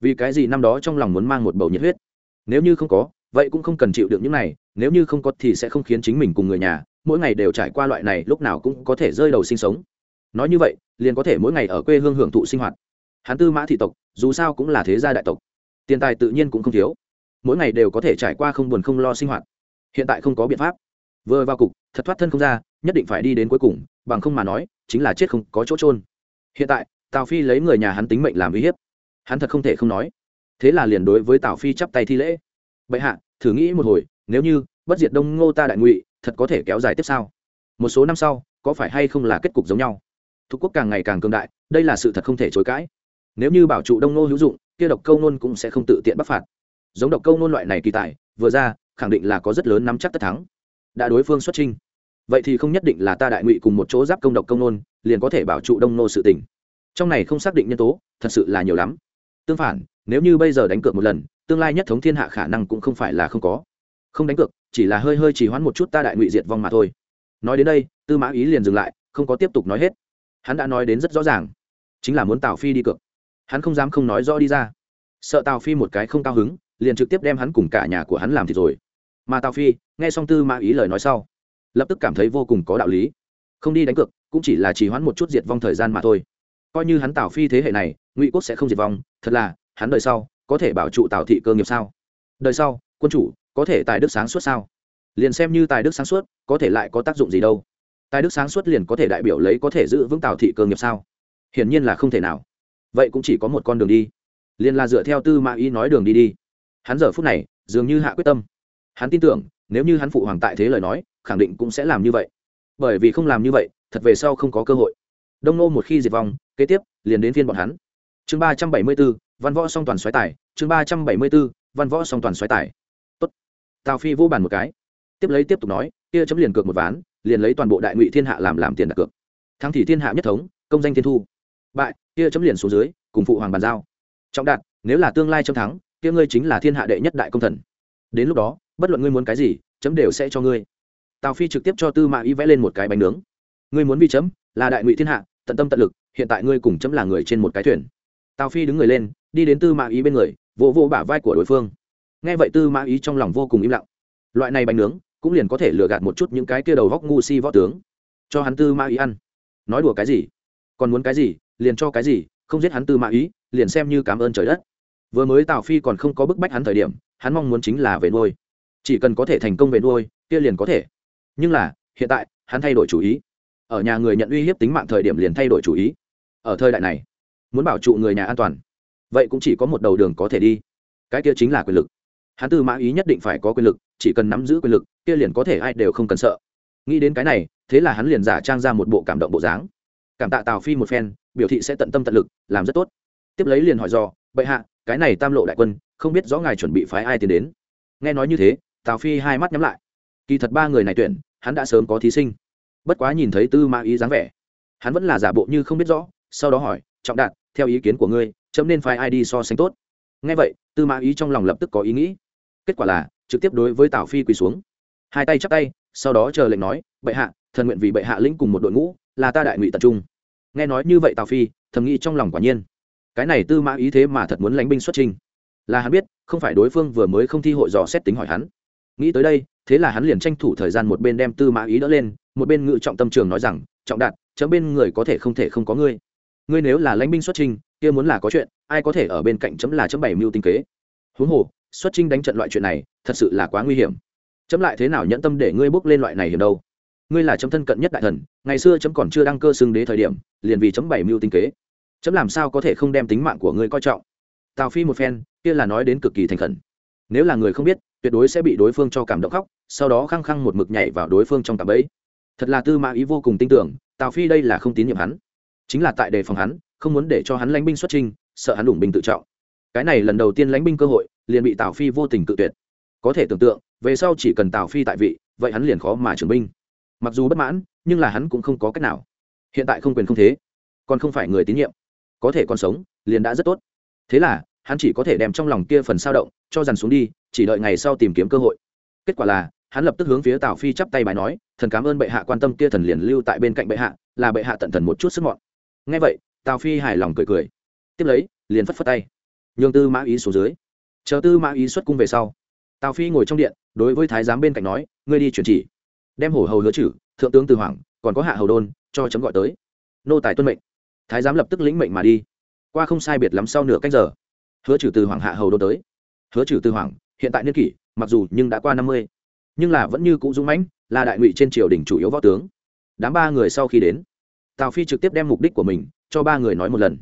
Vì cái gì năm đó trong lòng muốn mang một bầu nhiệt huyết? Nếu như không có, vậy cũng không cần chịu được những này nếu như không có thì sẽ không khiến chính mình cùng người nhà, mỗi ngày đều trải qua loại này, lúc nào cũng có thể rơi đầu sinh sống. Nói như vậy, liền có thể mỗi ngày ở quê hương hưởng thụ sinh hoạt. Hắn tư mã thị tộc, dù sao cũng là thế gia đại tộc, tiền tài tự nhiên cũng không thiếu. Mỗi ngày đều có thể trải qua không buồn không lo sinh hoạt. Hiện tại không có biện pháp. Vừa vào cục, thật thoát thân không ra, nhất định phải đi đến cuối cùng, bằng không mà nói, chính là chết không có chỗ trôn hiện tại, tào phi lấy người nhà hắn tính mệnh làm uy hiếp. Hắn thật không thể không nói. Thế là liền đối với tào phi chắp tay thi lễ. Bệ hạ, thử nghĩ một hồi nếu như bất diệt đông ngô ta đại ngụy, thật có thể kéo dài tiếp sau. Một số năm sau, có phải hay không là kết cục giống nhau? Thuộc quốc càng ngày càng cường đại, đây là sự thật không thể chối cãi. Nếu như bảo trụ đông ngô hữu dụng, kia độc câu nôn cũng sẽ không tự tiện bắt phạt. Giống độc câu nôn loại này kỳ tài, vừa ra, khẳng định là có rất lớn nắm chắc tất thắng. Đã đối phương xuất trinh vậy thì không nhất định là ta đại ngụy cùng một chỗ giáp công độc công nôn, liền có thể bảo trụ đông nô sự tỉnh trong này không xác định nhân tố, thật sự là nhiều lắm. Tương phản, nếu như bây giờ đánh cược một lần, tương lai nhất thống thiên hạ khả năng cũng không phải là không có không đánh cược, chỉ là hơi hơi chỉ hoãn một chút ta đại ngụy diệt vong mà thôi. Nói đến đây, tư mã ý liền dừng lại, không có tiếp tục nói hết. Hắn đã nói đến rất rõ ràng, chính là muốn tào phi đi cược. Hắn không dám không nói rõ đi ra. Sợ tào phi một cái không cao hứng, liền trực tiếp đem hắn cùng cả nhà của hắn làm thì rồi. Mà tào phi, nghe xong tư mã ý lời nói sau, lập tức cảm thấy vô cùng có đạo lý. Không đi đánh cược, cũng chỉ là chỉ hoãn một chút diệt vong thời gian mà thôi. Coi như hắn tào phi thế hệ này, ngụy quốc sẽ không diệt vong, thật là, hắn đời sau có thể bảo trụ tào thị cơ nghiệp sao? Đời sau, quân chủ có thể tài đức sáng suốt sao? Liền xem như tài đức sáng suốt, có thể lại có tác dụng gì đâu? Tài đức sáng suốt liền có thể đại biểu lấy có thể giữ vững tào thị cơ nghiệp sao? Hiển nhiên là không thể nào. Vậy cũng chỉ có một con đường đi. Liền là dựa theo tư mã ý nói đường đi đi. Hắn giờ phút này, dường như hạ quyết tâm. Hắn tin tưởng, nếu như hắn phụ hoàng tại thế lời nói, khẳng định cũng sẽ làm như vậy. Bởi vì không làm như vậy, thật về sau không có cơ hội. Đông nô một khi diệt vong, kế tiếp, liền đến phiên bọn hắn. Chương ba trăm bảy mươi b ố văn võ song toàn xoáy tài. Chương ba trăm bảy mươi b ố văn võ song toàn xoáy tài tào phi vô bàn một cái. Tiếp lấy tiếp tục nói, kia chấm liền cược một ván, liền lấy toàn bộ đại ngụy thiên hạ làm làm tiền đặt cược. Thắng thì thiên hạ nhất thống, công danh thiên thu. Bại, kia chấm liền xuống dưới, cùng phụ hoàng bàn giao. Trọng đạt, nếu là tương lai chấm thắng, kia ngươi chính là thiên hạ đệ nhất đại công thần. Đến lúc đó, bất luận ngươi muốn cái gì, chấm đều sẽ cho ngươi. Tào phi trực tiếp cho tư mã ý vẽ lên một cái bánh nướng. Ngươi muốn vi chấm, là đại ngụy thiên hạ, tận tâm tận lực, hiện tại ngươi cùng chấm là người trên một cái thuyền. Tào phi đứng người lên, đi đến tư mã ý bên người, vỗ vỗ bả vai của đối phương nghe vậy tư mã ý trong lòng vô cùng im lặng. Loại này bánh nướng cũng liền có thể lừa gạt một chút những cái kia đầu góc ngu si võ tướng. Cho hắn tư mã ý ăn. Nói đùa cái gì? Còn muốn cái gì? Liền cho cái gì? Không giết hắn tư mã ý, liền xem như cảm ơn trời đất. Vừa mới tào phi còn không có bức bách hắn thời điểm, hắn mong muốn chính là về nuôi. Chỉ cần có thể thành công về nuôi, kia liền có thể. Nhưng là, hiện tại, hắn thay đổi chủ ý. Ở nhà người nhận uy hiếp tính mạng thời điểm liền thay đổi chủ ý. Ở thời đại này, muốn bảo trụ người nhà an toàn, vậy cũng chỉ có một đầu đường có thể đi. Cái kia chính là quyền lực hắn tư mã ý nhất định phải có quyền lực chỉ cần nắm giữ quyền lực kia liền có thể ai đều không cần sợ. Nghĩ đến cái này thế là hắn liền giả trang ra một bộ cảm động bộ dáng. Cảm tạ tào phi một phen biểu thị sẽ tận tâm tận lực làm rất tốt. Tiếp lấy liền hỏi dò, bệ hạ cái này tam lộ đại quân không biết rõ ngài chuẩn bị phái ai tiến đến? Nghe nói như thế tào phi hai mắt nhắm lại. Kỳ thật ba người này tuyển hắn đã sớm có thí sinh. Bất quá nhìn thấy tư mã ý dáng vẻ hắn vẫn là giả bộ như không biết rõ sau đó hỏi trọng đạt theo ý kiến của ngươi chấm nên phái ai đi so sánh tốt? Ngay vậy, tư mã ý trong lòng lập tức có ý nghĩ. Kết quả là, trực tiếp đối với tào phi quỳ xuống. Hai tay chắp tay, sau đó chờ lệnh nói, bệ hạ, thần nguyện vì bệ hạ lĩnh cùng một đội ngũ, là ta đại ngụy tập trung. Nghe nói như vậy tào phi, thầm nghĩ trong lòng quả nhiên. Cái này tư mã ý thế mà thật muốn lánh binh xuất trình là hắn biết, không phải đối phương vừa mới không thi hội dò xét tính hỏi hắn. Nghĩ tới đây, thế là hắn liền tranh thủ thời gian một bên đem tư mã ý đỡ lên, một bên ngự trọng tâm trường nói rằng, trọng đạt, chấm bên người có thể không thể không có ngươi. Ngươi nếu là lãnh binh xuất trình kia muốn là có chuyện, ai có thể ở bên cạnh chấm là chấm bảy mưu tinh kế. Huống hồ, xuất trinh đánh trận loại chuyện này, thật sự là quá nguy hiểm. Chấm lại thế nào nhẫn tâm để ngươi bước lên loại này hiểm đâu? Ngươi là chấm thân cận nhất đại thần, ngày xưa chấm còn chưa đăng cơ xưng đế thời điểm, liền vì chấm bảy mưu tinh kế. Chấm làm sao có thể không đem tính mạng của ngươi coi trọng? Tào phi một phen, kia là nói đến cực kỳ thành khẩn. Nếu là người không biết, tuyệt đối sẽ bị đối phương cho cảm động khóc, sau đó khăng khăng một mực nhảy vào đối phương trong cạm bẫy. Thật là tư mã ý vô cùng tin tưởng, tào phi đây là không tín nhiệm hắn. Chính là tại đề phòng hắn không muốn để cho hắn lãnh binh xuất trình, sợ hắn đủng binh tự trọng. Cái này lần đầu tiên lãnh binh cơ hội liền bị tào phi vô tình tự tuyệt. Có thể tưởng tượng về sau chỉ cần tào phi tại vị vậy hắn liền khó mà trưởng binh. Mặc dù bất mãn nhưng là hắn cũng không có cách nào. Hiện tại không quyền không thế còn không phải người tín nhiệm. Có thể còn sống liền đã rất tốt. Thế là hắn chỉ có thể đem trong lòng kia phần sao động cho dằn xuống đi chỉ đợi ngày sau tìm kiếm cơ hội. Kết quả là hắn lập tức hướng phía tào phi chắp tay bài nói thần cảm ơn bệ hạ quan tâm kia thần liền lưu tại bên cạnh bệ hạ là bệ hạ tận thần một chút sức mọn. Ngay vậy tào phi hài lòng cười cười. Tiếp lấy, liền phất phất tay. Nhường tư mã ý xuống dưới. Chờ tư mã ý xuất cung về sau, tào phi ngồi trong điện, đối với thái giám bên cạnh nói, ngươi đi chuyển chỉ. Đem hổ hầu hứa chử, thượng tướng từ hoàng còn có hạ hầu đôn, cho chấm gọi tới. Nô tài tuân mệnh. Thái giám lập tức lĩnh mệnh mà đi. Qua không sai biệt lắm sau nửa cách giờ, hứa trừ từ hoàng hạ hầu đôn tới. Hứa trừ từ hoàng hiện tại niên kỷ, mặc dù nhưng đã qua năm mươi, nhưng là vẫn như cũ dũng mãnh, là đại ngụy trên triều đình chủ yếu võ tướng. Đám ba người sau khi đến, tào phi trực tiếp đem mục đích của mình cho ba người nói một lần.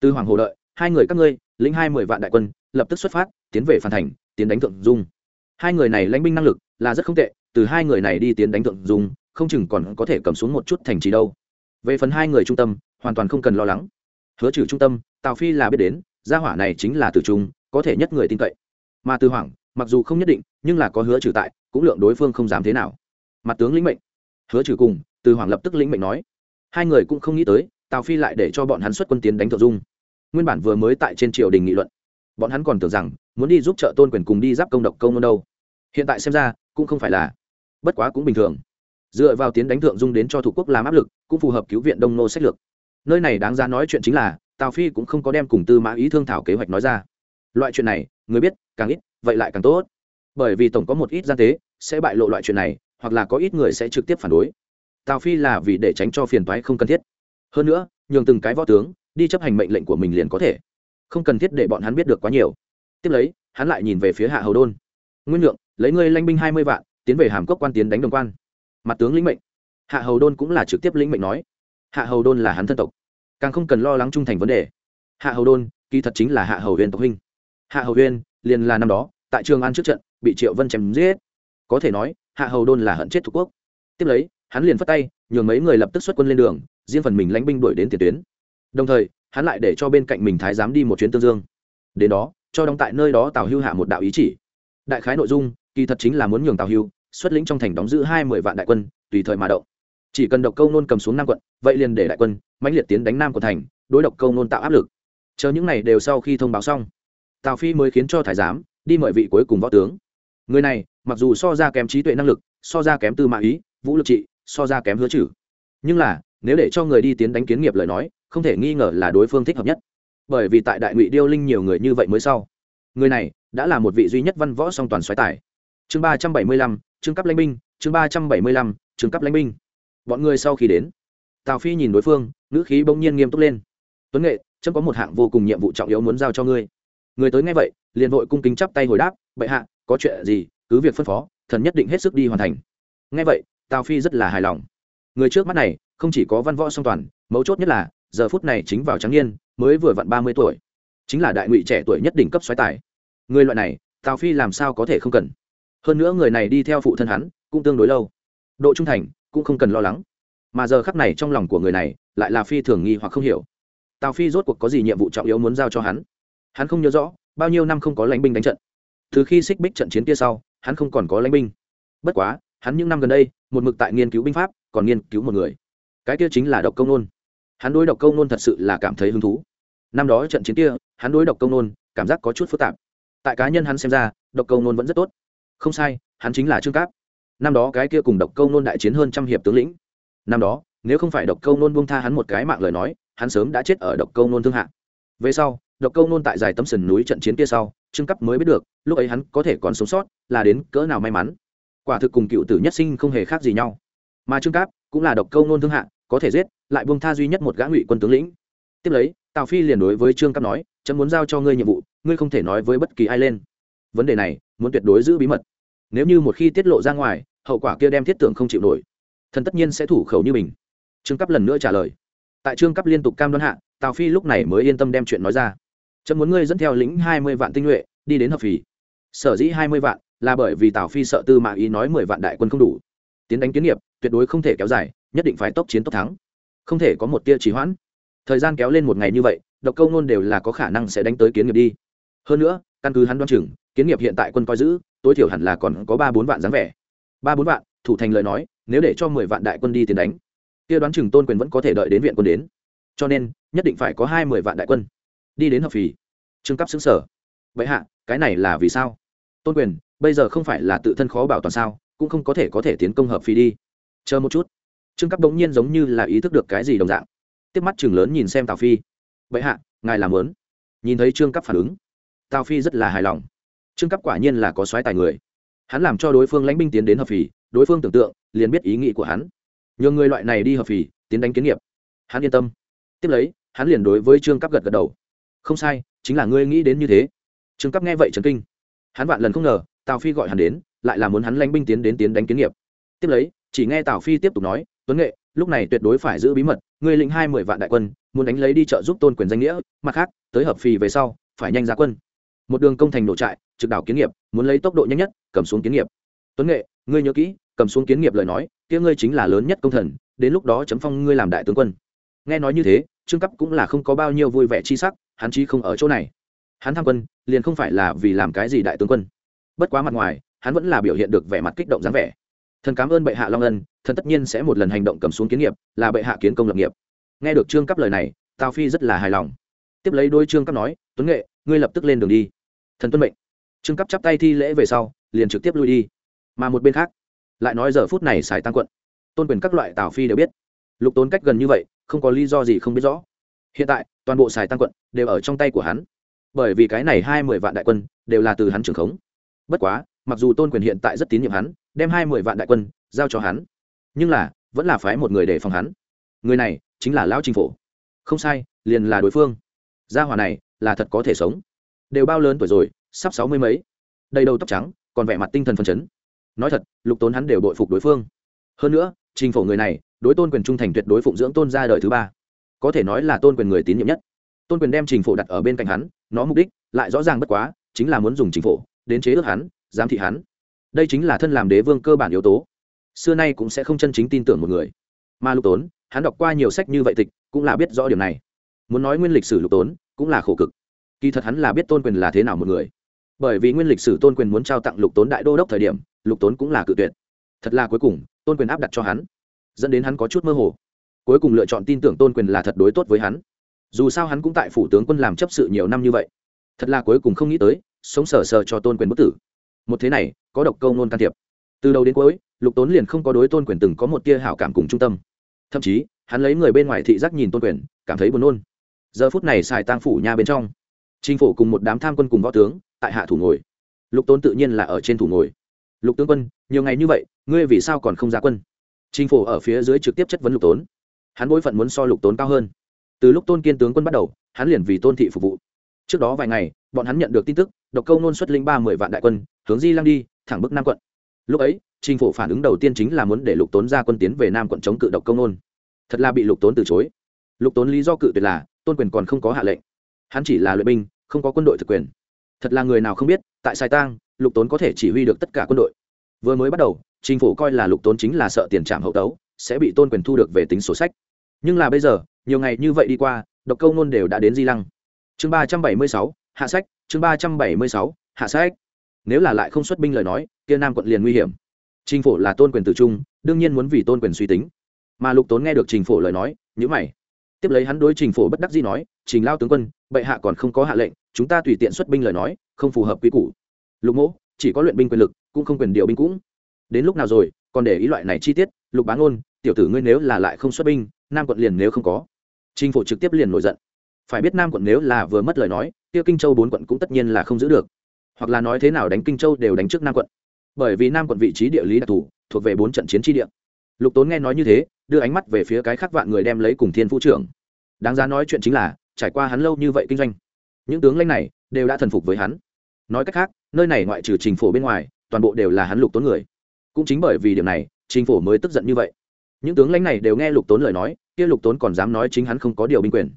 Từ hoàng hồ đợi, hai người các ngươi, lĩnh hai mươi vạn đại quân, lập tức xuất phát, tiến về phan thành, tiến đánh thượng dung. Hai người này lãnh binh năng lực là rất không tệ, từ hai người này đi tiến đánh thượng dung, không chừng còn có thể cầm xuống một chút thành trì đâu. Về phần hai người trung tâm, hoàn toàn không cần lo lắng. Hứa trừ trung tâm, tào phi là biết đến, gia hỏa này chính là từ trung, có thể nhất người tin cậy. Mà từ hoàng, mặc dù không nhất định, nhưng là có hứa trừ tại, cũng lượng đối phương không dám thế nào. Mặt tướng lĩnh mệnh. Hứa trừ cùng, từ hoàng lập tức lĩnh mệnh nói. Hai người cũng không nghĩ tới tào phi lại để cho bọn hắn xuất quân tiến đánh thượng dung. Nguyên bản vừa mới tại trên triều đình nghị luận, bọn hắn còn tưởng rằng muốn đi giúp trợ tôn quyền cùng đi giáp công độc công đâu. Hiện tại xem ra, cũng không phải là. Bất quá cũng bình thường. Dựa vào tiến đánh thượng dung đến cho thủ quốc làm áp lực, cũng phù hợp cứu viện đông nô sách lược. Nơi này đáng ra nói chuyện chính là, tào phi cũng không có đem cùng tư mã ý thương thảo kế hoạch nói ra. Loại chuyện này, người biết, càng ít, vậy lại càng tốt. Bởi vì tổng có một ít gian tế, sẽ bại lộ loại chuyện này, hoặc là có ít người sẽ trực tiếp phản đối. Tào phi là vì để tránh cho phiền toái không cần thiết hơn nữa, nhường từng cái võ tướng đi chấp hành mệnh lệnh của mình liền có thể. Không cần thiết để bọn hắn biết được quá nhiều. Tiếp lấy, hắn lại nhìn về phía hạ hầu đôn. Nguyên lượng lấy ngươi lanh binh hai mươi vạn, tiến về hàm cốc quan tiến đánh đồng quan. Mặt tướng lĩnh mệnh. Hạ hầu đôn cũng là trực tiếp lĩnh mệnh nói. Hạ hầu đôn là hắn thân tộc, càng không cần lo lắng trung thành vấn đề. Hạ hầu đôn, kỳ thật chính là hạ hầu huyền tộc huynh. Hạ hầu huyền liền là năm đó, tại trường an trước trận, bị triệu vân chém giết. Có thể nói, hạ hầu đôn là hận chết thuộc quốc. Tiếp lấy hắn liền phất tay, nhường mấy người lập tức xuất quân lên đường, riêng phần mình lãnh binh đuổi đến tiền tuyến. Đồng thời, hắn lại để cho bên cạnh mình thái giám đi một chuyến tương dương. Đến đó, cho đóng tại nơi đó tào hưu hạ một đạo ý chỉ. Đại khái nội dung, kỳ thật chính là muốn nhường tào hưu xuất lĩnh trong thành đóng giữ hai mươi vạn đại quân, tùy thời mà động. Chỉ cần độc câu nôn cầm xuống nam quận, vậy liền để đại quân mãnh liệt tiến đánh nam của thành, đối độc câu nôn tạo áp lực. Chờ những này đều sau khi thông báo xong, tào phi mới khiến cho thái giám đi mời vị cuối cùng võ tướng. Người này, mặc dù so ra kém trí tuệ năng lực, so ra kém tư mã ý, vũ lực trị so ra kém hứa trừ nhưng là, nếu để cho người đi tiến đánh kiến nghiệp lời nói, không thể nghi ngờ là đối phương thích hợp nhất. Bởi vì tại đại ngụy điêu linh nhiều người như vậy mới sau. Người này đã là một vị duy nhất văn võ song toàn xoáy tài. Chương ba trăm bảy mươi lăm chương cấp lãnh binh, chương ba trăm bảy mươi lăm chương cấp lãnh binh. Bọn người sau khi đến, tào phi nhìn đối phương, ngữ khí bỗng nhiên nghiêm túc lên. Tuấn nghệ trâm có một hạng vô cùng nhiệm vụ trọng yếu muốn giao cho ngươi. Người tới ngay vậy, liền vội cung kính chắp tay hồi đáp, bệ hạ, có chuyện gì, cứ việc phân phó, thần nhất định hết sức đi hoàn thành. Ngay vậy tào phi rất là hài lòng. Người trước mắt này, không chỉ có văn võ song toàn, mấu chốt nhất là, giờ phút này chính vào trắng niên, mới vừa vặn ba mươi tuổi. Chính là đại ngụy trẻ tuổi nhất đỉnh cấp xoáy tài. Người loại này, tào phi làm sao có thể không cần? Hơn nữa người này đi theo phụ thân hắn, cũng tương đối lâu. Độ trung thành, cũng không cần lo lắng. Mà giờ khắc này trong lòng của người này, lại là phi thường nghi hoặc không hiểu. Tào phi rốt cuộc có gì nhiệm vụ trọng yếu muốn giao cho hắn? Hắn không nhớ rõ, bao nhiêu năm không có lãnh binh đánh trận. Từ khi xích bích trận chiến kia sau, hắn không còn có lãnh binh. Bất quá, hắn những năm gần đây một mực tại nghiên cứu binh pháp, còn nghiên cứu một người. Cái kia chính là độc công nôn. Hắn đối độc công nôn thật sự là cảm thấy hứng thú. Năm đó trận chiến kia, hắn đối độc công nôn cảm giác có chút phức tạp. Tại cá nhân hắn xem ra, độc công nôn vẫn rất tốt. Không sai, hắn chính là trương cáp. Năm đó cái kia cùng độc công nôn đại chiến hơn trăm hiệp tướng lĩnh. Năm đó, nếu không phải độc công nôn buông tha hắn một cái mạng lời nói, hắn sớm đã chết ở độc công nôn thương hạ. Về sau, độc câu nôn tại dài tấm sườn núi trận chiến kia sau, trương cấp mới biết được, lúc ấy hắn có thể còn sống sót, là đến cỡ nào may mắn quả thực cùng cựu tử nhất sinh không hề khác gì nhau. Mà trương cáp cũng là độc câu nôn thương hạ, có thể giết, lại buông tha duy nhất một gã ngụy quân tướng lĩnh. Tiếp lấy, tào phi liền đối với trương cáp nói, chấm muốn giao cho ngươi nhiệm vụ, ngươi không thể nói với bất kỳ ai lên. Vấn đề này, muốn tuyệt đối giữ bí mật. Nếu như một khi tiết lộ ra ngoài, hậu quả kia đem thiết tưởng không chịu nổi. Thần tất nhiên sẽ thủ khẩu như mình. Trương cấp lần nữa trả lời. Tại trương cấp liên tục cam đoan hạ, tào phi lúc này mới yên tâm đem chuyện nói ra. Chấm muốn ngươi dẫn theo lính hai mươi vạn tinh nhuệ, đi đến hợp phì. Sở dĩ hai mươi vạn là bởi vì tào phi sợ tư mã ý nói mười vạn đại quân không đủ. Tiến đánh kiến nghiệp, tuyệt đối không thể kéo dài, nhất định phải tốc chiến tốc thắng. Không thể có một tia trì hoãn. Thời gian kéo lên một ngày như vậy, độc câu nôn đều là có khả năng sẽ đánh tới kiến nghiệp đi. Hơn nữa, căn cứ hắn đoan chừng, kiến nghiệp hiện tại quân coi giữ, tối thiểu hẳn là còn có ba bốn vạn dáng vẻ. Ba bốn vạn, thủ thành lời nói, nếu để cho mười vạn đại quân đi tiến đánh, kia đoán chừng tôn quyền vẫn có thể đợi đến viện quân đến. Cho nên, nhất định phải có hai mười vạn đại quân. Đi đến hợp phì. Trưng cấp xứng sở vậy hạ, cái này là vì sao? Tôn quyền bây giờ không phải là tự thân khó bảo toàn sao, cũng không có thể có thể tiến công hợp phi đi. Chờ một chút. Trương cấp bỗng nhiên giống như là ý thức được cái gì đồng dạng. Tiếp mắt chừng lớn nhìn xem tào phi. Bệ hạ, ngài làm lớn. Nhìn thấy trương cấp phản ứng, tào phi rất là hài lòng. Trương cấp quả nhiên là có soái tài người. Hắn làm cho đối phương lãnh binh tiến đến hợp phì đối phương tưởng tượng, liền biết ý nghĩ của hắn. Nhường người loại này đi hợp phì tiến đánh kiến nghiệp. Hắn yên tâm. Tiếp lấy, hắn liền đối với trương cấp gật gật đầu. Không sai, chính là ngươi nghĩ đến như thế. Trương cấp nghe vậy trần kinh. Hắn vạn lần không ngờ tào phi gọi hắn đến, lại là muốn hắn lãnh binh tiến đến tiến đánh kiến nghiệp. Tiếp lấy, chỉ nghe tào phi tiếp tục nói, tuấn nghệ, lúc này tuyệt đối phải giữ bí mật, ngươi lĩnh hai mươi vạn đại quân, muốn đánh lấy đi trợ giúp tôn quyền danh nghĩa, mặt khác, tới hợp phì về sau, phải nhanh ra quân. Một đường công thành nổ trại, trực đảo kiến nghiệp, muốn lấy tốc độ nhanh nhất, cầm xuống kiến nghiệp. Tuấn nghệ, ngươi nhớ kỹ, cầm xuống kiến nghiệp lời nói, kia ngươi chính là lớn nhất công thần, đến lúc đó chấm phong ngươi làm đại tướng quân. Nghe nói như thế, trương cấp cũng là không có bao nhiêu vui vẻ chi sắc, hắn chí không ở chỗ này. Hắn tham quân, liền không phải là vì làm cái gì đại tướng quân bất quá mặt ngoài, hắn vẫn là biểu hiện được vẻ mặt kích động dáng vẻ. Thần cảm ơn bệ hạ long ân, thần tất nhiên sẽ một lần hành động cầm xuống kiến nghiệp, là bệ hạ kiến công lập nghiệp. Nghe được trương cấp lời này, tào phi rất là hài lòng. Tiếp lấy đôi trương cấp nói, tuấn nghệ, ngươi lập tức lên đường đi. Thần tuân mệnh. Trương cấp chắp tay thi lễ về sau, liền trực tiếp lui đi. Mà một bên khác, lại nói giờ phút này xài tăng quận. Tôn quyền các loại tào phi đều biết. Lục tốn cách gần như vậy, không có lý do gì không biết rõ. Hiện tại, toàn bộ xài tăng quận đều ở trong tay của hắn. Bởi vì cái này hai mươi vạn đại quân đều là từ hắn trưởng khống bất quá, mặc dù tôn quyền hiện tại rất tín nhiệm hắn, đem hai mươi vạn đại quân giao cho hắn, nhưng là, vẫn là phái một người để phòng hắn. Người này chính là lão trinh phổ. Không sai, liền là đối phương. Gia hòa này là thật có thể sống. Đều bao lớn tuổi rồi, sắp sáu mươi mấy. Đầy đầu tóc trắng, còn vẻ mặt tinh thần phấn chấn. Nói thật, lục tốn hắn đều bội phục đối phương. Hơn nữa, trình phổ người này, đối tôn quyền trung thành tuyệt đối phụng dưỡng tôn ra đời thứ ba. Có thể nói là tôn quyền người tín nhiệm nhất. Tôn quyền đem trình phổ đặt ở bên cạnh hắn, nó mục đích lại rõ ràng bất quá, chính là muốn dùng trình phổ đến chế ước hắn, giám thị hắn. Đây chính là thân làm đế vương cơ bản yếu tố. Xưa nay cũng sẽ không chân chính tin tưởng một người. Mà lục tốn, hắn đọc qua nhiều sách như vậy tịch, cũng là biết rõ điều này. Muốn nói nguyên lịch sử lục tốn, cũng là khổ cực. Kỳ thật hắn là biết tôn quyền là thế nào một người. Bởi vì nguyên lịch sử tôn quyền muốn trao tặng lục tốn đại đô đốc thời điểm, lục tốn cũng là cự tuyệt. Thật là cuối cùng, tôn quyền áp đặt cho hắn, dẫn đến hắn có chút mơ hồ. Cuối cùng lựa chọn tin tưởng tôn quyền là thật đối tốt với hắn. Dù sao hắn cũng tại phủ tướng quân làm chấp sự nhiều năm như vậy. Thật là cuối cùng không nghĩ tới sống sờ sờ cho tôn quyền bất tử. Một thế này, có độc câu nôn can thiệp. Từ đầu đến cuối, lục tốn liền không có đối tôn quyền từng có một tia hảo cảm cùng trung tâm. Thậm chí, hắn lấy người bên ngoài thị giác nhìn tôn quyền, cảm thấy buồn nôn. Giờ phút này xài tang phủ nha bên trong chính phủ cùng một đám tham quân cùng võ tướng, tại hạ thủ ngồi. Lục tốn tự nhiên là ở trên thủ ngồi. Lục tướng quân, nhiều ngày như vậy, ngươi vì sao còn không ra quân? Chính phủ ở phía dưới trực tiếp chất vấn lục tốn. Hắn bối phận muốn so lục tốn cao hơn. Từ lúc tôn kiên tướng quân bắt đầu, hắn liền vì tôn thị phục vụ trước đó vài ngày, bọn hắn nhận được tin tức, độc câu nôn xuất linh ba mươi vạn đại quân, hướng di lăng đi, thẳng bức nam quận. Lúc ấy chính phủ phản ứng đầu tiên chính là muốn để lục tốn ra quân tiến về nam quận chống cự độc câu nôn. Thật là bị lục tốn từ chối. Lục tốn lý do cự tuyệt là, tôn quyền còn không có hạ lệnh. Hắn chỉ là luyện binh, không có quân đội thực quyền. Thật là người nào không biết, tại sai tang, lục tốn có thể chỉ huy được tất cả quân đội. Vừa mới bắt đầu chính phủ coi là lục tốn chính là sợ tiền trạm hậu tấu, sẽ bị tôn quyền thu được về tính sổ sách. Nhưng là bây giờ, nhiều ngày như vậy đi qua, độc câu nôn đều đã đến di lăng chương ba trăm bảy mươi sáu, hạ sách. Chương ba trăm bảy mươi sáu, hạ sách. Nếu là lại không xuất binh lời nói, kia nam quận liền nguy hiểm. Trình phổ là tôn quyền tử trung, đương nhiên muốn vì tôn quyền suy tính. Mà lục tốn nghe được trình phổ lời nói nhữ mày. Tiếp lấy hắn đối trình phổ bất đắc dĩ nói, trình lao tướng quân, bệ hạ còn không có hạ lệnh, chúng ta tùy tiện xuất binh lời nói, không phù hợp quy củ. Lục mỗ, chỉ có luyện binh quyền lực, cũng không quyền điều binh cũng. Đến lúc nào rồi, còn để ý loại này chi tiết, lục bá ngôn, tiểu tử ngươi nếu là lại không xuất binh, nam quận liền nếu không có. Trình phổ trực tiếp liền nổi giận phải biết nam quận nếu là vừa mất lời nói tiêu kinh châu bốn quận cũng tất nhiên là không giữ được. Hoặc là nói thế nào đánh kinh châu đều đánh trước nam quận. Bởi vì nam quận vị trí địa lý đặc thù, thuộc về bốn trận chiến tri địa. Lục tốn nghe nói như thế, đưa ánh mắt về phía cái khác vạn người đem lấy cùng thiên phú trưởng. Đáng giá nói chuyện chính là, trải qua hắn lâu như vậy kinh doanh, những tướng lãnh này đều đã thần phục với hắn. Nói cách khác, nơi này ngoại trừ trình phổ bên ngoài, toàn bộ đều là hắn lục tốn người. Cũng chính bởi vì điểm này, trình phổ mới tức giận như vậy. Những tướng lãnh này đều nghe lục tốn lời nói, kia lục tốn còn dám nói chính hắn không có điều binh quyền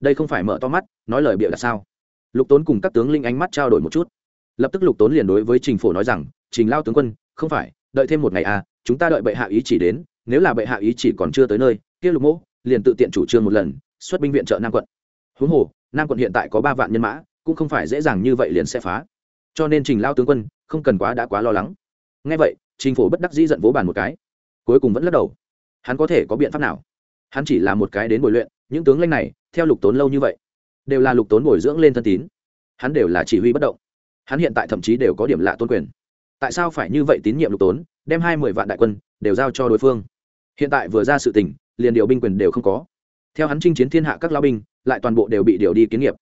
đây không phải mở to mắt, nói lời bịa là sao? Lục tốn cùng các tướng linh ánh mắt trao đổi một chút. Lập tức lục tốn liền đối với trình phổ nói rằng, trình lao tướng quân, không phải, đợi thêm một ngày à chúng ta đợi bệ hạ ý chỉ đến, nếu là bệ hạ ý chỉ còn chưa tới nơi, kia lục mỗ liền tự tiện chủ trương một lần, xuất binh viện trợ nam quận. Huống hồ, nam quận hiện tại có ba vạn nhân mã, cũng không phải dễ dàng như vậy liền sẽ phá. Cho nên trình lao tướng quân, không cần quá đã quá lo lắng. Ngay vậy, trình phổ bất đắc dĩ giận vỗ bàn một cái, cuối cùng vẫn lắc đầu. Hắn có thể có biện pháp nào? Hắn chỉ là một cái đến bồi luyện những tướng lãnh này, theo lục tốn lâu như vậy, đều là lục tốn bồi dưỡng lên thân tín. Hắn đều là chỉ huy bất động. Hắn hiện tại thậm chí đều có điểm lạ tôn quyền. Tại sao phải như vậy tín nhiệm lục tốn, đem hai mươi vạn đại quân đều giao cho đối phương? Hiện tại vừa ra sự tình, liền điều binh quyền đều không có. Theo hắn chinh chiến thiên hạ các lao binh, lại toàn bộ đều bị điều đi kiến nghiệp.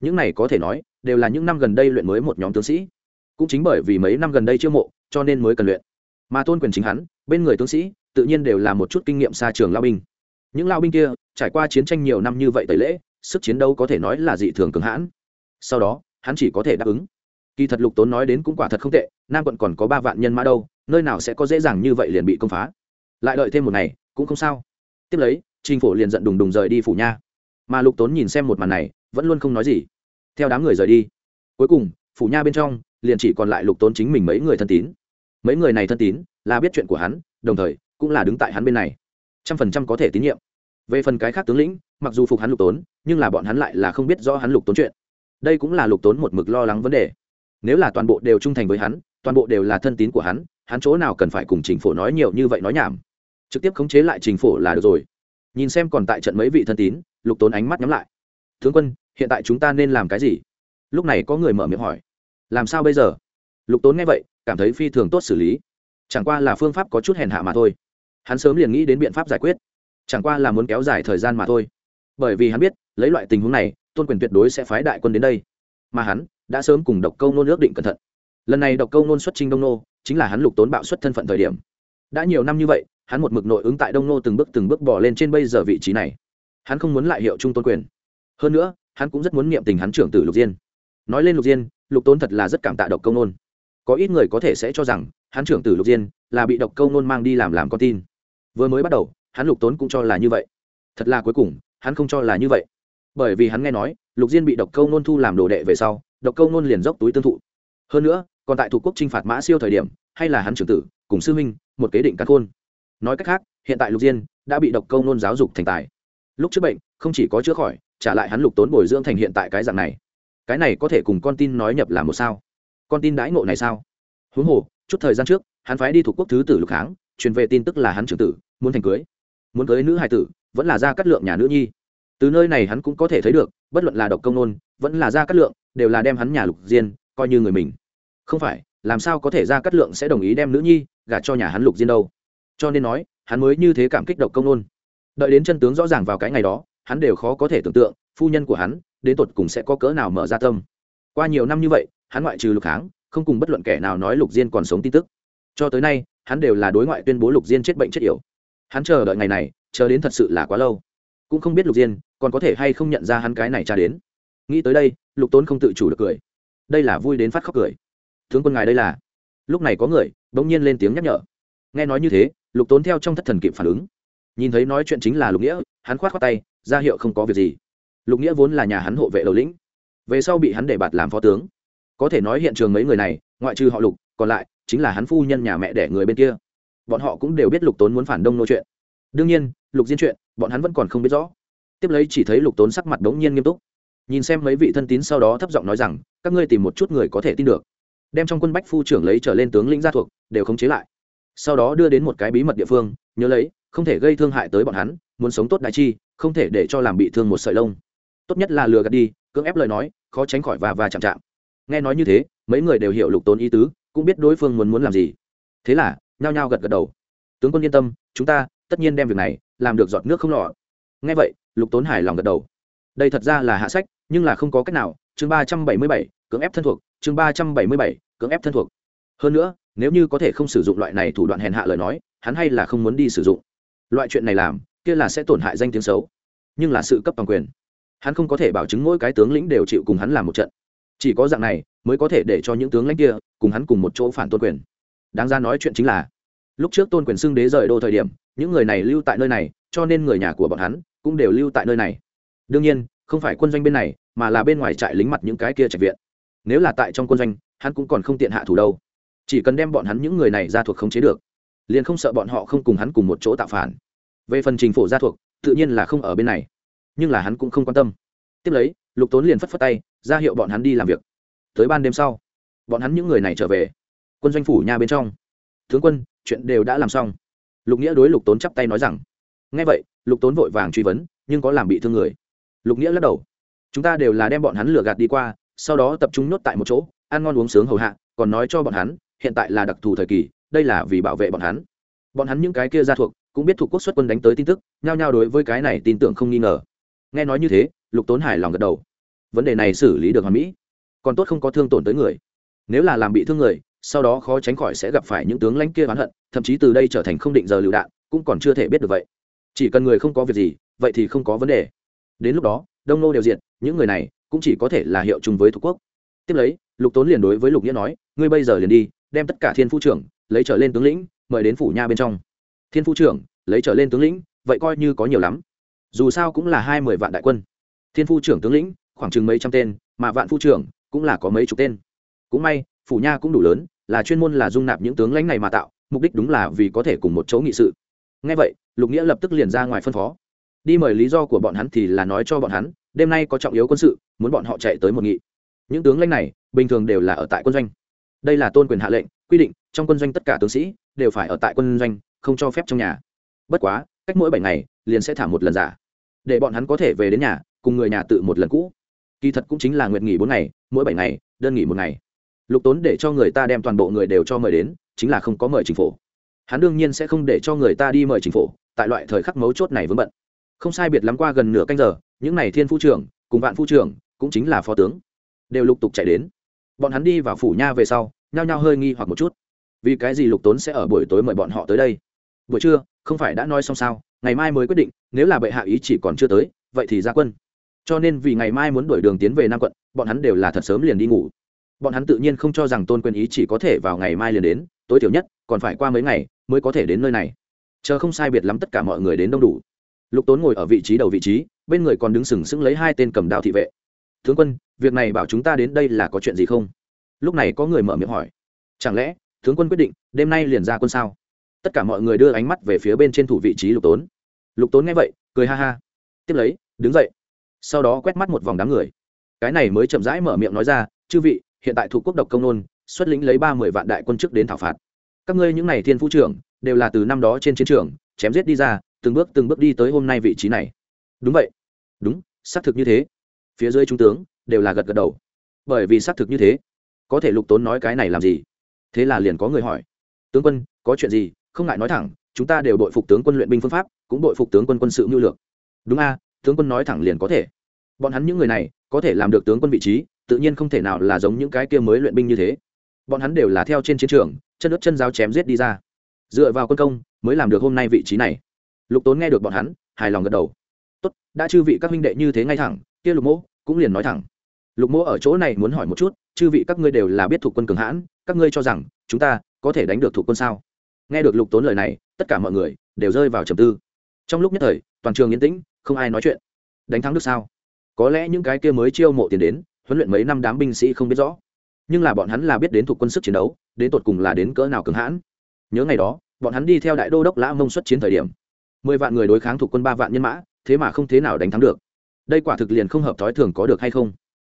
Những này có thể nói, đều là những năm gần đây luyện mới một nhóm tướng sĩ. Cũng chính bởi vì mấy năm gần đây chưa mộ, cho nên mới cần luyện. Mà tôn quyền chính hắn, bên người tướng sĩ, tự nhiên đều là một chút kinh nghiệm xa trường lao binh. Những lao binh kia trải qua chiến tranh nhiều năm như vậy tẩy lễ, sức chiến đấu có thể nói là dị thường cường hãn. Sau đó, hắn chỉ có thể đáp ứng. Kỳ thật lục tốn nói đến cũng quả thật không tệ, nam quận còn có ba vạn nhân mã đâu, nơi nào sẽ có dễ dàng như vậy liền bị công phá. Lại đợi thêm một ngày, cũng không sao. Tiếp lấy, trình phổ liền giận đùng đùng rời đi phủ nha. Mà lục tốn nhìn xem một màn này, vẫn luôn không nói gì. Theo đám người rời đi, cuối cùng, phủ nha bên trong, liền chỉ còn lại lục tốn chính mình mấy người thân tín. Mấy người này thân tín, là biết chuyện của hắn, đồng thời, cũng là đứng tại hắn bên này. Trăm phần trăm có thể tín nhiệm về phần cái khác tướng lĩnh, mặc dù phục hắn lục tốn, nhưng là bọn hắn lại là không biết do hắn lục tốn chuyện. Đây cũng là lục tốn một mực lo lắng vấn đề. Nếu là toàn bộ đều trung thành với hắn, toàn bộ đều là thân tín của hắn hắn chỗ nào cần phải cùng trình phổ nói nhiều như vậy nói nhảm? Trực tiếp khống chế lại trình phổ là được rồi. Nhìn xem còn tại trận mấy vị thân tín, lục tốn ánh mắt nhắm lại. Tướng quân, hiện tại chúng ta nên làm cái gì? Lúc này có người mở miệng hỏi. Làm sao bây giờ? Lục tốn nghe vậy, cảm thấy phi thường tốt xử lý. Chẳng qua là phương pháp có chút hèn hạ mà thôi. Hắn sớm liền nghĩ đến biện pháp giải quyết chẳng qua là muốn kéo dài thời gian mà thôi. Bởi vì hắn biết, lấy loại tình huống này, tôn quyền tuyệt đối sẽ phái đại quân đến đây. Mà hắn đã sớm cùng độc câu nôn ước định cẩn thận. Lần này độc câu nôn xuất trình đông nô, chính là hắn lục tốn bạo xuất thân phận thời điểm. Đã nhiều năm như vậy, hắn một mực nội ứng tại đông nô từng bước từng bước bỏ lên trên bây giờ vị trí này. Hắn không muốn lại hiệu trung tôn quyền. Hơn nữa, hắn cũng rất muốn niệm tình hắn trưởng tử lục diên. Nói lên lục diên, lục tốn thật là rất cảm tạ độc câu nôn. Có ít người có thể sẽ cho rằng, hắn trưởng tử lục diên là bị độc câu nôn mang đi làm làm con tin. Vừa mới bắt đầu hắn lục tốn cũng cho là như vậy. Thật là cuối cùng, hắn không cho là như vậy. Bởi vì hắn nghe nói, lục diên bị độc câu nôn thu làm đồ đệ về sau, độc câu nôn liền dốc túi tương thụ. Hơn nữa, còn tại thủ quốc t r i n h phạt mã siêu thời điểm, hay là hắn trưởng tử, cùng sư huynh, một kế định cắt khôn. Nói cách khác, hiện tại lục diên đã bị độc câu nôn giáo dục thành tài. Lúc trước bệnh, không chỉ có chữa khỏi, trả lại hắn lục tốn bồi dưỡng thành hiện tại cái dạng này. Cái này có thể cùng con tin nói nhập là một sao? Con tin đãi ngộ này sao? Huống hồ, chút thời gian trước, hắn phái đi thuộc quốc thứ tử lục kháng truyền về tin tức là hắn trưởng tử, muốn thành cưới muốn cưới nữ hài tử, vẫn là ra cắt lượng nhà nữ nhi. Từ nơi này hắn cũng có thể thấy được, bất luận là độc công nôn, vẫn là ra cắt lượng, đều là đem hắn nhà lục diên coi như người mình. Không phải, làm sao có thể ra cắt lượng sẽ đồng ý đem nữ nhi gả cho nhà hắn lục diên đâu? Cho nên nói, hắn mới như thế cảm kích độc công nôn. Đợi đến chân tướng rõ ràng vào cái ngày đó, hắn đều khó có thể tưởng tượng, phu nhân của hắn, đến tột cùng sẽ có cỡ nào mở ra tâm. Qua nhiều năm như vậy, hắn ngoại trừ lục kháng không cùng bất luận kẻ nào nói lục diên còn sống tin tức. Cho tới nay, hắn đều là đối ngoại tuyên bố lục diên chết bệnh chết yểu hắn chờ đợi ngày này, chờ đến thật sự là quá lâu. Cũng không biết lục diên còn có thể hay không nhận ra hắn cái này tra đến. Nghĩ tới đây, lục tốn không tự chủ được cười. Đây là vui đến phát khóc cười. Tướng quân ngài đây là? Lúc này có người, bỗng nhiên lên tiếng nhắc nhở. Nghe nói như thế, lục tốn theo trong thất thần kịp phản ứng. Nhìn thấy nói chuyện chính là lục nghĩa, hắn khoát khoát tay, ra hiệu không có việc gì. Lục nghĩa vốn là nhà hắn hộ vệ đầu lĩnh. Về sau bị hắn để bạt làm phó tướng. Có thể nói hiện trường mấy người này, ngoại trừ họ lục, còn lại chính là hắn phu nhân nhà mẹ đẻ người bên kia bọn họ cũng đều biết lục tốn muốn phản đông nô chuyện. Đương nhiên, lục diên chuyện, bọn hắn vẫn còn không biết rõ. Tiếp lấy chỉ thấy lục tốn sắc mặt đống nhiên nghiêm túc. Nhìn xem mấy vị thân tín sau đó thấp giọng nói rằng, các ngươi tìm một chút người có thể tin được. Đem trong quân bách phu trưởng lấy trở lên tướng lĩnh gia thuộc, đều khống chế lại. Sau đó đưa đến một cái bí mật địa phương, nhớ lấy, không thể gây thương hại tới bọn hắn, muốn sống tốt đại chi, không thể để cho làm bị thương một sợi lông. Tốt nhất là lừa gạt đi, cưỡng ép lời nói, khó tránh khỏi và và chạm chạm. Nghe nói như thế, mấy người đều hiểu lục tốn ý tứ, cũng biết đối phương muốn muốn làm gì. Thế là nhao nhao gật gật đầu. Tướng quân yên tâm, chúng ta tất nhiên đem việc này làm được giọt nước không lọ ngay vậy, lục tốn hài lòng gật đầu. Đây thật ra là hạ sách, nhưng là không có cách nào. Chương ba trăm bảy mươi bảy, cưỡng ép thân thuộc. Chương ba trăm bảy mươi bảy, cưỡng ép thân thuộc. Hơn nữa, nếu như có thể không sử dụng loại này thủ đoạn hèn hạ lời nói, hắn hay là không muốn đi sử dụng. Loại chuyện này làm, kia là sẽ tổn hại danh tiếng xấu, nhưng là sự cấp bằng quyền. Hắn không có thể bảo chứng mỗi cái tướng lĩnh đều chịu cùng hắn làm một trận. Chỉ có dạng này, mới có thể để cho những tướng lãnh kia cùng hắn cùng một chỗ phản tôn quyền đáng ra nói chuyện chính là, lúc trước tôn quyền xưng đế rời đô thời điểm, những người này lưu tại nơi này, cho nên người nhà của bọn hắn cũng đều lưu tại nơi này. Đương nhiên, không phải quân doanh bên này, mà là bên ngoài trại lính mặt những cái kia trạch viện. Nếu là tại trong quân doanh, hắn cũng còn không tiện hạ thủ đâu. Chỉ cần đem bọn hắn những người này ra thuộc khống chế được, liền không sợ bọn họ không cùng hắn cùng một chỗ tạo phản. Về phần trình phổ gia thuộc, tự nhiên là không ở bên này. Nhưng là hắn cũng không quan tâm. Tiếp lấy, lục tốn liền phất phất tay, ra hiệu bọn hắn đi làm việc. Tới ban đêm sau, bọn hắn những người này trở về quân doanh phủ nhà bên trong. Tướng quân, chuyện đều đã làm xong. Lục nghĩa đối lục tốn chắp tay nói rằng ngay vậy, lục tốn vội vàng truy vấn, nhưng có làm bị thương người. Lục nghĩa lắc đầu, chúng ta đều là đem bọn hắn lừa gạt đi qua, sau đó tập trung nhốt tại một chỗ, ăn ngon uống sướng hầu hạ, còn nói cho bọn hắn, hiện tại là đặc thù thời kỳ, đây là vì bảo vệ bọn hắn. Bọn hắn những cái kia ra thuộc cũng biết thuộc quốc xuất quân đánh tới tin tức, nhao nhao đối với cái này tin tưởng không nghi ngờ. Nghe nói như thế, lục tốn hài lòng gật đầu. Vấn đề này xử lý được hoàn mỹ, còn tốt không có thương tổn tới người nếu là làm bị thương người sau đó khó tránh khỏi sẽ gặp phải những tướng lãnh kia oán hận thậm chí từ đây trở thành không định giờ lựu đạn cũng còn chưa thể biết được vậy. Chỉ cần người không có việc gì vậy thì không có vấn đề. Đến lúc đó đông nô đều diện, những người này cũng chỉ có thể là hiệu chung với thuộc quốc. Tiếp lấy lục tốn liền đối với lục nghĩa nói ngươi bây giờ liền đi đem tất cả thiên phu trưởng lấy trở lên tướng lĩnh mời đến phủ nha bên trong. Thiên phu trưởng lấy trở lên tướng lĩnh vậy coi như có nhiều lắm. Dù sao cũng là hai mươi vạn đại quân. Thiên phu trưởng tướng lĩnh khoảng chừng mấy trăm tên mà vạn phu trưởng cũng là có mấy chục tên cũng may, phủ nha cũng đủ lớn, là chuyên môn là dung nạp những tướng lãnh này mà tạo, mục đích đúng là vì có thể cùng một chỗ nghị sự. Ngay vậy, lục nghĩa lập tức liền ra ngoài phân phó. Đi mời lý do của bọn hắn thì là nói cho bọn hắn, đêm nay có trọng yếu quân sự, muốn bọn họ chạy tới một nghị. Những tướng lãnh này, bình thường đều là ở tại quân doanh. Đây là tôn quyền hạ lệnh, quy định, trong quân doanh tất cả tướng sĩ đều phải ở tại quân doanh, không cho phép trong nhà. Bất quá, cách mỗi bảy ngày, liền sẽ thả một lần giả. Để bọn hắn có thể về đến nhà, cùng người nhà tự một lần cũ. Kỳ thật cũng chính là nguyện nghỉ bốn ngày, mỗi bảy ngày, đơn nghỉ một ngày lục tốn để cho người ta đem toàn bộ người đều cho mời đến, chính là không có mời chính phủ hắn đương nhiên sẽ không để cho người ta đi mời chính phủ tại loại thời khắc mấu chốt này vướng bận. Không sai biệt lắm qua gần nửa canh giờ, những n à y thiên phu trưởng, cùng vạn phu trưởng, cũng chính là phó tướng, đều lục tục chạy đến. Bọn hắn đi vào phủ nha về sau, nhao nhao hơi nghi hoặc một chút. Vì cái gì lục tốn sẽ ở buổi tối mời bọn họ tới đây? Buổi trưa, không phải đã nói xong sao, ngày mai mới quyết định, nếu là bệ hạ ý chỉ còn chưa tới, vậy thì ra quân. Cho nên vì ngày mai muốn đổi đường tiến về nam quận, bọn hắn đều là thật sớm liền đi ngủ bọn hắn tự nhiên không cho rằng tôn quyền ý chỉ có thể vào ngày mai liền đến, tối thiểu nhất, còn phải qua mấy ngày mới có thể đến nơi này. Chờ không sai biệt lắm tất cả mọi người đến đông đủ. Lục tốn ngồi ở vị trí đầu vị trí, bên người còn đứng sừng sững lấy hai tên cầm đạo thị vệ. Tướng quân, việc này bảo chúng ta đến đây là có chuyện gì không? Lúc này có người mở miệng hỏi. Chẳng lẽ, tướng quân quyết định, đêm nay liền ra quân sao? Tất cả mọi người đưa ánh mắt về phía bên trên thủ vị trí lục tốn. Lục tốn nghe vậy, cười ha ha. Tiếp lấy, đứng dậy. Sau đó quét mắt một vòng đám người. Cái này mới chậm rãi mở miệng nói ra, chư vị hiện tại thuộc quốc độc công nôn, xuất lĩnh lấy ba mươi vạn đại quân chức đến thảo phạt. Các ngươi những n à y thiên phú trưởng, đều là từ năm đó trên chiến trường, chém giết đi ra, từng bước từng bước đi tới hôm nay vị trí này. Đúng vậy. Đúng, xác thực như thế. Phía dưới trung tướng, đều là gật gật đầu. Bởi vì xác thực như thế, có thể lục tốn nói cái này làm gì? Thế là liền có người hỏi. Tướng quân, có chuyện gì? Không ngại nói thẳng, chúng ta đều đội phục tướng quân luyện binh phương pháp, cũng đội phục tướng quân quân sự mưu lược. Đúng a, tướng quân nói thẳng liền có thể. Bọn hắn những người này, có thể làm được tướng quân vị trí tự nhiên không thể nào là giống những cái kia mới luyện binh như thế. Bọn hắn đều là theo trên chiến trường, chân ướt chân giáo chém giết đi ra. Dựa vào quân công, mới làm được hôm nay vị trí này. Lục tốn nghe được bọn hắn, hài lòng gật đầu. Tốt, đã chư vị các huynh đệ như thế ngay thẳng, kia lục mỗ cũng liền nói thẳng. Lục mỗ ở chỗ này muốn hỏi một chút, chư vị các ngươi đều là biết thuộc quân cường hãn, các ngươi cho rằng chúng ta có thể đánh được thuộc quân sao? Nghe được lục tốn lời này, tất cả mọi người đều rơi vào trầm tư. Trong lúc nhất thời, toàn trường yên tĩnh, không ai nói chuyện. Đánh thắng được sao? Có lẽ những cái kia mới chiêu mộ tiền đến huấn luyện mấy năm đám binh sĩ không biết rõ. Nhưng là bọn hắn là biết đến thuộc quân sức chiến đấu, đến tột cùng là đến cỡ nào cường hãn. Nhớ ngày đó, bọn hắn đi theo đại đô đốc lã mông xuất chiến thời điểm, mười vạn người đối kháng thuộc quân ba vạn nhân mã, thế mà không thế nào đánh thắng được. Đây quả thực liền không hợp thói thường có được hay không?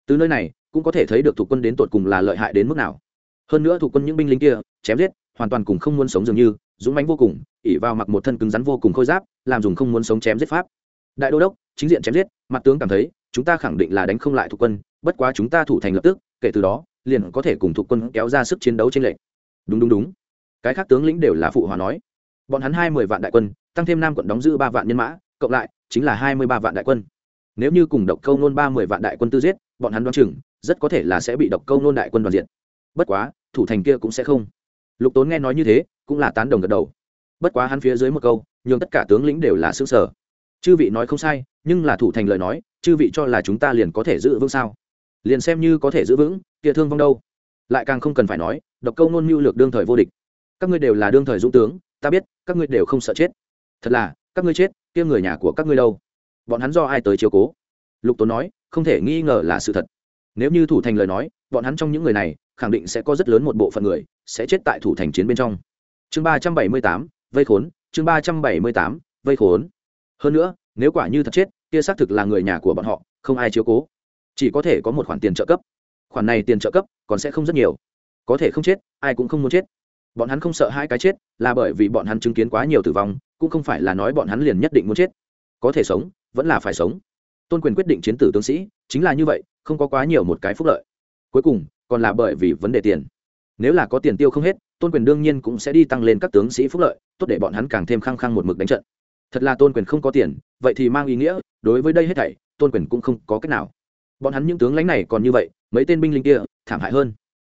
Từ nơi này, cũng có thể thấy được thuộc quân đến tột cùng là lợi hại đến mức nào. Hơn nữa thuộc quân những binh lính kia, chém giết, hoàn toàn cùng không muốn sống dường như, dũng mãnh vô cùng ỉ vào mặc một thân cứng rắn vô cùng khôi giáp, làm dùng không muốn sống chém giết pháp. Đại đô đốc, chính diện chém giết, mặt tướng cảm thấy, chúng ta khẳng định là đánh không lại thuộc quân bất quá chúng ta thủ thành lập tức, kể từ đó, liền có thể cùng thuộc quân kéo ra sức chiến đấu trên lệnh đúng đúng đúng. Cái khác tướng lĩnh đều là phụ hòa nói. Bọn hắn hai mươi vạn đại quân, tăng thêm nam quận đóng giữ ba vạn nhân mã, cộng lại chính là hai mươi ba vạn đại quân. Nếu như cùng độc câu nôn ba mươi vạn đại quân tư giết, bọn hắn đoán chừng rất có thể là sẽ bị độc câu nôn đại quân đoàn diện bất quá, thủ thành kia cũng sẽ không. Lục tốn nghe nói như thế, cũng là tán đồng gật đầu. Bất quá hắn phía dưới một câu, nhường tất cả tướng lĩnh đều là xương sở chư vị nói không sai, nhưng là thủ thành lời nói, chư vị cho là chúng ta liền có thể giữ vững sao? Liền xem như có thể giữ vững, kia thương vong đâu. Lại càng không cần phải nói, độc câu nôn mưu lược đương thời vô địch. Các ngươi đều là đương thời dũng tướng, ta biết, các ngươi đều không sợ chết. Thật là, các ngươi chết, kia người nhà của các ngươi đâu? Bọn hắn do ai tới chiếu cố? Lục tốn nói, không thể nghi ngờ là sự thật. Nếu như thủ thành lời nói, bọn hắn trong những người này, khẳng định sẽ có rất lớn một bộ phận người, sẽ chết tại thủ thành chiến bên trong. Chương ba trăm bảy mươi tám, vây khốn, chương ba trăm bảy mươi tám, vây khốn. Hơn nữa, nếu quả như thật chết, kia xác thực là người nhà của bọn họ, không ai chiếu cố chỉ có thể có một khoản tiền trợ cấp. Khoản này tiền trợ cấp còn sẽ không rất nhiều. Có thể không chết, ai cũng không muốn chết. Bọn hắn không sợ hai cái chết, là bởi vì bọn hắn chứng kiến quá nhiều tử vong, cũng không phải là nói bọn hắn liền nhất định muốn chết. Có thể sống, vẫn là phải sống. Tôn quyền quyết định chiến tử tướng sĩ, chính là như vậy, không có quá nhiều một cái phúc lợi. Cuối cùng, còn là bởi vì vấn đề tiền. Nếu là có tiền tiêu không hết, tôn quyền đương nhiên cũng sẽ đi tăng lên các tướng sĩ phúc lợi, tốt để bọn hắn càng thêm khăng khăng một mực đánh trận. Thật là tôn quyền không có tiền, vậy thì mang ý nghĩa, đối với đây hết thảy, tôn quyền cũng không có cách nào bọn hắn những tướng lãnh này còn như vậy, mấy tên binh lính kia, thảm hại hơn.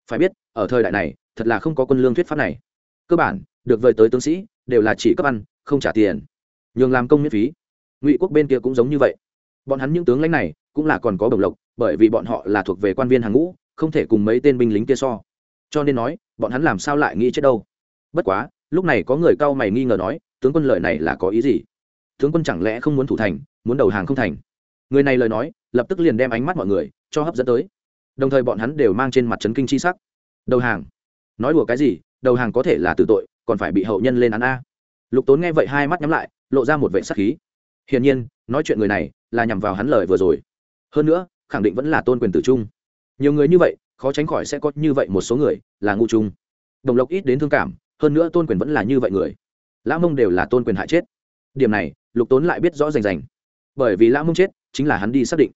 Phải biết, ở thời đại này, thật là không có quân lương thuyết pháp này. Cơ bản, được vời tới tướng sĩ, đều là chỉ cấp ăn, không trả tiền. Nhường làm công miễn phí. Ngụy quốc bên kia cũng giống như vậy. Bọn hắn những tướng lãnh này, cũng là còn có bổng lộc, bởi vì bọn họ là thuộc về quan viên hàng ngũ, không thể cùng mấy tên binh lính kia so. Cho nên nói, bọn hắn làm sao lại nghĩ chết đâu? Bất quá, lúc này có người cau mày nghi ngờ nói, tướng quân lợi này là có ý gì? Tướng quân chẳng lẽ không muốn thủ thành, muốn đầu hàng không thành? Người này lời nói, lập tức liền đem ánh mắt mọi người cho hấp dẫn tới. Đồng thời bọn hắn đều mang trên mặt trấn kinh chi sắc. Đầu hàng. Nói đùa cái gì, đầu hàng có thể là tử tội, còn phải bị hậu nhân lên án a. Lục tốn nghe vậy hai mắt nhắm lại, lộ ra một vệ sắc khí. Hiển nhiên, nói chuyện người này là nhằm vào hắn lời vừa rồi. Hơn nữa, khẳng định vẫn là tôn quyền tử trung. Nhiều người như vậy, khó tránh khỏi sẽ có như vậy một số người là ngu trung. Đồng lộc ít đến thương cảm, hơn nữa tôn quyền vẫn là như vậy người. Lão mông đều là tôn quyền hại chết. Điểm này, lục tốn lại biết rõ rành rành. Bởi vì lão mông chết chính là hắn đi xác định.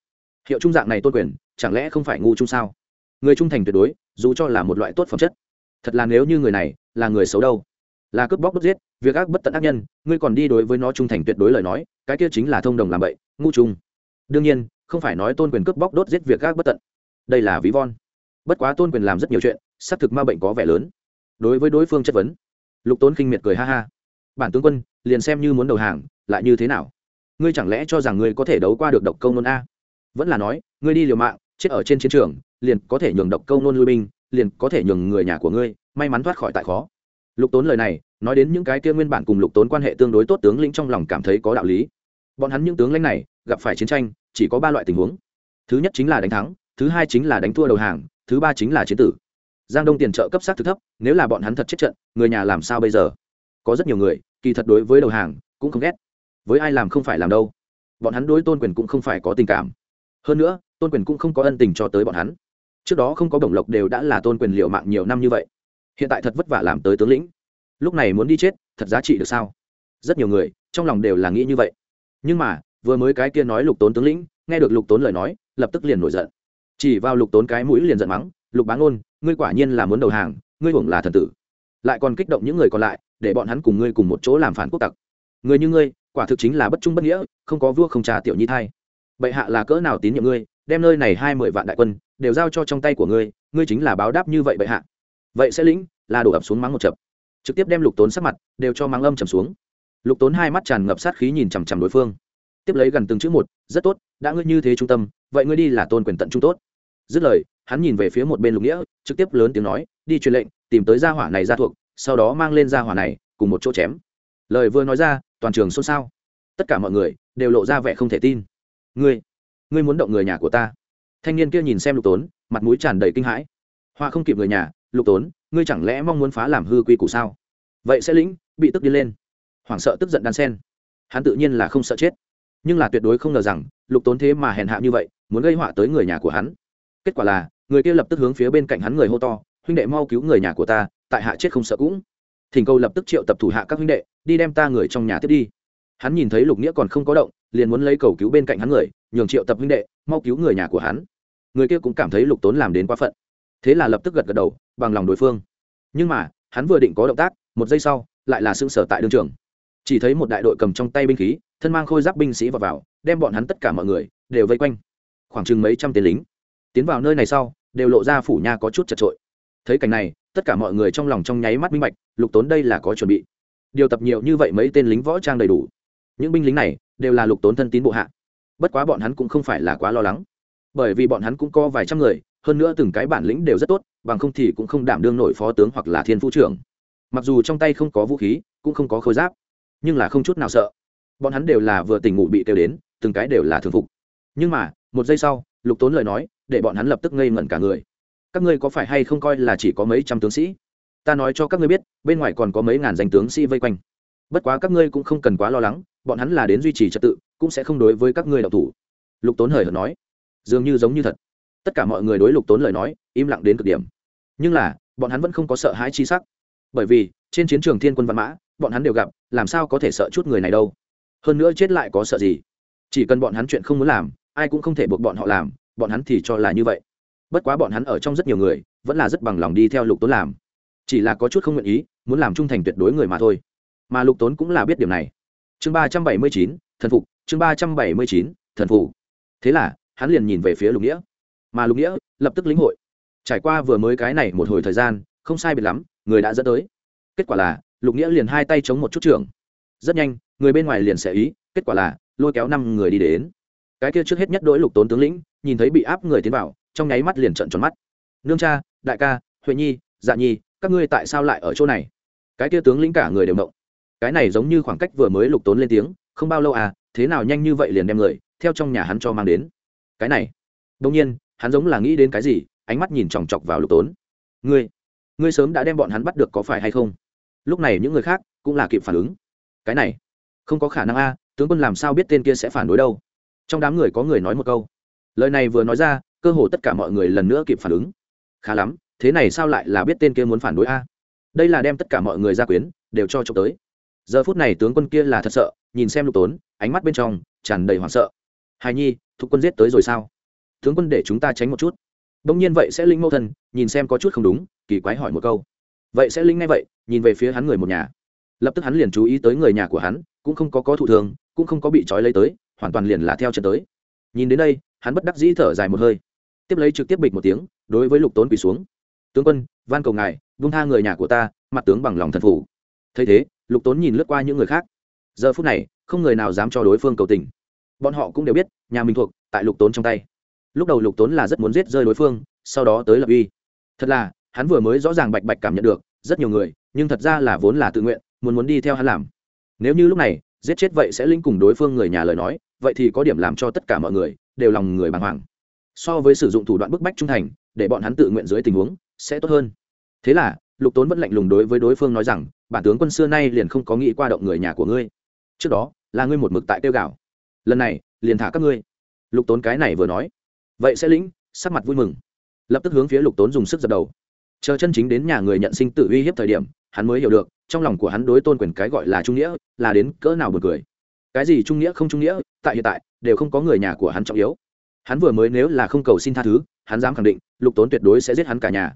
Hiệu trung dạng này tôn quyền, chẳng lẽ không phải ngu trung sao? Người trung thành tuyệt đối, dù cho là một loại tốt phẩm chất. Thật là nếu như người này là người xấu đâu. Là cướp bóc đốt giết, việc ác bất tận ác nhân, ngươi còn đi đối với nó trung thành tuyệt đối lời nói, cái kia chính là thông đồng làm bậy, ngu trung. Đương nhiên, không phải nói tôn quyền cướp bóc đốt giết việc ác bất tận. Đây là ví von. Bất quá tôn quyền làm rất nhiều chuyện, xác thực ma bệnh có vẻ lớn. Đối với đối phương chất vấn, lục tốn khinh miệt cười ha ha. Bản tướng quân, liền xem như muốn đầu hàng, lại như thế nào? Ngươi chẳng lẽ cho rằng ngươi có thể đấu qua được độc câu nôn a? Vẫn là nói, ngươi đi liều mạng, chết ở trên chiến trường, liền có thể nhường độc câu nôn lui binh, liền có thể nhường người nhà của ngươi, may mắn thoát khỏi tại khó. Lục tốn lời này, nói đến những cái kia nguyên bản cùng lục tốn quan hệ tương đối tốt tướng lĩnh trong lòng cảm thấy có đạo lý. Bọn hắn những tướng lãnh này, gặp phải chiến tranh, chỉ có ba loại tình huống. Thứ nhất chính là đánh thắng, thứ hai chính là đánh thua đầu hàng, thứ ba chính là chiến tử. Giang đông tiền trợ cấp sát thực thấp, nếu là bọn hắn thật chết trận, người nhà làm sao bây giờ? Có rất nhiều người, kỳ thật đối với đầu hàng, cũng không ghét với ai làm không phải làm đâu. Bọn hắn đối tôn quyền cũng không phải có tình cảm. Hơn nữa, tôn quyền cũng không có ân tình cho tới bọn hắn. Trước đó không có bổng lộc đều đã là tôn quyền liệu mạng nhiều năm như vậy. Hiện tại thật vất vả làm tới tướng lĩnh. Lúc này muốn đi chết, thật giá trị được sao? Rất nhiều người, trong lòng đều là nghĩ như vậy. Nhưng mà, vừa mới cái kia nói lục tốn tướng lĩnh, nghe được lục tốn lời nói, lập tức liền nổi giận. Chỉ vào lục tốn cái mũi liền giận mắng, lục bán ôn ngươi quả nhiên là muốn đầu hàng, ngươi hưởng là thần tử. Lại còn kích động những người còn lại, để bọn hắn cùng ngươi cùng một chỗ làm phản quốc tặc. Người như ngươi quả thực chính là bất trung bất nghĩa, không có vua không trà tiểu nhi thai. Bệ hạ là cỡ nào tín nhiệm ngươi, đem nơi này hai mươi vạn đại quân đều giao cho trong tay của ngươi ngươi chính là báo đáp như vậy bệ hạ. Vậy sẽ lĩnh là đổ ập xuống mắng một chập. Trực tiếp đem lục tốn sắc mặt đều cho mắng âm trầm xuống. Lục tốn hai mắt tràn ngập sát khí nhìn chằm chằm đối phương. Tiếp lấy gần từng chữ một, rất tốt, đã ngươi như thế trung tâm, vậy ngươi đi là tôn quyền tận trung tốt. Dứt lời, hắn nhìn về phía một bên lục nghĩa, trực tiếp lớn tiếng nói, đi truyền lệnh, tìm tới gia hỏa này ra thuộc, sau đó mang lên gia hỏa này, cùng một chỗ chém lời vừa nói ra, toàn trường xôn xao. Tất cả mọi người đều lộ ra vẻ không thể tin. Ngươi ngươi muốn động người nhà của ta. Thanh niên kia nhìn xem lục tốn, mặt mũi tràn đầy kinh hãi. Hoa không kịp người nhà, lục tốn, ngươi chẳng lẽ mong muốn phá làm hư quy củ sao? Vậy sẽ lĩnh, bị tức đi lên. Hoảng sợ tức giận đan sen hắn tự nhiên là không sợ chết. Nhưng là tuyệt đối không ngờ rằng, lục tốn thế mà hèn hạ như vậy, muốn gây họa tới người nhà của hắn. Kết quả là, người kia lập tức hướng phía bên cạnh hắn người hô to, huynh đệ mau cứu người nhà của ta, tại hạ chết không sợ cũng thỉnh cầu lập tức triệu tập thủ hạ các huynh đệ, đi đem ta người trong nhà tiếp đi. Hắn nhìn thấy lục nghĩa còn không có động, liền muốn lấy cầu cứu bên cạnh hắn người, nhường triệu tập huynh đệ, mau cứu người nhà của hắn. Người kia cũng cảm thấy lục tốn làm đến quá phận. Thế là lập tức gật gật đầu, bằng lòng đối phương. Nhưng mà, hắn vừa định có động tác, một giây sau, lại là xương sở tại đương trường. Chỉ thấy một đại đội cầm trong tay binh khí, thân mang khôi giáp binh sĩ vào vào, đem bọn hắn tất cả mọi người, đều vây quanh. Khoảng chừng mấy trăm tên lính. Tiến vào nơi này sau, đều lộ ra phủ nha có chút chật trội thấy cảnh này tất cả mọi người trong lòng trong nháy mắt minh bạch, lục tốn đây là có chuẩn bị. Điều tập nhiều như vậy mấy tên lính võ trang đầy đủ. Những binh lính này đều là lục tốn thân tín bộ hạ. Bất quá bọn hắn cũng không phải là quá lo lắng. Bởi vì bọn hắn cũng có vài trăm người, hơn nữa từng cái bản lĩnh đều rất tốt, bằng không thì cũng không đảm đương nổi phó tướng hoặc là thiên phu trưởng. Mặc dù trong tay không có vũ khí, cũng không có khôi giáp, nhưng là không chút nào sợ. Bọn hắn đều là vừa tỉnh ngủ bị kêu đến, từng cái đều là thường phục. Nhưng mà, một giây sau, lục tốn lời nói, để bọn hắn lập tức ngây ngẩn cả người các ngươi có phải hay không coi là chỉ có mấy trăm tướng sĩ? Ta nói cho các ngươi biết, bên ngoài còn có mấy ngàn danh tướng sĩ vây quanh. Bất quá các ngươi cũng không cần quá lo lắng, bọn hắn là đến duy trì trật tự, cũng sẽ không đối với các ngươi đạo thủ. Lục tốn hời hợt nói. Dường như giống như thật. Tất cả mọi người đối lục tốn lời nói, im lặng đến cực điểm. Nhưng là, bọn hắn vẫn không có sợ hãi chi sắc. Bởi vì, trên chiến trường thiên quân văn mã, bọn hắn đều gặp, làm sao có thể sợ chút người này đâu? Hơn nữa chết lại có sợ gì? Chỉ cần bọn hắn chuyện không muốn làm, ai cũng không thể buộc bọn họ làm, bọn hắn thì cho là như vậy bất quá bọn hắn ở trong rất nhiều người, vẫn là rất bằng lòng đi theo lục tốn làm. Chỉ là có chút không nguyện ý, muốn làm trung thành tuyệt đối người mà thôi. Mà lục tốn cũng là biết điều này. Chương ba trăm bảy mươi chín, thần phục, chương ba trăm bảy mươi chín, thần phục. Thế là, hắn liền nhìn về phía lục nghĩa. Mà lục nghĩa, lập tức lĩnh hội. Trải qua vừa mới cái này một hồi thời gian, không sai biệt lắm, người đã dẫn tới. Kết quả là, lục nghĩa liền hai tay chống một chút trường rất nhanh, người bên ngoài liền sẽ ý, kết quả là, lôi kéo năm người đi đến. Cái kia trước hết nhất đỗi lục tốn tướng lĩnh, nhìn thấy bị áp người tiến vào trong nháy mắt liền trận tròn mắt. Nương cha, đại ca, huệ nhi dạ nhi, các ngươi tại sao lại ở chỗ này? Cái kia tướng lĩnh cả người đều động. Cái này giống như khoảng cách vừa mới lục tốn lên tiếng, không bao lâu à thế nào nhanh như vậy liền đem người, theo trong nhà hắn cho mang đến? Cái này đông nhiên, hắn giống là nghĩ đến cái gì, ánh mắt nhìn chòng chọc vào lục tốn. Ngươi ngươi sớm đã đem bọn hắn bắt được có phải hay không? Lúc này những người khác cũng là kịp phản ứng. Cái này, không có khả năng a, tướng quân làm sao biết tên kia sẽ phản đối đâu? Trong đám người có người nói một câu. Lời này vừa nói ra cơ hồ tất cả mọi người lần nữa kịp phản ứng. Khá lắm, thế này sao lại là biết tên kia muốn phản đối a? Đây là đem tất cả mọi người ra quyến, đều cho trộm tới. Giờ phút này tướng quân kia là thật sợ, nhìn xem lục tốn, ánh mắt bên trong tràn đầy hoảng sợ. Hài nhi thục quân giết tới rồi sao? Tướng quân để chúng ta tránh một chút. Đông nhiên vậy sẽ linh mẫu thân, nhìn xem có chút không đúng, kỳ quái hỏi một câu. Vậy sẽ linh ngay vậy, nhìn về phía hắn người một nhà. Lập tức hắn liền chú ý tới người nhà của hắn, cũng không có có thụ thường cũng không có bị trói lấy tới, hoàn toàn liền là theo chân tới. Nhìn đến đây, hắn bất đắc dĩ thở dài một hơi tiếp lấy trực tiếp bịch một tiếng, đối với lục tốn quỳ xuống. Tướng quân, van cầu ngài, vung tha người nhà của ta, mặt tướng bằng lòng thần phủ. Thấy thế, lục tốn nhìn lướt qua những người khác. Giờ phút này, không người nào dám cho đối phương cầu tình. Bọn họ cũng đều biết, nhà mình thuộc tại lục tốn trong tay. Lúc đầu lục tốn là rất muốn giết rơi đối phương, sau đó tới lập uy. Thật là, hắn vừa mới rõ ràng bạch bạch cảm nhận được, rất nhiều người, nhưng thật ra là vốn là tự nguyện, muốn muốn đi theo hắn làm. Nếu như lúc này, giết chết vậy sẽ linh cùng đối phương người nhà lời nói, vậy thì có điểm làm cho tất cả mọi người đều lòng người bàng hoàng so với sử dụng thủ đoạn bức bách trung thành, để bọn hắn tự nguyện dưới tình huống, sẽ tốt hơn. Thế là, lục tốn vẫn lạnh lùng đối với đối phương nói rằng, bản tướng quân xưa nay liền không có nghĩ qua động người nhà của ngươi. Trước đó, là ngươi một mực tại tiêu gạo lần này, liền thả các ngươi. Lục tốn cái này vừa nói. Vậy sẽ lĩnh, sắc mặt vui mừng. Lập tức hướng phía lục tốn dùng sức dập đầu. Chờ chân chính đến nhà người nhận sinh tự uy hiếp thời điểm, hắn mới hiểu được, trong lòng của hắn đối tôn quyền cái gọi là trung nghĩa, là đến cỡ nào bật cười. Cái gì trung nghĩa không trung nghĩa, tại hiện tại, đều không có người nhà của hắn trọng yếu hắn vừa mới nếu là không cầu xin tha thứ, hắn dám khẳng định, lục tốn tuyệt đối sẽ giết hắn cả nhà.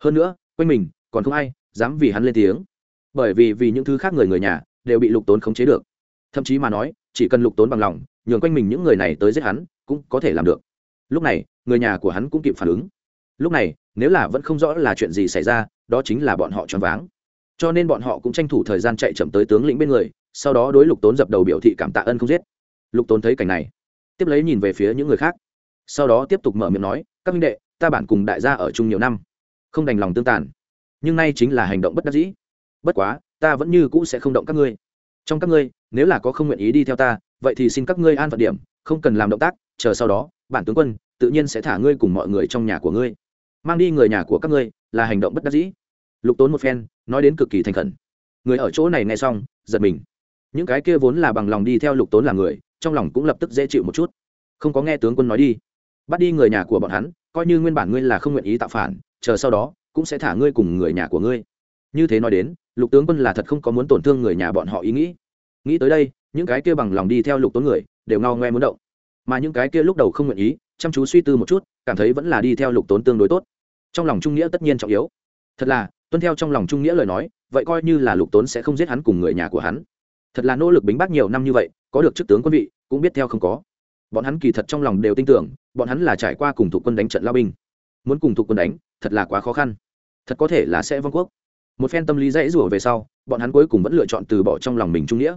Hơn nữa, quanh mình, còn không ai dám vì hắn lên tiếng. Bởi vì vì những thứ khác người người nhà đều bị lục tốn khống chế được. Thậm chí mà nói, chỉ cần lục tốn bằng lòng, nhường quanh mình những người này tới giết hắn, cũng có thể làm được. Lúc này, người nhà của hắn cũng kịp phản ứng. Lúc này, nếu là vẫn không rõ là chuyện gì xảy ra, đó chính là bọn họ choáng váng. Cho nên bọn họ cũng tranh thủ thời gian chạy chậm tới tướng lĩnh bên người, sau đó đối lục tốn dập đầu biểu thị cảm tạ ân không giết. Lục tốn thấy cảnh này, tiếp lấy nhìn về phía những người khác sau đó tiếp tục mở miệng nói, các minh đệ, ta bản cùng đại gia ở chung nhiều năm, không đành lòng tương tàn, nhưng nay chính là hành động bất đắc dĩ. Bất quá, ta vẫn như cũ sẽ không động các ngươi. Trong các ngươi, nếu là có không nguyện ý đi theo ta, vậy thì xin các ngươi an phận điểm, không cần làm động tác, chờ sau đó, bản tướng quân tự nhiên sẽ thả ngươi cùng mọi người trong nhà của ngươi. Mang đi người nhà của các ngươi là hành động bất đắc dĩ. Lục tốn một phen, nói đến cực kỳ thành khẩn. Người ở chỗ này nghe xong, giật mình. Những cái kia vốn là bằng lòng đi theo lục tốn là người, trong lòng cũng lập tức dễ chịu một chút. Không có nghe tướng quân nói đi bắt đi người nhà của bọn hắn, coi như nguyên bản ngươi là không nguyện ý tạo phản, chờ sau đó, cũng sẽ thả ngươi cùng người nhà của ngươi. Như thế nói đến, lục tướng quân là thật không có muốn tổn thương người nhà bọn họ ý nghĩ. Nghĩ tới đây, những cái kia bằng lòng đi theo lục tốn người, đều ngao ngoe muốn động. Mà những cái kia lúc đầu không nguyện ý, chăm chú suy tư một chút, cảm thấy vẫn là đi theo lục tốn tương đối tốt. Trong lòng trung nghĩa tất nhiên trọng yếu. Thật là, tuân theo trong lòng trung nghĩa lời nói, vậy coi như là lục tốn sẽ không giết hắn cùng người nhà của hắn. Thật là nỗ lực bính bác nhiều năm như vậy, có được chức tướng quân vị, cũng biết theo không có bọn hắn kỳ thật trong lòng đều tin tưởng, bọn hắn là trải qua cùng thuộc quân đánh trận lao binh. Muốn cùng thuộc quân đánh, thật là quá khó khăn. Thật có thể là sẽ vong quốc. Một phen tâm lý dãy rủa về sau, bọn hắn cuối cùng vẫn lựa chọn từ bỏ trong lòng mình trung nghĩa.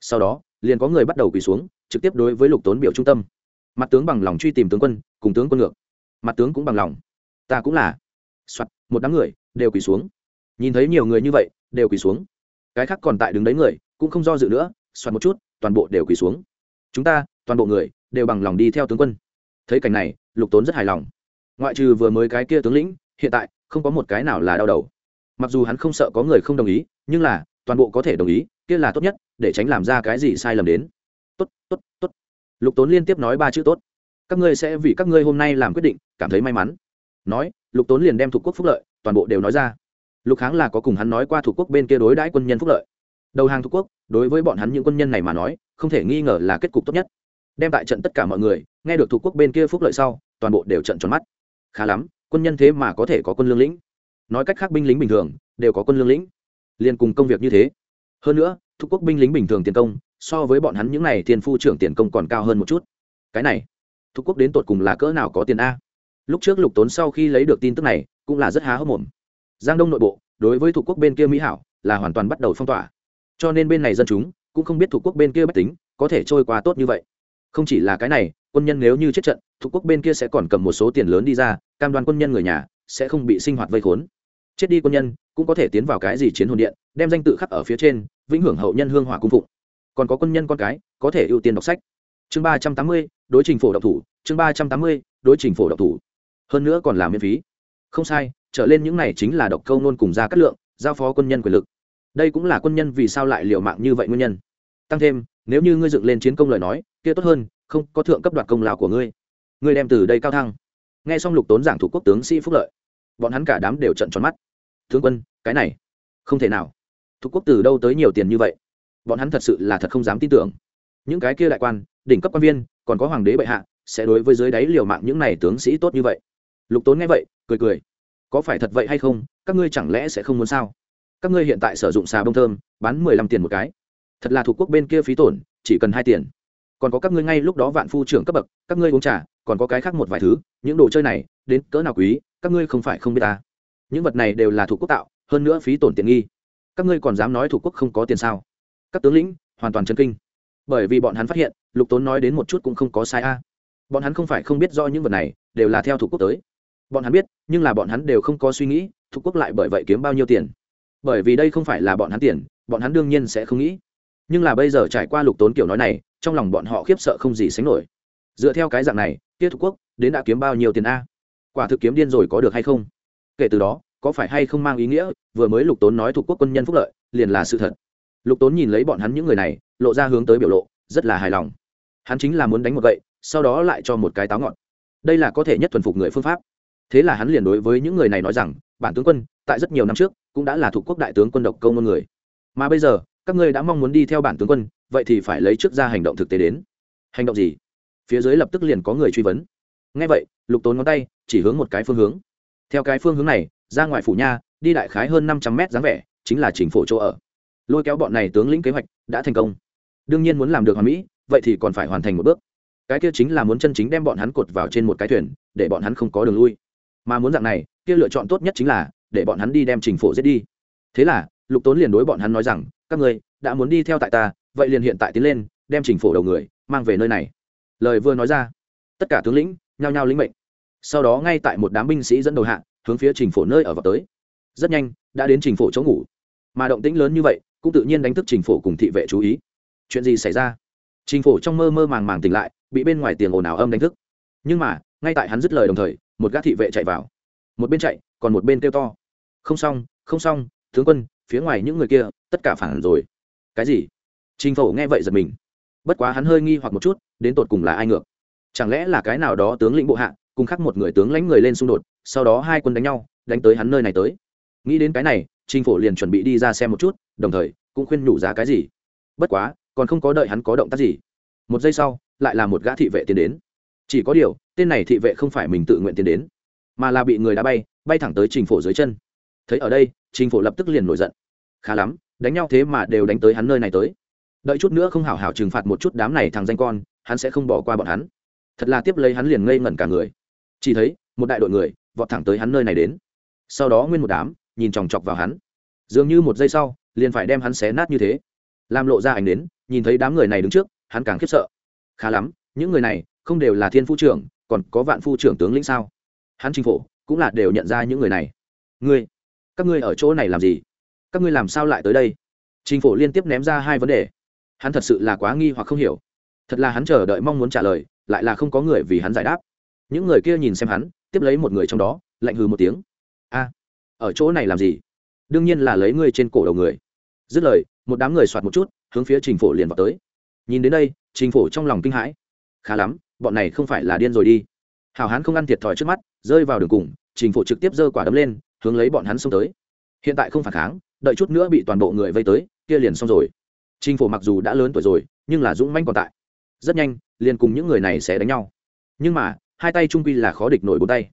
Sau đó, liền có người bắt đầu quỳ xuống, trực tiếp đối với lục tốn biểu trung tâm. Mặt tướng bằng lòng truy tìm tướng quân, cùng tướng quân ngược. Mặt tướng cũng bằng lòng. Ta cũng là. Soạt, một đám người, đều quỳ xuống. Nhìn thấy nhiều người như vậy, đều quỳ xuống. Cái khác còn tại đứng đấy người, cũng không do dự nữa, soạt một chút, toàn bộ đều quỳ xuống. Chúng ta toàn bộ người đều bằng lòng đi theo tướng quân. Thấy cảnh này, lục tốn rất hài lòng. Ngoại trừ vừa mới cái kia tướng lĩnh, hiện tại không có một cái nào là đau đầu. Mặc dù hắn không sợ có người không đồng ý, nhưng là toàn bộ có thể đồng ý, kia là tốt nhất, để tránh làm ra cái gì sai lầm đến. Tốt tốt tốt. Lục tốn liên tiếp nói ba chữ tốt. Các ngươi sẽ vì các ngươi hôm nay làm quyết định, cảm thấy may mắn. Nói, lục tốn liền đem thuộc quốc phúc lợi, toàn bộ đều nói ra. Lục kháng là có cùng hắn nói qua thuộc quốc bên kia đối đãi quân nhân phúc lợi. Đầu hàng thuộc quốc, đối với bọn hắn những quân nhân này mà nói, không thể nghi ngờ là kết cục tốt nhất đem tại trận tất cả mọi người, nghe được thuộc quốc bên kia phúc lợi sau, toàn bộ đều trận tròn mắt. Khá lắm, quân nhân thế mà có thể có quân lương lĩnh. Nói cách khác binh lính bình thường, đều có quân lương lĩnh. Liên cùng công việc như thế. Hơn nữa, thuộc quốc binh lính bình thường tiền công, so với bọn hắn những n à y tiền phu trưởng tiền công còn cao hơn một chút. Cái này, thuộc quốc đến tột cùng là cỡ nào có tiền a? Lúc trước lục tốn sau khi lấy được tin tức này, cũng là rất há hốc mồm. Giang đông nội bộ, đối với thuộc quốc bên kia mỹ hảo, là hoàn toàn bắt đầu phong tỏa. Cho nên bên này dân chúng, cũng không biết thuộc quốc bên kia bách tính, có thể trôi qua tốt như vậy không chỉ là cái này, quân nhân nếu như chết trận, thuộc quốc bên kia sẽ còn cầm một số tiền lớn đi ra, cam đoan quân nhân người nhà sẽ không bị sinh hoạt vây khốn. Chết đi quân nhân cũng có thể tiến vào cái gì chiến hồn điện, đem danh tự khắc ở phía trên, vĩnh hưởng hậu nhân hương hỏa cung phụng. Còn có quân nhân con cái, có thể ưu tiên đọc sách. Chương ba trăm tám mươi, đối trình phổ độc thủ, chương ba trăm tám mươi, đối trình phổ độc thủ. Hơn nữa còn là miễn phí. Không sai, trở lên những này chính là độc câu nôn cùng ra cắt lượng, giao phó quân nhân quyền lực. Đây cũng là quân nhân vì sao lại liều mạng như vậy nguyên nhân. Tăng thêm nếu như ngươi dựng lên chiến công lời nói, kia tốt hơn, không, có thượng cấp đoạt công lao của ngươi. Ngươi đem từ đây cao thăng. Nghe xong lục tốn giảng thủ quốc tướng sĩ phúc lợi, bọn hắn cả đám đều trận tròn mắt. Tướng quân, cái này, không thể nào. Thủ quốc từ đâu tới nhiều tiền như vậy? Bọn hắn thật sự là thật không dám tin tưởng. Những cái kia đại quan, đỉnh cấp quan viên, còn có hoàng đế bệ hạ, sẽ đối với dưới đáy liều mạng những này tướng sĩ tốt như vậy. Lục tốn nghe vậy, cười cười. Có phải thật vậy hay không? Các ngươi chẳng lẽ sẽ không muốn sao? Các ngươi hiện tại sử dụng xà bông thơm, bán mười lăm tiền một cái thật là thuộc quốc bên kia phí tổn, chỉ cần hai tiền. Còn có các ngươi ngay lúc đó vạn phu trưởng cấp bậc, các ngươi uống trà, còn có cái khác một vài thứ, những đồ chơi này, đến cỡ nào quý, các ngươi không phải không biết ta. Những vật này đều là thuộc quốc tạo, hơn nữa phí tổn tiện nghi. Các ngươi còn dám nói thuộc quốc không có tiền sao? Các tướng lĩnh, hoàn toàn chân kinh. Bởi vì bọn hắn phát hiện, lục tốn nói đến một chút cũng không có sai a. Bọn hắn không phải không biết do những vật này, đều là theo thuộc quốc tới. Bọn hắn biết, nhưng là bọn hắn đều không có suy nghĩ, thuộc quốc lại bởi vậy kiếm bao nhiêu tiền. Bởi vì đây không phải là bọn hắn tiền, bọn hắn đương nhiên sẽ không nghĩ nhưng là bây giờ trải qua lục tốn kiểu nói này, trong lòng bọn họ khiếp sợ không gì sánh nổi. Dựa theo cái dạng này tiết thuộc quốc, đến đã kiếm bao nhiêu tiền a? Quả thực kiếm điên rồi có được hay không? Kể từ đó, có phải hay không mang ý nghĩa, vừa mới lục tốn nói thuộc quốc quân nhân phúc lợi, liền là sự thật. Lục tốn nhìn lấy bọn hắn những người này, lộ ra hướng tới biểu lộ, rất là hài lòng. Hắn chính là muốn đánh một gậy, sau đó lại cho một cái táo ngọn. Đây là có thể nhất thuần phục người phương pháp. Thế là hắn liền đối với những người này nói rằng, bản tướng quân, tại rất nhiều năm trước, cũng đã là thuộc quốc đại tướng quân độc công ngôn người. Mà bây giờ các ngươi đã mong muốn đi theo bản tướng quân, vậy thì phải lấy trước ra hành động thực tế đến. Hành động gì? Phía dưới lập tức liền có người truy vấn. Ngay vậy, lục tốn ngón tay, chỉ hướng một cái phương hướng. Theo cái phương hướng này, ra ngoài phủ nha, đi đại khái hơn năm trăm mét dáng vẻ, chính là chính phủ chỗ ở. Lôi kéo bọn này tướng lĩnh kế hoạch, đã thành công. Đương nhiên muốn làm được hoàn mỹ, vậy thì còn phải hoàn thành một bước. Cái kia chính là muốn chân chính đem bọn hắn cột vào trên một cái thuyền, để bọn hắn không có đường lui. Mà muốn dạng này, kia lựa chọn tốt nhất chính là, để bọn hắn đi đem trình phổ giết đi. Thế là, lục tốn liền đối bọn hắn nói rằng các người đã muốn đi theo tại ta, vậy liền hiện tại tiến lên, đem trình phổ đầu người mang về nơi này. Lời vừa nói ra, tất cả tướng lĩnh nhao nhao lĩnh mệnh. Sau đó ngay tại một đám binh sĩ dẫn đầu hạ, hướng phía trình phổ nơi ở vào tới. Rất nhanh, đã đến trình phổ chỗ ngủ. Mà động tĩnh lớn như vậy, cũng tự nhiên đánh thức trình phổ cùng thị vệ chú ý. Chuyện gì xảy ra? Trình phổ trong mơ mơ màng màng tỉnh lại, bị bên ngoài tiền ồn ào âm đánh thức. Nhưng mà, ngay tại hắn dứt lời đồng thời, một gã thị vệ chạy vào. Một bên chạy, còn một bên kêu to. Không xong không xong, tướng quân phía ngoài những người kia, tất cả phản rồi. Cái gì? Trình phổ nghe vậy giật mình. Bất quá hắn hơi nghi hoặc một chút, đến tột cùng là ai ngược? Chẳng lẽ là cái nào đó tướng lĩnh bộ hạ, cùng khắc một người tướng lãnh người lên xung đột, sau đó hai quân đánh nhau, đánh tới hắn nơi này tới. Nghĩ đến cái này, trình phổ liền chuẩn bị đi ra xem một chút, đồng thời cũng khuyên nhủ giá cái gì. Bất quá, còn không có đợi hắn có động tác gì. Một giây sau, lại là một gã thị vệ tiến đến. Chỉ có điều, tên này thị vệ không phải mình tự nguyện tiến đến, mà là bị người đá bay bay thẳng tới trình phổ dưới chân thấy ở đây, trình phổ lập tức liền nổi giận. Khá lắm, đánh nhau thế mà đều đánh tới hắn nơi này tới. Đợi chút nữa không hảo hảo trừng phạt một chút đám này thằng danh con, hắn sẽ không bỏ qua bọn hắn. Thật là tiếp lấy hắn liền ngây ngẩn cả người. Chỉ thấy, một đại đội người, vọt thẳng tới hắn nơi này đến. Sau đó nguyên một đám, nhìn chòng chọc vào hắn. Dường như một giây sau, liền phải đem hắn xé nát như thế. Làm lộ ra ảnh đến nhìn thấy đám người này đứng trước, hắn càng khiếp sợ. Khá lắm, những người này không đều là thiên phu trưởng, còn có vạn phu trưởng tướng lĩnh sao? Hắn chính phủ cũng là đều nhận ra những người này. Ngươi các ngươi ở chỗ này làm gì? Các ngươi làm sao lại tới đây? Chính phủ liên tiếp ném ra hai vấn đề. Hắn thật sự là quá nghi hoặc không hiểu. Thật là hắn chờ đợi mong muốn trả lời, lại là không có người vì hắn giải đáp. Những người kia nhìn xem hắn, tiếp lấy một người trong đó, lạnh hừ một tiếng. A, ở chỗ này làm gì? Đương nhiên là lấy ngươi trên cổ đầu người. Dứt lời, một đám người soạt một chút, hướng phía trình phổ liền vào tới. Nhìn đến đây, trình phổ trong lòng kinh hãi. Khá lắm, bọn này không phải là điên rồi đi. Hào hán không ăn thiệt thòi trước mắt, rơi vào đường cùng, trình phổ trực tiếp giơ quả đấm lên hướng lấy bọn hắn xông tới. Hiện tại không phản kháng, đợi chút nữa bị toàn bộ người vây tới, kia liền xong rồi. Trình phổ mặc dù đã lớn tuổi rồi, nhưng là dũng manh còn tại. Rất nhanh, liền cùng những người này sẽ đánh nhau. Nhưng mà, hai tay trung quy là khó địch nổi bốn tay.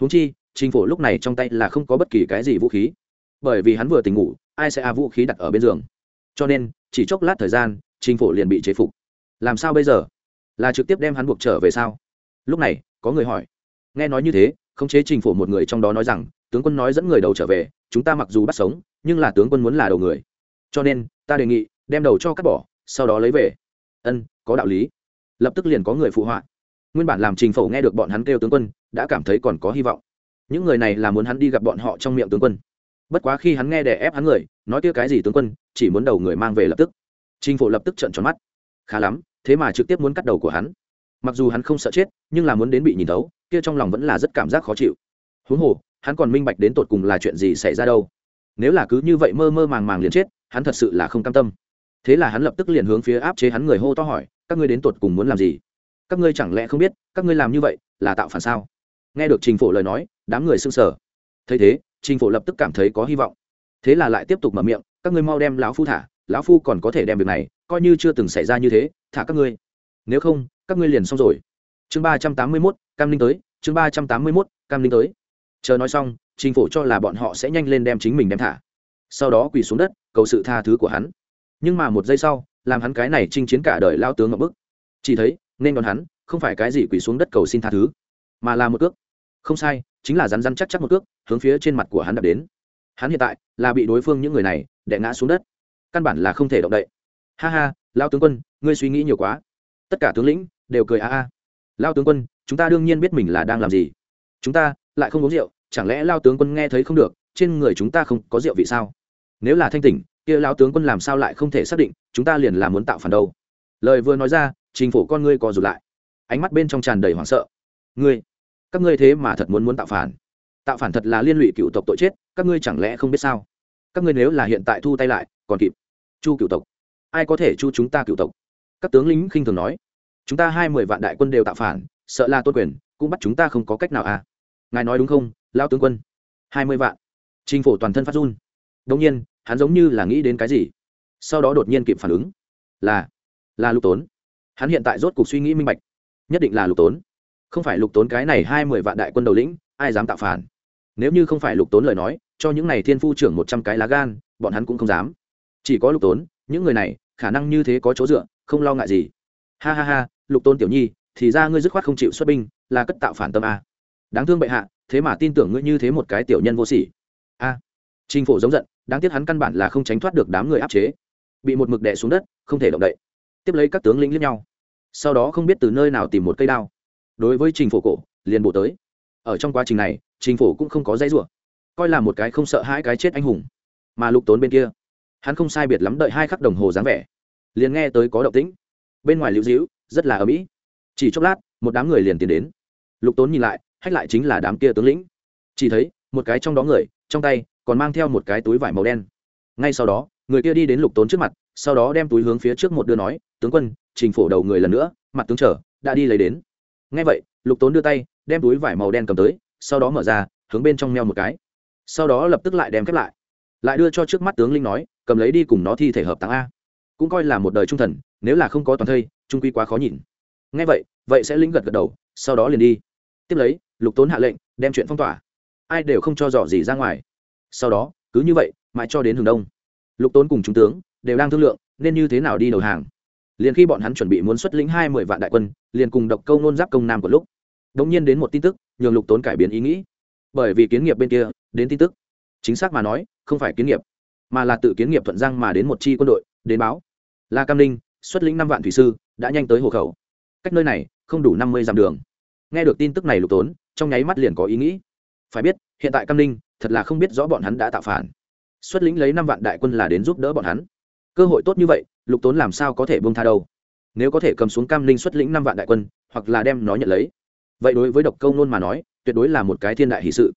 Húng chi, trình phổ lúc này trong tay là không có bất kỳ cái gì vũ khí. Bởi vì hắn vừa tỉnh ngủ, ai sẽ a vũ khí đặt ở bên giường. Cho nên, chỉ chốc lát thời gian, trình phổ liền bị chế phục. Làm sao bây giờ? Là trực tiếp đem hắn buộc trở về sao? Lúc này, có người hỏi. Nghe nói như thế, khống chế trình phổ một người trong đó nói rằng tướng quân nói dẫn người đầu trở về, chúng ta mặc dù bắt sống, nhưng là tướng quân muốn là đầu người. Cho nên, ta đề nghị, đem đầu cho cắt bỏ, sau đó lấy về. Ân, có đạo lý. Lập tức liền có người phụ họa. Nguyên bản làm trình phổ nghe được bọn hắn kêu tướng quân, đã cảm thấy còn có hy vọng. Những người này là muốn hắn đi gặp bọn họ trong miệng tướng quân. Bất quá khi hắn nghe đè ép hắn người, nói kia cái gì tướng quân, chỉ muốn đầu người mang về lập tức. Trình phổ lập tức trợn tròn mắt. Khá lắm, thế mà trực tiếp muốn cắt đầu của hắn. Mặc dù hắn không sợ chết, nhưng là muốn đến bị nhìn thấu, kia trong lòng vẫn là rất cảm giác khó chịu. Huống hồ hắn còn minh bạch đến tột cùng là chuyện gì xảy ra đâu. Nếu là cứ như vậy mơ mơ màng màng liền chết, hắn thật sự là không cam tâm. Thế là hắn lập tức liền hướng phía áp chế hắn người hô to hỏi, các ngươi đến tột cùng muốn làm gì? Các ngươi chẳng lẽ không biết, các ngươi làm như vậy là tạo phản sao? Nghe được trình phổ lời nói, đám người sưng sở thấy thế, trình phổ lập tức cảm thấy có hy vọng. Thế là lại tiếp tục mở miệng, các ngươi mau đem lão phu thả, lão phu còn có thể đem việc này, coi như chưa từng xảy ra như thế, thả các ngươi. Nếu không, các ngươi liền xong rồi. Chương ba trăm tám mươi mốt, cam linh tới, chương ba trăm tám mươi mốt, cam linh tới chờ nói xong chính phủ cho là bọn họ sẽ nhanh lên đem chính mình đem thả. Sau đó quỳ xuống đất, cầu sự tha thứ của hắn. Nhưng mà một giây sau, làm hắn cái này chinh chiến cả đời lao tướng ngậm bức. Chỉ thấy, nên đón hắn, không phải cái gì quỳ xuống đất cầu xin tha thứ, mà là một cước không sai, chính là rắn rắn chắc chắc một cước hướng phía trên mặt của hắn đập đến. Hắn hiện tại là bị đối phương những người này đè ngã xuống đất. Căn bản là không thể động đậy. Ha ha, lao tướng quân, ngươi suy nghĩ nhiều quá. Tất cả tướng lĩnh đều cười a a. Lao tướng quân, chúng ta đương nhiên biết mình là đang làm gì. Chúng ta lại không uống rượu, chẳng lẽ lao tướng quân nghe thấy không được, trên người chúng ta không có rượu vì sao? Nếu là thanh tỉnh, kia lao tướng quân làm sao lại không thể xác định, chúng ta liền là muốn tạo phản đâu? Lời vừa nói ra chính phủ con ngươi co rụt lại. Ánh mắt bên trong tràn đầy hoảng sợ. Ngươi, các ngươi thế mà thật muốn muốn tạo phản? Tạo phản thật là liên lụy cựu tộc tội chết, các ngươi chẳng lẽ không biết sao? Các ngươi nếu là hiện tại thu tay lại, còn kịp. Chu cựu tộc, ai có thể chu chúng ta cựu tộc? Các tướng lính khinh thường nói. Chúng ta hai mươi vạn đại quân đều tạo phản, sợ là tôn quyền, cũng bắt chúng ta không có cách nào à? Ngài nói đúng không lao tướng quân? Hai mươi vạn. Trình phổ toàn thân phát run. Đông nhiên, hắn giống như là nghĩ đến cái gì. Sau đó đột nhiên kịp phản ứng. Là là lục tốn. Hắn hiện tại rốt cuộc suy nghĩ minh bạch. Nhất định là lục tốn. Không phải lục tốn cái này hai mươi vạn đại quân đầu lĩnh, ai dám tạo phản? Nếu như không phải lục tốn lời nói, cho những này thiên phu trưởng một trăm cái lá gan, bọn hắn cũng không dám. Chỉ có lục tốn, những người này, khả năng như thế có chỗ dựa, không lo ngại gì. Ha ha ha, lục tôn tiểu nhi, thì ra ngươi dứt khoát không chịu xuất binh, là cất tạo phản tâm a đáng thương bệ hạ, thế mà tin tưởng ngươi như thế một cái tiểu nhân vô sỉ. A à. trình phổ giống giận, đáng tiếc hắn căn bản là không tránh thoát được đám người áp chế. Bị một mực đè xuống đất, không thể động đậy. Tiếp lấy các tướng lĩnh lẫn nhau. Sau đó không biết từ nơi nào tìm một cây đao. Đối với trình phổ cổ, liền bộ tới. Ở trong quá trình này, trình phổ cũng không có dãy rủa. Coi là một cái không sợ hai cái chết anh hùng. Mà lục tốn bên kia, hắn không sai biệt lắm đợi hai khắc đồng hồ dáng vẻ. Liền nghe tới có động tĩnh. Bên ngoài lưu dĩu rất là ở mỹ chỉ chốc lát, một đám người liền tiến đến. Lục tốn nhìn lại hách lại chính là đám kia tướng lĩnh. Chỉ thấy, một cái trong đó người, trong tay, còn mang theo một cái túi vải màu đen. Ngay sau đó, người kia đi đến lục tốn trước mặt, sau đó đem túi hướng phía trước một đưa nói, tướng quân, trình phổ đầu người lần nữa, mặt tướng trở, đã đi lấy đến. Ngay vậy, lục tốn đưa tay, đem túi vải màu đen cầm tới, sau đó mở ra, hướng bên trong meo một cái. Sau đó lập tức lại đem khép lại. Lại đưa cho trước mắt tướng linh nói, cầm lấy đi cùng nó thi thể hợp táng a. Cũng coi là một đời trung thần, nếu là không có toàn thây, trung quy quá khó nhìn. Ngay vậy vậy sẽ lĩnh gật gật đầu, sau đó liền đi. Tiếp lấy lục tốn hạ lệnh, đem chuyện phong tỏa. Ai đều không cho dò gì ra ngoài. Sau đó, cứ như vậy, mãi cho đến hướng đông. Lục tốn cùng trung tướng đều đang thương lượng, nên như thế nào đi đầu hàng. Liền khi bọn hắn chuẩn bị muốn xuất lĩnh hai mươi vạn đại quân, liền cùng độc câu nôn giáp công nam của lúc. Đ ỗ n g nhiên đến một tin tức, nhường lục tốn cải biến ý nghĩ. Bởi vì kiến nghiệp bên kia, đến tin tức. Chính xác mà nói, không phải kiến nghiệp, mà là tự kiến nghiệp thuận giang mà đến một chi quân đội, đến báo. Là cam ninh, xuất lĩnh năm vạn thủy sư, đã nhanh tới hồ khẩu. Cách nơi này, không đủ năm mươi dặm đường. Nghe được tin tức này lục tốn trong nháy mắt liền có ý nghĩ. Phải biết, hiện tại cam ninh, thật là không biết rõ bọn hắn đã tạo phản. Xuất lĩnh lấy năm vạn đại quân là đến giúp đỡ bọn hắn. Cơ hội tốt như vậy, lục tốn làm sao có thể bông tha đâu? Nếu có thể cầm xuống cam ninh xuất lĩnh năm vạn đại quân, hoặc là đem nó nhận lấy. Vậy đối với độc câu nôn mà nói, tuyệt đối là một cái thiên đại hì sự.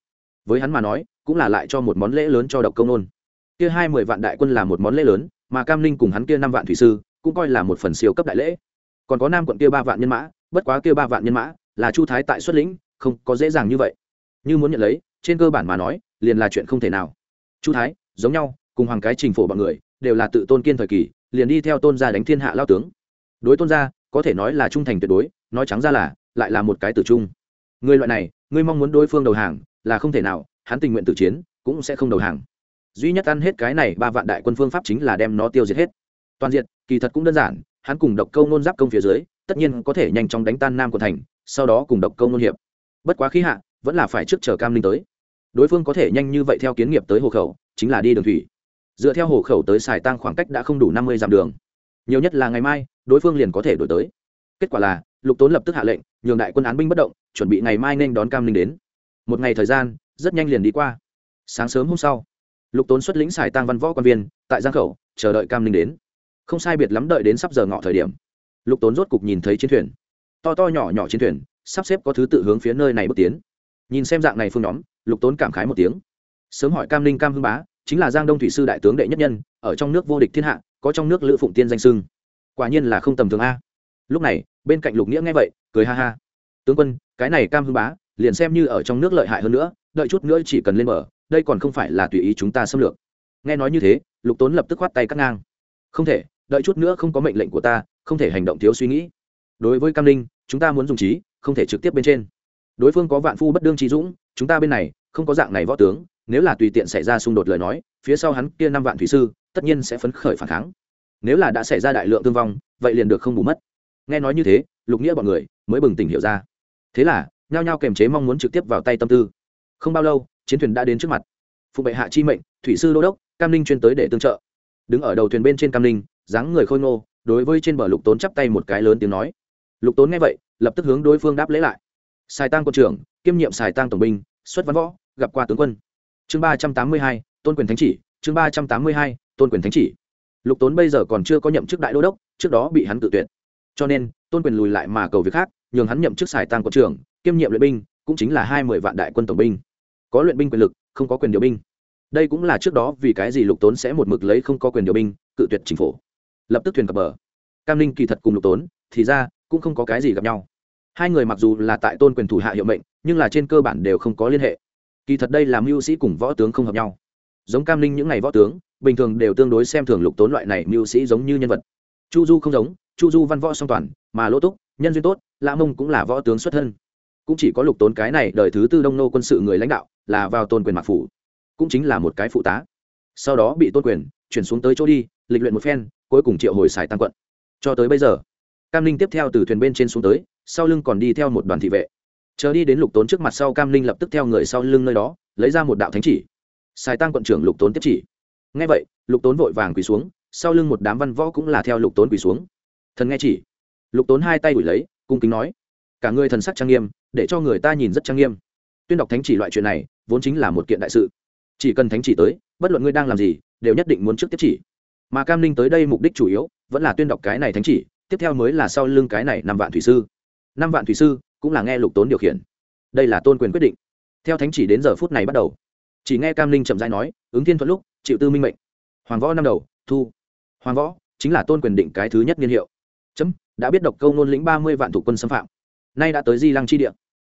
Với hắn mà nói, cũng là lại cho một món lễ lớn cho độc câu nôn. Kia hai mươi vạn đại quân là một món lễ lớn, mà cam ninh cùng hắn kia năm vạn thủy sư, cũng coi là một phần siêu cấp đại lễ. Còn có nam quận kia ba vạn nhân mã, bất quá kia ba vạn nhân mã là chu thái tại xuất lĩnh không có dễ dàng như vậy. Như muốn nhận lấy, trên cơ bản mà nói, liền là chuyện không thể nào. Chu thái, giống nhau, cùng hoàng cái trình phổ bọn người, đều là tự tôn kiên thời kỳ, liền đi theo tôn gia đánh thiên hạ lao tướng. Đối tôn gia, có thể nói là trung thành tuyệt đối, nói trắng ra là, lại là một cái tử trung. Người loại này, ngươi mong muốn đối phương đầu hàng, là không thể nào, hắn tình nguyện tử chiến, cũng sẽ không đầu hàng. Duy nhất ăn hết cái này ba vạn đại quân phương pháp chính là đem nó tiêu diệt hết. Toàn diện, kỳ thật cũng đơn giản, hắn cùng độc câu nôn giáp công phía dưới, tất nhiên có thể nhanh chóng đánh tan nam của thành, sau đó cùng độc câu nôn hiệp bất quá khí hạ, vẫn là phải trước chờ cam linh tới. Đối phương có thể nhanh như vậy theo kiến nghiệp tới hồ khẩu, chính là đi đường thủy. Dựa theo hồ khẩu tới xài tăng khoảng cách đã không đủ năm mươi dặm đường. Nhiều nhất là ngày mai, đối phương liền có thể đổi tới. Kết quả là, lục tốn lập tức hạ lệnh, nhường đại quân án binh bất động, chuẩn bị ngày mai nên đón cam linh đến. Một ngày thời gian, rất nhanh liền đi qua. Sáng sớm hôm sau, lục tốn xuất lĩnh xài tăng văn võ quan viên, tại giang khẩu, chờ đợi cam linh đến. Không sai biệt lắm đợi đến sắp giờ ngọ thời điểm. Lục tốn rốt cục nhìn thấy chiến thuyền. To to nhỏ nhỏ chiến thuyền sắp xếp có thứ tự hướng phía nơi này bước tiến. Nhìn xem dạng này phương nhóm, lục tốn cảm khái một tiếng. Sớm hỏi cam linh cam hưng bá, chính là giang đông thủy sư đại tướng đệ nhất nhân, ở trong nước vô địch thiên hạ, có trong nước lữ phụng tiên danh sưng quả nhiên là không tầm thường a. Lúc này, bên cạnh lục nghĩa nghe vậy, cười ha ha. Tướng quân, cái này cam hưng bá, liền xem như ở trong nước lợi hại hơn nữa, đợi chút nữa chỉ cần lên mở đây còn không phải là tùy ý chúng ta xâm lược. Nghe nói như thế, lục tốn lập tức khoát tay cắt ngang. Không thể, đợi chút nữa không có mệnh lệnh của ta, không thể hành động thiếu suy nghĩ. Đối với cam linh chúng ta muốn dùng trí không thể trực tiếp bên trên. Đối phương có vạn phu bất đương trí dũng, chúng ta bên này, không có dạng này võ tướng, nếu là tùy tiện xảy ra xung đột lời nói, phía sau hắn kia năm vạn thủy sư, tất nhiên sẽ phấn khởi phản kháng. Nếu là đã xảy ra đại lượng thương vong, vậy liền được không bù mất. Nghe nói như thế, lục nghĩa bọn người mới bừng tỉnh hiểu ra. Thế là, nhao nhao kềm chế mong muốn trực tiếp vào tay tâm tư. Không bao lâu, chiến thuyền đã đến trước mặt. Phụ bệ hạ chi mệnh, thủy sư đô đốc, cam ninh chuyên tới để tương trợ. Đứng ở đầu thuyền bên trên cam ninh, dáng người khôi ngô, đối với trên bờ lục tốn chắp tay một cái lớn tiếng nói. Lục tốn nghe vậy lập tức hướng đối phương đáp lễ lại. Sài tăng quân trưởng, kiêm nhiệm sài tăng tổng binh, xuất văn võ, gặp qua tướng quân. Chương ba trăm tám mươi hai, tôn quyền thánh chỉ, chương ba trăm tám mươi hai, tôn quyền thánh chỉ. Lục tốn bây giờ còn chưa có nhậm chức đại đô đốc, trước đó bị hắn tự tuyệt. Cho nên, tôn quyền lùi lại mà cầu việc khác, nhường hắn nhậm chức sài tăng quân trưởng, kiêm nhiệm luyện binh, cũng chính là hai mươi vạn đại quân tổng binh. Có luyện binh quyền lực, không có quyền điều binh. Đây cũng là trước đó vì cái gì lục tốn sẽ một mực lấy không có quyền điều binh, cự tuyệt chính phủ. Lập tức thuyền cập bờ. Cam ninh kỳ thật cùng lục tốn, thì ra cũng không có cái gì gặp nhau. Hai người mặc dù là tại tôn quyền thủ hạ hiệu mệnh, nhưng là trên cơ bản đều không có liên hệ. Kỳ thật đây là mưu sĩ cùng võ tướng không hợp nhau. Giống cam linh những ngày võ tướng, bình thường đều tương đối xem thường lục tốn loại này mưu sĩ giống như nhân vật. Chu du không giống, chu du văn võ song toàn, mà lỗ túc, nhân duyên tốt, lã mông cũng là võ tướng xuất thân. Cũng chỉ có lục tốn cái này đời thứ tư đông nô quân sự người lãnh đạo là vào tôn quyền mạc phủ, cũng chính là một cái phụ tá. Sau đó bị tôn quyền chuyển xuống tới chỗ đi, lịch luyện một phen, cuối cùng triệu hồi xài tăng quận. Cho tới bây giờ cam linh tiếp theo từ thuyền bên trên xuống tới, sau lưng còn đi theo một đoàn thị vệ. Chờ đi đến lục tốn trước mặt sau, cam linh lập tức theo người sau lưng nơi đó, lấy ra một đạo thánh chỉ. Xài tăng quận trưởng lục tốn tiếp chỉ. Ngay vậy, lục tốn vội vàng quỳ xuống, sau lưng một đám văn võ cũng là theo lục tốn quỳ xuống. Thần nghe chỉ. Lục tốn hai tay đuổi lấy, cung kính nói, cả người thần sắc trang nghiêm, để cho người ta nhìn rất trang nghiêm. Tuyên đọc thánh chỉ loại chuyện này, vốn chính là một kiện đại sự. Chỉ cần thánh chỉ tới, bất luận ngươi đang làm gì, đều nhất định muốn trước tiếp chỉ. Mà cam ninh tới đây mục đích chủ yếu, vẫn là tuyên đọc cái này thánh chỉ tiếp theo mới là sau lưng cái này năm vạn thủy sư. Năm vạn thủy sư cũng là nghe lục tốn điều khiển. Đây là tôn quyền quyết định. Theo thánh chỉ đến giờ phút này bắt đầu. Chỉ nghe cam linh chậm rãi nói, ứng thiên thuận lúc, chịu tư minh mệnh. Hoàng võ năm đầu, thu. Hoàng võ chính là tôn quyền định cái thứ nhất niên hiệu. Chấm, đã biết độc câu nôn lĩnh ba mươi vạn thủ quân xâm phạm. Nay đã tới di lăng chi địa.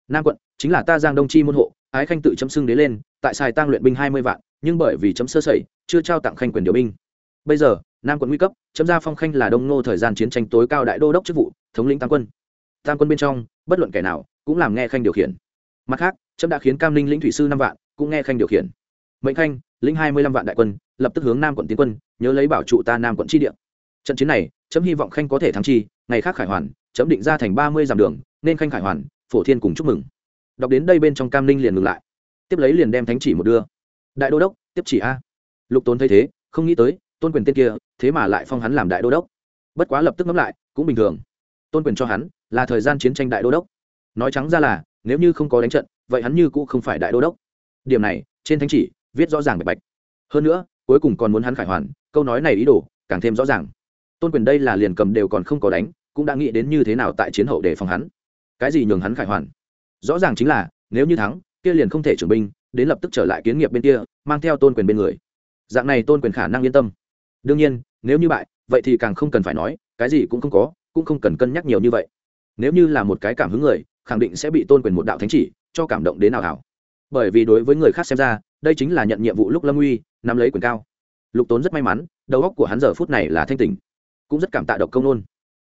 Nam quận chính là ta giang đông chi môn hộ, ái khanh tự chấm xưng đế lên, tại xài tăng luyện binh hai mươi vạn, nhưng bởi vì chấm sơ sẩy, chưa trao tặng khanh quyền điều binh. Bây giờ, nam quận nguy cấp chấm ra phong khanh là đông nô thời gian chiến tranh tối cao đại đô đốc chức vụ, thống lĩnh tam quân. Tam quân bên trong, bất luận kẻ nào cũng làm nghe khanh điều khiển. Mặt khác chấm đã khiến cam linh lĩnh thủy sư năm vạn cũng nghe khanh điều khiển. Mệnh khanh, lĩnh hai mươi lăm vạn đại quân, lập tức hướng nam quận tiến quân, nhớ lấy bảo trụ ta nam quận chi địa. Trận chiến này chấm hy vọng khanh có thể thắng chi, ngày khác khải hoàn chấm định ra thành ba mươi dặm đường, nên khanh khải hoàn, phổ thiên cùng chúc mừng. Đọc đến đây bên trong cam linh liền ngừng lại. Tiếp lấy liền đem thánh chỉ một đưa. Đại đô đốc, tiếp chỉ a. Lục tốn thấy thế, không nghĩ tới tôn quyền tên kia, thế mà lại phong hắn làm đại đô đốc. Bất quá lập tức ngẫm lại, cũng bình thường. Tôn quyền cho hắn là thời gian chiến tranh đại đô đốc. Nói trắng ra là, nếu như không có đánh trận, vậy hắn như cũ không phải đại đô đốc. Điểm này, trên thánh chỉ, viết rõ ràng bạch bạch. Hơn nữa, cuối cùng còn muốn hắn khải hoàn, câu nói này ý đồ, càng thêm rõ ràng. Tôn quyền đây là liền cầm đều còn không có đánh, cũng đã nghĩ đến như thế nào tại chiến hậu để phòng hắn. Cái gì nhường hắn khải hoàn? Rõ ràng chính là, nếu như thắng, kia liền không thể trưởng binh, đến lập tức trở lại kiến nghiệp bên kia, mang theo tôn quyền bên người. Dạng này tôn quyền khả năng yên tâm đương nhiên, nếu như bại, vậy thì càng không cần phải nói, cái gì cũng không có, cũng không cần cân nhắc nhiều như vậy. Nếu như là một cái cảm hứng người, khẳng định sẽ bị tôn quyền một đạo thánh chỉ, cho cảm động đến nào hảo bởi vì đối với người khác xem ra, đây chính là nhận nhiệm vụ lúc lâm uy, nắm lấy quyền cao. Lục tốn rất may mắn, đầu óc của hắn giờ phút này là thanh tỉnh, cũng rất cảm tạ độc Câu nôn.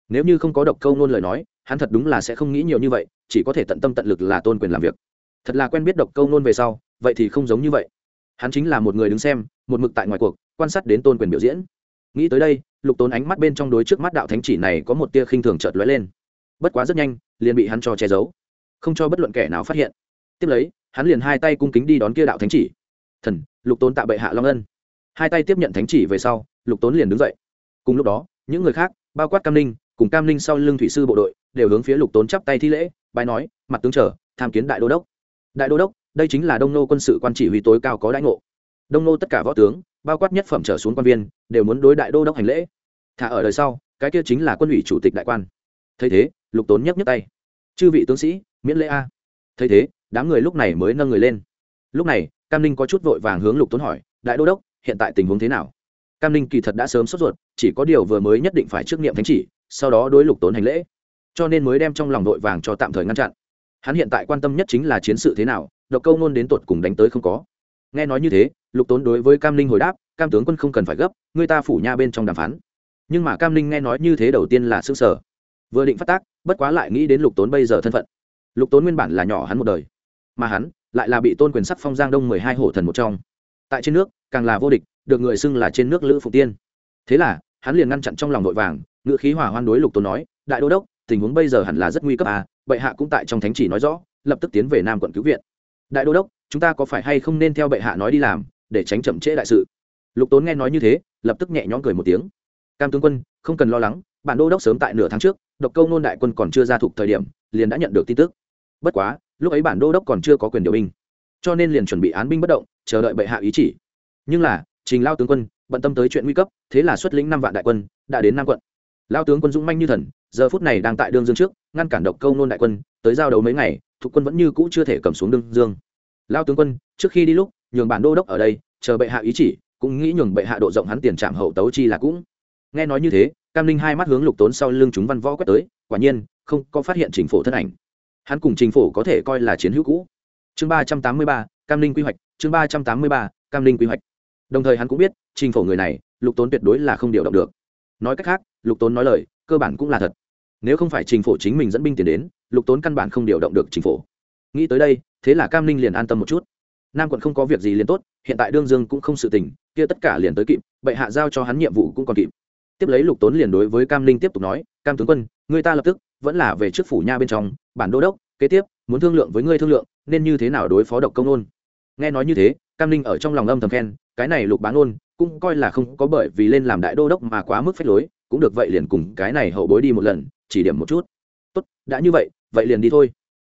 Nếu như không có độc câu nôn lời nói, hắn thật đúng là sẽ không nghĩ nhiều như vậy, chỉ có thể tận tâm tận lực là tôn quyền làm việc. Thật là quen biết độc câu nôn về sau, vậy thì không giống như vậy hắn chính là một người đứng xem, một mực tại ngoài cuộc, quan sát đến tôn quyền biểu diễn. Nghĩ tới đây, lục tốn ánh mắt bên trong đối trước mắt đạo thánh chỉ này có một tia khinh thường chợt lóe lên. Bất quá rất nhanh, liền bị hắn cho che giấu. Không cho bất luận kẻ nào phát hiện. Tiếp lấy, hắn liền hai tay cung kính đi đón kia đạo thánh chỉ. Thần, lục tốn tạ bệ hạ long ân. Hai tay tiếp nhận thánh chỉ về sau, lục tốn liền đứng dậy. Cùng lúc đó, những người khác, bao quát cam ninh, cùng cam ninh sau lưng thủy sư bộ đội, đều hướng phía lục tốn chắp tay thi lễ bài nói, mặt tướng trở tham kiến đại đô đốc. Đại đô đốc đây chính là đông nô quân sự quan chỉ huy tối cao có đãi ngộ. Đông nô tất cả võ tướng, bao quát nhất phẩm trở xuống quan viên, đều muốn đối đại đô đốc hành lễ. Thả ở đời sau, cái kia chính là quân ủy chủ tịch đại quan. Thấy thế, lục tốn nhấc nhấc tay. Chư vị tướng sĩ, miễn lễ a. Thấy thế, đám người lúc này mới nâng người lên. Lúc này, cam ninh có chút vội vàng hướng lục tốn hỏi, đại đô đốc, hiện tại tình huống thế nào? Cam ninh kỳ thật đã sớm sốt ruột, chỉ có điều vừa mới nhất định phải trước nghiệm thánh chỉ, sau đó đối lục tốn hành lễ. Cho nên mới đem trong lòng vội vàng cho tạm thời ngăn chặn. Hắn hiện tại quan tâm nhất chính là chiến sự thế nào độc câu nôn đến tột cùng đánh tới không có. Nghe nói như thế, lục tốn đối với cam ninh hồi đáp, cam tướng quân không cần phải gấp, người ta phủ nha bên trong đàm phán. Nhưng mà cam ninh nghe nói như thế đầu tiên là s ư n g sở vừa định phát tác, bất quá lại nghĩ đến lục tốn bây giờ thân phận. Lục tốn nguyên bản là nhỏ hắn một đời, mà hắn lại là bị tôn quyền sắc phong giang đông mười hai hổ thần một trong. Tại trên nước, càng là vô địch, được người xưng là trên nước lữ phụ tiên. Thế là, hắn liền ngăn chặn trong lòng vội vàng, ngựa khí hỏa hoan đối lục tốn nói, đại đô đốc, tình huống bây giờ hẳn là rất nguy cấp à bệ hạ cũng tại trong thánh chỉ nói rõ, lập tức tiến về nam quận cứu viện đại đô đốc, chúng ta có phải hay không nên theo bệ hạ nói đi làm, để tránh chậm trễ đại sự? Lục tốn nghe nói như thế, lập tức nhẹ nhõm cười một tiếng. Cam tướng quân, không cần lo lắng, bản đô đốc sớm tại nửa tháng trước, độc câu nôn đại quân còn chưa ra thuộc thời điểm, liền đã nhận được tin tức. Bất quá, lúc ấy bản đô đốc còn chưa có quyền điều binh, cho nên liền chuẩn bị án binh bất động, chờ đợi bệ hạ ý chỉ. Nhưng là, trình lao tướng quân, bận tâm tới chuyện nguy cấp, thế là xuất lĩnh năm vạn đại quân, đã đến nam quận. Lao tướng quân dũng manh như thần, giờ phút này đang tại đương dương trước, ngăn cản độc câu nôn đại quân, tới giao đấu mấy ngày thuộc quân vẫn như cũ chưa thể cầm xuống đương dương. Lao tướng quân, trước khi đi lúc, nhường bản đô đốc ở đây, chờ bệ hạ ý chỉ, cũng nghĩ nhường bệ hạ độ rộng hắn tiền trạm hậu tấu chi là cũng. Nghe nói như thế, cam linh hai mắt hướng lục tốn sau lưng chúng văn võ quét tới, quả nhiên, không có phát hiện trình phổ thân ảnh. Hắn cùng trình phổ có thể coi là chiến hữu cũ. Chương ba trăm tám mươi ba, cam linh quy hoạch, chương ba trăm tám mươi ba, cam linh quy hoạch. Đồng thời hắn cũng biết, trình phổ người này, lục tốn tuyệt đối là không điều động được. Nói cách khác, lục tốn nói lời, cơ bản cũng là thật nếu không phải trình phổ chính mình dẫn binh tiền đến, lục tốn căn bản không điều động được trình phổ. Nghĩ tới đây, thế là cam ninh liền an tâm một chút. Nam quận không có việc gì liền tốt, hiện tại đương dương cũng không sự tình, kia tất cả liền tới kịp, bệ hạ giao cho hắn nhiệm vụ cũng còn kịp. Tiếp lấy lục tốn liền đối với cam ninh tiếp tục nói, cam tướng quân, người ta lập tức, vẫn là về trước phủ nha bên trong, bản đô đốc, kế tiếp, muốn thương lượng với ngươi thương lượng, nên như thế nào đối phó độc công ôn? Nghe nói như thế, cam ninh ở trong lòng âm thầm khen, cái này lục bán ôn cũng coi là không có bởi vì lên làm đại đô đốc mà quá mức phép lối, cũng được vậy liền cùng cái này hậu bối đi một lần chỉ điểm một chút. Tốt, đã như vậy vậy liền đi thôi.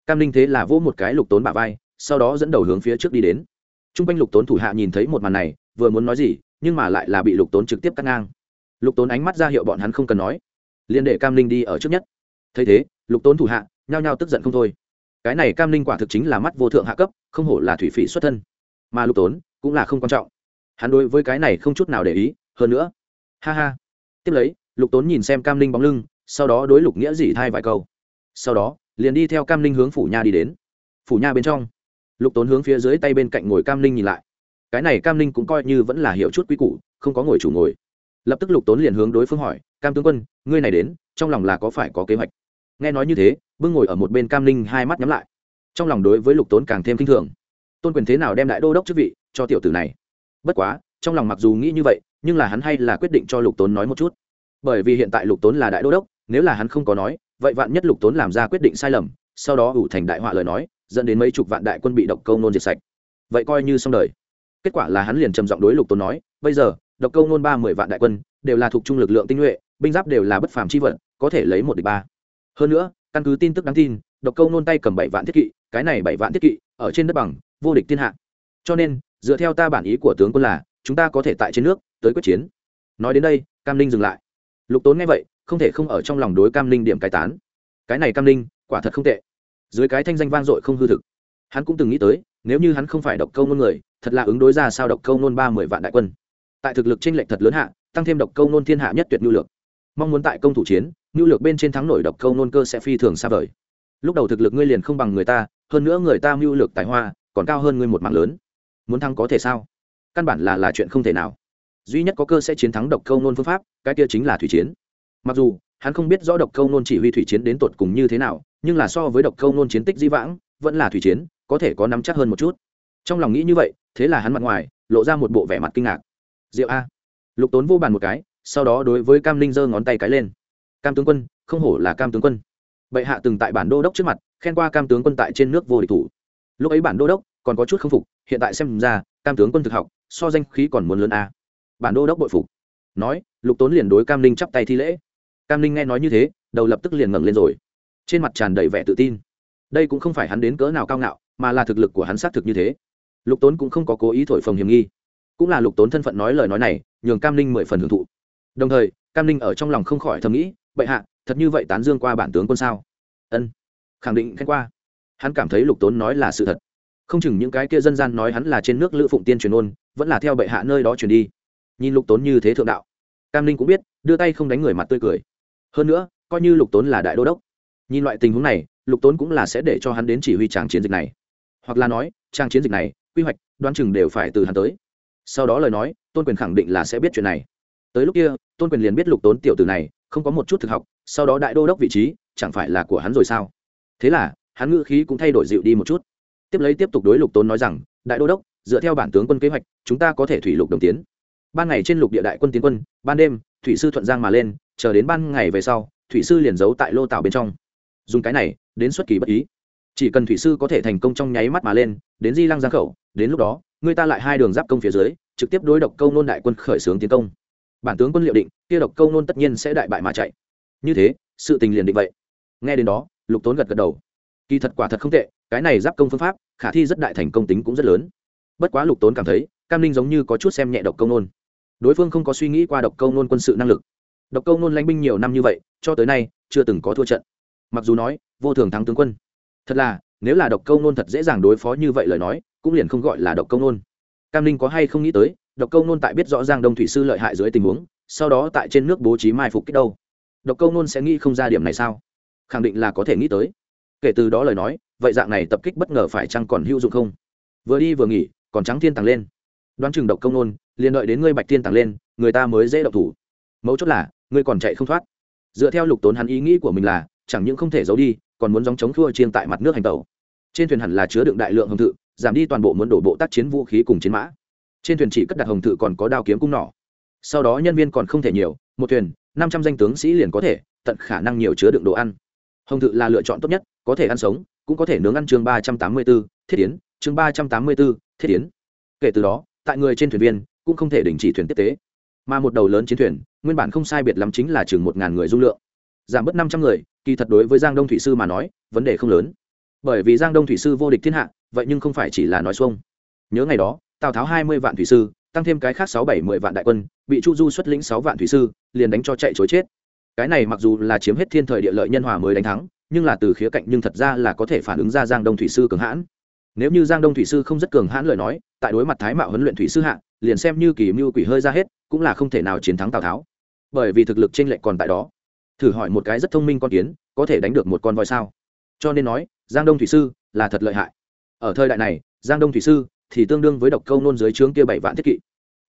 Cam ninh thế là vỗ một cái lục tốn bả vai, sau đó dẫn đầu hướng phía trước đi đến. T r u n g quanh lục tốn thủ hạ nhìn thấy một màn này, vừa muốn nói gì, nhưng mà lại là bị lục tốn trực tiếp cắt ngang. Lục tốn ánh mắt ra hiệu bọn hắn không cần nói. Liền để cam ninh đi ở trước nhất. Thấy thế, lục tốn thủ hạ, nhao nhao tức giận không thôi. Cái này cam ninh quả thực chính là mắt vô thượng hạ cấp, không hổ là thủy phỉ xuất thân. Mà lục tốn cũng là không quan trọng. Hắn đối với cái này không chút nào để ý, hơn nữa, ha ha. Tiếp lấy, lục tốn nhìn xem cam ninh bóng lưng sau đó đối lục nghĩa dỉ thai vài câu. Sau đó, liền đi theo cam ninh hướng phủ nha đi đến. Phủ nha bên trong, lục tốn hướng phía dưới tay bên cạnh ngồi cam ninh nhìn lại. Cái này cam ninh cũng coi như vẫn là hiểu chút quy củ, không có ngồi chủ ngồi. Lập tức lục tốn liền hướng đối phương hỏi, cam tướng quân, ngươi này đến, trong lòng là có phải có kế hoạch? Nghe nói như thế, bưng ngồi ở một bên cam ninh hai mắt nhắm lại. Trong lòng đối với lục tốn càng thêm k i n h thường. Tôn quyền thế nào đem đại đô đốc chức vị cho tiểu tử này? Bất quá, trong lòng mặc dù nghĩ như vậy, nhưng là hắn hay là quyết định cho lục tốn nói một chút. Bởi vì hiện tại lục tốn là đại đô đốc nếu là hắn không có nói, vậy vạn nhất lục tốn làm ra quyết định sai lầm, sau đó ủ thành đại họa lời nói, dẫn đến mấy chục vạn đại quân bị độc câu nôn diệt sạch. Vậy coi như xong đời. Kết quả là hắn liền trầm giọng đối lục tốn nói, bây giờ, độc câu nôn ba mười vạn đại quân, đều là thuộc trung lực lượng tinh nhuệ, binh giáp đều là bất phàm chi vận, có thể lấy một địch ba. Hơn nữa, căn cứ tin tức đáng tin, độc câu nôn tay cầm bảy vạn thiết kỵ, cái này bảy vạn thiết kỵ, ở trên đất bằng, vô địch thiên hạ. Cho nên, dựa theo ta bản ý của tướng quân là, chúng ta có thể tại trên nước, tới quyết chiến. Nói đến đây, cam ninh dừng lại. Lục tốn nghe vậy không thể không ở trong lòng đối cam ninh điểm cai tán. Cái này cam ninh quả thật không tệ. Dưới cái thanh danh vang dội không hư thực. Hắn cũng từng nghĩ tới, nếu như hắn không phải độc câu nôn người, thật là ứng đối ra sao độc câu nôn ba mươi vạn đại quân. Tại thực lực tranh lệch thật lớn hạ, tăng thêm độc câu nôn thiên hạ nhất tuyệt nhu lược. Mong muốn tại công thủ chiến, nhu lược bên trên thắng nổi độc câu nôn cơ sẽ phi thường xa vời. Lúc đầu thực lực ngươi liền không bằng người ta, hơn nữa người ta mưu lược tài hoa, còn cao hơn ngươi một mạng lớn. Muốn thắng có thể sao? Căn bản là là chuyện không thể nào. Duy nhất có cơ sẽ chiến thắng độc câu nôn phương pháp, cái kia chính là thủy chiến mặc dù, hắn không biết rõ độc câu nôn chỉ huy thủy chiến đến tột cùng như thế nào, nhưng là so với độc câu nôn chiến tích di vãng, vẫn là thủy chiến, có thể có nắm chắc hơn một chút. Trong lòng nghĩ như vậy, thế là hắn mặt ngoài, lộ ra một bộ vẻ mặt kinh ngạc. Diệu a. Lục tốn vô bàn một cái, sau đó đối với cam linh giơ ngón tay cái lên. Cam tướng quân, không hổ là cam tướng quân. Bệ hạ từng tại bản đô đốc trước mặt, khen qua cam tướng quân tại trên nước vô địch thủ. Lúc ấy bản đô đốc còn có chút k phục, hiện tại xem ra, cam tướng quân thực học, so danh khí còn muốn lớn a. Bản đô đốc bội phục. Nói, lục tốn liền đối cam linh chắp tay thi lễ cam linh nghe nói như thế, đầu lập tức liền ngẩng lên rồi. Trên mặt tràn đầy vẻ tự tin. Đây cũng không phải hắn đến cỡ nào cao ngạo, mà là thực lực của hắn xác thực như thế. Lục tốn cũng không có cố ý thổi phồng hiểm nghi. Cũng là lục tốn thân phận nói lời nói này, nhường cam linh mười phần hưởng thụ. Đồng thời, cam linh ở trong lòng không khỏi thầm nghĩ, bệ hạ, thật như vậy tán dương qua bản tướng quân sao? Ân, khẳng định khen qua. Hắn cảm thấy lục tốn nói là sự thật. Không chừng những cái kia dân gian nói hắn là trên nước lữ phụng tiên truyền ôn vẫn là theo bệ hạ nơi đó truyền đi. Nhìn lục tốn như thế thượng đạo, cam linh cũng biết, đưa tay không đánh người mặt tươi cười hơn nữa, coi như lục tốn là đại đô đốc, nhìn loại tình huống này, lục tốn cũng là sẽ để cho hắn đến chỉ huy tràng chiến dịch này. Hoặc là nói trang chiến dịch này, quy hoạch, đoán chừng đều phải từ hắn tới. Sau đó lời nói, tôn quyền khẳng định là sẽ biết chuyện này. Tới lúc kia, tôn quyền liền biết lục tốn tiểu từ này, không có một chút thực học, sau đó đại đô đốc vị trí, chẳng phải là của hắn rồi sao? Thế là, hắn ngữ khí cũng thay đổi dịu đi một chút. Tiếp lấy tiếp tục đối lục tốn nói rằng, đại đô đốc, dựa theo bản tướng quân kế hoạch, chúng ta có thể thủy lục đồng tiến. Ban ngày trên lục địa đại quân tiến quân, ban đêm, thủy sư thuận giang mà lên chờ đến ban ngày về sau, thủy sư liền giấu tại lô tạo bên trong. Dùng cái này, đến xuất kỳ bất ý. Chỉ cần thủy sư có thể thành công trong nháy mắt mà lên, đến di lăng giang khẩu, đến lúc đó, người ta lại hai đường giáp công phía dưới, trực tiếp đối độc câu nôn đại quân khởi xướng tiến công. Bản tướng quân liệu định, kia độc câu nôn tất nhiên sẽ đại bại mà chạy. Như thế, sự tình liền định vậy. Nghe đến đó, lục tốn gật gật đầu. Kỳ thật quả thật không tệ, cái này giáp công phương pháp, khả thi rất đại thành công tính cũng rất lớn. Bất quá lục tốn cảm thấy, cam linh giống như có chút xem nhẹ độc câu nôn. Đối phương không có suy nghĩ qua độc câu nôn quân sự năng lực độc câu nôn lãnh binh nhiều năm như vậy, cho tới nay, chưa từng có thua trận. Mặc dù nói, vô thường thắng tướng quân. Thật là, nếu là độc câu nôn thật dễ dàng đối phó như vậy lời nói, cũng liền không gọi là độc câu nôn. Cam linh có hay không nghĩ tới, độc câu nôn tại biết rõ ràng đông thủy sư lợi hại dưới tình huống, sau đó tại trên nước bố trí mai phục kích đâu. Độc câu nôn sẽ nghĩ không ra điểm này sao? Khẳng định là có thể nghĩ tới. Kể từ đó lời nói, vậy dạng này tập kích bất ngờ phải chăng còn hữu dụng không? Vừa đi vừa nghỉ, còn trắng thiên tàng lên. Đoán chừng độc công nôn, liền đợi đến ngươi bạch thiên tàng lên, người ta mới dễ độc thủ. Mấu chốt là ngươi còn chạy không thoát. Dựa theo lục tốn hắn ý nghĩ của mình là, chẳng những không thể giấu đi, còn muốn dòng chống thua chiên tại mặt nước hành tàu trên thuyền hẳn là chứa đựng đại lượng hồng thự, giảm đi toàn bộ muốn đổ bộ tác chiến vũ khí cùng chiến mã. Trên thuyền chỉ cất đặt hồng thự còn có đao kiếm cung nỏ. Sau đó nhân viên còn không thể nhiều, một thuyền, năm trăm danh tướng sĩ liền có thể, tận khả năng nhiều chứa đựng đồ ăn. Hồng thự là lựa chọn tốt nhất, có thể ăn sống, cũng có thể nướng ăn chương ba trăm tám mươi b ố thiết yến, chương ba trăm tám mươi b ố thiết yến. Kể từ đó, tại người trên thuyền viên, cũng không thể đình chỉ thuyền tiếp tế mà một đầu lớn chiến thuyền, nguyên bản không sai biệt lắm chính là chừng một ngàn người dung lượng. Giảm bớt năm trăm người, kỳ thật đối với giang đông thủy sư mà nói, vấn đề không lớn. Bởi vì giang đông thủy sư vô địch thiên hạ, vậy nhưng không phải chỉ là nói xuông. Nhớ ngày đó, tào tháo hai mươi vạn thủy sư, tăng thêm cái khác sáu bảy mươi vạn đại quân, bị chu du xuất lĩnh sáu vạn thủy sư, liền đánh cho chạy chối chết. Cái này mặc dù là chiếm hết thiên thời địa lợi nhân hòa mới đánh thắng, nhưng là từ khía cạnh nhưng thật ra là có thể phản ứng ra giang đông thủy sư cường hãn. Nếu như giang đông thủy sư không rất cường hãn lời nói, tại đối mặt thái mạo huấn luyện thủy sư hạ, liền xem như kỳ mưu quỷ hơi ra hết cũng là không thể nào chiến thắng tào tháo. Bởi vì thực lực t r ê n lệch còn tại đó. Thử hỏi một cái rất thông minh con kiến, có thể đánh được một con voi sao? Cho nên nói, giang đông thủy sư là thật lợi hại. Ở thời đại này, giang đông thủy sư thì tương đương với độc câu nôn dưới trướng kia bảy vạn thiết kỵ.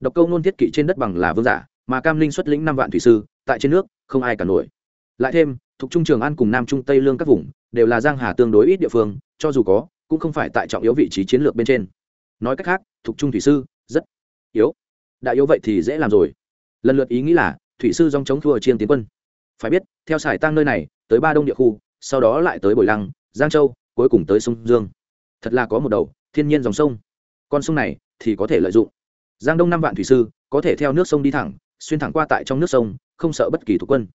Độc câu nôn thiết kỵ trên đất bằng là vương giả, mà cam linh xuất lĩnh năm vạn thủy sư, tại trên nước, không ai cả nổi. Lại thêm, thuộc trung trường an cùng nam trung tây lương các vùng, đều là giang hà tương đối ít địa phương, cho dù có, cũng không phải tại trọng yếu vị trí chiến lược bên trên. Nói cách khác, thuộc trung thủy sư rất yếu đã yếu vậy thì dễ làm rồi. Lần lượt ý nghĩ là, thủy sư dòng chống thua chiên tiến quân. Phải biết, theo sải tăng nơi này, tới ba đông địa khu, sau đó lại tới bồi lăng, giang châu, cuối cùng tới sông dương. Thật là có một đầu, thiên nhiên dòng sông. Con sông này thì có thể lợi dụng. Giang đông năm vạn thủy sư, có thể theo nước sông đi thẳng, xuyên thẳng qua tại trong nước sông, không sợ bất kỳ thuộc quân.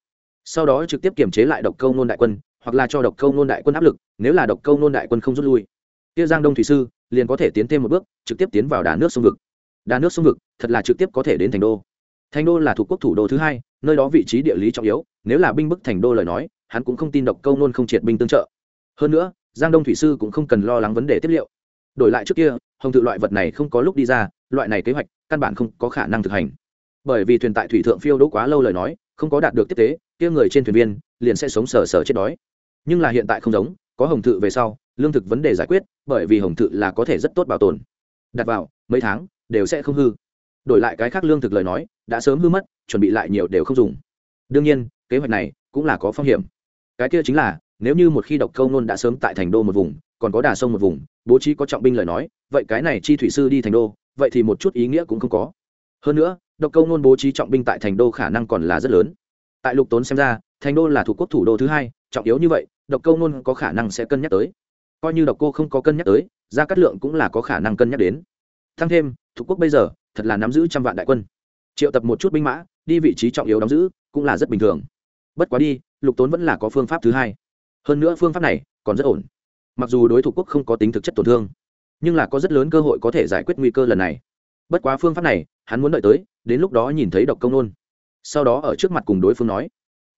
Sau đó trực tiếp kiềm chế lại độc câu nôn đại quân, hoặc là cho độc câu nôn đại quân áp lực, nếu là độc câu nôn đại quân không rút lui. Kia giang đông thủy sư, liền có thể tiến thêm một bước, trực tiếp tiến vào đà nước sông vực. Đà nước sông vực thật là trực tiếp có thể đến thành đô. Thành đô là thuộc quốc thủ đô thứ hai, nơi đó vị trí địa lý trọng yếu, nếu là binh bức thành đô lời nói, hắn cũng không tin độc câu nôn không triệt binh tương trợ. Hơn nữa, giang đông thủy sư cũng không cần lo lắng vấn đề tiếp liệu. Đổi lại trước kia, hồng tự loại vật này không có lúc đi ra, loại này kế hoạch căn bản không có khả năng thực hành. Bởi vì thuyền tại thủy thượng phiêu đỗ quá lâu lời nói, không có đạt được tiếp tế, kia người trên thuyền viên liền sẽ sống sờ sờ chết đói. Nhưng là hiện tại không giống, có hồng thự về sau, lương thực vấn đề giải quyết, bởi vì hồng thự là có thể rất tốt bảo tồn. Đặt vào, mấy tháng, đều sẽ không hư đổi lại cái khác lương thực lời nói, đã sớm hư mất, chuẩn bị lại nhiều đều không dùng. Đương nhiên, kế hoạch này cũng là có phong hiểm. Cái kia chính là, nếu như một khi độc câu nôn đã sớm tại thành đô một vùng, còn có đà sông một vùng, bố trí có trọng binh lời nói, vậy cái này chi thủy sư đi thành đô, vậy thì một chút ý nghĩa cũng không có. Hơn nữa, độc câu nôn bố trí trọng binh tại thành đô khả năng còn là rất lớn. Tại lục tốn xem ra, thành đô là thuộc quốc thủ đô thứ hai, trọng yếu như vậy, độc câu nôn có khả năng sẽ cân nhắc tới. Coi như độc cô không có cân nhắc tới, gia cát lượng cũng là có khả năng cân nhắc đến. Thăng thêm, thuộc quốc bây giờ thật là nắm giữ trăm vạn đại quân. Triệu tập một chút binh mã, đi vị trí trọng yếu đóng giữ, cũng là rất bình thường. Bất quá đi, lục tốn vẫn là có phương pháp thứ hai. Hơn nữa phương pháp này còn rất ổn. Mặc dù đối thủ quốc không có tính thực chất tổn thương, nhưng là có rất lớn cơ hội có thể giải quyết nguy cơ lần này. Bất quá phương pháp này, hắn muốn đợi tới, đến lúc đó nhìn thấy độc công nôn. Sau đó ở trước mặt cùng đối phương nói,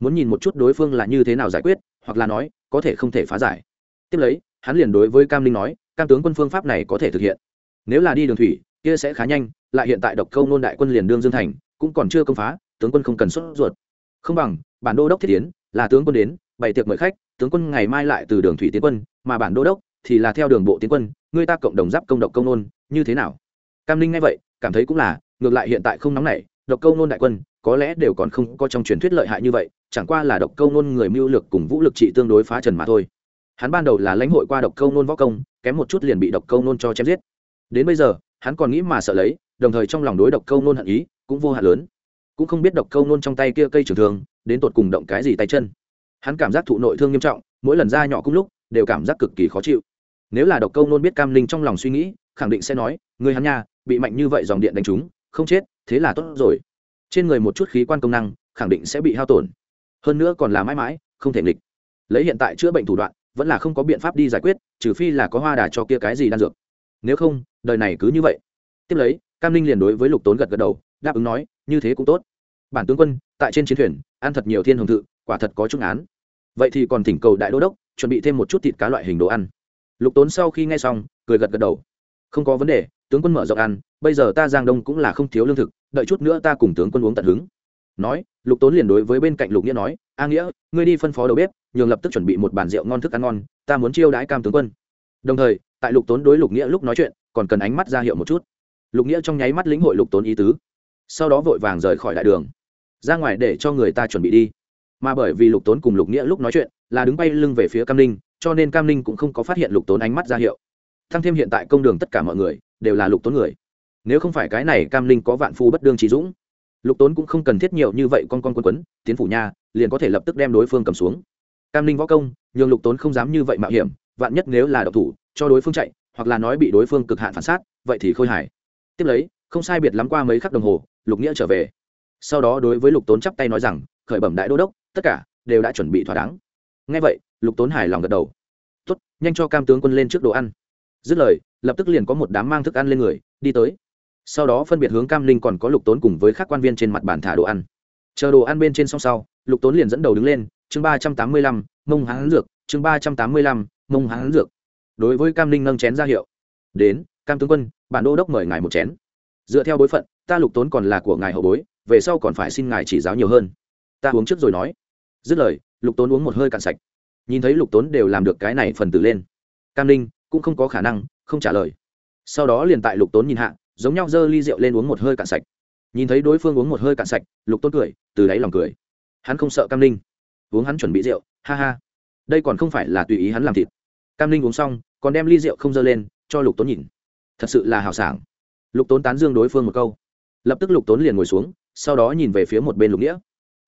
muốn nhìn một chút đối phương là như thế nào giải quyết, hoặc là nói, có thể không thể phá giải. Tiếp lấy, hắn liền đối với cam linh nói, cam tướng quân phương pháp này có thể thực hiện. Nếu là đi đường thủy, kia sẽ khá nhanh lại hiện tại độc câu nôn đại quân liền đương dương thành, cũng còn chưa công phá, tướng quân không cần xuất ruột. Không bằng, bản đô đốc thiết tiến, là tướng quân đến, bày tiệc mời khách, tướng quân ngày mai lại từ đường thủy tiến quân, mà bản đô đốc thì là theo đường bộ tiến quân người ta cộng đồng giáp công độc công nôn, như thế nào? Cam linh nghe vậy, cảm thấy cũng là, ngược lại hiện tại không nóng nảy, độc câu nôn đại quân, có lẽ đều còn không có trong truyền thuyết lợi hại như vậy, chẳng qua là độc câu nôn người mưu lực cùng vũ lực trị tương đối phá trần mà thôi. Hắn ban đầu là lãnh hội qua độc câu nôn võ công, kém một chút liền bị độc câu nôn cho chém giết. Đến bây giờ, hắn còn nghĩ mà sợ lấy đồng thời trong lòng đối độc câu nôn hận ý cũng vô hạn lớn. Cũng không biết độc câu nôn trong tay kia cây trường thường đến tột cùng động cái gì tay chân. Hắn cảm giác thụ nội thương nghiêm trọng, mỗi lần ra nhỏ cùng lúc, đều cảm giác cực kỳ khó chịu. Nếu là độc câu nôn biết cam linh trong lòng suy nghĩ, khẳng định sẽ nói, người hắn nha, bị mạnh như vậy dòng điện đánh trúng, không chết, thế là tốt rồi. Trên người một chút khí quan công năng, khẳng định sẽ bị hao tổn. Hơn nữa còn là mãi mãi, không thể nghịch. Lấy hiện tại chữa bệnh thủ đoạn, vẫn là không có biện pháp đi giải quyết, trừ phi là có hoa đà cho kia cái gì đan dược. Nếu không, đời này cứ như vậy. Tiếp lấy cam linh liền đối với lục tốn gật gật đầu, đáp ứng nói, như thế cũng tốt. Bản tướng quân, tại trên chiến thuyền, ăn thật nhiều thiên hồng thự, quả thật có trung án vậy thì còn thỉnh cầu đại đô đốc, chuẩn bị thêm một chút thịt cá loại hình đồ ăn. Lục tốn sau khi nghe xong, cười gật gật đầu. Không có vấn đề, tướng quân mở rộng ăn, bây giờ ta giang đông cũng là không thiếu lương thực, đợi chút nữa ta cùng tướng quân uống tận hứng. Nói, lục tốn liền đối với bên cạnh lục nghĩa nói, a nghĩa, ngươi đi phân phó đầu bếp, nhường lập tức chuẩn bị một bàn rượu ngon thức ăn ngon, ta muốn chiêu đãi cam tướng quân. Đồng thời, tại lục tốn đối lục nghĩa lúc nói chuyện, còn cần ánh mắt ra hiệu một chút lục nghĩa trong nháy mắt lĩnh hội lục tốn ý tứ. Sau đó vội vàng rời khỏi đại đường. Ra ngoài để cho người ta chuẩn bị đi. Mà bởi vì lục tốn cùng lục nghĩa lúc nói chuyện, là đứng bay lưng về phía cam ninh, cho nên cam ninh cũng không có phát hiện lục tốn ánh mắt ra hiệu. Thăng thêm hiện tại công đường tất cả mọi người, đều là lục tốn người. Nếu không phải cái này cam ninh có vạn phu bất đương trí dũng, lục tốn cũng không cần thiết nhiều như vậy con con quân quấn, tiến phủ nha, liền có thể lập tức đem đối phương cầm xuống. Cam ninh võ công, nhường lục tốn không dám như vậy mạo hiểm, vạn nhất nếu là độc thủ, cho đối phương chạy, hoặc là nói bị đối phương cực hạn phản sát, vậy thì khôi hài tiếp lấy, không sai biệt lắm qua mấy khắc đồng hồ, lục nghĩa trở về. Sau đó đối với lục tốn chắp tay nói rằng, khởi bẩm đại đô đốc, tất cả đều đã chuẩn bị thỏa đáng. Ngay vậy, lục tốn hài lòng gật đầu. Tốt, nhanh cho cam tướng quân lên trước đồ ăn. Dứt lời, lập tức liền có một đám mang thức ăn lên người, đi tới. Sau đó phân biệt hướng cam linh còn có lục tốn cùng với các quan viên trên mặt bàn thả đồ ăn. Chờ đồ ăn bên trên song sau, lục tốn liền dẫn đầu đứng lên, chương ba trăm tám mươi lăm, mông hán dược, chương ba trăm tám mươi lăm, mông hán dược. Đối với cam linh nâng chén ra hiệu. Đến cam tướng quân, bản đô đốc mời ngài một chén. Dựa theo bối phận, ta lục tốn còn là của ngài hậu bối, về sau còn phải xin ngài chỉ giáo nhiều hơn. Ta uống trước rồi nói. Dứt lời, lục tốn uống một hơi cạn sạch. Nhìn thấy lục tốn đều làm được cái này phần tử lên. Cam ninh cũng không có khả năng, không trả lời. Sau đó liền tại lục tốn nhìn hạ, giống nhau giơ ly rượu lên uống một hơi cạn sạch. Nhìn thấy đối phương uống một hơi cạn sạch, lục tốn cười, từ đáy lòng cười. Hắn không sợ cam ninh. uống hắn chuẩn bị rượu, ha ha. Đây còn không phải là tùy ý hắn làm thịt. Cam ninh uống xong, còn đem ly rượu không dơ lên, cho lục tốn nhìn thật sự là hào sảng. Lục tốn tán dương đối phương một câu. Lập tức lục tốn liền ngồi xuống, sau đó nhìn về phía một bên lục nghĩa.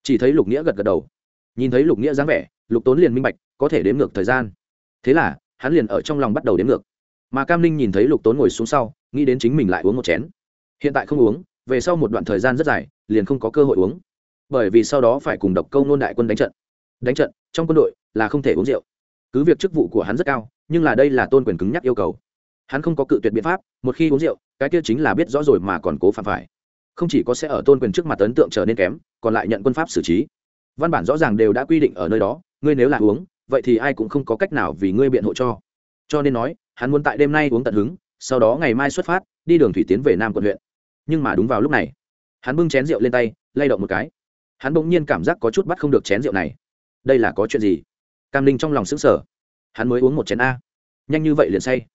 Chỉ thấy lục nghĩa gật gật đầu. Nhìn thấy lục nghĩa dáng vẻ, lục tốn liền minh bạch, có thể đếm ngược thời gian. Thế là, hắn liền ở trong lòng bắt đầu đếm ngược. Mà cam ninh nhìn thấy lục tốn ngồi xuống sau, nghĩ đến chính mình lại uống một chén. Hiện tại không uống, về sau một đoạn thời gian rất dài, liền không có cơ hội uống. Bởi vì sau đó phải cùng độc câu nôn đại quân đánh trận. Đánh trận, trong quân đội là không thể uống rượu. Cứ việc chức vụ của hắn rất cao, nhưng là đây là tôn quyền cứng nhắc yêu cầu hắn không có cự tuyệt biện pháp, một khi uống rượu, cái kia chính là biết rõ rồi mà còn cố phạm phải. Không chỉ có sẽ ở tôn quyền trước mặt ấn tượng trở nên kém, còn lại nhận quân pháp xử trí. Văn bản rõ ràng đều đã quy định ở nơi đó, ngươi nếu là uống, vậy thì ai cũng không có cách nào vì ngươi biện hộ cho. Cho nên nói, hắn muốn tại đêm nay uống tận hứng, sau đó ngày mai xuất phát, đi đường thủy tiến về nam quận huyện. Nhưng mà đúng vào lúc này, hắn bưng chén rượu lên tay, lay động một cái. Hắn bỗng nhiên cảm giác có chút bắt không được chén rượu này. Đây là có chuyện gì? Cam linh trong lòng xứng sở hắn mới uống một chén a. Nhanh như vậy liền say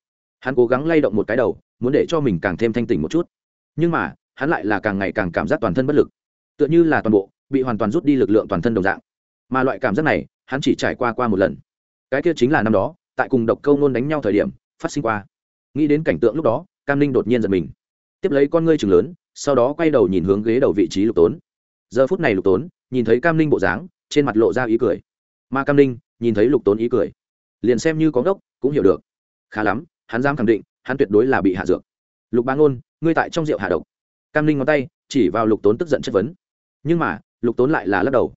hắn cố gắng lay động một cái đầu, muốn để cho mình càng thêm thanh tỉnh một chút. Nhưng mà, hắn lại là càng ngày càng cảm giác toàn thân bất lực. Tựa như là toàn bộ, bị hoàn toàn rút đi lực lượng toàn thân đồng dạng. Mà loại cảm giác này, hắn chỉ trải qua qua một lần. Cái kia chính là năm đó, tại cùng độc câu nôn đánh nhau thời điểm, phát sinh qua. Nghĩ đến cảnh tượng lúc đó, cam ninh đột nhiên giật mình. Tiếp lấy con ngươi chừng lớn, sau đó quay đầu nhìn hướng ghế đầu vị trí lục tốn. Giờ phút này lục tốn, nhìn thấy cam ninh bộ dáng, trên mặt lộ ra ý cười. Mà cam ninh, nhìn thấy lục tốn ý cười. Liền xem như có gốc cũng hiểu được. Khá lắm hắn dám khẳng định, hắn tuyệt đối là bị hạ dược. Lục bá ngôn, ngươi tại trong rượu hạ độc. Cam Linh ngón tay chỉ vào lục tốn tức giận chất vấn. Nhưng mà, lục tốn lại là lắc đầu.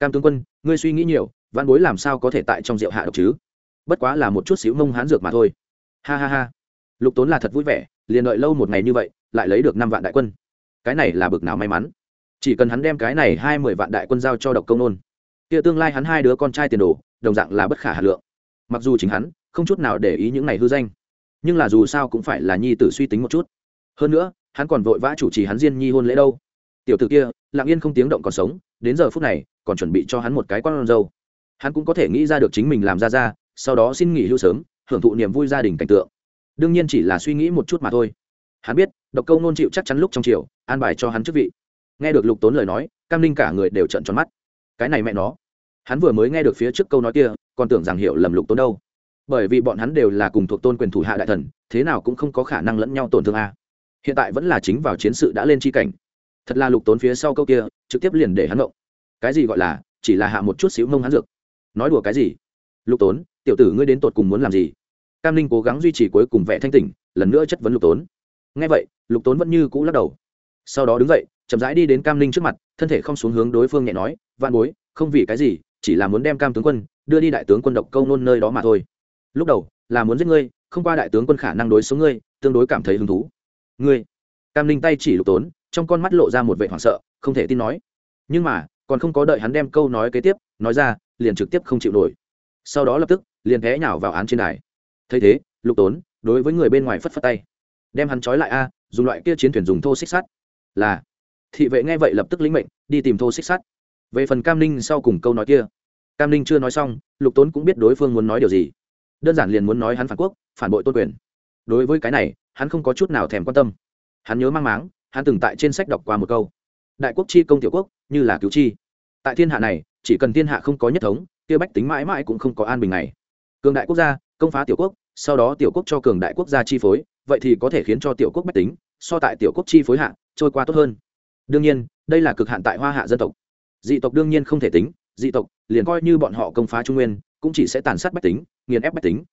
Cam tướng quân, ngươi suy nghĩ nhiều, văn bối làm sao có thể tại trong rượu hạ độc chứ? Bất quá là một chút xíu mông hán dược mà thôi. Ha ha ha. Lục tốn là thật vui vẻ, liền đợi lâu một ngày như vậy, lại lấy được năm vạn đại quân. Cái này là bực nào may mắn. Chỉ cần hắn đem cái này hai mươi vạn đại quân giao cho độc công nôn. Kia tương lai hắn hai đứa con trai tiền đồ, đồng dạng là bất khả hà lượng. Mặc dù chính hắn, không chút nào để ý những này hư danh nhưng là dù sao cũng phải là nhi tử suy tính một chút. Hơn nữa, hắn còn vội vã chủ trì hắn diên nhi hôn lễ đâu. Tiểu t ử kia, lặng yên không tiếng động còn sống, đến giờ phút này, còn chuẩn bị cho hắn một cái con dâu. Hắn cũng có thể nghĩ ra được chính mình làm ra ra, sau đó xin nghỉ hưu sớm, hưởng thụ niềm vui gia đình cảnh tượng. Đương nhiên chỉ là suy nghĩ một chút mà thôi. Hắn biết, độc câu nôn chịu chắc chắn lúc trong chiều an bài cho hắn chức vị. Nghe được lục tốn lời nói, cam linh cả người đều trận tròn mắt. Cái này mẹ nó. Hắn vừa mới nghe được phía trước câu nói kia, còn tưởng rằng hiểu lầm lục tốn đâu bởi vì bọn hắn đều là cùng thuộc tôn quyền thủ hạ đại thần, thế nào cũng không có khả năng lẫn nhau tổn thương a. Hiện tại vẫn là chính vào chiến sự đã lên chi cảnh. Thật là lục tốn phía sau câu kia, trực tiếp liền để hắn ngộng. Cái gì gọi là, chỉ là hạ một chút xíu mông hắn dược. Nói đùa cái gì? Lục tốn, tiểu tử ngươi đến tột cùng muốn làm gì? Cam ninh cố gắng duy trì cuối cùng vẻ thanh tỉnh, lần nữa chất vấn lục tốn. Ngay vậy, lục tốn vẫn như cũ lắc đầu. Sau đó đứng dậy, chậm rãi đi đến cam ninh trước mặt, thân thể không xuống hướng đối phương nhẹ nói, vạn bối, không vì cái gì, chỉ là muốn đem cam tướng quân đưa đi đại tướng quân độc câu nôn nơi đó mà thôi lúc đầu, là muốn giết ngươi, không qua đại tướng quân khả năng đối số ngươi, tương đối cảm thấy hứng thú. Ngươi, cam ninh tay chỉ lục tốn, trong con mắt lộ ra một vệ hoảng sợ, không thể tin nói. Nhưng mà, còn không có đợi hắn đem câu nói kế tiếp, nói ra, liền trực tiếp không chịu nổi. Sau đó lập tức, liền té nhào vào án trên đài. Thấy thế, lục tốn, đối với người bên ngoài phất phất tay. Đem hắn trói lại a, dùng loại kia chiến thuyền dùng thô xích sắt. Là, thị vệ nghe vậy lập tức lĩnh mệnh, đi tìm thô xích sắt. Về phần cam ninh sau cùng câu nói kia. Cam ninh chưa nói xong, lục tốn cũng biết đối phương muốn nói điều gì đơn giản liền muốn nói hắn phản quốc, phản bội tôn quyền. Đối với cái này, hắn không có chút nào thèm quan tâm. Hắn nhớ mang máng, hắn từng tại trên sách đọc qua một câu. Đại quốc chi công tiểu quốc, như là cứu chi. Tại thiên hạ này, chỉ cần thiên hạ không có nhất thống, kia bách tính mãi mãi cũng không có an bình này. Cường đại quốc gia, công phá tiểu quốc, sau đó tiểu quốc cho cường đại quốc gia chi phối, vậy thì có thể khiến cho tiểu quốc bách tính, so tại tiểu quốc chi phối hạ, trôi qua tốt hơn. Đương nhiên, đây là cực hạn tại hoa hạ dân tộc. Dị tộc đương nhiên không thể tính, dị tộc liền coi như bọn họ công phá trung nguyên cũng chỉ sẽ tàn sát bách tính, nghiền ép bách tính.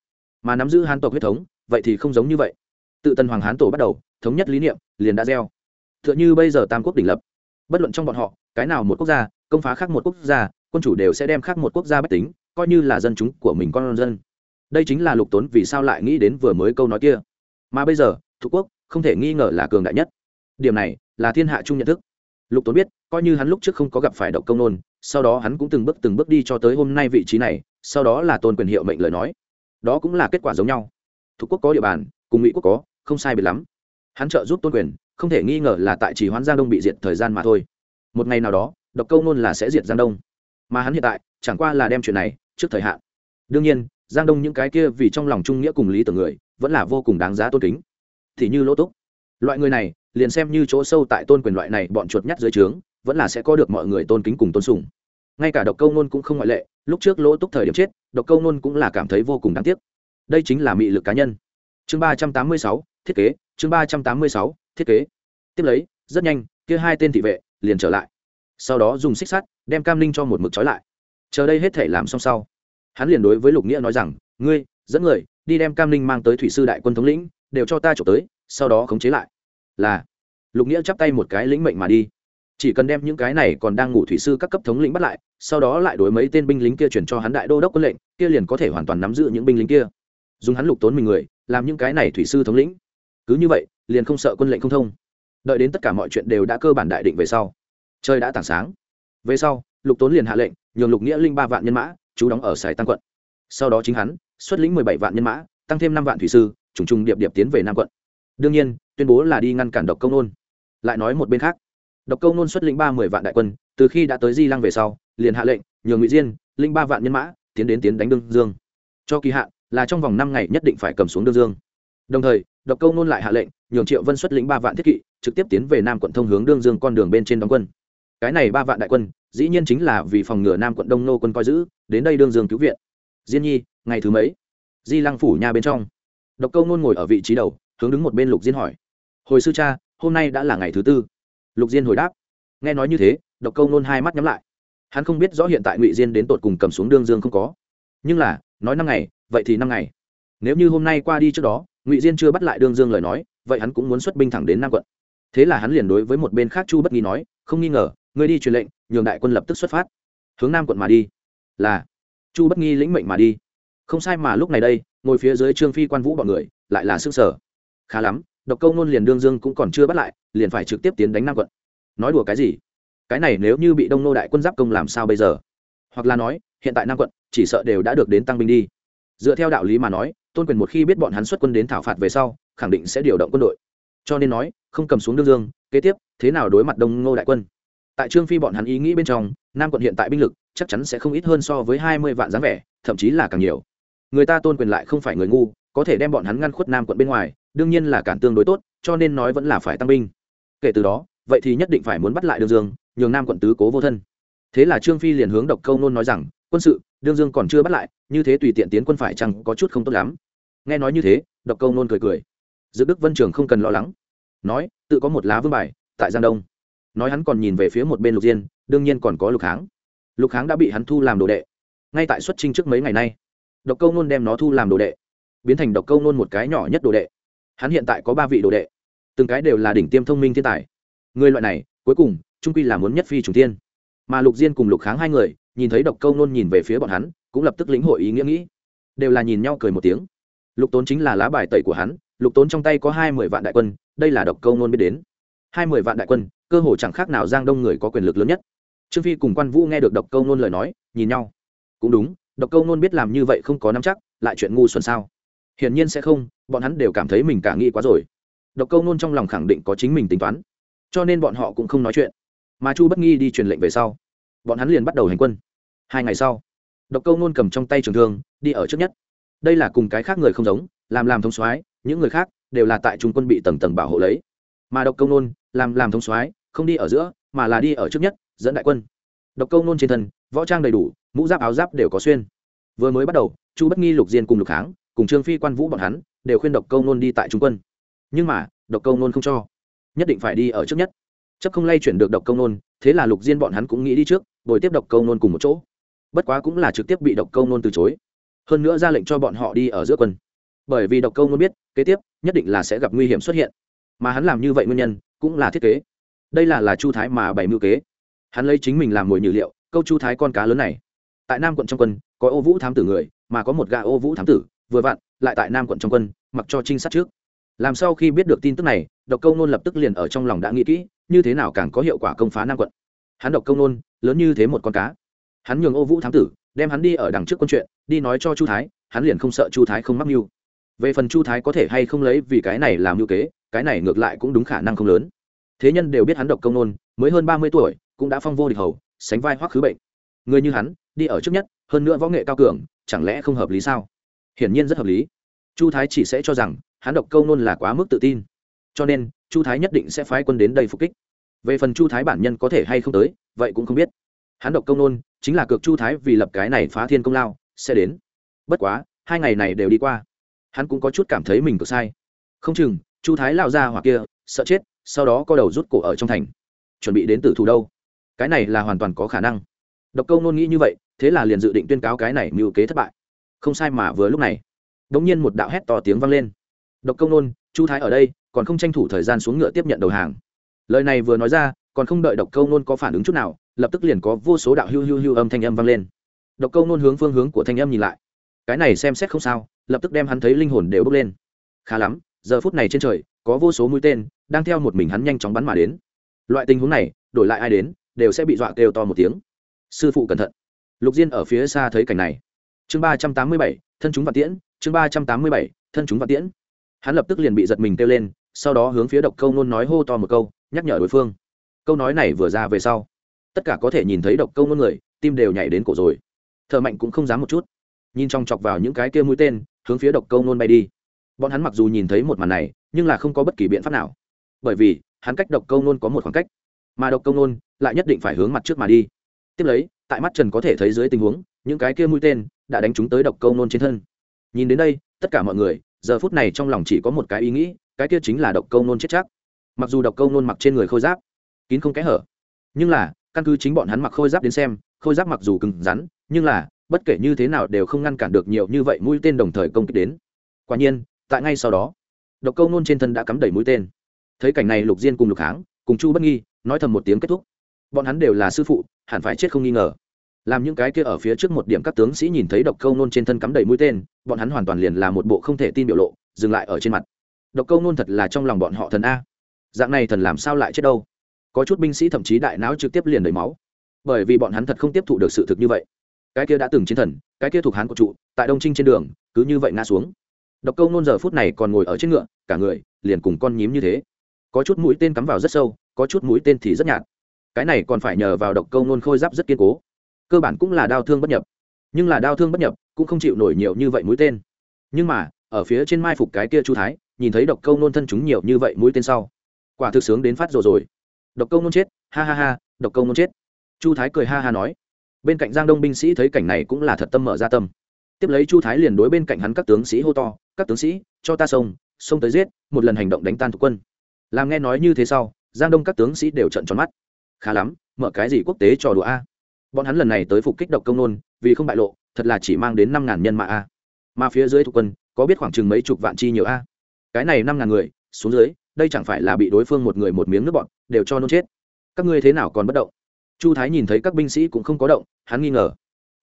Mà nắm giữ hán tộc huyết thống, vậy thì không giống như vậy. Tự tân hoàng hán tổ bắt đầu, thống nhất lý niệm, liền đã gieo. T h ư ợ n h ư bây giờ tam quốc đỉnh lập. Bất luận trong bọn họ, cái nào một quốc gia, công phá khác một quốc gia, quân chủ đều sẽ đem khác một quốc gia bách tính, coi như là dân chúng của mình con dân. Đây chính là lục tốn vì sao lại nghĩ đến vừa mới câu nói kia. Mà bây giờ thuộc quốc không thể nghi ngờ là cường đại nhất. Điểm này là thiên hạ chung nhận thức lục tốn biết, coi như hắn lúc trước không có gặp phải độc công nôn, sau đó hắn cũng từng bước từng bước đi cho tới hôm nay vị trí này, sau đó là tôn quyền hiệu mệnh lời nói. Đó cũng là kết quả giống nhau. Thuộc quốc có địa bàn, cùng mỹ quốc có, không sai biệt lắm. Hắn trợ giúp tôn quyền, không thể nghi ngờ là tại chỉ hoán giang đông bị diệt thời gian mà thôi. Một ngày nào đó, độc câu nôn là sẽ diệt giang đông. Mà hắn hiện tại, chẳng qua là đem chuyện này, trước thời hạn. Đương nhiên, giang đông những cái kia vì trong lòng trung nghĩa cùng lý tưởng người, vẫn là vô cùng đáng giá tôn kính. Thì như lỗ túc. Loại người này liền xem như chỗ sâu tại tôn quyền loại này bọn chuột nhắt dưới trướng, vẫn là sẽ có được mọi người tôn kính cùng tôn sùng. Ngay cả độc câu nôn cũng không ngoại lệ, lúc trước lỗ túc thời điểm chết, độc câu nôn cũng là cảm thấy vô cùng đáng tiếc. Đây chính là mị lực cá nhân. Chương ba trăm tám mươi sáu, thiết kế, chương ba trăm tám mươi sáu, thiết kế. Tiếp lấy, rất nhanh, kia hai tên thị vệ liền trở lại. Sau đó dùng xích sắt, đem cam ninh cho một mực trói lại. Chờ đây hết thể làm xong sau, hắn liền đối với lục nghĩa nói rằng, ngươi, dẫn người, đi đem cam ninh mang tới thủy sư đại quân thống lĩnh, đều cho ta trộm tới, sau đó khống chế lại là lục nghĩa chắp tay một cái lĩnh mệnh mà đi. Chỉ cần đem những cái này còn đang ngủ thủy sư các cấp thống lĩnh bắt lại, sau đó lại đối mấy tên binh lính kia chuyển cho hắn đại đô đốc quân lệnh, kia liền có thể hoàn toàn nắm giữ những binh lính kia. Dùng hắn lục tốn mình người, làm những cái này thủy sư thống lĩnh. Cứ như vậy, liền không sợ quân lệnh không thông. Đợi đến tất cả mọi chuyện đều đã cơ bản đại định về sau. Trời đã tảng sáng. Về sau, lục tốn liền hạ lệnh, nhường lục nghĩa linh ba vạn nhân mã chú đóng ở sài tăng quận. Sau đó chính hắn, xuất lĩnh mười bảy vạn nhân mã, tăng thêm năm vạn thủy sư, trùng trùng điệp điệp tiến về nam quận. Đương nhiên tuyên bố là đi ngăn cản độc công nôn. Lại nói một bên khác, độc công nôn xuất lĩnh ba mươi vạn đại quân, từ khi đã tới di lăng về sau, liền hạ lệnh, nhường ngụy diên linh ba vạn nhân mã, tiến đến tiến đánh đương dương. Cho kỳ hạn, là trong vòng năm ngày nhất định phải cầm xuống đương dương. Đồng thời, độc câu nôn lại hạ lệnh, nhường triệu vân xuất lĩnh ba vạn thiết kỵ, trực tiếp tiến về nam quận thông hướng đương dương con đường bên trên đóng quân. Cái này ba vạn đại quân, dĩ nhiên chính là vì phòng ngừa nam quận đông nô quân coi giữ, đến đây đương dương cứu viện. Diên nhi, ngày thứ mấy? Di lăng phủ nhà bên trong. Độc câu nôn ngồi ở vị trí đầu, hướng đứng một bên lục diên hỏi hồi sư cha, hôm nay đã là ngày thứ tư. Lục diên hồi đáp. Nghe nói như thế, độc câu nôn hai mắt nhắm lại. Hắn không biết rõ hiện tại ngụy diên đến tột cùng cầm xuống đương dương không có. Nhưng là, nói năm ngày, vậy thì năm ngày. Nếu như hôm nay qua đi trước đó, ngụy diên chưa bắt lại đương dương lời nói, vậy hắn cũng muốn xuất binh thẳng đến nam quận. Thế là hắn liền đối với một bên khác chu bất nghi nói, không nghi ngờ ngươi đi truyền lệnh, nhường đại quân lập tức xuất phát. Hướng nam quận mà đi. Là, chu bất nghi lĩnh mệnh mà đi. Không sai mà lúc này đây, ngồi phía dưới trương phi quan vũ bọn người, lại là sức sở. Khá lắm độc câu nôn liền đương dương cũng còn chưa bắt lại, liền phải trực tiếp tiến đánh nam quận. Nói đùa cái gì? Cái này nếu như bị đông nô đại quân giáp công làm sao bây giờ? Hoặc là nói, hiện tại nam quận, chỉ sợ đều đã được đến tăng binh đi. Dựa theo đạo lý mà nói, tôn quyền một khi biết bọn hắn xuất quân đến thảo phạt về sau, khẳng định sẽ điều động quân đội. Cho nên nói, không cầm xuống đương dương, kế tiếp, thế nào đối mặt đông ngô đại quân? Tại trương phi bọn hắn ý nghĩ bên trong, nam quận hiện tại binh lực, chắc chắn sẽ không ít hơn so với hai mươi vạn dáng vẻ, thậm chí là càng nhiều. Người ta tôn quyền lại không phải người ngu có thể đem bọn hắn ngăn khuất nam quận bên ngoài, đương nhiên là cản tương đối tốt, cho nên nói vẫn là phải tăng binh. Kể từ đó, vậy thì nhất định phải muốn bắt lại đương dương, nhường nam quận tứ cố vô thân. Thế là trương phi liền hướng độc câu nôn nói rằng, quân sự, đương dương còn chưa bắt lại, như thế tùy tiện tiến quân phải chăng có chút không tốt lắm. Nghe nói như thế, độc câu nôn cười cười. Dự đức vân trường không cần lo lắng. Nói, tự có một lá vương bài, tại giang đông. Nói hắn còn nhìn về phía một bên lục diên, đương nhiên còn có lục kháng. Lục kháng đã bị hắn thu làm đồ đệ. Ngay tại xuất trinh trước mấy ngày nay, độc câu nôn đem nó thu làm đồ đệ biến thành độc câu nôn một cái nhỏ nhất đồ đệ. Hắn hiện tại có ba vị đồ đệ. Từng cái đều là đỉnh tiêm thông minh thiên tài. Người loại này, cuối cùng, trung quy là muốn nhất phi trùng tiên mà lục diên cùng lục kháng hai người, nhìn thấy độc câu nôn nhìn về phía bọn hắn, cũng lập tức lĩnh hội ý nghĩa nghĩ. Đều là nhìn nhau cười một tiếng. Lục tốn chính là lá bài tẩy của hắn, lục tốn trong tay có hai mươi vạn đại quân, đây là độc câu nôn biết đến. Hai mươi vạn đại quân, cơ hồ chẳng khác nào giang đông người có quyền lực lớn nhất. Trương phi cùng quan vũ nghe được độc câu nôn lời nói, nhìn nhau. Cũng đúng, độc câu nôn biết làm như vậy không có nắm chắc, lại chuyện ngu xuẩn sao? Hiển nhiên sẽ không, bọn hắn đều cảm thấy mình cả nghĩ quá rồi. Độc câu nôn trong lòng khẳng định có chính mình tính toán, cho nên bọn họ cũng không nói chuyện. Mà chu bất nghi đi truyền lệnh về sau, bọn hắn liền bắt đầu hành quân. Hai ngày sau, độc câu nôn cầm trong tay trường thương, đi ở trước nhất. Đây là cùng cái khác người không giống, làm làm thông soái, những người khác đều là tại trung quân bị tầng tầng bảo hộ lấy. Mà độc câu nôn, làm làm thông soái, không đi ở giữa, mà là đi ở trước nhất, dẫn đại quân. Độc câu nôn trên thân, võ trang đầy đủ, mũ giáp áo giáp đều có xuyên. Vừa mới bắt đầu, chu bất nghi, lục diên cùng lục kháng cùng trương phi quan vũ bọn hắn, đều khuyên độc câu nôn đi tại trung quân. Nhưng mà, độc câu nôn không cho. Nhất định phải đi ở trước nhất. Chấp không lay chuyển được độc câu nôn, thế là lục diên bọn hắn cũng nghĩ đi trước, bồi tiếp độc câu nôn cùng một chỗ. Bất quá cũng là trực tiếp bị độc câu nôn từ chối. Hơn nữa ra lệnh cho bọn họ đi ở giữa quân. Bởi vì độc câu nôn biết, kế tiếp, nhất định là sẽ gặp nguy hiểm xuất hiện. Mà hắn làm như vậy nguyên nhân, cũng là thiết kế. Đây là là chu thái mà bày mưu kế. Hắn lấy chính mình làm mồi nhử liệu, câu chu thái con cá lớn này. Tại nam quận trong quân, có ô vũ thám tử người, mà có một gã ô vũ thám tử vừa vặn, lại tại nam quận trong quân, mặc cho trinh sát trước. Làm sau khi biết được tin tức này, độc câu nôn lập tức liền ở trong lòng đã nghĩ kỹ, như thế nào càng có hiệu quả công phá nam quận. Hắn độc câu nôn, lớn như thế một con cá. Hắn nhường ô vũ thám tử, đem hắn đi ở đằng trước quân chuyện, đi nói cho chu thái, hắn liền không sợ chu thái không mắc mưu. Về phần chu thái có thể hay không lấy vì cái này làm mưu kế, cái này ngược lại cũng đúng khả năng không lớn. Thế nhân đều biết hắn độc công nôn, mới hơn ba mươi tuổi, cũng đã phong vô địch hầu, sánh vai hoắc khứ bệnh. Người như hắn, đi ở trước nhất, hơn nữa võ nghệ cao cường, chẳng lẽ không hợp lý sao? Hiển nhiên rất hợp lý. Chu thái chỉ sẽ cho rằng hắn độc câu nôn là quá mức tự tin. Cho nên, chu thái nhất định sẽ phái quân đến đây phục kích. Về phần chu thái bản nhân có thể hay không tới, vậy cũng không biết. Hắn độc câu nôn chính là cực chu thái vì lập cái này phá thiên công lao, sẽ đến. Bất quá, hai ngày này đều đi qua. Hắn cũng có chút cảm thấy mình cực sai. Không chừng, chu thái lao ra hoặc kia, sợ chết, sau đó co đầu rút cổ ở trong thành. Chuẩn bị đến tử thủ đâu? Cái này là hoàn toàn có khả năng. Độc câu nôn nghĩ như vậy, thế là liền dự định tuyên cáo cái này mưu kế thất bại không sai mà vừa lúc này. Đ ỗ n g nhiên một đạo hét to tiếng vang lên. Độc công nôn, chu thái ở đây, còn không tranh thủ thời gian xuống ngựa tiếp nhận đầu hàng. Lời này vừa nói ra, còn không đợi độc câu nôn có phản ứng chút nào, lập tức liền có vô số đạo hưu hưu hưu âm thanh âm vang lên. Độc câu nôn hướng phương hướng của thanh âm nhìn lại. Cái này xem xét không sao, lập tức đem hắn thấy linh hồn đều bốc lên. Khá lắm, giờ phút này trên trời, có vô số mũi tên, đang theo một mình hắn nhanh chóng bắn mà đến. Loại tình huống này, đổi lại ai đến, đều sẽ bị dọa kêu to một tiếng. Sư phụ cẩn thận. Lục diên ở phía xa thấy cảnh này chương ba trăm tám mươi bảy, thân chúng và tiễn, chương ba trăm tám mươi bảy, thân chúng và tiễn. Hắn lập tức liền bị giật mình kêu lên, sau đó hướng phía độc câu nôn nói hô to một câu, nhắc nhở đối phương. Câu nói này vừa ra về sau, tất cả có thể nhìn thấy độc câu nôn người, tim đều nhảy đến cổ rồi. Thợ mạnh cũng không dám một chút. Nhìn trong chọc vào những cái kia mũi tên, hướng phía độc câu nôn bay đi. Bọn hắn mặc dù nhìn thấy một màn này, nhưng là không có bất kỳ biện pháp nào. Bởi vì, hắn cách độc câu nôn có một khoảng cách. Mà độc câu nôn lại nhất định phải hướng mặt trước mà đi. Tiếp lấy, tại mắt trần có thể thấy dưới tình huống những cái kia mũi tên đã đánh chúng tới độc câu nôn trên thân. Nhìn đến đây, tất cả mọi người, giờ phút này trong lòng chỉ có một cái ý nghĩ, cái kia chính là độc câu nôn chết chắc. Mặc dù độc câu nôn mặc trên người khôi giáp, kín không kẽ hở, nhưng là, căn cứ chính bọn hắn mặc khôi giáp đến xem, khôi giáp mặc dù cứng rắn, nhưng là, bất kể như thế nào đều không ngăn cản được nhiều như vậy mũi tên đồng thời công kích đến. Quả nhiên, tại ngay sau đó, độc câu nôn trên thân đã cắm đầy mũi tên. Thấy cảnh này lục diên cùng lục háng cùng chu bất nghi, nói thầm một tiếng kết thúc. Bọn hắn đều là sư phụ, hẳn phải chết không nghi ngờ làm những cái kia ở phía trước một điểm các tướng sĩ nhìn thấy độc câu nôn trên thân cắm đầy mũi tên, bọn hắn hoàn toàn liền là một bộ không thể tin biểu lộ, dừng lại ở trên mặt. Độc câu nôn thật là trong lòng bọn họ thần a. Dạng này thần làm sao lại chết đâu? Có chút binh sĩ thậm chí đại não trực tiếp liền đầy máu. Bởi vì bọn hắn thật không tiếp thụ được sự thực như vậy. Cái kia đã từng chiến thần, cái kia thuộc hán của trụ, tại đông trinh trên đường, cứ như vậy ngã xuống. Độc câu nôn giờ phút này còn ngồi ở trên ngựa, cả người liền cùng con nhím như thế. Có chút mũi tên cắm vào rất sâu, có chút mũi tên thì rất nhạt. Cái này còn phải nhờ vào độc câu nôn khôi giáp rất kiên cố cơ bản cũng là đau thương bất nhập. Nhưng là đau thương bất nhập cũng không chịu nổi nhiều như vậy mũi tên. Nhưng mà, ở phía trên mai phục cái kia chu thái, nhìn thấy độc câu nôn thân chúng nhiều như vậy mũi tên sau, quả thực sướng đến phát rồi rồi. Độc câu nôn chết, ha ha ha, độc câu nôn chết. Chu thái cười ha ha nói. Bên cạnh giang đông binh sĩ thấy cảnh này cũng là thật tâm mở ra tâm. Tiếp lấy chu thái liền đối bên cạnh hắn các tướng sĩ hô to, các tướng sĩ, cho ta xông xông tới giết, một lần hành động đánh tan thuộc quân. Làm nghe nói như thế sau, giang đông các tướng sĩ đều trận tròn mắt. Khá lắm, mở cái gì quốc tế trò đùa a? Bọn hắn lần này tới phục kích độc công nôn, vì không bại lộ, thật là chỉ mang đến năm ngàn nhân mạ a. Mà phía dưới thuộc quân, có biết khoảng chừng mấy chục vạn chi nhiều a. Cái này năm ngàn người, xuống dưới, đây chẳng phải là bị đối phương một người một miếng nước bọn, đều cho nôn chết. Các ngươi thế nào còn bất động? Chu thái nhìn thấy các binh sĩ cũng không có động, hắn nghi ngờ.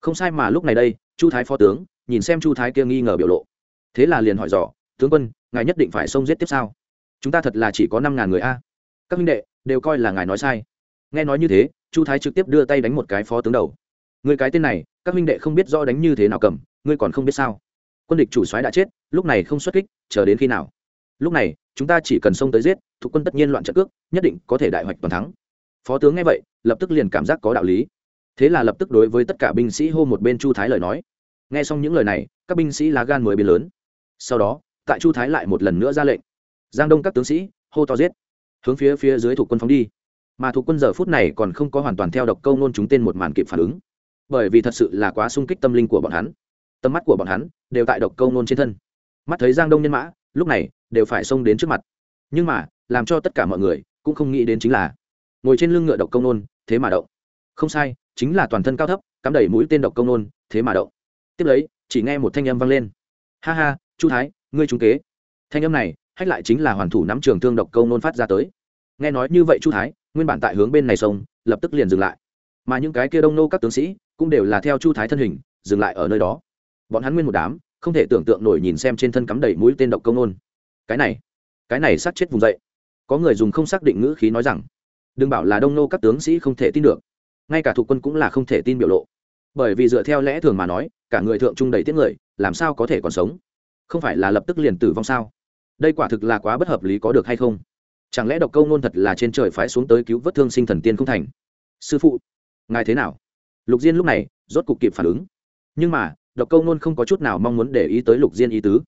Không sai mà lúc này đây, chu thái phó tướng, nhìn xem chu thái kia nghi ngờ biểu lộ. Thế là liền hỏi dò, tướng quân, ngài nhất định phải xông giết tiếp sao? Chúng ta thật là chỉ có năm ngàn người a. Các minh đệ, đều coi là ngài nói sai. Nghe nói như thế chu thái trực tiếp đưa tay đánh một cái phó tướng đầu. Người cái tên này, các minh đệ không biết rõ đánh như thế nào cầm, ngươi còn không biết sao? Quân địch chủ soái đã chết, lúc này không xuất kích, chờ đến khi nào? Lúc này, chúng ta chỉ cần xông tới giết, thuộc quân tất nhiên loạn trận cước, nhất định có thể đại hoạch toàn thắng. Phó tướng nghe vậy, lập tức liền cảm giác có đạo lý. Thế là lập tức đối với tất cả binh sĩ hô một bên chu thái lời nói. Nghe xong những lời này, các binh sĩ lá gan mới biến lớn. Sau đó, tại chu thái lại một lần nữa ra lệnh. Giang đông các tướng sĩ, hô to giết. Hướng phía phía dưới thuộc quân phóng đi mà thuộc quân giờ phút này còn không có hoàn toàn theo độc câu nôn chúng tên một màn kịp phản ứng. Bởi vì thật sự là quá sung kích tâm linh của bọn hắn. Tâm mắt của bọn hắn đều tại độc câu nôn trên thân. Mắt thấy giang đông nhân mã, lúc này đều phải xông đến trước mặt. Nhưng mà, làm cho tất cả mọi người cũng không nghĩ đến chính là ngồi trên lưng ngựa độc công nôn, thế mà động. Không sai, chính là toàn thân cao thấp, cắm đầy mũi tên độc công nôn, thế mà động. Tiếp lấy, chỉ nghe một thanh âm vang lên. Ha ha, chu thái, ngươi trúng kế. Thanh âm này, hách lại chính là hoàn thủ nắm trường thương độc công nôn phát ra tới. Nghe nói như vậy chu thái nguyên bản tại hướng bên này sông, lập tức liền dừng lại. Mà những cái kia đông nô các tướng sĩ cũng đều là theo chu thái thân hình, dừng lại ở nơi đó. Bọn hắn nguyên một đám, không thể tưởng tượng nổi nhìn xem trên thân cắm đầy mũi tên độc công nôn. Cái này cái này sát chết vùng dậy. Có người dùng không xác định ngữ khí nói rằng, đừng bảo là đông nô các tướng sĩ không thể tin được. Ngay cả thuộc quân cũng là không thể tin biểu lộ. Bởi vì dựa theo lẽ thường mà nói, cả người thượng trung đầy tiết người, làm sao có thể còn sống? Không phải là lập tức liền tử vong sao? Đây quả thực là quá bất hợp lý có được hay không? Chẳng lẽ độc câu nôn thật là trên trời phái xuống tới cứu vớt thương sinh thần tiên không thành? Sư phụ, ngài thế nào? Lục diên lúc này rốt cục kịp phản ứng. Nhưng mà, độc câu nôn không có chút nào mong muốn để ý tới lục diên ý tứ.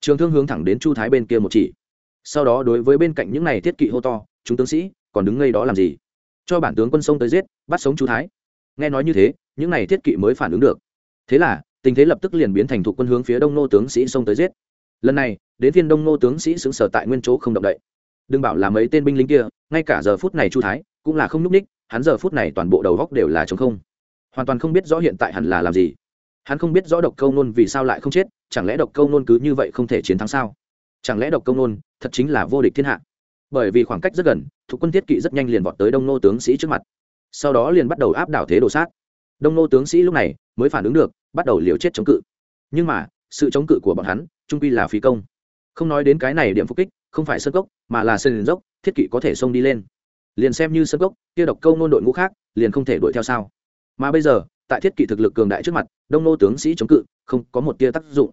Trường thương hướng thẳng đến chu thái bên kia một chỉ. Sau đó đối với bên cạnh những này thiết kỵ hô to, chúng tướng sĩ, còn đứng ngay đó làm gì? Cho bản tướng quân sông tới giết, bắt sống chu thái. Nghe nói như thế, những này thiết kỵ mới phản ứng được. Thế là, tình thế lập tức liền biến thành thuộc quân hướng phía đông nô tướng sĩ sông tới giết. Lần này, đến phiên đông nô tướng sĩ xứng sở tại nguyên chỗ không động đậy đừng bảo là mấy tên binh lính kia, ngay cả giờ phút này chu thái cũng là không nhúc ních, hắn giờ phút này toàn bộ đầu góc đều là chống không. Hoàn toàn không biết rõ hiện tại hẳn là làm gì. Hắn không biết rõ độc câu nôn vì sao lại không chết, chẳng lẽ độc câu nôn cứ như vậy không thể chiến thắng sao? Chẳng lẽ độc câu nôn thật chính là vô địch thiên hạ? Bởi vì khoảng cách rất gần, thuộc quân thiết kỵ rất nhanh liền vọt tới đông nô tướng sĩ trước mặt. Sau đó liền bắt đầu áp đảo thế đồ sát. Đông nô tướng sĩ lúc này mới phản ứng được, bắt đầu liều chết chống cự. Nhưng mà, sự chống cự của bọn hắn, trung quy là phí công. Không nói đến cái này điểm phục kích không phải sân gốc mà là sân dốc, thiết kỵ có thể xông đi lên. Liền xem như sân gốc kia độc câu nôn đội ngũ khác, liền không thể đuổi theo sao. Mà bây giờ, tại thiết kỵ thực lực cường đại trước mặt, đông nô tướng sĩ chống cự, không có một tia tác dụng.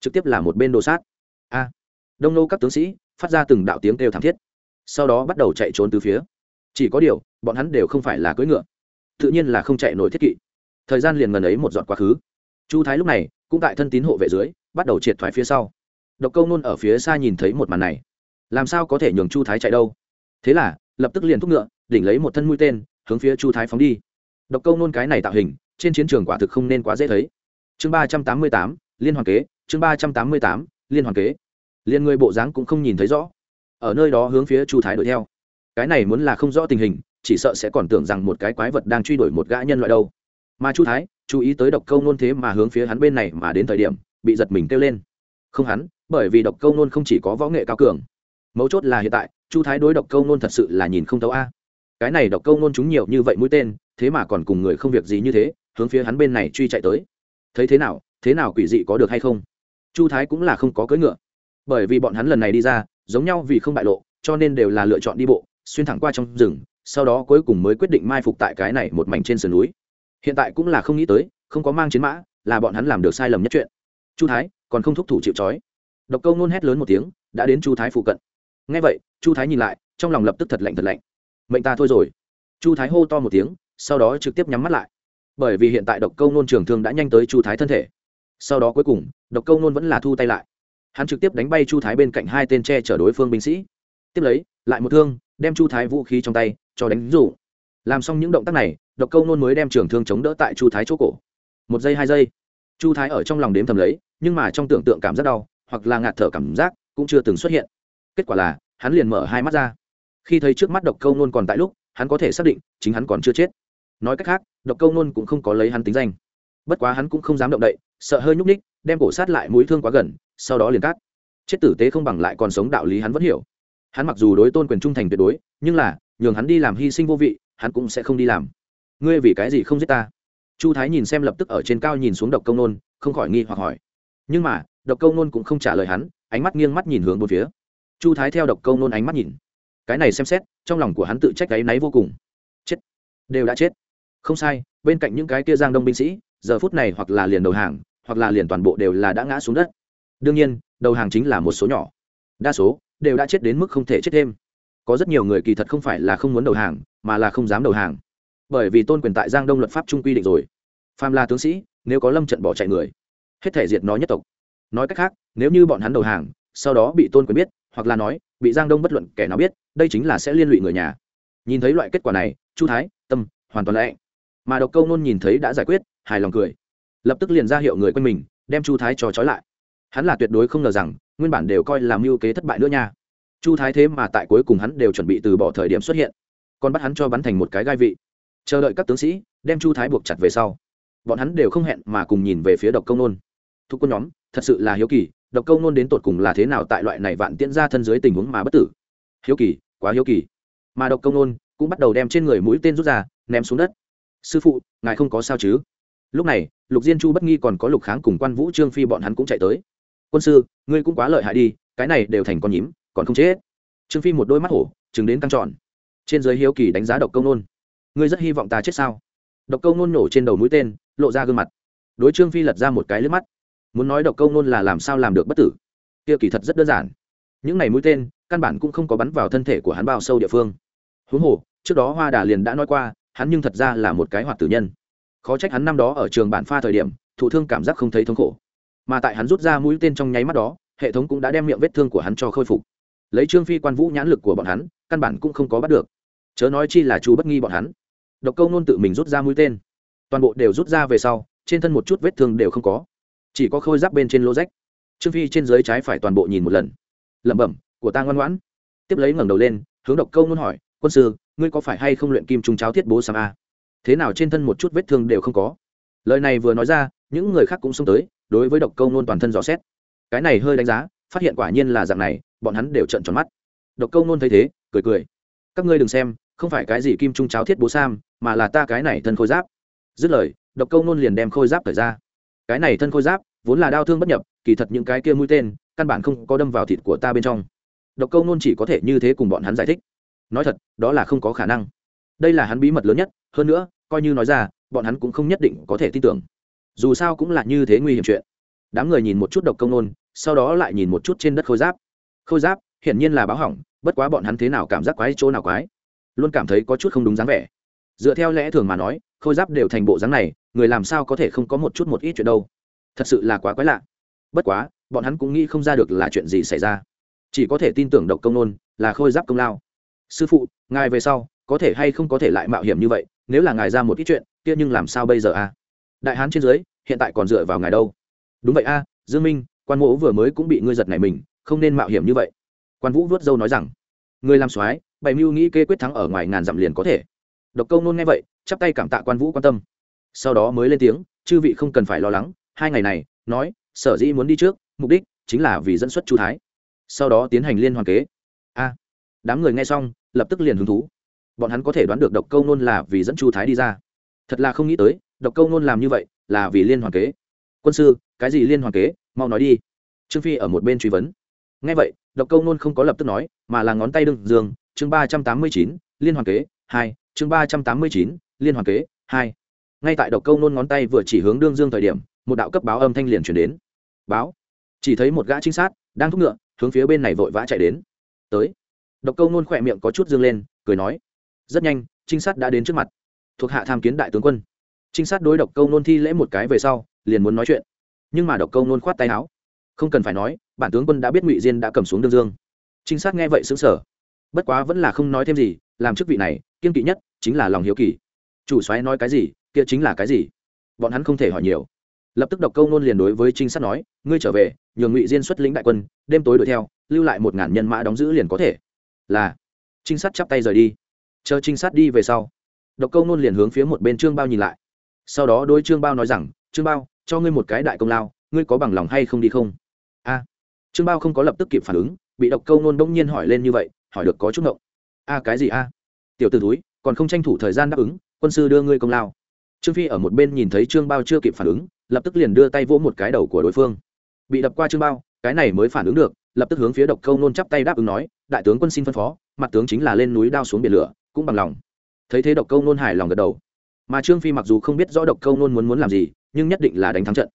Trực tiếp là một bên đồ sát. A. À, đông nô các tướng sĩ, phát ra từng đạo tiếng kêu thảm thiết. Sau đó bắt đầu chạy trốn từ phía. Chỉ có điều, bọn hắn đều không phải là cưỡi ngựa. Tự nhiên là không chạy nổi thiết kỵ. Thời gian liền ngần ấy một dọn quá khứ. Chu thái lúc này, cũng tại thân tín hộ vệ dưới, bắt đầu triệt thoái phía sau. Độc câu nôn ở phía xa nhìn thấy một màn này làm sao có thể nhường chu thái chạy đâu? Thế là, lập tức liền thúc ngựa, đỉnh lấy một thân mũi tên, hướng phía chu thái phóng đi. Độc câu nôn cái này tạo hình, trên chiến trường quả thực không nên quá dễ thấy. Chương ba trăm tám mươi tám, liên hoàn kế, chương ba trăm tám mươi tám, liên hoàn kế. Liên người bộ dáng cũng không nhìn thấy rõ. Ở nơi đó hướng phía chu thái đuổi theo. Cái này muốn là không rõ tình hình, chỉ sợ sẽ còn tưởng rằng một cái quái vật đang truy đuổi một gã nhân loại đâu. Mà chu thái, chú ý tới độc câu nôn thế mà hướng phía hắn bên này mà đến thời điểm, bị giật mình kêu lên. Không hắn, bởi vì độc câu nôn không chỉ có võ nghệ cao cường mấu chốt là hiện tại, chu thái đối độc câu nôn thật sự là nhìn không thấu a. Cái này độc câu nôn chúng nhiều như vậy mũi tên, thế mà còn cùng người không việc gì như thế, hướng phía hắn bên này truy chạy tới. Thấy thế nào thế nào quỷ dị có được hay không? Chu thái cũng là không có cưỡi ngựa. Bởi vì bọn hắn lần này đi ra, giống nhau vì không bại lộ, cho nên đều là lựa chọn đi bộ, xuyên thẳng qua trong rừng, sau đó cuối cùng mới quyết định mai phục tại cái này một mảnh trên sườn núi. Hiện tại cũng là không nghĩ tới, không có mang chiến mã, là bọn hắn làm được sai lầm nhất chuyện. Chu thái, còn không thúc thủ chịu trói. Độc câu nôn hét lớn một tiếng, đã đến chu thái phụ cận ngay vậy, chu thái nhìn lại, trong lòng lập tức thật lạnh thật lạnh. Mệnh ta thôi rồi. Chu thái hô to một tiếng, sau đó trực tiếp nhắm mắt lại. Bởi vì hiện tại độc câu nôn trường thương đã nhanh tới chu thái thân thể. Sau đó cuối cùng, độc câu nôn vẫn là thu tay lại. Hắn trực tiếp đánh bay chu thái bên cạnh hai tên tre chở đối phương binh sĩ. Tiếp lấy, lại một thương, đem chu thái vũ khí trong tay, cho đánh rủ. Làm xong những động tác này, độc câu nôn mới đem trường thương chống đỡ tại chu thái chỗ cổ. Một giây, hai giây. Chu thái ở trong lòng đếm thầm lấy, nhưng mà trong tưởng tượng cảm giác đau, hoặc là ngạt thở cảm giác, cũng chưa từng xuất hiện kết quả là, hắn liền mở hai mắt ra. Khi thấy trước mắt độc câu nôn còn tại lúc, hắn có thể xác định, chính hắn còn chưa chết. Nói cách khác, độc câu nôn cũng không có lấy hắn tính danh. Bất quá hắn cũng không dám động đậy, sợ hơi nhúc ních đem cổ sát lại mũi thương quá gần, sau đó liền cắt. Chết tử tế không bằng lại còn sống đạo lý hắn vẫn hiểu. Hắn mặc dù đối tôn quyền trung thành tuyệt đối, nhưng là, nhường hắn đi làm hy sinh vô vị, hắn cũng sẽ không đi làm. Ngươi vì cái gì không giết ta? Chu thái nhìn xem lập tức ở trên cao nhìn xuống độc công nôn không khỏi nghi hoặc hỏi. Nhưng mà, độc công nôn cũng không trả lời hắn, ánh mắt nghiêng mắt nhìn hướng một phía chu thái theo độc công nôn ánh mắt nhìn. Cái này xem xét, trong lòng của hắn tự trách gáy náy vô cùng. Chết. Đều đã chết. Không sai, bên cạnh những cái kia giang đông binh sĩ, giờ phút này hoặc là liền đầu hàng, hoặc là liền toàn bộ đều là đã ngã xuống đất. Đương nhiên, đầu hàng chính là một số nhỏ. Đa số đều đã chết đến mức không thể chết thêm. Có rất nhiều người kỳ thật không phải là không muốn đầu hàng, mà là không dám đầu hàng. Bởi vì tôn quyền tại giang đông luật pháp trung quy định rồi. Phàm là tướng sĩ, nếu có lâm trận bỏ chạy người, hết thể diệt nó nhất tộc. Nói cách khác, nếu như bọn hắn đầu hàng, sau đó bị tôn quyền biết hoặc là nói, bị giang đông bất luận kẻ nào biết, đây chính là sẽ liên lụy người nhà. Nhìn thấy loại kết quả này, chu thái, tâm, hoàn toàn lẽ mà độc câu nôn nhìn thấy đã giải quyết, hài lòng cười. Lập tức liền ra hiệu người quanh mình, đem chu thái cho trói lại. Hắn là tuyệt đối không ngờ rằng, nguyên bản đều coi là mưu kế thất bại nữa nha. Chu thái thế mà tại cuối cùng hắn đều chuẩn bị từ bỏ thời điểm xuất hiện. Còn bắt hắn cho bắn thành một cái gai vị. Chờ đợi các tướng sĩ, đem chu thái buộc chặt về sau. Bọn hắn đều không hẹn mà cùng nhìn về phía độc công nôn. Thuộc quân nhóm, thật sự là hiếu kỳ độc công nôn đến tột cùng là thế nào tại loại này vạn tiễn ra thân dưới tình huống mà bất tử. Hiếu kỳ, quá hiếu kỳ. Mà độc công nôn cũng bắt đầu đem trên người mũi tên rút ra, ném xuống đất. Sư phụ, ngài không có sao chứ? Lúc này, lục diên chu bất nghi còn có lục kháng cùng quan vũ trương phi bọn hắn cũng chạy tới. Quân sư, ngươi cũng quá lợi hại đi, cái này đều thành con nhím, còn không chết. Trương phi một đôi mắt hổ chứng đến căng tròn. Trên giới hiếu kỳ đánh giá độc công nôn ngươi rất hy vọng ta chết sao? Độc câu nôn nổ trên đầu mũi tên, lộ ra gương mặt. Đối trương phi lật ra một cái lướt mắt muốn nói độc câu nôn là làm sao làm được bất tử. Kia kỳ thật rất đơn giản. Những này mũi tên, căn bản cũng không có bắn vào thân thể của hắn bao sâu địa phương. Huống hồ, trước đó hoa đà liền đã nói qua, hắn nhưng thật ra là một cái hoạt tử nhân. Khó trách hắn năm đó ở trường bản pha thời điểm, thụ thương cảm giác không thấy thống khổ. Mà tại hắn rút ra mũi tên trong nháy mắt đó, hệ thống cũng đã đem miệng vết thương của hắn cho khôi phục. Lấy trương phi quan vũ nhãn lực của bọn hắn, căn bản cũng không có bắt được. Chớ nói chi là chú bất nghi bọn hắn. Độc câu nôn tự mình rút ra mũi tên. Toàn bộ đều rút ra về sau, trên thân một chút vết thương đều không có chỉ có khôi giáp bên trên lô rách. Trương phi trên dưới trái phải toàn bộ nhìn một lần. Lẩm bẩm, của ta ngoan ngoãn. Tiếp lấy ngẩng đầu lên, hướng độc câu nôn hỏi, quân sư, ngươi có phải hay không luyện kim trung cháo thiết bố sam a? Thế nào trên thân một chút vết thương đều không có. Lời này vừa nói ra, những người khác cũng xông tới, đối với độc câu nôn toàn thân rõ xét. Cái này hơi đánh giá, phát hiện quả nhiên là dạng này, bọn hắn đều trợn tròn mắt. Độc câu nôn thấy thế, cười cười. Các ngươi đừng xem, không phải cái gì kim trung cháo thiết bố sam mà là ta cái này thân khôi giáp. Dứt lời, độc câu nôn liền đem khôi giáp thời ra cái này thân khôi giáp vốn là đau thương bất nhập, kỳ thật những cái kia mũi tên, căn bản không có đâm vào thịt của ta bên trong. Độc câu nôn chỉ có thể như thế cùng bọn hắn giải thích. Nói thật, đó là không có khả năng. Đây là hắn bí mật lớn nhất, hơn nữa, coi như nói ra, bọn hắn cũng không nhất định có thể tin tưởng. Dù sao cũng là như thế nguy hiểm chuyện. Đám người nhìn một chút độc công nôn, sau đó lại nhìn một chút trên đất khôi giáp. Khôi giáp, hiển nhiên là báo hỏng, bất quá bọn hắn thế nào cảm giác quái chỗ nào quái, luôn cảm thấy có chút không đúng dáng vẻ. Dựa theo lẽ thường mà nói, khôi giáp đều thành bộ dáng này người làm sao có thể không có một chút một ít chuyện đâu. Thật sự là quá quái lạ. Bất quá, bọn hắn cũng nghĩ không ra được là chuyện gì xảy ra. Chỉ có thể tin tưởng độc công nôn, là khôi giáp công lao. Sư phụ, ngài về sau, có thể hay không có thể lại mạo hiểm như vậy, nếu là ngài ra một ít chuyện, kia nhưng làm sao bây giờ a đại hán trên dưới, hiện tại còn dựa vào ngài đâu. Đúng vậy a, dương minh, quan mỗ vừa mới cũng bị ngươi giật này mình, không nên mạo hiểm như vậy. Quan vũ vớt dâu nói rằng người làm soái, Bảy mưu nghĩ kê quyết thắng ở ngoài ngàn dặm liền có thể. Độc câu nôn nghe vậy, chắp tay cảm tạ quan vũ quan tâm sau đó mới lên tiếng, chư vị không cần phải lo lắng, hai ngày này, nói, sở dĩ muốn đi trước, mục đích chính là vì dẫn xuất chu thái. Sau đó tiến hành liên hoàn kế. A, đám người nghe xong, lập tức liền hứng thú. Bọn hắn có thể đoán được độc câu nôn là vì dẫn chu thái đi ra. Thật là không nghĩ tới, độc câu nôn làm như vậy là vì liên hoàn kế. Quân sư, cái gì liên hoàn kế? Mau nói đi. Trương phi ở một bên truy vấn. Nghe vậy, độc câu nôn không có lập tức nói, mà là ngón tay đương dương, chương ba trăm tám mươi chín, liên hoàn kế, hai, chương ba trăm tám mươi chín, liên hoàn kế, hai ngay tại độc câu nôn ngón tay vừa chỉ hướng đương dương thời điểm, một đạo cấp báo âm thanh liền chuyển đến. Báo. Chỉ thấy một gã trinh sát đang thúc ngựa, hướng phía bên này vội vã chạy đến. Tới. Độc câu nôn khỏe miệng có chút dương lên, cười nói. Rất nhanh, trinh sát đã đến trước mặt. Thuộc hạ tham kiến đại tướng quân. Trinh sát đối độc câu nôn thi lễ một cái về sau, liền muốn nói chuyện. Nhưng mà độc câu nôn khoát tay áo. Không cần phải nói, bản tướng quân đã biết ngụy diên đã cầm xuống đương dương. Trinh sát nghe vậy xứng sở bất quá vẫn là không nói thêm gì, làm chức vị này kiên kỵ nhất chính là lòng hiếu kỳ. Chủ xoáy nói cái gì kia chính là cái gì? Bọn hắn không thể hỏi nhiều. Lập tức độc câu nôn liền đối với trinh sát nói, ngươi trở về, nhường ngụy diên xuất lĩnh đại quân, đêm tối đuổi theo, lưu lại một ngàn nhân mã đóng giữ liền có thể. Là. Trinh sát chắp tay rời đi. Chờ trinh sát đi về sau, độc câu nôn liền hướng phía một bên trương bao nhìn lại. Sau đó đôi trương bao nói rằng, trương bao, cho ngươi một cái đại công lao, ngươi có bằng lòng hay không đi không? A. Trương bao không có lập tức kịp phản ứng, bị độc câu nôn bỗng nhiên hỏi lên như vậy, hỏi được có chút ngộng. A, cái gì a? Tiểu t ử túi còn không tranh thủ thời gian đáp ứng, quân sư đưa ngươi công lao trương phi ở một bên nhìn thấy trương bao chưa kịp phản ứng, lập tức liền đưa tay vỗ một cái đầu của đối phương. Bị đập qua trương bao, cái này mới phản ứng được, lập tức hướng phía độc câu nôn chắp tay đáp ứng nói, đại tướng quân xin phân phó, mặt tướng chính là lên núi đao xuống biển lửa, cũng bằng lòng. Thấy thế độc câu nôn hài lòng gật đầu. Mà trương phi mặc dù không biết rõ độc câu nôn muốn muốn làm gì, nhưng nhất định là đánh thắng trận.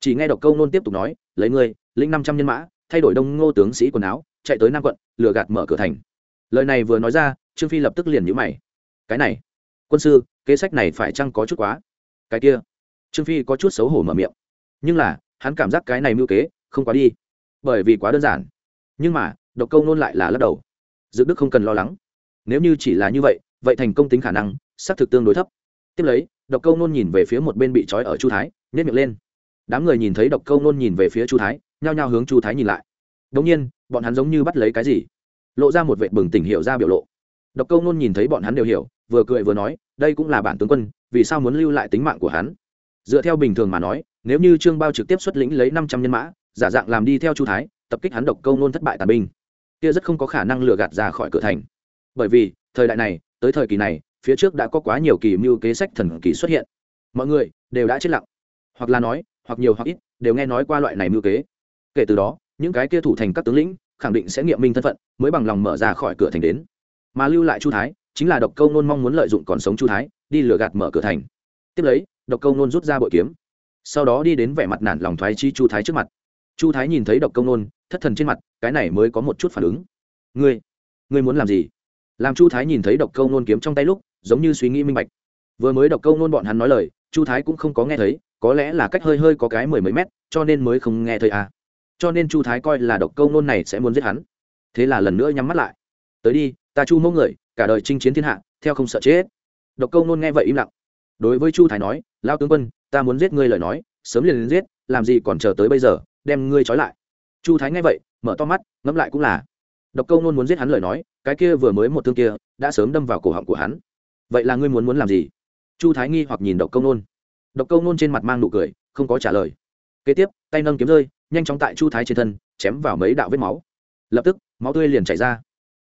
Chỉ nghe độc câu nôn tiếp tục nói, lấy ngươi, lĩnh năm trăm nhân mã, thay đổi đông ngô tướng sĩ quần áo, chạy tới nam quận, lừa gạt mở cửa thành. Lời này vừa nói ra, trương phi lập tức liền nhữ mày. Cái này, quân sư kế sách này phải chăng có chút quá? Cái kia. Trương phi có chút xấu hổ mở miệng. Nhưng là, hắn cảm giác cái này mưu kế không quá đi. Bởi vì quá đơn giản. Nhưng mà, độc câu nôn lại là lắc đầu. Dự đức không cần lo lắng. Nếu như chỉ là như vậy vậy thành công tính khả năng, xác thực tương đối thấp. Tiếp lấy, độc câu nôn nhìn về phía một bên bị trói ở chu thái nhét miệng lên. Đám người nhìn thấy độc câu nôn nhìn về phía chu thái, nhao nhao hướng chu thái nhìn lại. Đống nhiên, bọn hắn giống như bắt lấy cái gì? Lộ ra một vệ bừng tỉnh hiệu ra biểu lộ. Độc câu nôn nhìn thấy bọn hắn đều hiểu, vừa cười vừa nói đây cũng là bản tướng quân, vì sao muốn lưu lại tính mạng của hắn? Dựa theo bình thường mà nói, nếu như trương bao trực tiếp xuất lĩnh lấy năm trăm nhân mã, giả dạng làm đi theo chu thái, tập kích hắn độc câu nôn thất bại tàn binh, kia rất không có khả năng lừa gạt ra khỏi cửa thành. Bởi vì, thời đại này, tới thời kỳ này, phía trước đã có quá nhiều kỳ mưu kế sách thần kỳ xuất hiện. Mọi người đều đã chết lặng. Hoặc là nói, hoặc nhiều hoặc ít, đều nghe nói qua loại này mưu kế. Kể từ đó, những cái kia thủ thành các tướng lĩnh, khẳng định sẽ nghiệm minh thân phận, mới bằng lòng mở ra khỏi cửa thành đến. Mà lưu lại chu thái chính là độc câu nôn mong muốn lợi dụng còn sống chu thái, đi lừa gạt mở cửa thành. Tiếp lấy, độc câu nôn rút ra bội kiếm. Sau đó đi đến vẻ mặt nản lòng thoái chi chu thái trước mặt. Chu thái nhìn thấy độc câu nôn, thất thần trên mặt, cái này mới có một chút phản ứng. Ngươi ngươi muốn làm gì? Làm chu thái nhìn thấy độc câu nôn kiếm trong tay lúc, giống như suy nghĩ minh bạch. Vừa mới độc câu nôn bọn hắn nói lời, chu thái cũng không có nghe thấy, có lẽ là cách hơi hơi có cái mười mấy mét, cho nên mới không nghe thấy à. cho nên chu thái coi là độc câu nôn này sẽ muốn giết hắn. Thế là lần nữa nhắm mắt lại. Tới đi ta chu mẫu người, cả đời chinh chiến thiên hạ, theo không sợ chết. Độc câu nôn nghe vậy im lặng. Đối với chu thái nói lao tướng quân, ta muốn giết ngươi lời nói, sớm liền giết, làm gì còn chờ tới bây giờ, đem ngươi trói lại. Chu thái nghe vậy, mở to mắt, ngẫm lại cũng là. Độc câu nôn muốn giết hắn lời nói, cái kia vừa mới một thương kia, đã sớm đâm vào cổ họng của hắn. Vậy là ngươi muốn muốn làm gì? Chu thái nghi hoặc nhìn độc câu nôn. Độc câu nôn trên mặt mang nụ cười, không có trả lời. Kế tiếp, tay nâng kiếm rơi, nhanh chóng tại chu thái trên thân, chém vào mấy đạo vết máu. Lập tức, máu tươi liền chảy ra.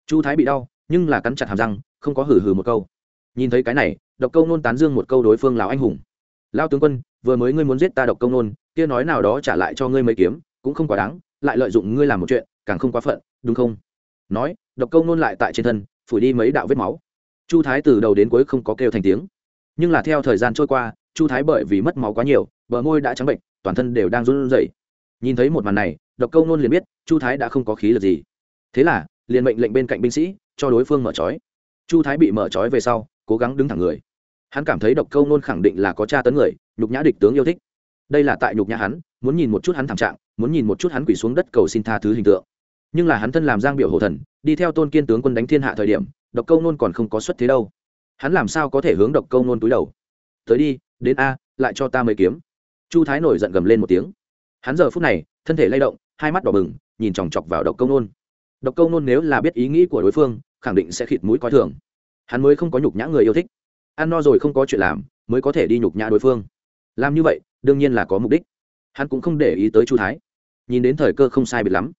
Chu thái bị đau nhưng là cắn chặt hàm răng, không có hử hử một câu. Nhìn thấy cái này, độc câu nôn tán dương một câu đối phương lào anh hùng. Lao tướng quân, vừa mới ngươi muốn giết ta độc câu nôn, kia nói nào đó trả lại cho ngươi mấy kiếm, cũng không quá đáng, lại lợi dụng ngươi làm một chuyện, càng không quá phận, đúng không? Nói, độc câu nôn lại tại trên thân, phủi đi mấy đạo vết máu. Chu thái từ đầu đến cuối không có kêu thành tiếng. Nhưng là theo thời gian trôi qua, chu thái bởi vì mất máu quá nhiều, bờ môi đã trắng bệnh, toàn thân đều đang run rẩy. Nhìn thấy một màn này, độc câu nôn liền biết chu thái đã không có khí lực gì. Thế là, liền mệnh lệnh bên cạnh binh sĩ cho đối phương mở trói. Chu thái bị mở trói về sau, cố gắng đứng thẳng người. Hắn cảm thấy độc câu nôn khẳng định là có cha tấn người, nhục nhã địch tướng yêu thích. Đây là tại nhục nhã hắn, muốn nhìn một chút hắn thảm trạng, muốn nhìn một chút hắn quỷ xuống đất cầu xin tha thứ hình tượng. Nhưng là hắn thân làm giang biểu hồ thần, đi theo tôn kiên tướng quân đánh thiên hạ thời điểm, độc câu nôn còn không có xuất thế đâu. Hắn làm sao có thể hướng độc câu nôn túi đầu? Tới đi, đến a, lại cho ta mấy kiếm. Chu thái nổi giận gầm lên một tiếng. Hắn giờ phút này, thân thể lay động, hai mắt đỏ bừng, nhìn chòng chọc vào độc câu nôn. Độc câu nôn nếu là biết ý nghĩ của đối phương khẳng định sẽ khịt mũi coi thường. Hắn mới không có nhục nhã người yêu thích. Ăn no rồi không có chuyện làm, mới có thể đi nhục nhã đối phương. Làm như vậy, đương nhiên là có mục đích. Hắn cũng không để ý tới chu thái. Nhìn đến thời cơ không sai biệt lắm.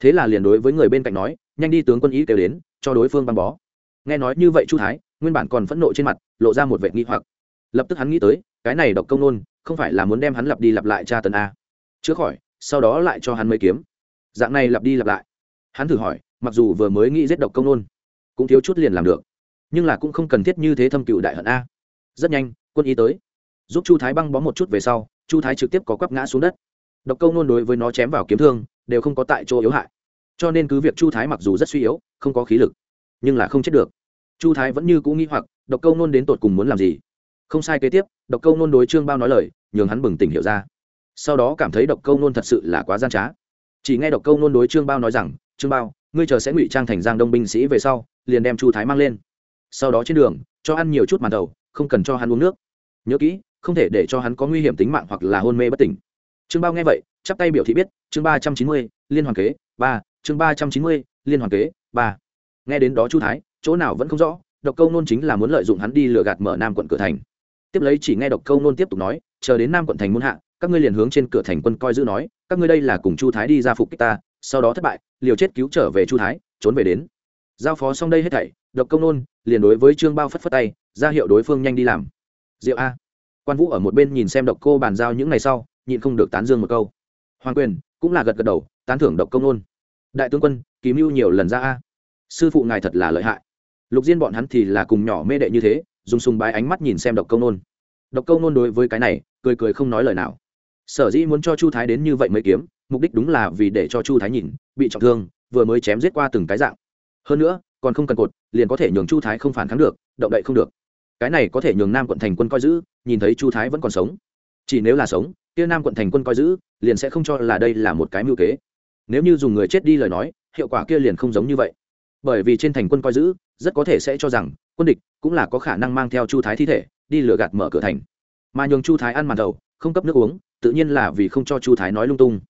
Thế là liền đối với người bên cạnh nói, nhanh đi tướng quân ý kêu đến, cho đối phương băng bó. Nghe nói như vậy chu thái, nguyên bản còn phẫn nộ trên mặt, lộ ra một vệ nghi hoặc. Lập tức hắn nghĩ tới, cái này độc công nôn, không phải là muốn đem hắn lặp đi lặp lại tra tấn a. Chữa khỏi, sau đó lại cho hắn mấy kiếm. Dạng này lặp đi lặp lại. Hắn thử hỏi, mặc dù vừa mới nghĩ giết độc công nôn cũng thiếu chút liền làm được. Nhưng là cũng không cần thiết như thế thâm cựu đại hận a. Rất nhanh, quân y tới. Giúp chu thái băng bó một chút về sau, chu thái trực tiếp có quắp ngã xuống đất. Độc câu nôn đối với nó chém vào kiếm thương, đều không có tại chỗ yếu hại. Cho nên cứ việc chu thái mặc dù rất suy yếu, không có khí lực, nhưng là không chết được. Chu thái vẫn như cũ nghĩ hoặc, độc câu nôn đến tột cùng muốn làm gì? Không sai kế tiếp, độc câu nôn đối trương bao nói lời, nhường hắn bừng tỉnh hiểu ra. Sau đó cảm thấy độc câu nôn thật sự là quá gian trá. Chỉ nghe độc câu nôn đối trương bao nói rằng, trương bao, ngươi chờ sẽ ngụy trang thành giang đông binh sĩ về sau liền đem chu thái mang lên. Sau đó trên đường, cho ăn nhiều chút màn đầu, không cần cho hắn uống nước. Nhớ kỹ, không thể để cho hắn có nguy hiểm tính mạng hoặc là hôn mê bất tỉnh. Trương bao nghe vậy, chắp tay biểu thị biết, chương ba trăm chín mươi, liên hoàn kế, ba, chương ba trăm chín mươi, liên hoàn kế, ba. Nghe đến đó chu thái, chỗ nào vẫn không rõ, độc câu nôn chính là muốn lợi dụng hắn đi lừa gạt mở nam quận cửa thành. Tiếp lấy chỉ nghe độc câu nôn tiếp tục nói, chờ đến nam quận thành muôn hạ, các ngươi liền hướng trên cửa thành quân coi giữ nói, các ngươi đây là cùng chu thái đi ra phục kích ta, sau đó thất bại, liều chết cứu trở về chu thái, trốn về đến giao phó xong đây hết thảy, độc công nôn, liền đối với trương bao phất phất tay, ra hiệu đối phương nhanh đi làm. Diệu a. Quan vũ ở một bên nhìn xem độc cô bàn giao những ngày sau, nhịn không được tán dương một câu. Hoàng quyền, cũng là gật gật đầu, tán thưởng độc công nôn. Đại tướng quân ký mưu nhiều lần ra a. Sư phụ ngài thật là lợi hại. Lục diên bọn hắn thì là cùng nhỏ mê đệ như thế, dùng sùng bái ánh mắt nhìn xem độc công nôn. Độc công nôn đối với cái này, cười cười không nói lời nào. Sở dĩ muốn cho chu thái đến như vậy mới kiếm, mục đích đúng là vì để cho chu thái nhìn, bị trọng thương, vừa mới chém giết qua từng cái dạng hơn nữa, còn không cần cột, liền có thể nhường chu thái không phản kháng được, động đậy không được. Cái này có thể nhường nam quận thành quân coi giữ, nhìn thấy chu thái vẫn còn sống. Chỉ nếu là sống, kia nam quận thành quân coi giữ, liền sẽ không cho là đây là một cái mưu kế. Nếu như dùng người chết đi lời nói, hiệu quả kia liền không giống như vậy. Bởi vì trên thành quân coi giữ, rất có thể sẽ cho rằng, quân địch cũng là có khả năng mang theo chu thái thi thể, đi lừa gạt mở cửa thành. Mà nhường chu thái ăn màn đầu, không cấp nước uống, tự nhiên là vì không cho chu thái nói lung tung.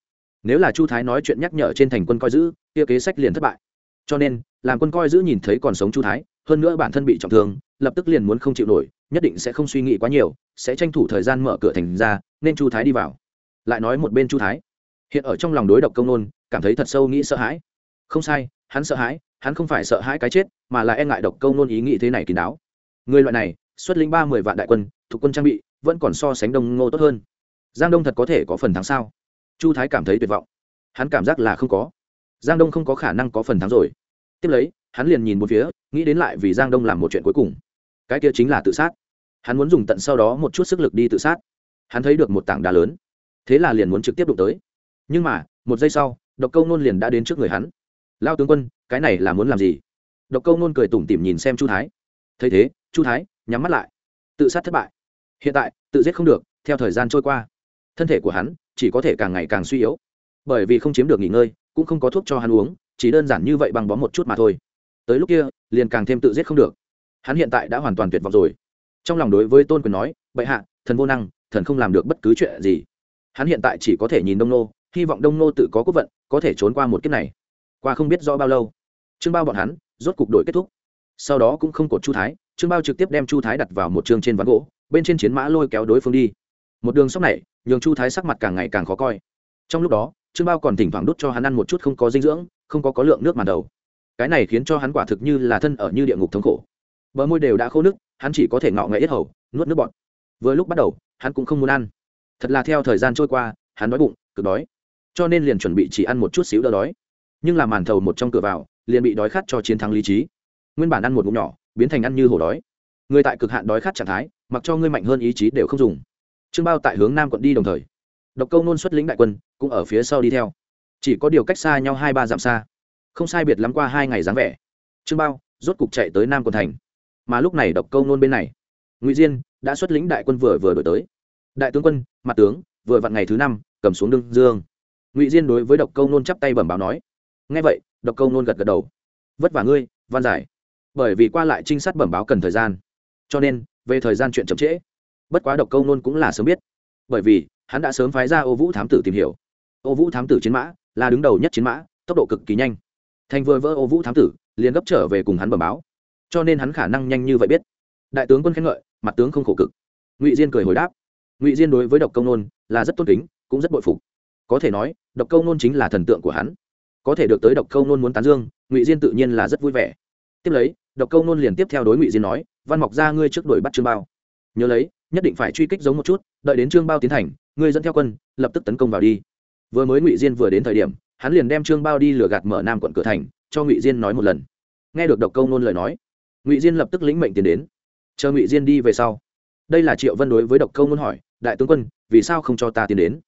Nếu là chu thái nói chuyện nhắc nhở trên thành quân coi giữ, kia kế sách liền thất bại cho nên, làm quân coi giữ nhìn thấy còn sống chu thái, hơn nữa bản thân bị trọng thương, lập tức liền muốn không chịu nổi, nhất định sẽ không suy nghĩ quá nhiều, sẽ tranh thủ thời gian mở cửa thành ra, nên chu thái đi vào. Lại nói một bên chu thái, hiện ở trong lòng đối độc công nôn, cảm thấy thật sâu nghĩ sợ hãi. Không sai, hắn sợ hãi, hắn không phải sợ hãi cái chết, mà là e ngại độc công nôn ý nghĩ thế này kín đáo. Người loại này, xuất lĩnh ba mươi vạn đại quân, thuộc quân trang bị, vẫn còn so sánh đông ngô tốt hơn. Giang đông thật có thể có phần thắng sao? Chu thái cảm thấy tuyệt vọng. Hắn cảm giác là không có giang đông không có khả năng có phần thắng rồi. Tiếp lấy, hắn liền nhìn một phía, nghĩ đến lại vì giang đông làm một chuyện cuối cùng. Cái kia chính là tự sát. Hắn muốn dùng tận sau đó một chút sức lực đi tự sát. Hắn thấy được một tảng đá lớn. Thế là liền muốn trực tiếp đụng tới. Nhưng mà, một giây sau, độc câu nôn liền đã đến trước người hắn. Lao tướng quân, cái này là muốn làm gì? Độc câu nôn cười tủm tỉm nhìn xem chu thái. Thấy thế, chu thái nhắm mắt lại. Tự sát thất bại. Hiện tại, tự giết không được, theo thời gian trôi qua. Thân thể của hắn chỉ có thể càng ngày càng suy yếu bởi vì không chiếm được nghỉ ngơi, cũng không có thuốc cho hắn uống, chỉ đơn giản như vậy bằng bó một chút mà thôi. Tới lúc kia, liền càng thêm tự giết không được. Hắn hiện tại đã hoàn toàn tuyệt vọng rồi. Trong lòng đối với tôn quyền nói, bệ hạ, thần vô năng, thần không làm được bất cứ chuyện gì. Hắn hiện tại chỉ có thể nhìn đông nô, hy vọng đông nô tự có quốc vận, có thể trốn qua một kiếp này. Qua không biết rõ bao lâu, trương bao bọn hắn, rốt cục đội kết thúc. Sau đó cũng không cột chu thái, trương bao trực tiếp đem chu thái đặt vào một chương trên ván gỗ, bên trên chiến mã lôi kéo đối phương đi. Một đường sóc này, nhường chu thái sắc mặt càng ngày càng khó coi. Trong lúc đó trương bao còn thỉnh thoảng đút cho hắn ăn một chút không có dinh dưỡng, không có có lượng nước màn đầu. Cái này khiến cho hắn quả thực như là thân ở như địa ngục thống khổ. Bờ môi đều đã khô nước hắn chỉ có thể ngọ nghệ ít hầu, nuốt nước bọt. Vừa lúc bắt đầu, hắn cũng không muốn ăn. Thật là theo thời gian trôi qua, hắn đói bụng, cực đói. Cho nên liền chuẩn bị chỉ ăn một chút xíu đỡ đói. Nhưng làm màn thầu một trong cửa vào, liền bị đói khát cho chiến thắng lý trí. Nguyên bản ăn một ngụm nhỏ, biến thành ăn như hổ đói. Người tại cực hạn đói khát trạng thái, mặc cho ngươi mạnh hơn ý chí đều không dùng. Trương bao tại hướng nam quận đi đồng thời độc câu nôn xuất lĩnh đại quân, cũng ở phía sau đi theo. Chỉ có điều cách xa nhau hai ba dặm xa. Không sai biệt lắm qua hai ngày dáng vẻ. Trương bao rốt cục chạy tới nam quận thành. Mà lúc này độc câu nôn bên này, ngụy diên đã xuất lĩnh đại quân vừa vừa đổi tới. Đại tướng quân, mặt tướng, vừa vặn ngày thứ năm, cầm xuống đương dương. Ngụy diên đối với độc câu nôn chắp tay bẩm báo nói ngay vậy, độc câu nôn gật gật đầu. Vất vả ngươi, văn giải. Bởi vì qua lại trinh sát bẩm báo cần thời gian. Cho nên, về thời gian chuyện chậm trễ. Bất quá độc câu nôn cũng là sớm biết. Bởi vì hắn đã sớm phái ra ô vũ thám tử tìm hiểu. Ô vũ thám tử chiến mã, là đứng đầu nhất chiến mã, tốc độ cực kỳ nhanh. Thành vừa vỡ ô vũ thám tử, liền gấp trở về cùng hắn bẩm báo. Cho nên hắn khả năng nhanh như vậy biết. Đại tướng quân khen ngợi, mặt tướng không khổ cực. Ngụy diên cười hồi đáp. Ngụy diên đối với độc công nôn là rất tôn kính, cũng rất bội phục. Có thể nói, độc câu nôn chính là thần tượng của hắn. Có thể được tới độc câu nôn muốn tán dương, ngụy diên tự nhiên là rất vui vẻ. Tiếp lấy, độc câu nôn liền tiếp theo đối ngụy diên nói, văn mọc ra ngươi trước đuổi bắt trương bao. Nhớ lấy, nhất định phải truy kích giống một chút, đợi đến trương bao tiến thành ngươi dẫn theo quân, lập tức tấn công vào đi. Vừa mới ngụy diên vừa đến thời điểm, hắn liền đem trương bao đi lừa gạt mở nam quận cửa thành, cho ngụy diên nói một lần. Nghe được độc câu nôn lời nói, ngụy diên lập tức lĩnh mệnh tiến đến. Chờ ngụy diên đi về sau. Đây là triệu vân đối với độc câu nôn hỏi, đại tướng quân, vì sao không cho ta tiến đến?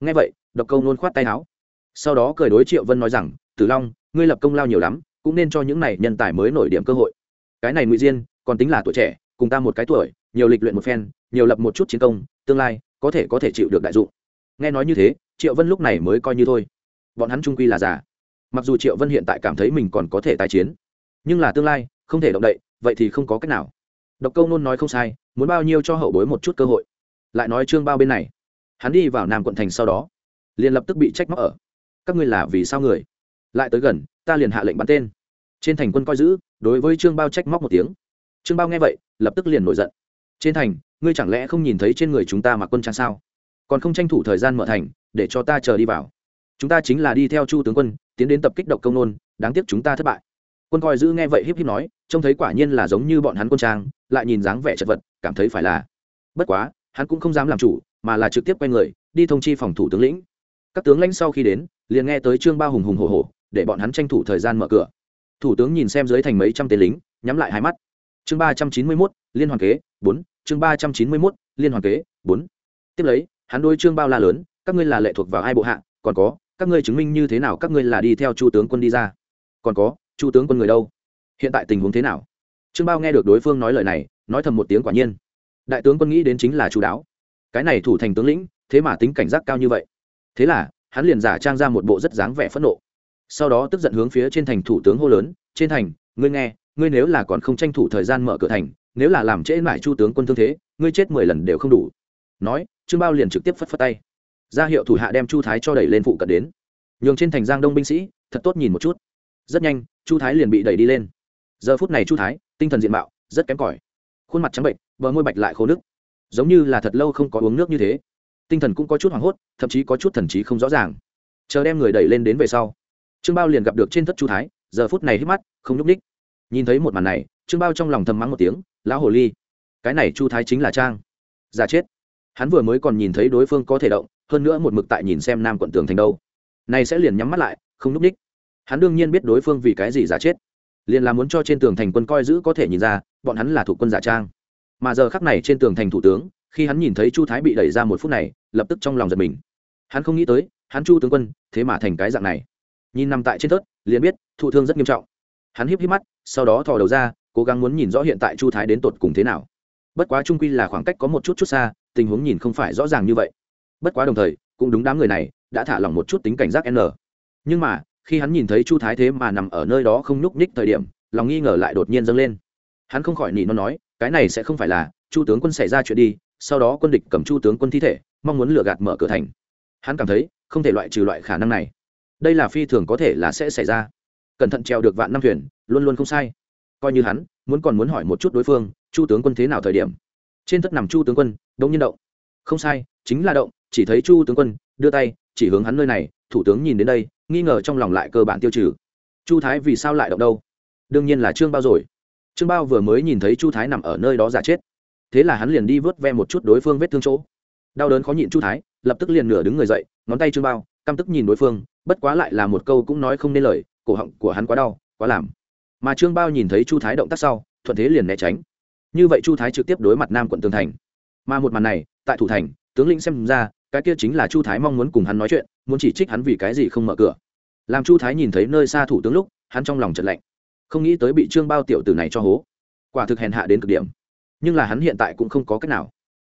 Nghe vậy, độc câu nôn khoát tay áo. Sau đó cười đối triệu vân nói rằng, tử long, ngươi lập công lao nhiều lắm, cũng nên cho những này nhân tài mới nổi điểm cơ hội. Cái này ngụy diên, còn tính là tuổi trẻ, cùng ta một cái tuổi, nhiều lịch luyện một phen, nhiều lập một chút chiến công, tương lai có thể có thể chịu được đại dụng. Nghe nói như thế, triệu vân lúc này mới coi như thôi. Bọn hắn trung quy là già. Mặc dù triệu vân hiện tại cảm thấy mình còn có thể tái chiến, nhưng là tương lai, không thể động đậy, vậy thì không có cách nào. Độc câu nôn nói không sai, muốn bao nhiêu cho hậu bối một chút cơ hội. Lại nói trương bao bên này. Hắn đi vào nam quận thành sau đó, liền lập tức bị trách móc ở. Các ngươi là vì sao người? Lại tới gần, ta liền hạ lệnh bắn tên. Trên thành quân coi giữ, đối với trương bao trách móc một tiếng. Trương bao nghe vậy, lập tức liền nổi giận. Trên thành ngươi chẳng lẽ không nhìn thấy trên người chúng ta mặc quân trang sao? Còn không tranh thủ thời gian mở thành, để cho ta chờ đi vào. Chúng ta chính là đi theo chu tướng quân, tiến đến tập kích độc công nôn, đáng tiếc chúng ta thất bại. Quân coi giữ nghe vậy híp híp nói, trông thấy quả nhiên là giống như bọn hắn quân trang, lại nhìn dáng vẻ chật vật, cảm thấy phải là bất quá, hắn cũng không dám làm chủ, mà là trực tiếp quay người, đi thông chi phòng thủ tướng lĩnh. Các tướng lãnh sau khi đến, liền nghe tới trương ba hùng hùng hổ hổ, để bọn hắn tranh thủ thời gian mở cửa. Thủ tướng nhìn xem dưới thành mấy trăm tên lính, nhắm lại hai mắt. Chương ba trăm chín mươi mốt, liên hoàn kế, bốn chương ba trăm chín mươi mốt, liên hoàn kế, bốn. Tiếp lấy, hắn đôi trương bao la lớn, các ngươi là lệ thuộc vào hai bộ hạ? Còn có, các ngươi chứng minh như thế nào các ngươi là đi theo chu tướng quân đi ra? Còn có, chu tướng quân người đâu? Hiện tại tình huống thế nào? Trương bao nghe được đối phương nói lời này, nói thầm một tiếng quả nhiên. Đại tướng quân nghĩ đến chính là chú đáo. Cái này thủ thành tướng lĩnh, thế mà tính cảnh giác cao như vậy. Thế là, hắn liền giả trang ra một bộ rất dáng vẻ phẫn nộ. Sau đó tức giận hướng phía trên thành thủ tướng hô lớn, trên thành, ngươi nghe, ngươi nếu là còn không tranh thủ thời gian mở cửa thành nếu là làm trễ mãi chu tướng quân thương thế, ngươi chết mười lần đều không đủ. Nói, trương bao liền trực tiếp phất phất tay. Ra hiệu thủ hạ đem chu thái cho đẩy lên phụ cận đến. Nhường trên thành giang đông binh sĩ, thật tốt nhìn một chút. Rất nhanh, chu thái liền bị đẩy đi lên. Giờ phút này chu thái, tinh thần diện mạo, rất kém cỏi. Khuôn mặt trắng bệnh, bờ môi bạch lại khô nước giống như là thật lâu không có uống nước như thế. Tinh thần cũng có chút hoảng hốt, thậm chí có chút thần trí không rõ ràng. Chờ đem người đẩy lên đến về sau, trương bao liền gặp được trên thất chu thái, giờ phút này hít mắt, không nhúc ních nhìn thấy một màn này, trương bao trong lòng thầm mắng một tiếng lão hồ ly. Cái này chu thái chính là trang. Giả chết. Hắn vừa mới còn nhìn thấy đối phương có thể động, hơn nữa một mực tại nhìn xem nam quận tường thành đâu. Này sẽ liền nhắm mắt lại, không núp ních hắn đương nhiên biết đối phương vì cái gì giả chết. Liền là muốn cho trên tường thành quân coi giữ có thể nhìn ra, bọn hắn là thủ quân giả trang. Mà giờ khắc này trên tường thành thủ tướng, khi hắn nhìn thấy chu thái bị đẩy ra một phút này, lập tức trong lòng giật mình. Hắn không nghĩ tới, hắn chu tướng quân, thế mà thành cái dạng này. Nhìn nằm tại trên tớt liền biết, thụ thương rất nghiêm trọng. Hắn híp híp mắt, sau đó thò đầu ra cố gắng muốn nhìn rõ hiện tại chu thái đến tột cùng thế nào. Bất quá trung quy là khoảng cách có một chút chút xa, tình huống nhìn không phải rõ ràng như vậy. Bất quá đồng thời, cũng đúng đám người này đã thả lỏng một chút tính cảnh giác n. Nhưng mà, khi hắn nhìn thấy chu thái thế mà nằm ở nơi đó không nhúc nhích thời điểm, lòng nghi ngờ lại đột nhiên dâng lên. Hắn không khỏi nỉ nó nói, cái này sẽ không phải là chu tướng quân xảy ra chuyện đi, sau đó quân địch cầm chu tướng quân thi thể, mong muốn lừa gạt mở cửa thành. Hắn cảm thấy, không thể loại trừ loại khả năng này. Đây là phi thường có thể là sẽ xảy ra. Cẩn thận treo được vạn năm thuyền, luôn luôn không sai coi như hắn, muốn còn muốn hỏi một chút đối phương, chu tướng quân thế nào thời điểm. Trên thất nằm chu tướng quân, đông nhiên động. Không sai, chính là động, chỉ thấy chu tướng quân, đưa tay, chỉ hướng hắn nơi này, thủ tướng nhìn đến đây, nghi ngờ trong lòng lại cơ bản tiêu trừ. Chu thái vì sao lại động đâu? Đương nhiên là trương bao rồi. Trương bao vừa mới nhìn thấy chu thái nằm ở nơi đó giả chết. Thế là hắn liền đi vớt ve một chút đối phương vết thương chỗ. Đau đớn khó nhịn chu thái, lập tức liền nửa đứng người dậy, ngón tay trương bao, căm tức nhìn đối phương, bất quá lại là một câu cũng nói không nên lời, cổ họng của hắn quá đau, quá làm mà trương bao nhìn thấy chu thái động tác sau thuận thế liền né tránh như vậy chu thái trực tiếp đối mặt nam quận tường thành mà một màn này tại thủ thành tướng lĩnh xem ra cái kia chính là chu thái mong muốn cùng hắn nói chuyện muốn chỉ trích hắn vì cái gì không mở cửa làm chu thái nhìn thấy nơi xa thủ tướng lúc hắn trong lòng trận lạnh không nghĩ tới bị trương bao tiểu tử này cho hố quả thực hèn hạ đến cực điểm nhưng là hắn hiện tại cũng không có cách nào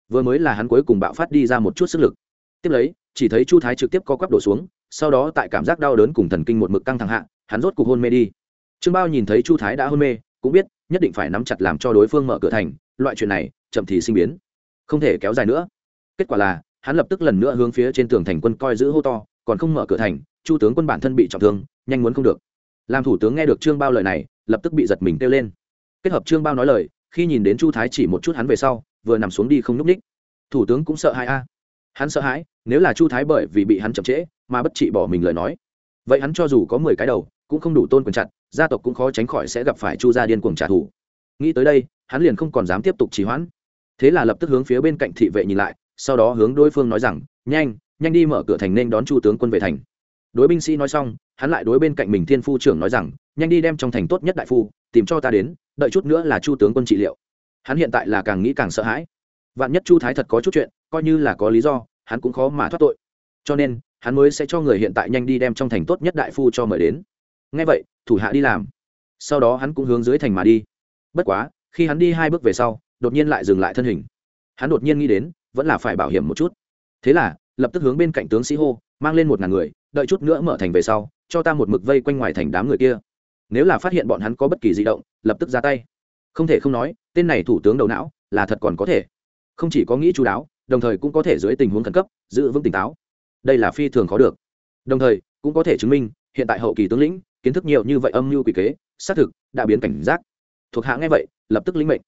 vừa mới là hắn cuối cùng bạo phát đi ra một chút sức lực tiếp lấy chỉ thấy chu thái trực tiếp co quắp đổ xuống sau đó tại cảm giác đau đớn cùng thần kinh một mực căng thẳng hạ hắn rốt cục hôn mê đi trương bao nhìn thấy chu thái đã hôn mê, cũng biết, nhất định phải nắm chặt làm cho đối phương mở cửa thành, loại chuyện này, chậm thì sinh biến. Không thể kéo dài nữa. Kết quả là, hắn lập tức lần nữa hướng phía trên tường thành quân coi giữ hô to, còn không mở cửa thành, chu tướng quân bản thân bị trọng thương, nhanh muốn không được. Làm thủ tướng nghe được trương bao lời này, lập tức bị giật mình kêu lên. Kết hợp trương bao nói lời, khi nhìn đến chu thái chỉ một chút hắn về sau, vừa nằm xuống đi không núp ních thủ tướng cũng sợ hãi a. Hắn sợ hãi, nếu là chu thái bởi vì bị hắn chậm trễ, mà bất trị bỏ mình lời nói. Vậy hắn cho dù có mười cái đầu cũng không đủ tôn quyền chặt, gia tộc cũng khó tránh khỏi sẽ gặp phải chu gia điên cuồng trả thù. Nghĩ tới đây, hắn liền không còn dám tiếp tục trì hoãn. Thế là lập tức hướng phía bên cạnh thị vệ nhìn lại, sau đó hướng đối phương nói rằng, nhanh nhanh đi mở cửa thành nên đón chu tướng quân về thành. Đối binh sĩ nói xong, hắn lại đối bên cạnh mình thiên phu trưởng nói rằng, nhanh đi đem trong thành tốt nhất đại phu, tìm cho ta đến, đợi chút nữa là chu tướng quân trị liệu. Hắn hiện tại là càng nghĩ càng sợ hãi. Vạn nhất chu thái thật có chút chuyện, coi như là có lý do, hắn cũng khó mà thoát tội. Cho nên, hắn mới sẽ cho người hiện tại nhanh đi đem trong thành tốt nhất đại phu cho mời đến ngay vậy, thủ hạ đi làm. Sau đó hắn cũng hướng dưới thành mà đi. Bất quá, khi hắn đi hai bước về sau, đột nhiên lại dừng lại thân hình. Hắn đột nhiên nghĩ đến, vẫn là phải bảo hiểm một chút. Thế là, lập tức hướng bên cạnh tướng sĩ hô, mang lên một ngàn người, đợi chút nữa mở thành về sau, cho ta một mực vây quanh ngoài thành đám người kia. Nếu là phát hiện bọn hắn có bất kỳ di động, lập tức ra tay. Không thể không nói, tên này thủ tướng đầu não, là thật còn có thể. Không chỉ có nghĩ chú đáo, đồng thời cũng có thể dưới tình huống khẩn cấp, giữ vững tỉnh táo. Đây là phi thường khó được. Đồng thời, cũng có thể chứng minh, hiện tại hậu kỳ tướng lĩnh kiến thức nhiều như vậy âm mưu quỷ kế, xác thực, đã biến cảnh giác. Thuộc hạ nghe vậy, lập tức lĩnh mệnh.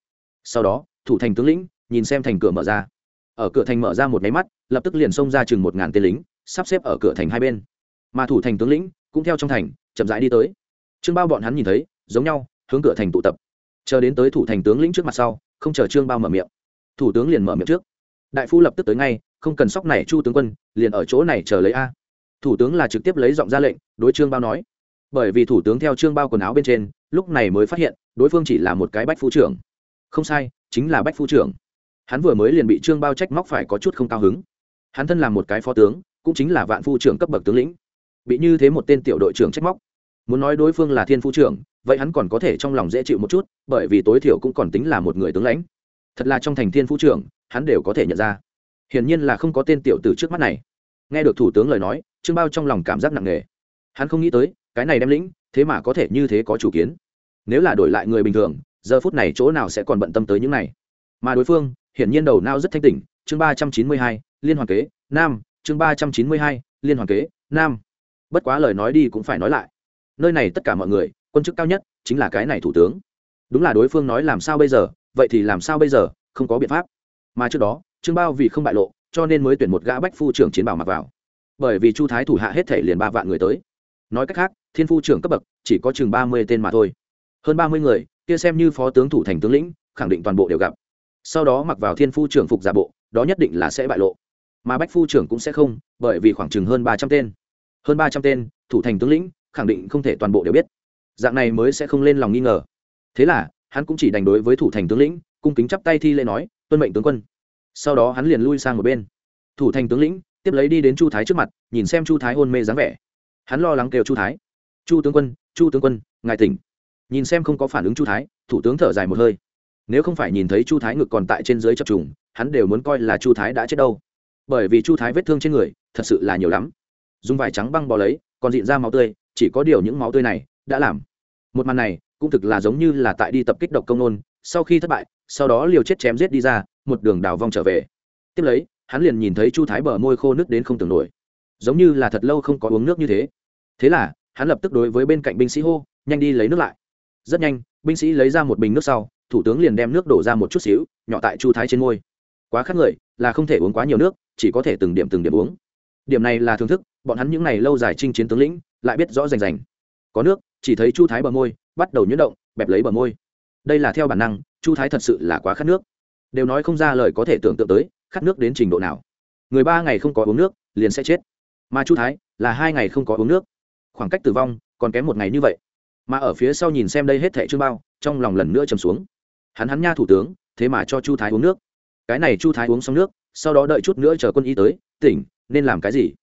Sau đó, thủ thành tướng lĩnh, nhìn xem thành cửa mở ra. Ở cửa thành mở ra một máy mắt, lập tức liền xông ra chừng một ngàn tên lính, sắp xếp ở cửa thành hai bên. Mà thủ thành tướng lĩnh, cũng theo trong thành, chậm rãi đi tới. Trương bao bọn hắn nhìn thấy, giống nhau, hướng cửa thành tụ tập. Chờ đến tới thủ thành tướng lĩnh trước mặt sau, không chờ trương bao mở miệng. Thủ tướng liền mở miệng trước. Đại phu lập tức tới ngay, không cần sóc này chu tướng quân, liền ở chỗ này chờ lấy a. Thủ tướng là trực tiếp lấy giọng ra lệnh, đối trương bao nói bởi vì thủ tướng theo trương bao quần áo bên trên, lúc này mới phát hiện, đối phương chỉ là một cái bách phu trưởng. Không sai, chính là bách phu trưởng. Hắn vừa mới liền bị trương bao trách móc phải có chút không cao hứng. Hắn thân là một cái phó tướng, cũng chính là vạn phu trưởng cấp bậc tướng lĩnh. Bị như thế một tên tiểu đội trưởng trách móc. Muốn nói đối phương là thiên phu trưởng, vậy hắn còn có thể trong lòng dễ chịu một chút, bởi vì tối thiểu cũng còn tính là một người tướng lãnh. Thật là trong thành thiên phu trưởng, hắn đều có thể nhận ra. Hiển nhiên là không có tên tiểu từ trước mắt này. Nghe được thủ tướng lời nói, trương bao trong lòng cảm giác nặng nề. Hắn không nghĩ tới cái này đem lĩnh, thế mà có thể như thế có chủ kiến. Nếu là đổi lại người bình thường, giờ phút này chỗ nào sẽ còn bận tâm tới những này? Mà đối phương, hiển nhiên đầu não rất thanh tỉnh, chương ba trăm chín mươi hai, liên hoàn kế, nam, chương ba trăm chín mươi hai, liên hoàn kế, nam. Bất quá lời nói đi cũng phải nói lại. Nơi này tất cả mọi người, quân chức cao nhất, chính là cái này thủ tướng. Đúng là đối phương nói làm sao bây giờ, vậy thì làm sao bây giờ, không có biện pháp. Mà trước đó, trương bao vì không bại lộ, cho nên mới tuyển một gã bách phu trưởng chiến bảo mặc vào. Bởi vì chu thái thủ hạ hết thể liền ba vạn người tới nói cách khác, thiên phu trưởng cấp bậc, chỉ có chừng ba mươi tên mà thôi. Hơn ba mươi người, kia xem như phó tướng thủ thành tướng lĩnh, khẳng định toàn bộ đều gặp. Sau đó mặc vào thiên phu trưởng phục giả bộ, đó nhất định là sẽ bại lộ. Mà bách phu trưởng cũng sẽ không, bởi vì khoảng chừng hơn ba trăm tên. Hơn ba trăm tên, thủ thành tướng lĩnh, khẳng định không thể toàn bộ đều biết. Dạng này mới sẽ không lên lòng nghi ngờ. Thế là, hắn cũng chỉ đành đối với thủ thành tướng lĩnh, cung kính chắp tay thi lễ nói, tuân mệnh tướng quân. Sau đó hắn liền lui sang một bên. Thủ thành tướng lĩnh, tiếp lấy đi đến chu thái trước mặt, nhìn xem chu thái hôn mê dáng vẻ hắn lo lắng kêu chu thái. Chu tướng quân, chu tướng quân, ngài tỉnh. Nhìn xem không có phản ứng chu thái, thủ tướng thở dài một hơi. Nếu không phải nhìn thấy chu thái ngực còn tại trên dưới chập trùng, hắn đều muốn coi là chu thái đã chết đâu. Bởi vì chu thái vết thương trên người, thật sự là nhiều lắm. Dùng vải trắng băng bò lấy, còn dịn ra máu tươi, chỉ có điều những máu tươi này đã làm. Một màn này, cũng thực là giống như là tại đi tập kích độc công nôn, sau khi thất bại, sau đó liều chết chém giết đi ra, một đường đào vong trở về. Tiếp lấy, hắn liền nhìn thấy chu thái bờ môi khô nước đến không tưởng nổi. Giống như là thật lâu không có uống nước như thế thế là, hắn lập tức đối với bên cạnh binh sĩ hô, nhanh đi lấy nước lại. Rất nhanh, binh sĩ lấy ra một bình nước sau, thủ tướng liền đem nước đổ ra một chút xíu, nhỏ tại chu thái trên môi. Quá khát người, là không thể uống quá nhiều nước, chỉ có thể từng điểm từng điểm uống. Điểm này là thưởng thức, bọn hắn những n à y lâu dài chinh chiến tướng lĩnh, lại biết rõ rành rành. Có nước, chỉ thấy chu thái bờ môi, bắt đầu nhuyễn động, bẹp lấy bờ môi. Đây là theo bản năng, chu thái thật sự là quá khát nước. Đều nói không ra lời có thể tưởng tượng tới, khát nước đến trình độ nào. Người ba ngày không có uống nước, liền sẽ chết. Mà chu thái, là hai ngày không có uống nước khoảng cách tử vong còn kém một ngày như vậy. Mà ở phía sau nhìn xem đây hết thẻ trương bao, trong lòng lần nữa chầm xuống. Hắn hắn nha thủ tướng, thế mà cho chu thái uống nước. Cái này chu thái uống xong nước, sau đó đợi chút nữa chờ quân y tới, tỉnh, nên làm cái gì?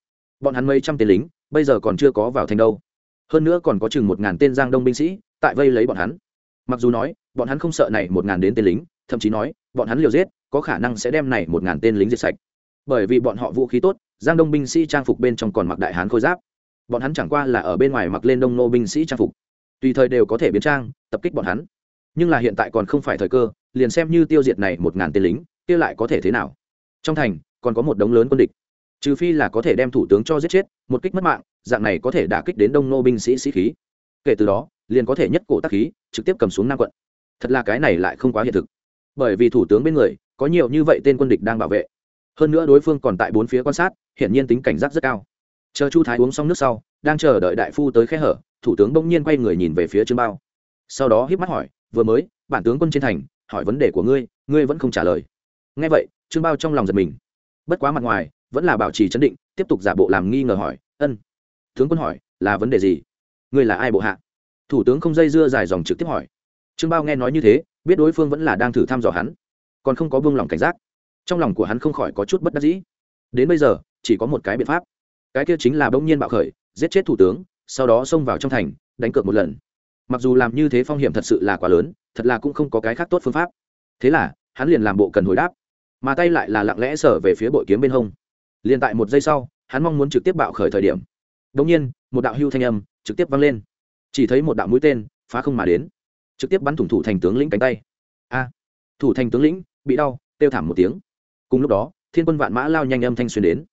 Bọn hắn mấy trăm tên lính, bây giờ còn chưa có vào thành đâu. Hơn nữa còn có chừng một ngàn tên giang đông binh sĩ tại vây lấy bọn hắn. Mặc dù nói, bọn hắn không sợ này một ngàn đến tên lính, thậm chí nói, bọn hắn liều giết, có khả năng sẽ đem này một ngàn tên lính diệt sạch. Bởi vì bọn họ vũ khí tốt, giang đông binh sĩ trang phục bên trong còn mặc đại hán khôi giáp bọn hắn chẳng qua là ở bên ngoài mặc lên đông nô binh sĩ trang phục. Tùy thời đều có thể biến trang, tập kích bọn hắn. Nhưng là hiện tại còn không phải thời cơ, liền xem như tiêu diệt này một ngàn tên lính, kia lại có thể thế nào? Trong thành, còn có một đống lớn quân địch. Trừ phi là có thể đem thủ tướng cho giết chết, một kích mất mạng, dạng này có thể đả kích đến đông nô binh sĩ sĩ khí. Kể từ đó, liền có thể nhất cổ tác khí, trực tiếp cầm xuống nam quận. Thật là cái này lại không quá hiện thực. Bởi vì thủ tướng bên người, có nhiều như vậy tên quân địch đang bảo vệ. Hơn nữa đối phương còn tại bốn phía quan sát, hiển nhiên tính cảnh giác rất cao chờ chu thái uống xong nước sau, đang chờ đợi đại phu tới khe hở, thủ tướng bỗng nhiên quay người nhìn về phía trương bao. Sau đó híp mắt hỏi, vừa mới, bản tướng quân trên thành, hỏi vấn đề của ngươi ngươi vẫn không trả lời. Nghe vậy, trương bao trong lòng giật mình. Bất quá mặt ngoài, vẫn là bảo trì chấn định, tiếp tục giả bộ làm nghi ngờ hỏi, ân, tướng quân hỏi, là vấn đề gì? Ngươi là ai bộ hạ? Thủ tướng không dây dưa dài dòng trực tiếp hỏi. Trương bao nghe nói như thế, biết đối phương vẫn là đang thử thăm dò hắn, còn không có buông lòng cảnh giác. Trong lòng của hắn không khỏi có chút bất đắc dĩ. Đến bây giờ, chỉ có một cái biện pháp cái kia chính là bỗng nhiên bạo khởi, giết chết thủ tướng, sau đó xông vào trong thành, đánh cược một lần. Mặc dù làm như thế phong hiểm thật sự là quá lớn, thật là cũng không có cái khác tốt phương pháp. Thế là, hắn liền làm bộ cần hồi đáp, mà tay lại là lặng lẽ sở về phía bội kiếm bên hông. Liền tại một giây sau, hắn mong muốn trực tiếp bạo khởi thời điểm đống nhiên, một đạo hưu thanh âm trực tiếp vang lên. Chỉ thấy một đạo mũi tên phá không mà đến, trực tiếp bắn thủng thủ thành tướng lĩnh cánh tay. A! Thủ thành tướng lĩnh bị đau, kêu thảm một tiếng. Cùng lúc đó, thiên quân vạn mã lao nhanh âm thanh xuyên đến.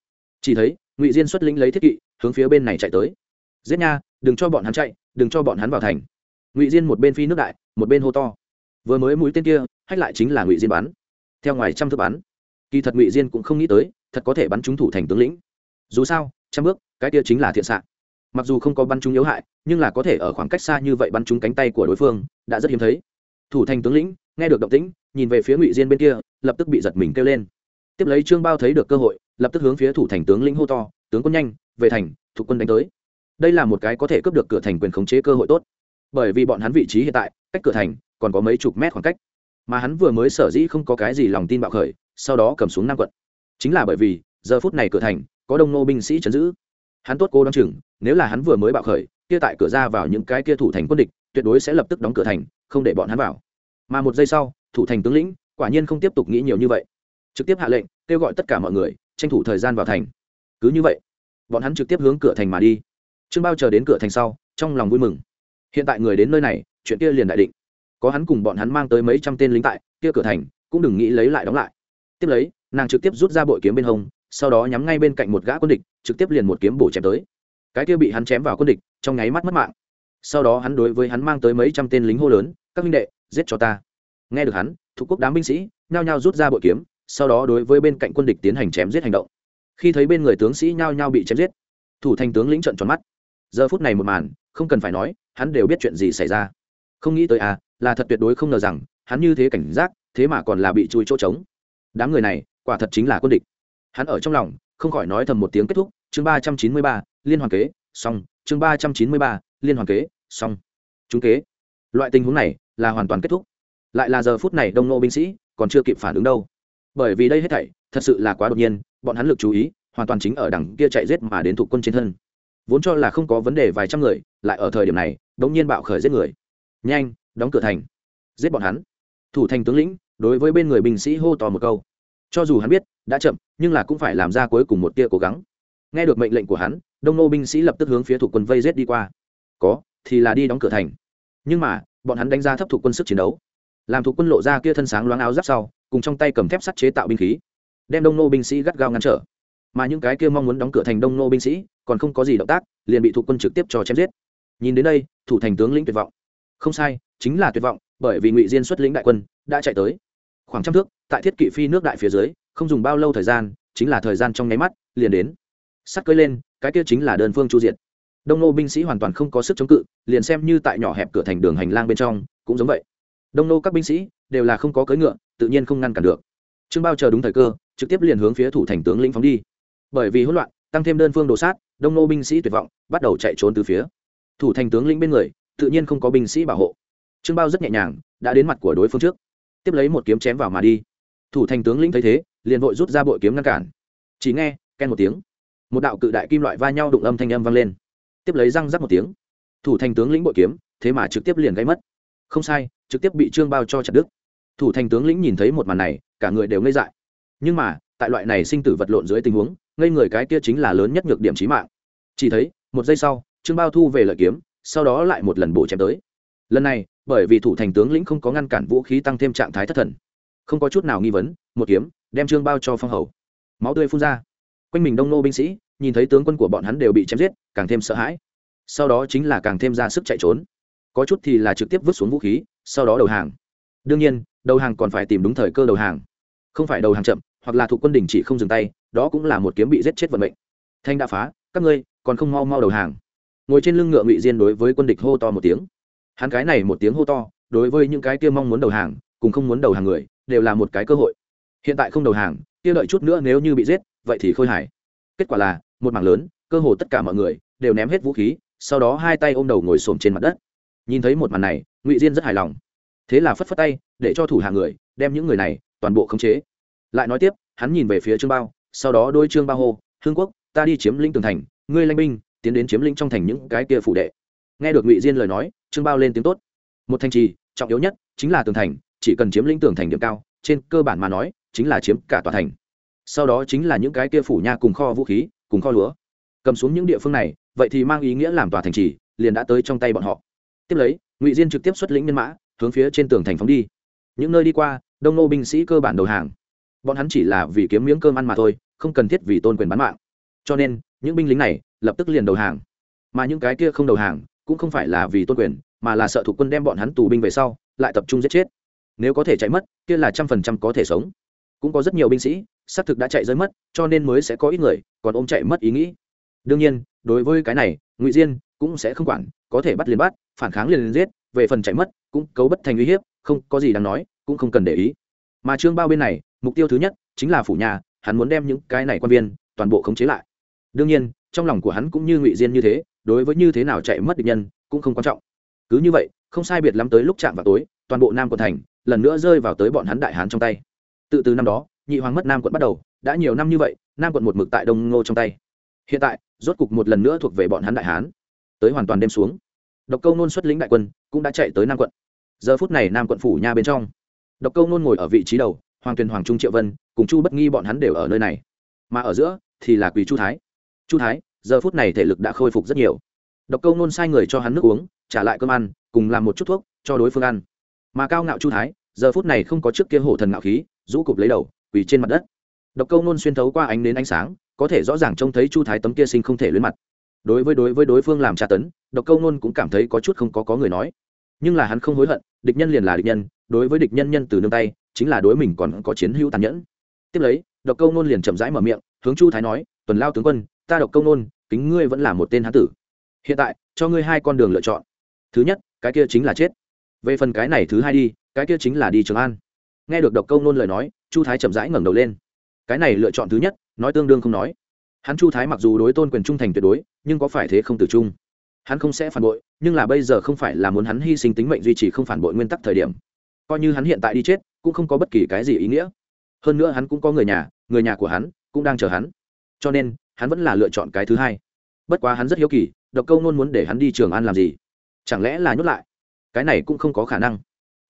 Chỉ thấy ngụy diên xuất lĩnh lấy thiết kỵ, hướng phía bên này chạy tới. Giết nha, đừng cho bọn hắn chạy, đừng cho bọn hắn vào thành. Ngụy diên một bên phi nước đại, một bên hô to. Vừa mới mũi tên kia, hách lại chính là ngụy diên bắn. Theo ngoài trăm thước bắn. Kỳ thật ngụy diên cũng không nghĩ tới, thật có thể bắn trúng thủ thành tướng lĩnh. Dù sao, trăm bước, cái kia chính là thiện xạ. Mặc dù không có bắn trúng yếu hại, nhưng là có thể ở khoảng cách xa như vậy bắn trúng cánh tay của đối phương, đã rất hiếm thấy. Thủ thành tướng lĩnh, nghe được động tĩnh, nhìn về phía ngụy diên bên kia, lập tức bị giật mình kêu lên. Tiếp lấy trương bao thấy được cơ hội lập tức hướng phía thủ thành tướng lĩnh hô to, tướng quân nhanh, về thành, thuộc quân đánh tới. Đây là một cái có thể cướp được cửa thành quyền khống chế cơ hội tốt. Bởi vì bọn hắn vị trí hiện tại, cách cửa thành còn có mấy chục mét khoảng cách. Mà hắn vừa mới sở dĩ không có cái gì lòng tin bạo khởi, sau đó cầm xuống nam quận. Chính là bởi vì, giờ phút này cửa thành có đông nô binh sĩ chấn giữ. Hắn tốt cô đ o chừng, nếu là hắn vừa mới bạo khởi, kia tại cửa ra vào những cái kia thủ thành quân địch, tuyệt đối sẽ lập tức đóng cửa thành, không để bọn hắn vào. Mà một giây sau, thủ thành tướng lĩnh quả nhiên không tiếp tục nghĩ nhiều như vậy. Trực tiếp hạ lệnh, kêu gọi tất cả mọi người tranh thủ thời gian vào thành. Cứ như vậy, bọn hắn trực tiếp hướng cửa thành mà đi. Trương bao chờ đến cửa thành sau, trong lòng vui mừng. Hiện tại người đến nơi này, chuyện kia liền đại định. Có hắn cùng bọn hắn mang tới mấy trăm tên lính tại, kia cửa thành cũng đừng nghĩ lấy lại đóng lại. Tiếp lấy, nàng trực tiếp rút ra bội kiếm bên hông, sau đó nhắm ngay bên cạnh một gã quân địch, trực tiếp liền một kiếm bổ chém tới. Cái kia bị hắn chém vào quân địch, trong nháy mắt mất mạng. Sau đó hắn đối với hắn mang tới mấy trăm tên lính hô lớn, các minh đệ, giết cho ta. Nghe được hắn, thuộc quốc đám binh sĩ nhao nhao rút ra bội kiếm sau đó đối với bên cạnh quân địch tiến hành chém giết hành động. Khi thấy bên người tướng sĩ nhao nhao bị chém giết, thủ thành tướng lĩnh trận tròn mắt. Giờ phút này một màn, không cần phải nói, hắn đều biết chuyện gì xảy ra. Không nghĩ tới à là thật tuyệt đối không ngờ rằng, hắn như thế cảnh giác, thế mà còn là bị chui chỗ trống. Đám người này, quả thật chính là quân địch. Hắn ở trong lòng, không khỏi nói thầm một tiếng kết thúc, chương ba trăm chín mươi ba, liên hoàn kế, xong, chương ba trăm chín mươi ba, liên hoàn kế, xong. Chúng kế. Loại tình huống này là hoàn toàn kết thúc. Lại là giờ phút này đông nô binh sĩ còn chưa kịp phản ứng đâu bởi vì đây hết thảy, thật sự là quá đột nhiên, bọn hắn lực chú ý, hoàn toàn chính ở đằng kia chạy giết mà đến thuộc quân trên thân. Vốn cho là không có vấn đề vài trăm người, lại ở thời điểm này, đống nhiên bạo khởi giết người. Nhanh, đóng cửa thành. Giết bọn hắn. Thủ thành tướng lĩnh, đối với bên người binh sĩ hô to một câu. Cho dù hắn biết, đã chậm, nhưng là cũng phải làm ra cuối cùng một tia cố gắng. Nghe được mệnh lệnh của hắn, đông nô binh sĩ lập tức hướng phía thủ quân vây rết đi qua. Có, thì là đi đóng cửa thành. Nhưng mà, bọn hắn đánh giá thấp thủ quân sức chiến đấu làm thuộc quân lộ ra kia thân sáng loáng áo giáp sau, cùng trong tay cầm thép sắt chế tạo binh khí, đem đông nô binh sĩ gắt gao ngăn trở. Mà những cái kia mong muốn đóng cửa thành đông nô binh sĩ, còn không có gì động tác, liền bị thuộc quân trực tiếp cho chém giết. Nhìn đến đây, thủ thành tướng lĩnh tuyệt vọng. Không sai, chính là tuyệt vọng, bởi vì ngụy diên xuất lĩnh đại quân, đã chạy tới. Khoảng trăm thước, tại thiết kỵ phi nước đại phía dưới, không dùng bao lâu thời gian, chính là thời gian trong nháy mắt, liền đến. Sắt cưới lên, cái kia chính là đơn phương chu diệt. Đông nô binh sĩ hoàn toàn không có sức chống cự, liền xem như tại nhỏ hẹp cửa thành đường hành lang bên trong, cũng giống vậy đông nô các binh sĩ đều là không có cưỡi ngựa, tự nhiên không ngăn cản được. Trương bao chờ đúng thời cơ, trực tiếp liền hướng phía thủ thành tướng lĩnh phóng đi. Bởi vì hỗn loạn, tăng thêm đơn phương đồ sát, đông nô binh sĩ tuyệt vọng, bắt đầu chạy trốn từ phía. Thủ thành tướng lĩnh bên người, tự nhiên không có binh sĩ bảo hộ. Trương bao rất nhẹ nhàng, đã đến mặt của đối phương trước. Tiếp lấy một kiếm chém vào mà đi. Thủ thành tướng lĩnh thấy thế, liền vội rút ra bội kiếm ngăn cản. Chỉ nghe, ken một tiếng. Một đạo cự đại kim loại va nhau đụng âm thanh âm vang lên. Tiếp lấy răng rắc một tiếng. Thủ thành tướng lĩnh bội kiếm, thế mà trực tiếp liền gây mất không sai, trực tiếp bị trương bao cho chặt đứt. Thủ thành tướng lĩnh nhìn thấy một màn này, cả người đều ngây dại. Nhưng mà, tại loại này sinh tử vật lộn dưới tình huống, ngây người cái kia chính là lớn nhất nhược điểm trí mạng. Chỉ thấy, một giây sau, trương bao thu về lợi kiếm, sau đó lại một lần bổ chém tới. Lần này, bởi vì thủ thành tướng lĩnh không có ngăn cản vũ khí tăng thêm trạng thái thất thần. Không có chút nào nghi vấn, một kiếm, đem trương bao cho phong hầu. Máu tươi phun ra. Quanh mình đông nô binh sĩ, nhìn thấy tướng quân của bọn hắn đều bị chém giết, càng thêm sợ hãi. Sau đó chính là càng thêm ra sức chạy trốn có chút thì là trực tiếp vứt xuống vũ khí, sau đó đầu hàng. Đương nhiên, đầu hàng còn phải tìm đúng thời cơ đầu hàng. Không phải đầu hàng chậm, hoặc là thuộc quân đình chỉ không dừng tay, đó cũng là một kiếm bị giết chết vận mệnh. Thanh đã phá, các ngươi còn không mau mau đầu hàng. Ngồi trên lưng ngựa ngụy diên đối với quân địch hô to một tiếng. Hắn cái này một tiếng hô to, đối với những cái kia mong muốn đầu hàng, cùng không muốn đầu hàng người, đều là một cái cơ hội. Hiện tại không đầu hàng, kia đợi chút nữa nếu như bị giết, vậy thì khôi hài. Kết quả là, một mảng lớn, cơ hồ tất cả mọi người đều ném hết vũ khí, sau đó hai tay ôm đầu ngồi xổm trên mặt đất nhìn thấy một màn này, ngụy diên rất hài lòng. Thế là phất phất tay, để cho thủ hạ người đem những người này toàn bộ khống chế. Lại nói tiếp, hắn nhìn về phía trương bao, sau đó đôi trương bao hô, hương quốc, ta đi chiếm lĩnh tường thành, ngươi lanh binh, tiến đến chiếm lĩnh trong thành những cái kia phủ đệ. Nghe được ngụy diên lời nói, trương bao lên tiếng tốt. Một thành trì, trọng yếu nhất chính là tường thành, chỉ cần chiếm lĩnh tường thành điểm cao, trên cơ bản mà nói, chính là chiếm cả tòa thành. Sau đó chính là những cái kia phủ nha cùng kho vũ khí, cùng kho lúa. Cầm xuống những địa phương này, vậy thì mang ý nghĩa làm tòa thành trì, liền đã tới trong tay bọn họ tiếp lấy, ngụy diên trực tiếp xuất lĩnh nhân mã, hướng phía trên tường thành phóng đi. Những nơi đi qua, đông nô binh sĩ cơ bản đầu hàng. Bọn hắn chỉ là vì kiếm miếng cơm ăn mà thôi, không cần thiết vì tôn quyền bán mạng. Cho nên, những binh lính này lập tức liền đầu hàng. Mà những cái kia không đầu hàng, cũng không phải là vì tôn quyền, mà là sợ thuộc quân đem bọn hắn tù binh về sau, lại tập trung giết chết. Nếu có thể chạy mất, kia là trăm phần trăm có thể sống. Cũng có rất nhiều binh sĩ, xác thực đã chạy rơi mất, cho nên mới sẽ có ít người, còn ôm chạy mất ý nghĩ. Đương nhiên, đối với cái này, ngụy diên cũng sẽ không quản, có thể bắt liền bắt, phản kháng liền liền giết, về phần chạy mất, cũng cấu bất thành uy hiếp, không có gì đáng nói, cũng không cần để ý. Mà trương bao bên này, mục tiêu thứ nhất chính là phủ nhà, hắn muốn đem những cái này quan viên toàn bộ khống chế lại. Đương nhiên, trong lòng của hắn cũng như ngụy diên như thế, đối với như thế nào chạy mất địch nhân cũng không quan trọng. Cứ như vậy, không sai biệt lắm tới lúc chạm vào tối, toàn bộ nam quận thành lần nữa rơi vào tới bọn hắn đại hán trong tay. Tự từ năm đó, nhị hoàng mất nam quận bắt đầu, đã nhiều năm như vậy, nam quận một mực tại đông ngô trong tay. Hiện tại, rốt cục một lần nữa thuộc về bọn hắn đại hán tới hoàn toàn đêm xuống. Độc câu nôn xuất lĩnh đại quân, cũng đã chạy tới nam quận. Giờ phút này nam quận phủ nha bên trong. Độc câu nôn ngồi ở vị trí đầu, hoàng tuyền, hoàng trung, triệu vân, cùng chu bất nghi bọn hắn đều ở nơi này. Mà ở giữa, thì là quỳ chu thái. Chu thái, giờ phút này thể lực đã khôi phục rất nhiều. Độc câu nôn sai người cho hắn nước uống, trả lại cơm ăn, cùng làm một chút thuốc, cho đối phương ăn. Mà cao ngạo chu thái, giờ phút này không có trước kia hổ thần ngạo khí, rũ cụp lấy đầu, quỳ trên mặt đất. Độc câu nôn xuyên thấu qua ánh nến ánh sáng, có thể rõ ràng trông thấy chu thái tấm kia sinh không thể luyến mặt đối với đối với đối phương làm tra tấn, độc câu nôn cũng cảm thấy có chút không có có người nói. Nhưng là hắn không hối hận, địch nhân liền là địch nhân, đối với địch nhân nhân từ nương tay, chính là đối mình còn có chiến hữu tàn nhẫn. Tiếp lấy, độc câu nôn liền chậm rãi mở miệng, hướng chu thái nói, tuần lao tướng quân, ta độc câu nôn, kính ngươi vẫn là một tên hán tử. Hiện tại, cho ngươi hai con đường lựa chọn. Thứ nhất, cái kia chính là chết. Về phần cái này thứ hai đi, cái kia chính là đi trường an. Nghe được độc câu nôn lời nói, chu thái chậm rãi ngẩng đầu lên. Cái này lựa chọn thứ nhất, nói tương đương không nói hắn chu thái mặc dù đối tôn quyền trung thành tuyệt đối, nhưng có phải thế không tử trung? Hắn không sẽ phản bội, nhưng là bây giờ không phải là muốn hắn hy sinh tính mệnh duy trì không phản bội nguyên tắc thời điểm. Coi như hắn hiện tại đi chết, cũng không có bất kỳ cái gì ý nghĩa. Hơn nữa hắn cũng có người nhà người nhà của hắn cũng đang chờ hắn. Cho nên, hắn vẫn là lựa chọn cái thứ hai. Bất quá hắn rất hiếu kỳ, độc câu nôn muốn để hắn đi trường an làm gì? Chẳng lẽ là nhốt lại? Cái này cũng không có khả năng.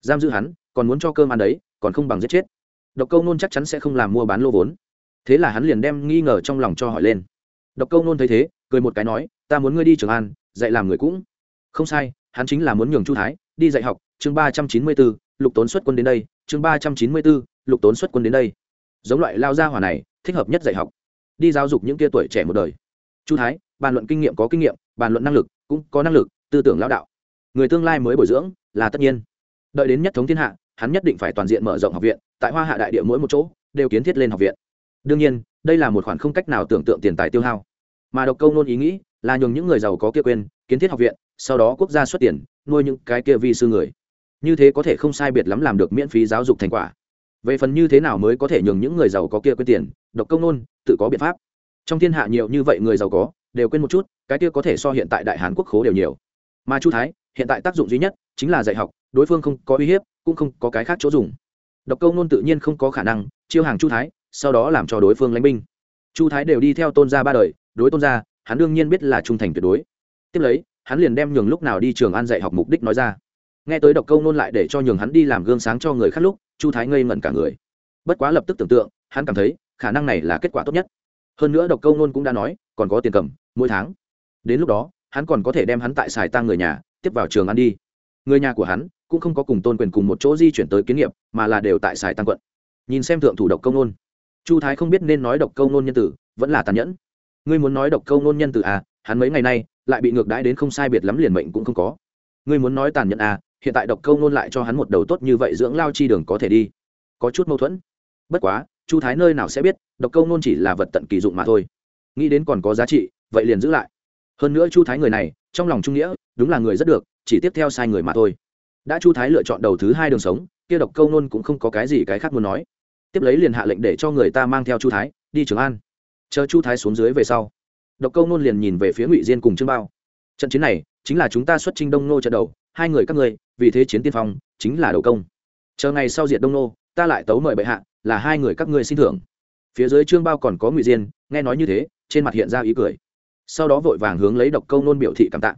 Giam giữ hắn, còn muốn cho cơm ăn đấy, còn không bằng giết chết. Độc câu nôn chắc chắn sẽ không làm mua bán lô vốn thế là hắn liền đem nghi ngờ trong lòng cho hỏi lên. Độc câu nôn thấy thế, cười một cái nói, ta muốn ngươi đi trường an, dạy làm người cũng. Không sai, hắn chính là muốn nhường chu thái đi dạy học, chương ba trăm chín mươi bốn lục tốn xuất quân đến đây, chương ba trăm chín mươi bốn lục tốn xuất quân đến đây. Giống loại lao gia hỏa này, thích hợp nhất dạy học. Đi giáo dục những tia tuổi trẻ một đời. Chu thái, bàn luận kinh nghiệm có kinh nghiệm, bàn luận năng lực cũng có năng lực, tư tưởng lão đạo. Người tương lai mới bồi dưỡng là tất nhiên. Đợi đến nhất thống thiên hạ, hắn nhất định phải toàn diện mở rộng học viện, tại hoa hạ đại địa mỗi một chỗ, đều kiến thiết lên học viện đương nhiên, đây là một khoản không cách nào tưởng tượng tiền tài tiêu hao. Mà độc câu nôn ý nghĩ là nhường những người giàu có kia quên, kiến thiết học viện, sau đó quốc gia xuất tiền, nuôi những cái kia vi sư người. Như thế có thể không sai biệt lắm làm được miễn phí giáo dục thành quả. Về phần như thế nào mới có thể nhường những người giàu có kia quên tiền, độc công nôn, tự có biện pháp. Trong thiên hạ nhiều như vậy người giàu có, đều quên một chút, cái kia có thể so hiện tại đại hán quốc khố đều nhiều. Mà chu thái, hiện tại tác dụng duy nhất chính là dạy học, đối phương không có uy hiếp, cũng không có cái khác chỗ dùng. Độc công nôn tự nhiên không có khả năng chiêu hàng chu thái sau đó làm cho đối phương lãnh binh. Chu thái đều đi theo tôn gia ba đời, đối tôn gia, hắn đương nhiên biết là trung thành tuyệt đối. Tiếp lấy, hắn liền đem nhường lúc nào đi trường an dạy học mục đích nói ra. Nghe tới độc câu nôn lại để cho nhường hắn đi làm gương sáng cho người khác lúc, chu thái ngây ngẩn cả người. Bất quá lập tức tưởng tượng, hắn cảm thấy, khả năng này là kết quả tốt nhất. Hơn nữa độc câu nôn cũng đã nói, còn có tiền cầm, mỗi tháng. Đến lúc đó, hắn còn có thể đem hắn tại xài tăng người nhà, tiếp vào trường ăn đi. Người nhà của hắn cũng không có cùng tôn quyền cùng một chỗ di chuyển tới kiến nghiệp, mà là đều tại xài tăng quận. Nhìn xem thượng thủ độc công nôn chu thái không biết nên nói độc câu nôn nhân tử, vẫn là tàn nhẫn. Ngươi muốn nói độc câu nôn nhân tử à hắn mấy ngày nay lại bị ngược đãi đến không sai biệt lắm liền mệnh cũng không có. Ngươi muốn nói tàn nhẫn à hiện tại độc câu nôn lại cho hắn một đầu tốt như vậy dưỡng lao chi đường có thể đi. Có chút mâu thuẫn. Bất quá, chu thái nơi nào sẽ biết, độc câu nôn chỉ là vật tận kỳ dụng mà thôi. Nghĩ đến còn có giá trị, vậy liền giữ lại. Hơn nữa chu thái người này, trong lòng trung nghĩa, đúng là người rất được, chỉ tiếp theo sai người mà thôi. Đã chu thái lựa chọn đầu thứ hai đường sống, kia độc câu nôn cũng không có cái gì cái khác muốn nói tiếp lấy liền hạ lệnh để cho người ta mang theo chu thái, đi trường an. Chờ chu thái xuống dưới về sau, độc câu nôn liền nhìn về phía ngụy diên cùng trương bao. Trận chiến này chính là chúng ta xuất trinh đông nô trận đầu, hai người các ngươi, vì thế chiến tiên phong, chính là đầu công. Chờ ngày sau diệt đông nô, ta lại tấu mời bệ hạ, là hai người các ngươi xin thưởng. Phía dưới trương bao còn có ngụy diên, nghe nói như thế, trên mặt hiện ra ý cười. Sau đó vội vàng hướng lấy độc câu nôn biểu thị cảm tạ.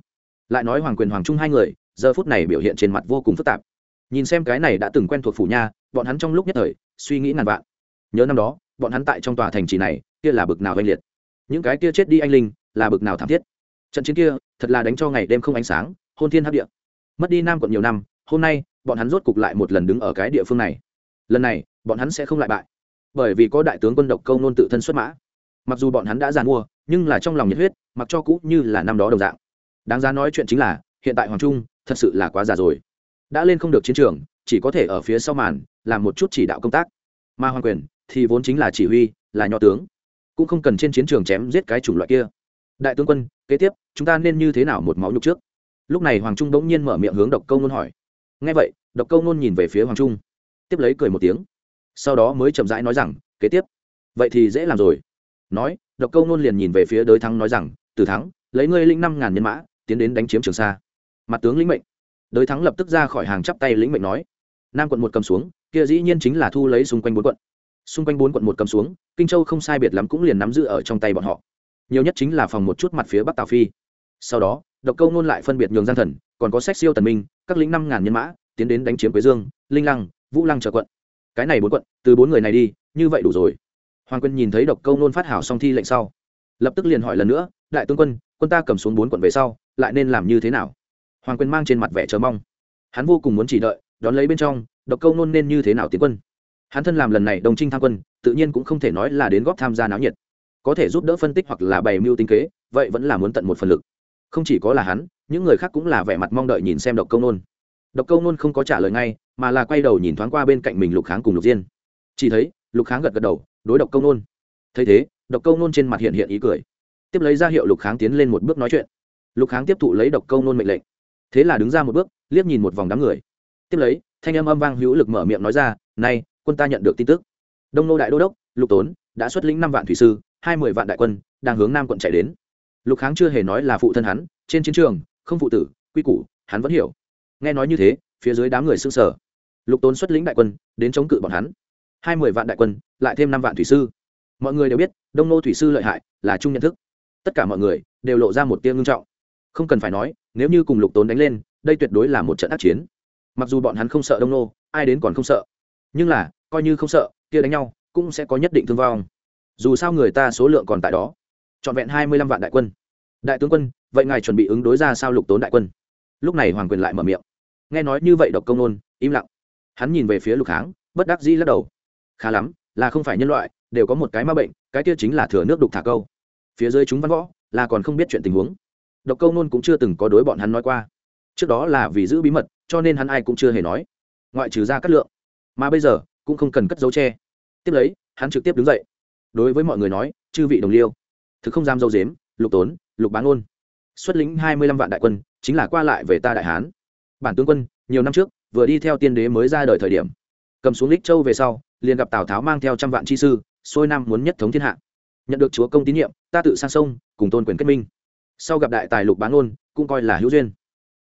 Lại nói hoàng quyền hoàng trung hai người, giờ phút này biểu hiện trên mặt vô cùng phức tạp. Nhìn xem cái này đã từng quen thuộc phủ nha, bọn hắn trong lúc nhất thời suy nghĩ ngàn vạn. Nhớ năm đó, bọn hắn tại trong tòa thành trì này, kia là bực nào oanh liệt. Những cái kia chết đi anh linh, là bực nào thảm thiết. Trận chiến kia, thật là đánh cho ngày đêm không ánh sáng, hôn thiên hấp địa. Mất đi nam quận nhiều năm, hôm nay, bọn hắn rốt cục lại một lần đứng ở cái địa phương này. Lần này, bọn hắn sẽ không lại bại. Bởi vì có đại tướng quân độc câu nôn tự thân xuất mã. Mặc dù bọn hắn đã giàn mua, nhưng là trong lòng nhiệt huyết, mặc cho cũ như là năm đó đồng dạng. Đáng giá nói chuyện chính là, hiện tại hoàng trung, thật sự là quá già rồi. Đã lên không được chiến trường chỉ có thể ở phía sau màn, làm một chút chỉ đạo công tác. Mà hoàng quyền, thì vốn chính là chỉ huy, là nho tướng, cũng không cần trên chiến trường chém giết cái chủng loại kia. Đại tướng quân, kế tiếp, chúng ta nên như thế nào một máu nhục trước? Lúc này hoàng trung bỗng nhiên mở miệng hướng độc câu nôn hỏi. Ngay vậy, độc câu nôn nhìn về phía hoàng trung, tiếp lấy cười một tiếng. Sau đó mới chậm rãi nói rằng, kế tiếp. Vậy thì dễ làm rồi. Nói, độc câu nôn liền nhìn về phía đới thắng nói rằng từ thắng, lấy ngươi linh năm ngàn nhân mã, tiến đến đánh chiếm trường sa. Mặt tướng lĩnh mệnh. Đới thắng lập tức ra khỏi hàng chắp tay lĩnh mệnh nói nam quận một cầm xuống, kia dĩ nhiên chính là thu lấy xung quanh bốn quận. Xung quanh bốn quận một cầm xuống, kinh châu không sai biệt lắm cũng liền nắm giữ ở trong tay bọn họ. Nhiều nhất chính là phòng một chút mặt phía bắc tào phi. Sau đó, độc câu nôn lại phân biệt nhường gian thần, còn có sách siêu tần minh, các lính năm ngàn nhân mã, tiến đến đánh chiếm quế dương, linh lăng, vũ lăng chờ quận. Cái này bốn quận, từ bốn người này đi, như vậy đủ rồi. Hoàng quân nhìn thấy độc câu nôn phát hảo xong thi lệnh sau, lập tức liền hỏi lần nữa, đại tướng quân quân ta cầm xuống bốn quận về sau, lại nên làm như thế nào? Hoàng quân mang trên mặt vẻ chờ mong. Hắn vô cùng muốn chỉ đợi đón lấy bên trong, độc câu nôn nên như thế nào tiến quân? Hắn thân làm lần này đồng trinh tham quân, tự nhiên cũng không thể nói là đến góp tham gia náo nhiệt. Có thể giúp đỡ phân tích hoặc là bày mưu tính kế, vậy vẫn là muốn tận một phần lực. Không chỉ có là hắn, những người khác cũng là vẻ mặt mong đợi nhìn xem độc câu nôn. Độc câu nôn không có trả lời ngay, mà là quay đầu nhìn thoáng qua bên cạnh mình lục kháng cùng lục diên. Chỉ thấy, lục kháng gật gật đầu, đối độc câu nôn. Thấy thế, độc câu nôn trên mặt hiện hiện ý cười. Tiếp lấy ra hiệu lục kháng tiến lên một bước nói chuyện. Lục kháng tiếp thụ lấy độc câu nôn mệnh lệnh. Thế là đứng ra một bước, liếc nhìn một vòng đám người tiếp lấy, thanh âm âm vang hữu lực mở miệng nói ra nay quân ta nhận được tin tức. Đông nô đại đô đốc, lục tốn, đã xuất lĩnh năm vạn thủy sư, hai mươi vạn đại quân, đang hướng nam quận chạy đến. Lục kháng chưa hề nói là phụ thân hắn, trên chiến trường, không phụ tử, quy củ, hắn vẫn hiểu. Nghe nói như thế, phía dưới đám người s ư n g sở lục tốn xuất lĩnh đại quân, đến chống cự bọn hắn. Hai mươi vạn đại quân, lại thêm năm vạn thủy sư. Mọi người đều biết, đông nô thủy sư lợi hại, là chung nhận thức. Tất cả mọi người đều lộ ra một tia ngưng trọng. Không cần phải nói, nếu như cùng lục tốn đánh lên, đây tuyệt đối là một trận á c chiến mặc dù bọn hắn không sợ đông nô, ai đến còn không sợ. Nhưng là, coi như không sợ, kia đánh nhau, cũng sẽ có nhất định thương vong. Dù sao người ta số lượng còn tại đó. Trọn vẹn hai mươi lăm vạn đại quân. Đại tướng quân, vậy ngài chuẩn bị ứng đối ra sao lục tốn đại quân? Lúc này hoàng quyền lại mở miệng. Nghe nói như vậy độc công nôn, im lặng. Hắn nhìn về phía lục kháng bất đắc dĩ lắc đầu. Khá lắm, là không phải nhân loại, đều có một cái ma bệnh, cái kia chính là thừa nước đục thả câu. Phía dưới chúng văn võ, là còn không biết chuyện tình huống. Độc câu nôn cũng chưa từng có đối bọn hắn nói qua. Trước đó là vì giữ bí mật cho nên hắn ai cũng chưa hề nói. Ngoại trừ ra cắt lượng. Mà bây giờ, cũng không cần cất dấu tre tiếp lấy, hắn trực tiếp đứng dậy. Đối với mọi người nói, chư vị đồng liêu, thực không dám dâu dếm, lục tốn, lục bán ôn xuất lĩnh hai mươi lăm vạn đại quân, chính là qua lại về ta đại hán. Bản tướng quân, nhiều năm trước, vừa đi theo tiên đế mới ra đời thời điểm. Cầm xuống lích châu về sau, liền gặp tào tháo mang theo trăm vạn chi sư, xuôi nam muốn nhất thống thiên hạ. Nhận được chúa công tín nhiệm, ta tự sang sông, cùng tôn quyền kết minh. Sau gặp đại tài lục bán ôn cũng coi là hữu duyên.